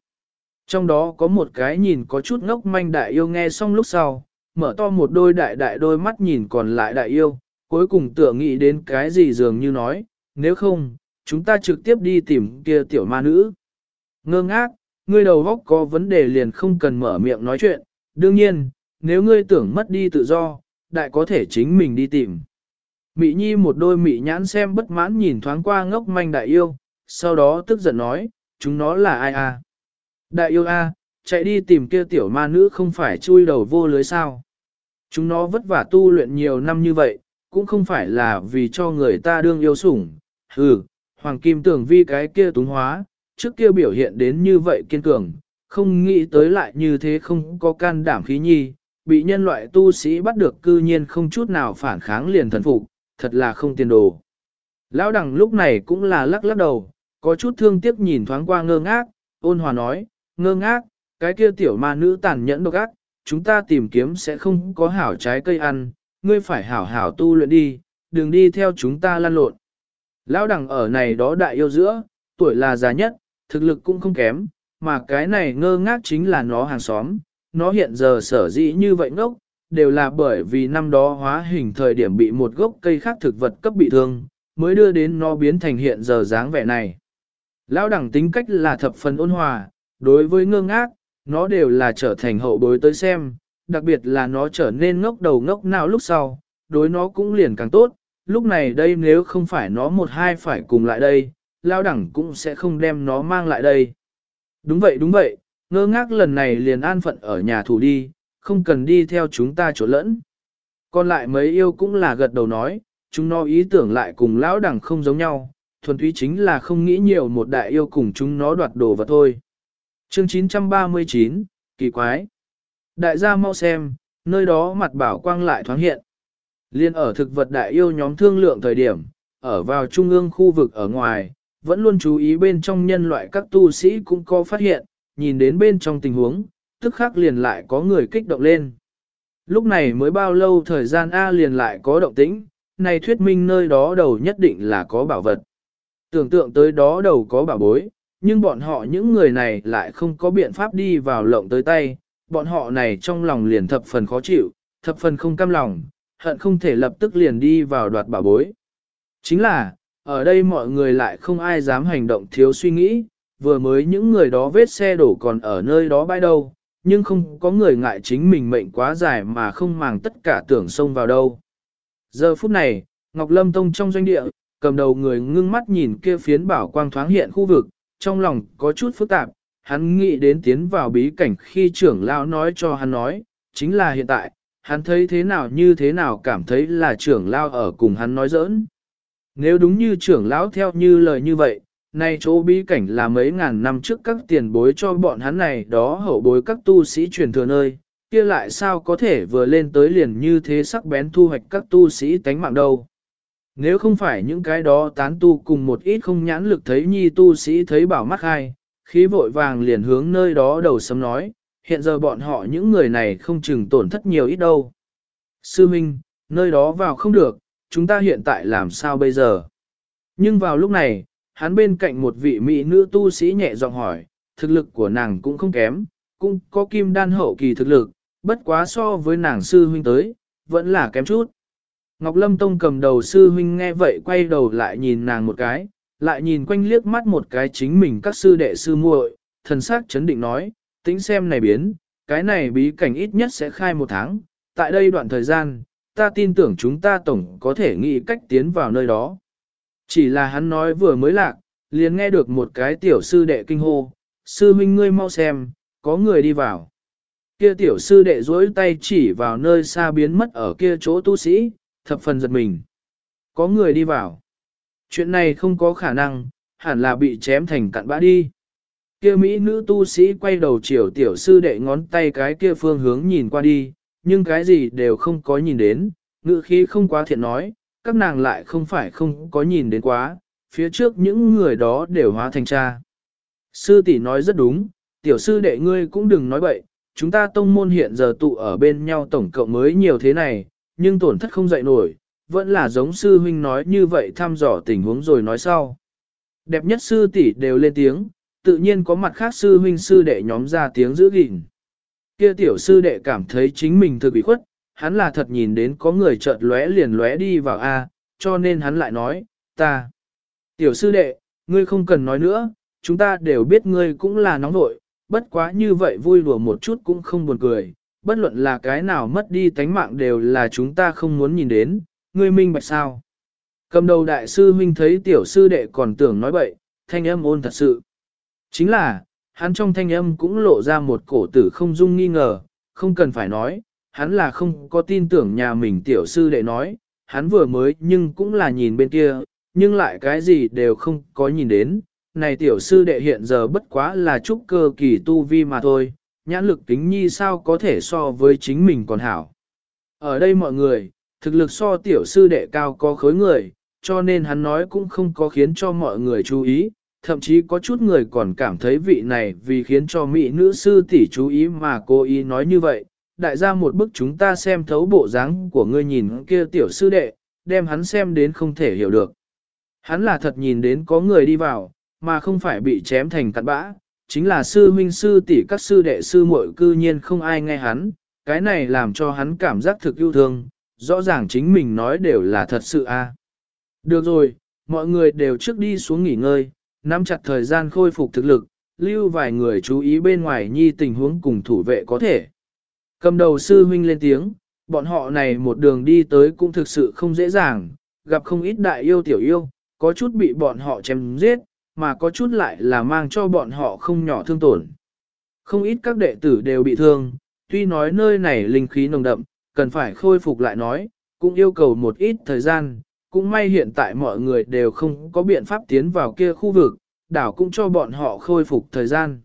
S1: Trong đó có một cái nhìn có chút ngốc manh đại yêu nghe xong lúc sau, mở to một đôi đại đại đôi mắt nhìn còn lại đại yêu, cuối cùng tựa nghĩ đến cái gì dường như nói, nếu không, chúng ta trực tiếp đi tìm kia tiểu ma nữ. Ngơ ngác, ngươi đầu góc có vấn đề liền không cần mở miệng nói chuyện, đương nhiên, nếu ngươi tưởng mất đi tự do, đại có thể chính mình đi tìm. Mị nhi một đôi mị nhãn xem bất mãn nhìn thoáng qua ngốc manh đại yêu, sau đó tức giận nói, chúng nó là ai à? Đại yêu a, chạy đi tìm kia tiểu ma nữ không phải chui đầu vô lưới sao. Chúng nó vất vả tu luyện nhiều năm như vậy, cũng không phải là vì cho người ta đương yêu sủng. Hừ, Hoàng Kim tưởng vi cái kia túng hóa, trước kia biểu hiện đến như vậy kiên cường, không nghĩ tới lại như thế không có can đảm khí nhi, bị nhân loại tu sĩ bắt được cư nhiên không chút nào phản kháng liền thần phục, thật là không tiền đồ. Lão đẳng lúc này cũng là lắc lắc đầu, có chút thương tiếc nhìn thoáng qua ngơ ngác, ôn hòa nói, ngơ ngác, cái kia tiểu ma nữ tàn nhẫn độc ác, chúng ta tìm kiếm sẽ không có hảo trái cây ăn, ngươi phải hảo hảo tu luyện đi, đừng đi theo chúng ta lan lộn. Lão đẳng ở này đó đại yêu giữa, tuổi là già nhất, thực lực cũng không kém, mà cái này ngơ ngác chính là nó hàng xóm, nó hiện giờ sở dĩ như vậy ngốc, đều là bởi vì năm đó hóa hình thời điểm bị một gốc cây khác thực vật cấp bị thương, mới đưa đến nó biến thành hiện giờ dáng vẻ này. Lão đẳng tính cách là thập phần ôn hòa, đối với ngơ ngác, nó đều là trở thành hậu bối tới xem, đặc biệt là nó trở nên ngốc đầu ngốc nào lúc sau, đối nó cũng liền càng tốt, lúc này đây nếu không phải nó một hai phải cùng lại đây, lao đẳng cũng sẽ không đem nó mang lại đây. Đúng vậy đúng vậy, ngơ ngác lần này liền an phận ở nhà thủ đi, không cần đi theo chúng ta chỗ lẫn. Còn lại mấy yêu cũng là gật đầu nói, chúng nó ý tưởng lại cùng lão đẳng không giống nhau, thuần túy chính là không nghĩ nhiều một đại yêu cùng chúng nó đoạt đồ vật thôi. Chương 939, kỳ quái. Đại gia mau xem, nơi đó mặt bảo quang lại thoáng hiện. Liên ở thực vật đại yêu nhóm thương lượng thời điểm, ở vào trung ương khu vực ở ngoài, vẫn luôn chú ý bên trong nhân loại các tu sĩ cũng có phát hiện, nhìn đến bên trong tình huống, tức khắc liền lại có người kích động lên. Lúc này mới bao lâu thời gian A liền lại có động tĩnh, này thuyết minh nơi đó đầu nhất định là có bảo vật. Tưởng tượng tới đó đầu có bảo bối, nhưng bọn họ những người này lại không có biện pháp đi vào lộng tới tay, bọn họ này trong lòng liền thập phần khó chịu, thập phần không cam lòng, hận không thể lập tức liền đi vào đoạt bảo bối. Chính là, ở đây mọi người lại không ai dám hành động thiếu suy nghĩ, vừa mới những người đó vết xe đổ còn ở nơi đó bãi đâu, nhưng không có người ngại chính mình mệnh quá dài mà không màng tất cả tưởng xông vào đâu. Giờ phút này, Ngọc Lâm Tông trong doanh địa, cầm đầu người ngưng mắt nhìn kia phiến bảo quang thoáng hiện khu vực, trong lòng có chút phức tạp, hắn nghĩ đến tiến vào bí cảnh khi trưởng lão nói cho hắn nói, chính là hiện tại, hắn thấy thế nào như thế nào cảm thấy là trưởng lão ở cùng hắn nói giỡn. Nếu đúng như trưởng lão theo như lời như vậy, nay chỗ bí cảnh là mấy ngàn năm trước các tiền bối cho bọn hắn này đó hậu bối các tu sĩ truyền thừa nơi, kia lại sao có thể vừa lên tới liền như thế sắc bén thu hoạch các tu sĩ tánh mạng đâu. Nếu không phải những cái đó tán tu cùng một ít không nhãn lực thấy nhi tu sĩ thấy bảo mắt hai, khí vội vàng liền hướng nơi đó đầu sấm nói, hiện giờ bọn họ những người này không chừng tổn thất nhiều ít đâu. Sư Minh, nơi đó vào không được, chúng ta hiện tại làm sao bây giờ? Nhưng vào lúc này, hắn bên cạnh một vị mỹ nữ tu sĩ nhẹ giọng hỏi, thực lực của nàng cũng không kém, cũng có kim đan hậu kỳ thực lực, bất quá so với nàng sư huynh tới, vẫn là kém chút. Ngọc Lâm Tông cầm đầu sư huynh nghe vậy quay đầu lại nhìn nàng một cái, lại nhìn quanh liếc mắt một cái chính mình các sư đệ sư muội, thần sắc chấn định nói, tính xem này biến, cái này bí cảnh ít nhất sẽ khai một tháng, tại đây đoạn thời gian, ta tin tưởng chúng ta tổng có thể nghĩ cách tiến vào nơi đó. Chỉ là hắn nói vừa mới lạc, liền nghe được một cái tiểu sư đệ kinh hô, sư huynh ngươi mau xem, có người đi vào. Kia tiểu sư đệ duỗi tay chỉ vào nơi xa biến mất ở kia chỗ tu sĩ, thập phần giật mình. Có người đi vào. Chuyện này không có khả năng, hẳn là bị chém thành cặn bã đi. Kia Mỹ nữ tu sĩ quay đầu chiều tiểu sư đệ ngón tay cái kia phương hướng nhìn qua đi, nhưng cái gì đều không có nhìn đến, ngữ khí không quá thiện nói, các nàng lại không phải không có nhìn đến quá, phía trước những người đó đều hóa thành cha. Sư tỷ nói rất đúng, tiểu sư đệ ngươi cũng đừng nói bậy, chúng ta tông môn hiện giờ tụ ở bên nhau tổng cộng mới nhiều thế này, nhưng tổn thất không dậy nổi, vẫn là giống sư huynh nói như vậy thăm dò tình huống rồi nói sau. Đẹp nhất sư tỷ đều lên tiếng, tự nhiên có mặt khác sư huynh sư đệ nhóm ra tiếng giữ gìn. Kia tiểu sư đệ cảm thấy chính mình thực bị khuất, hắn là thật nhìn đến có người chợt lóe liền lóe đi vào A, cho nên hắn lại nói, ta. Tiểu sư đệ, ngươi không cần nói nữa, chúng ta đều biết ngươi cũng là nóng nội, bất quá như vậy vui đùa một chút cũng không buồn cười, bất luận là cái nào mất đi tánh mạng đều là chúng ta không muốn nhìn đến, ngươi minh bạch sao. Cầm đầu đại sư huynh thấy tiểu sư đệ còn tưởng nói bậy, thanh âm ôn thật sự. Chính là, hắn trong thanh âm cũng lộ ra một cổ tử không dung nghi ngờ, không cần phải nói, hắn là không có tin tưởng nhà mình tiểu sư đệ nói, hắn vừa mới nhưng cũng là nhìn bên kia, nhưng lại cái gì đều không có nhìn đến. Này tiểu sư đệ hiện giờ bất quá là trúc cơ kỳ tu vi mà thôi, nhãn lực tính nhi sao có thể so với chính mình còn hảo. Ở đây mọi người, thực lực so tiểu sư đệ cao có khối người, cho nên hắn nói cũng không có khiến cho mọi người chú ý, thậm chí có chút người còn cảm thấy vị này vì khiến cho mỹ nữ sư tỷ chú ý mà cô ý nói như vậy. Đại gia một bức chúng ta xem thấu bộ dáng của ngươi nhìn kia tiểu sư đệ, đem hắn xem đến không thể hiểu được. Hắn là thật nhìn đến có người đi vào, mà không phải bị chém thành cặn bã, chính là sư huynh sư tỷ các sư đệ sư muội cư nhiên không ai nghe hắn, cái này làm cho hắn cảm giác thực yêu thương, rõ ràng chính mình nói đều là thật sự a. Được rồi, mọi người đều trước đi xuống nghỉ ngơi, nắm chặt thời gian khôi phục thực lực, lưu vài người chú ý bên ngoài nhi tình huống cùng thủ vệ có thể. Cầm đầu sư huynh lên tiếng, bọn họ này một đường đi tới cũng thực sự không dễ dàng, gặp không ít đại yêu tiểu yêu, có chút bị bọn họ chém giết, mà có chút lại là mang cho bọn họ không nhỏ thương tổn. Không ít các đệ tử đều bị thương, tuy nói nơi này linh khí nồng đậm, cần phải khôi phục lại nói, cũng yêu cầu một ít thời gian, cũng may hiện tại mọi người đều không có biện pháp tiến vào kia khu vực, đảo cũng cho bọn họ khôi phục thời gian.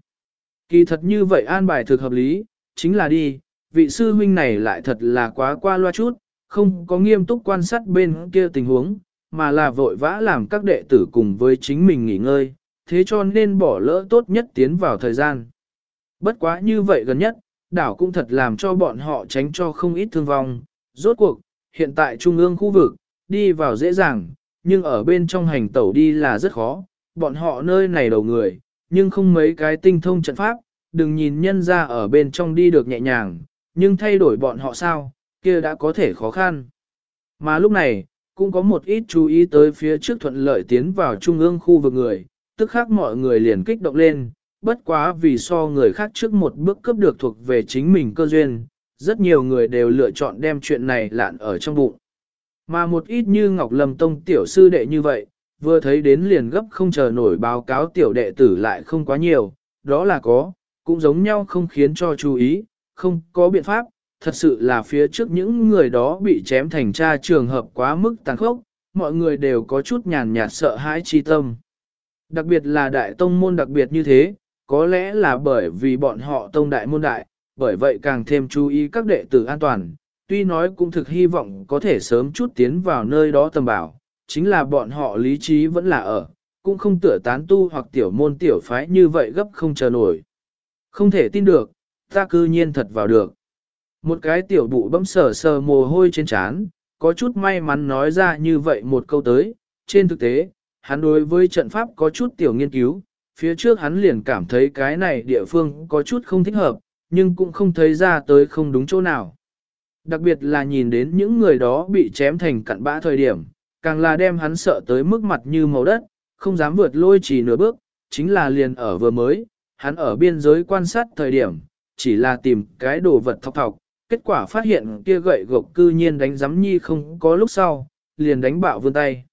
S1: Kỳ thật như vậy an bài thực hợp lý, chính là đi, vị sư huynh này lại thật là quá qua loa chút, không có nghiêm túc quan sát bên kia tình huống, mà là vội vã làm các đệ tử cùng với chính mình nghỉ ngơi, thế cho nên bỏ lỡ tốt nhất tiến vào thời gian. Bất quá như vậy gần nhất, đảo cũng thật làm cho bọn họ tránh cho không ít thương vong. Rốt cuộc, hiện tại trung ương khu vực, đi vào dễ dàng, nhưng ở bên trong hành tẩu đi là rất khó, bọn họ nơi này đầu người, nhưng không mấy cái tinh thông trận pháp, đừng nhìn nhân ra ở bên trong đi được nhẹ nhàng, nhưng thay đổi bọn họ sao, kia đã có thể khó khăn. Mà lúc này, cũng có một ít chú ý tới phía trước thuận lợi tiến vào trung ương khu vực người, tức khác mọi người liền kích động lên, bất quá vì so người khác trước một bước cấp được thuộc về chính mình cơ duyên, rất nhiều người đều lựa chọn đem chuyện này lạn ở trong bụng. Mà một ít như Ngọc Lâm Tông tiểu sư đệ như vậy, vừa thấy đến liền gấp không chờ nổi báo cáo tiểu đệ tử lại không quá nhiều, đó là có, cũng giống nhau không khiến cho chú ý, không có biện pháp, thật sự là phía trước những người đó bị chém thành tra trường hợp quá mức tàn khốc, mọi người đều có chút nhàn nhạt sợ hãi chi tâm. Đặc biệt là đại tông môn đặc biệt như thế, có lẽ là bởi vì bọn họ tông đại môn đại, bởi vậy càng thêm chú ý các đệ tử an toàn, tuy nói cũng thực hy vọng có thể sớm chút tiến vào nơi đó tầm bảo, chính là bọn họ lý trí vẫn là ở, cũng không tựa tán tu hoặc tiểu môn tiểu phái như vậy gấp không chờ nổi. Không thể tin được, ta cư nhiên thật vào được. Một cái tiểu bụ bấm sờ sờ mồ hôi trên trán, có chút may mắn nói ra như vậy một câu tới, trên thực tế, hắn đối với trận pháp có chút tiểu nghiên cứu, phía trước hắn liền cảm thấy cái này địa phương có chút không thích hợp, nhưng cũng không thấy ra tới không đúng chỗ nào. Đặc biệt là nhìn đến những người đó bị chém thành cặn bã thời điểm, càng là đem hắn sợ tới mức mặt như màu đất, không dám vượt lôi chỉ nửa bước, chính là liền ở vừa mới, hắn ở biên giới quan sát thời điểm, chỉ là tìm cái đồ vật thọc thọc, kết quả phát hiện kia gậy gộc cư nhiên đánh giấm nhi không có lúc sau, liền đánh bạo vươn tay.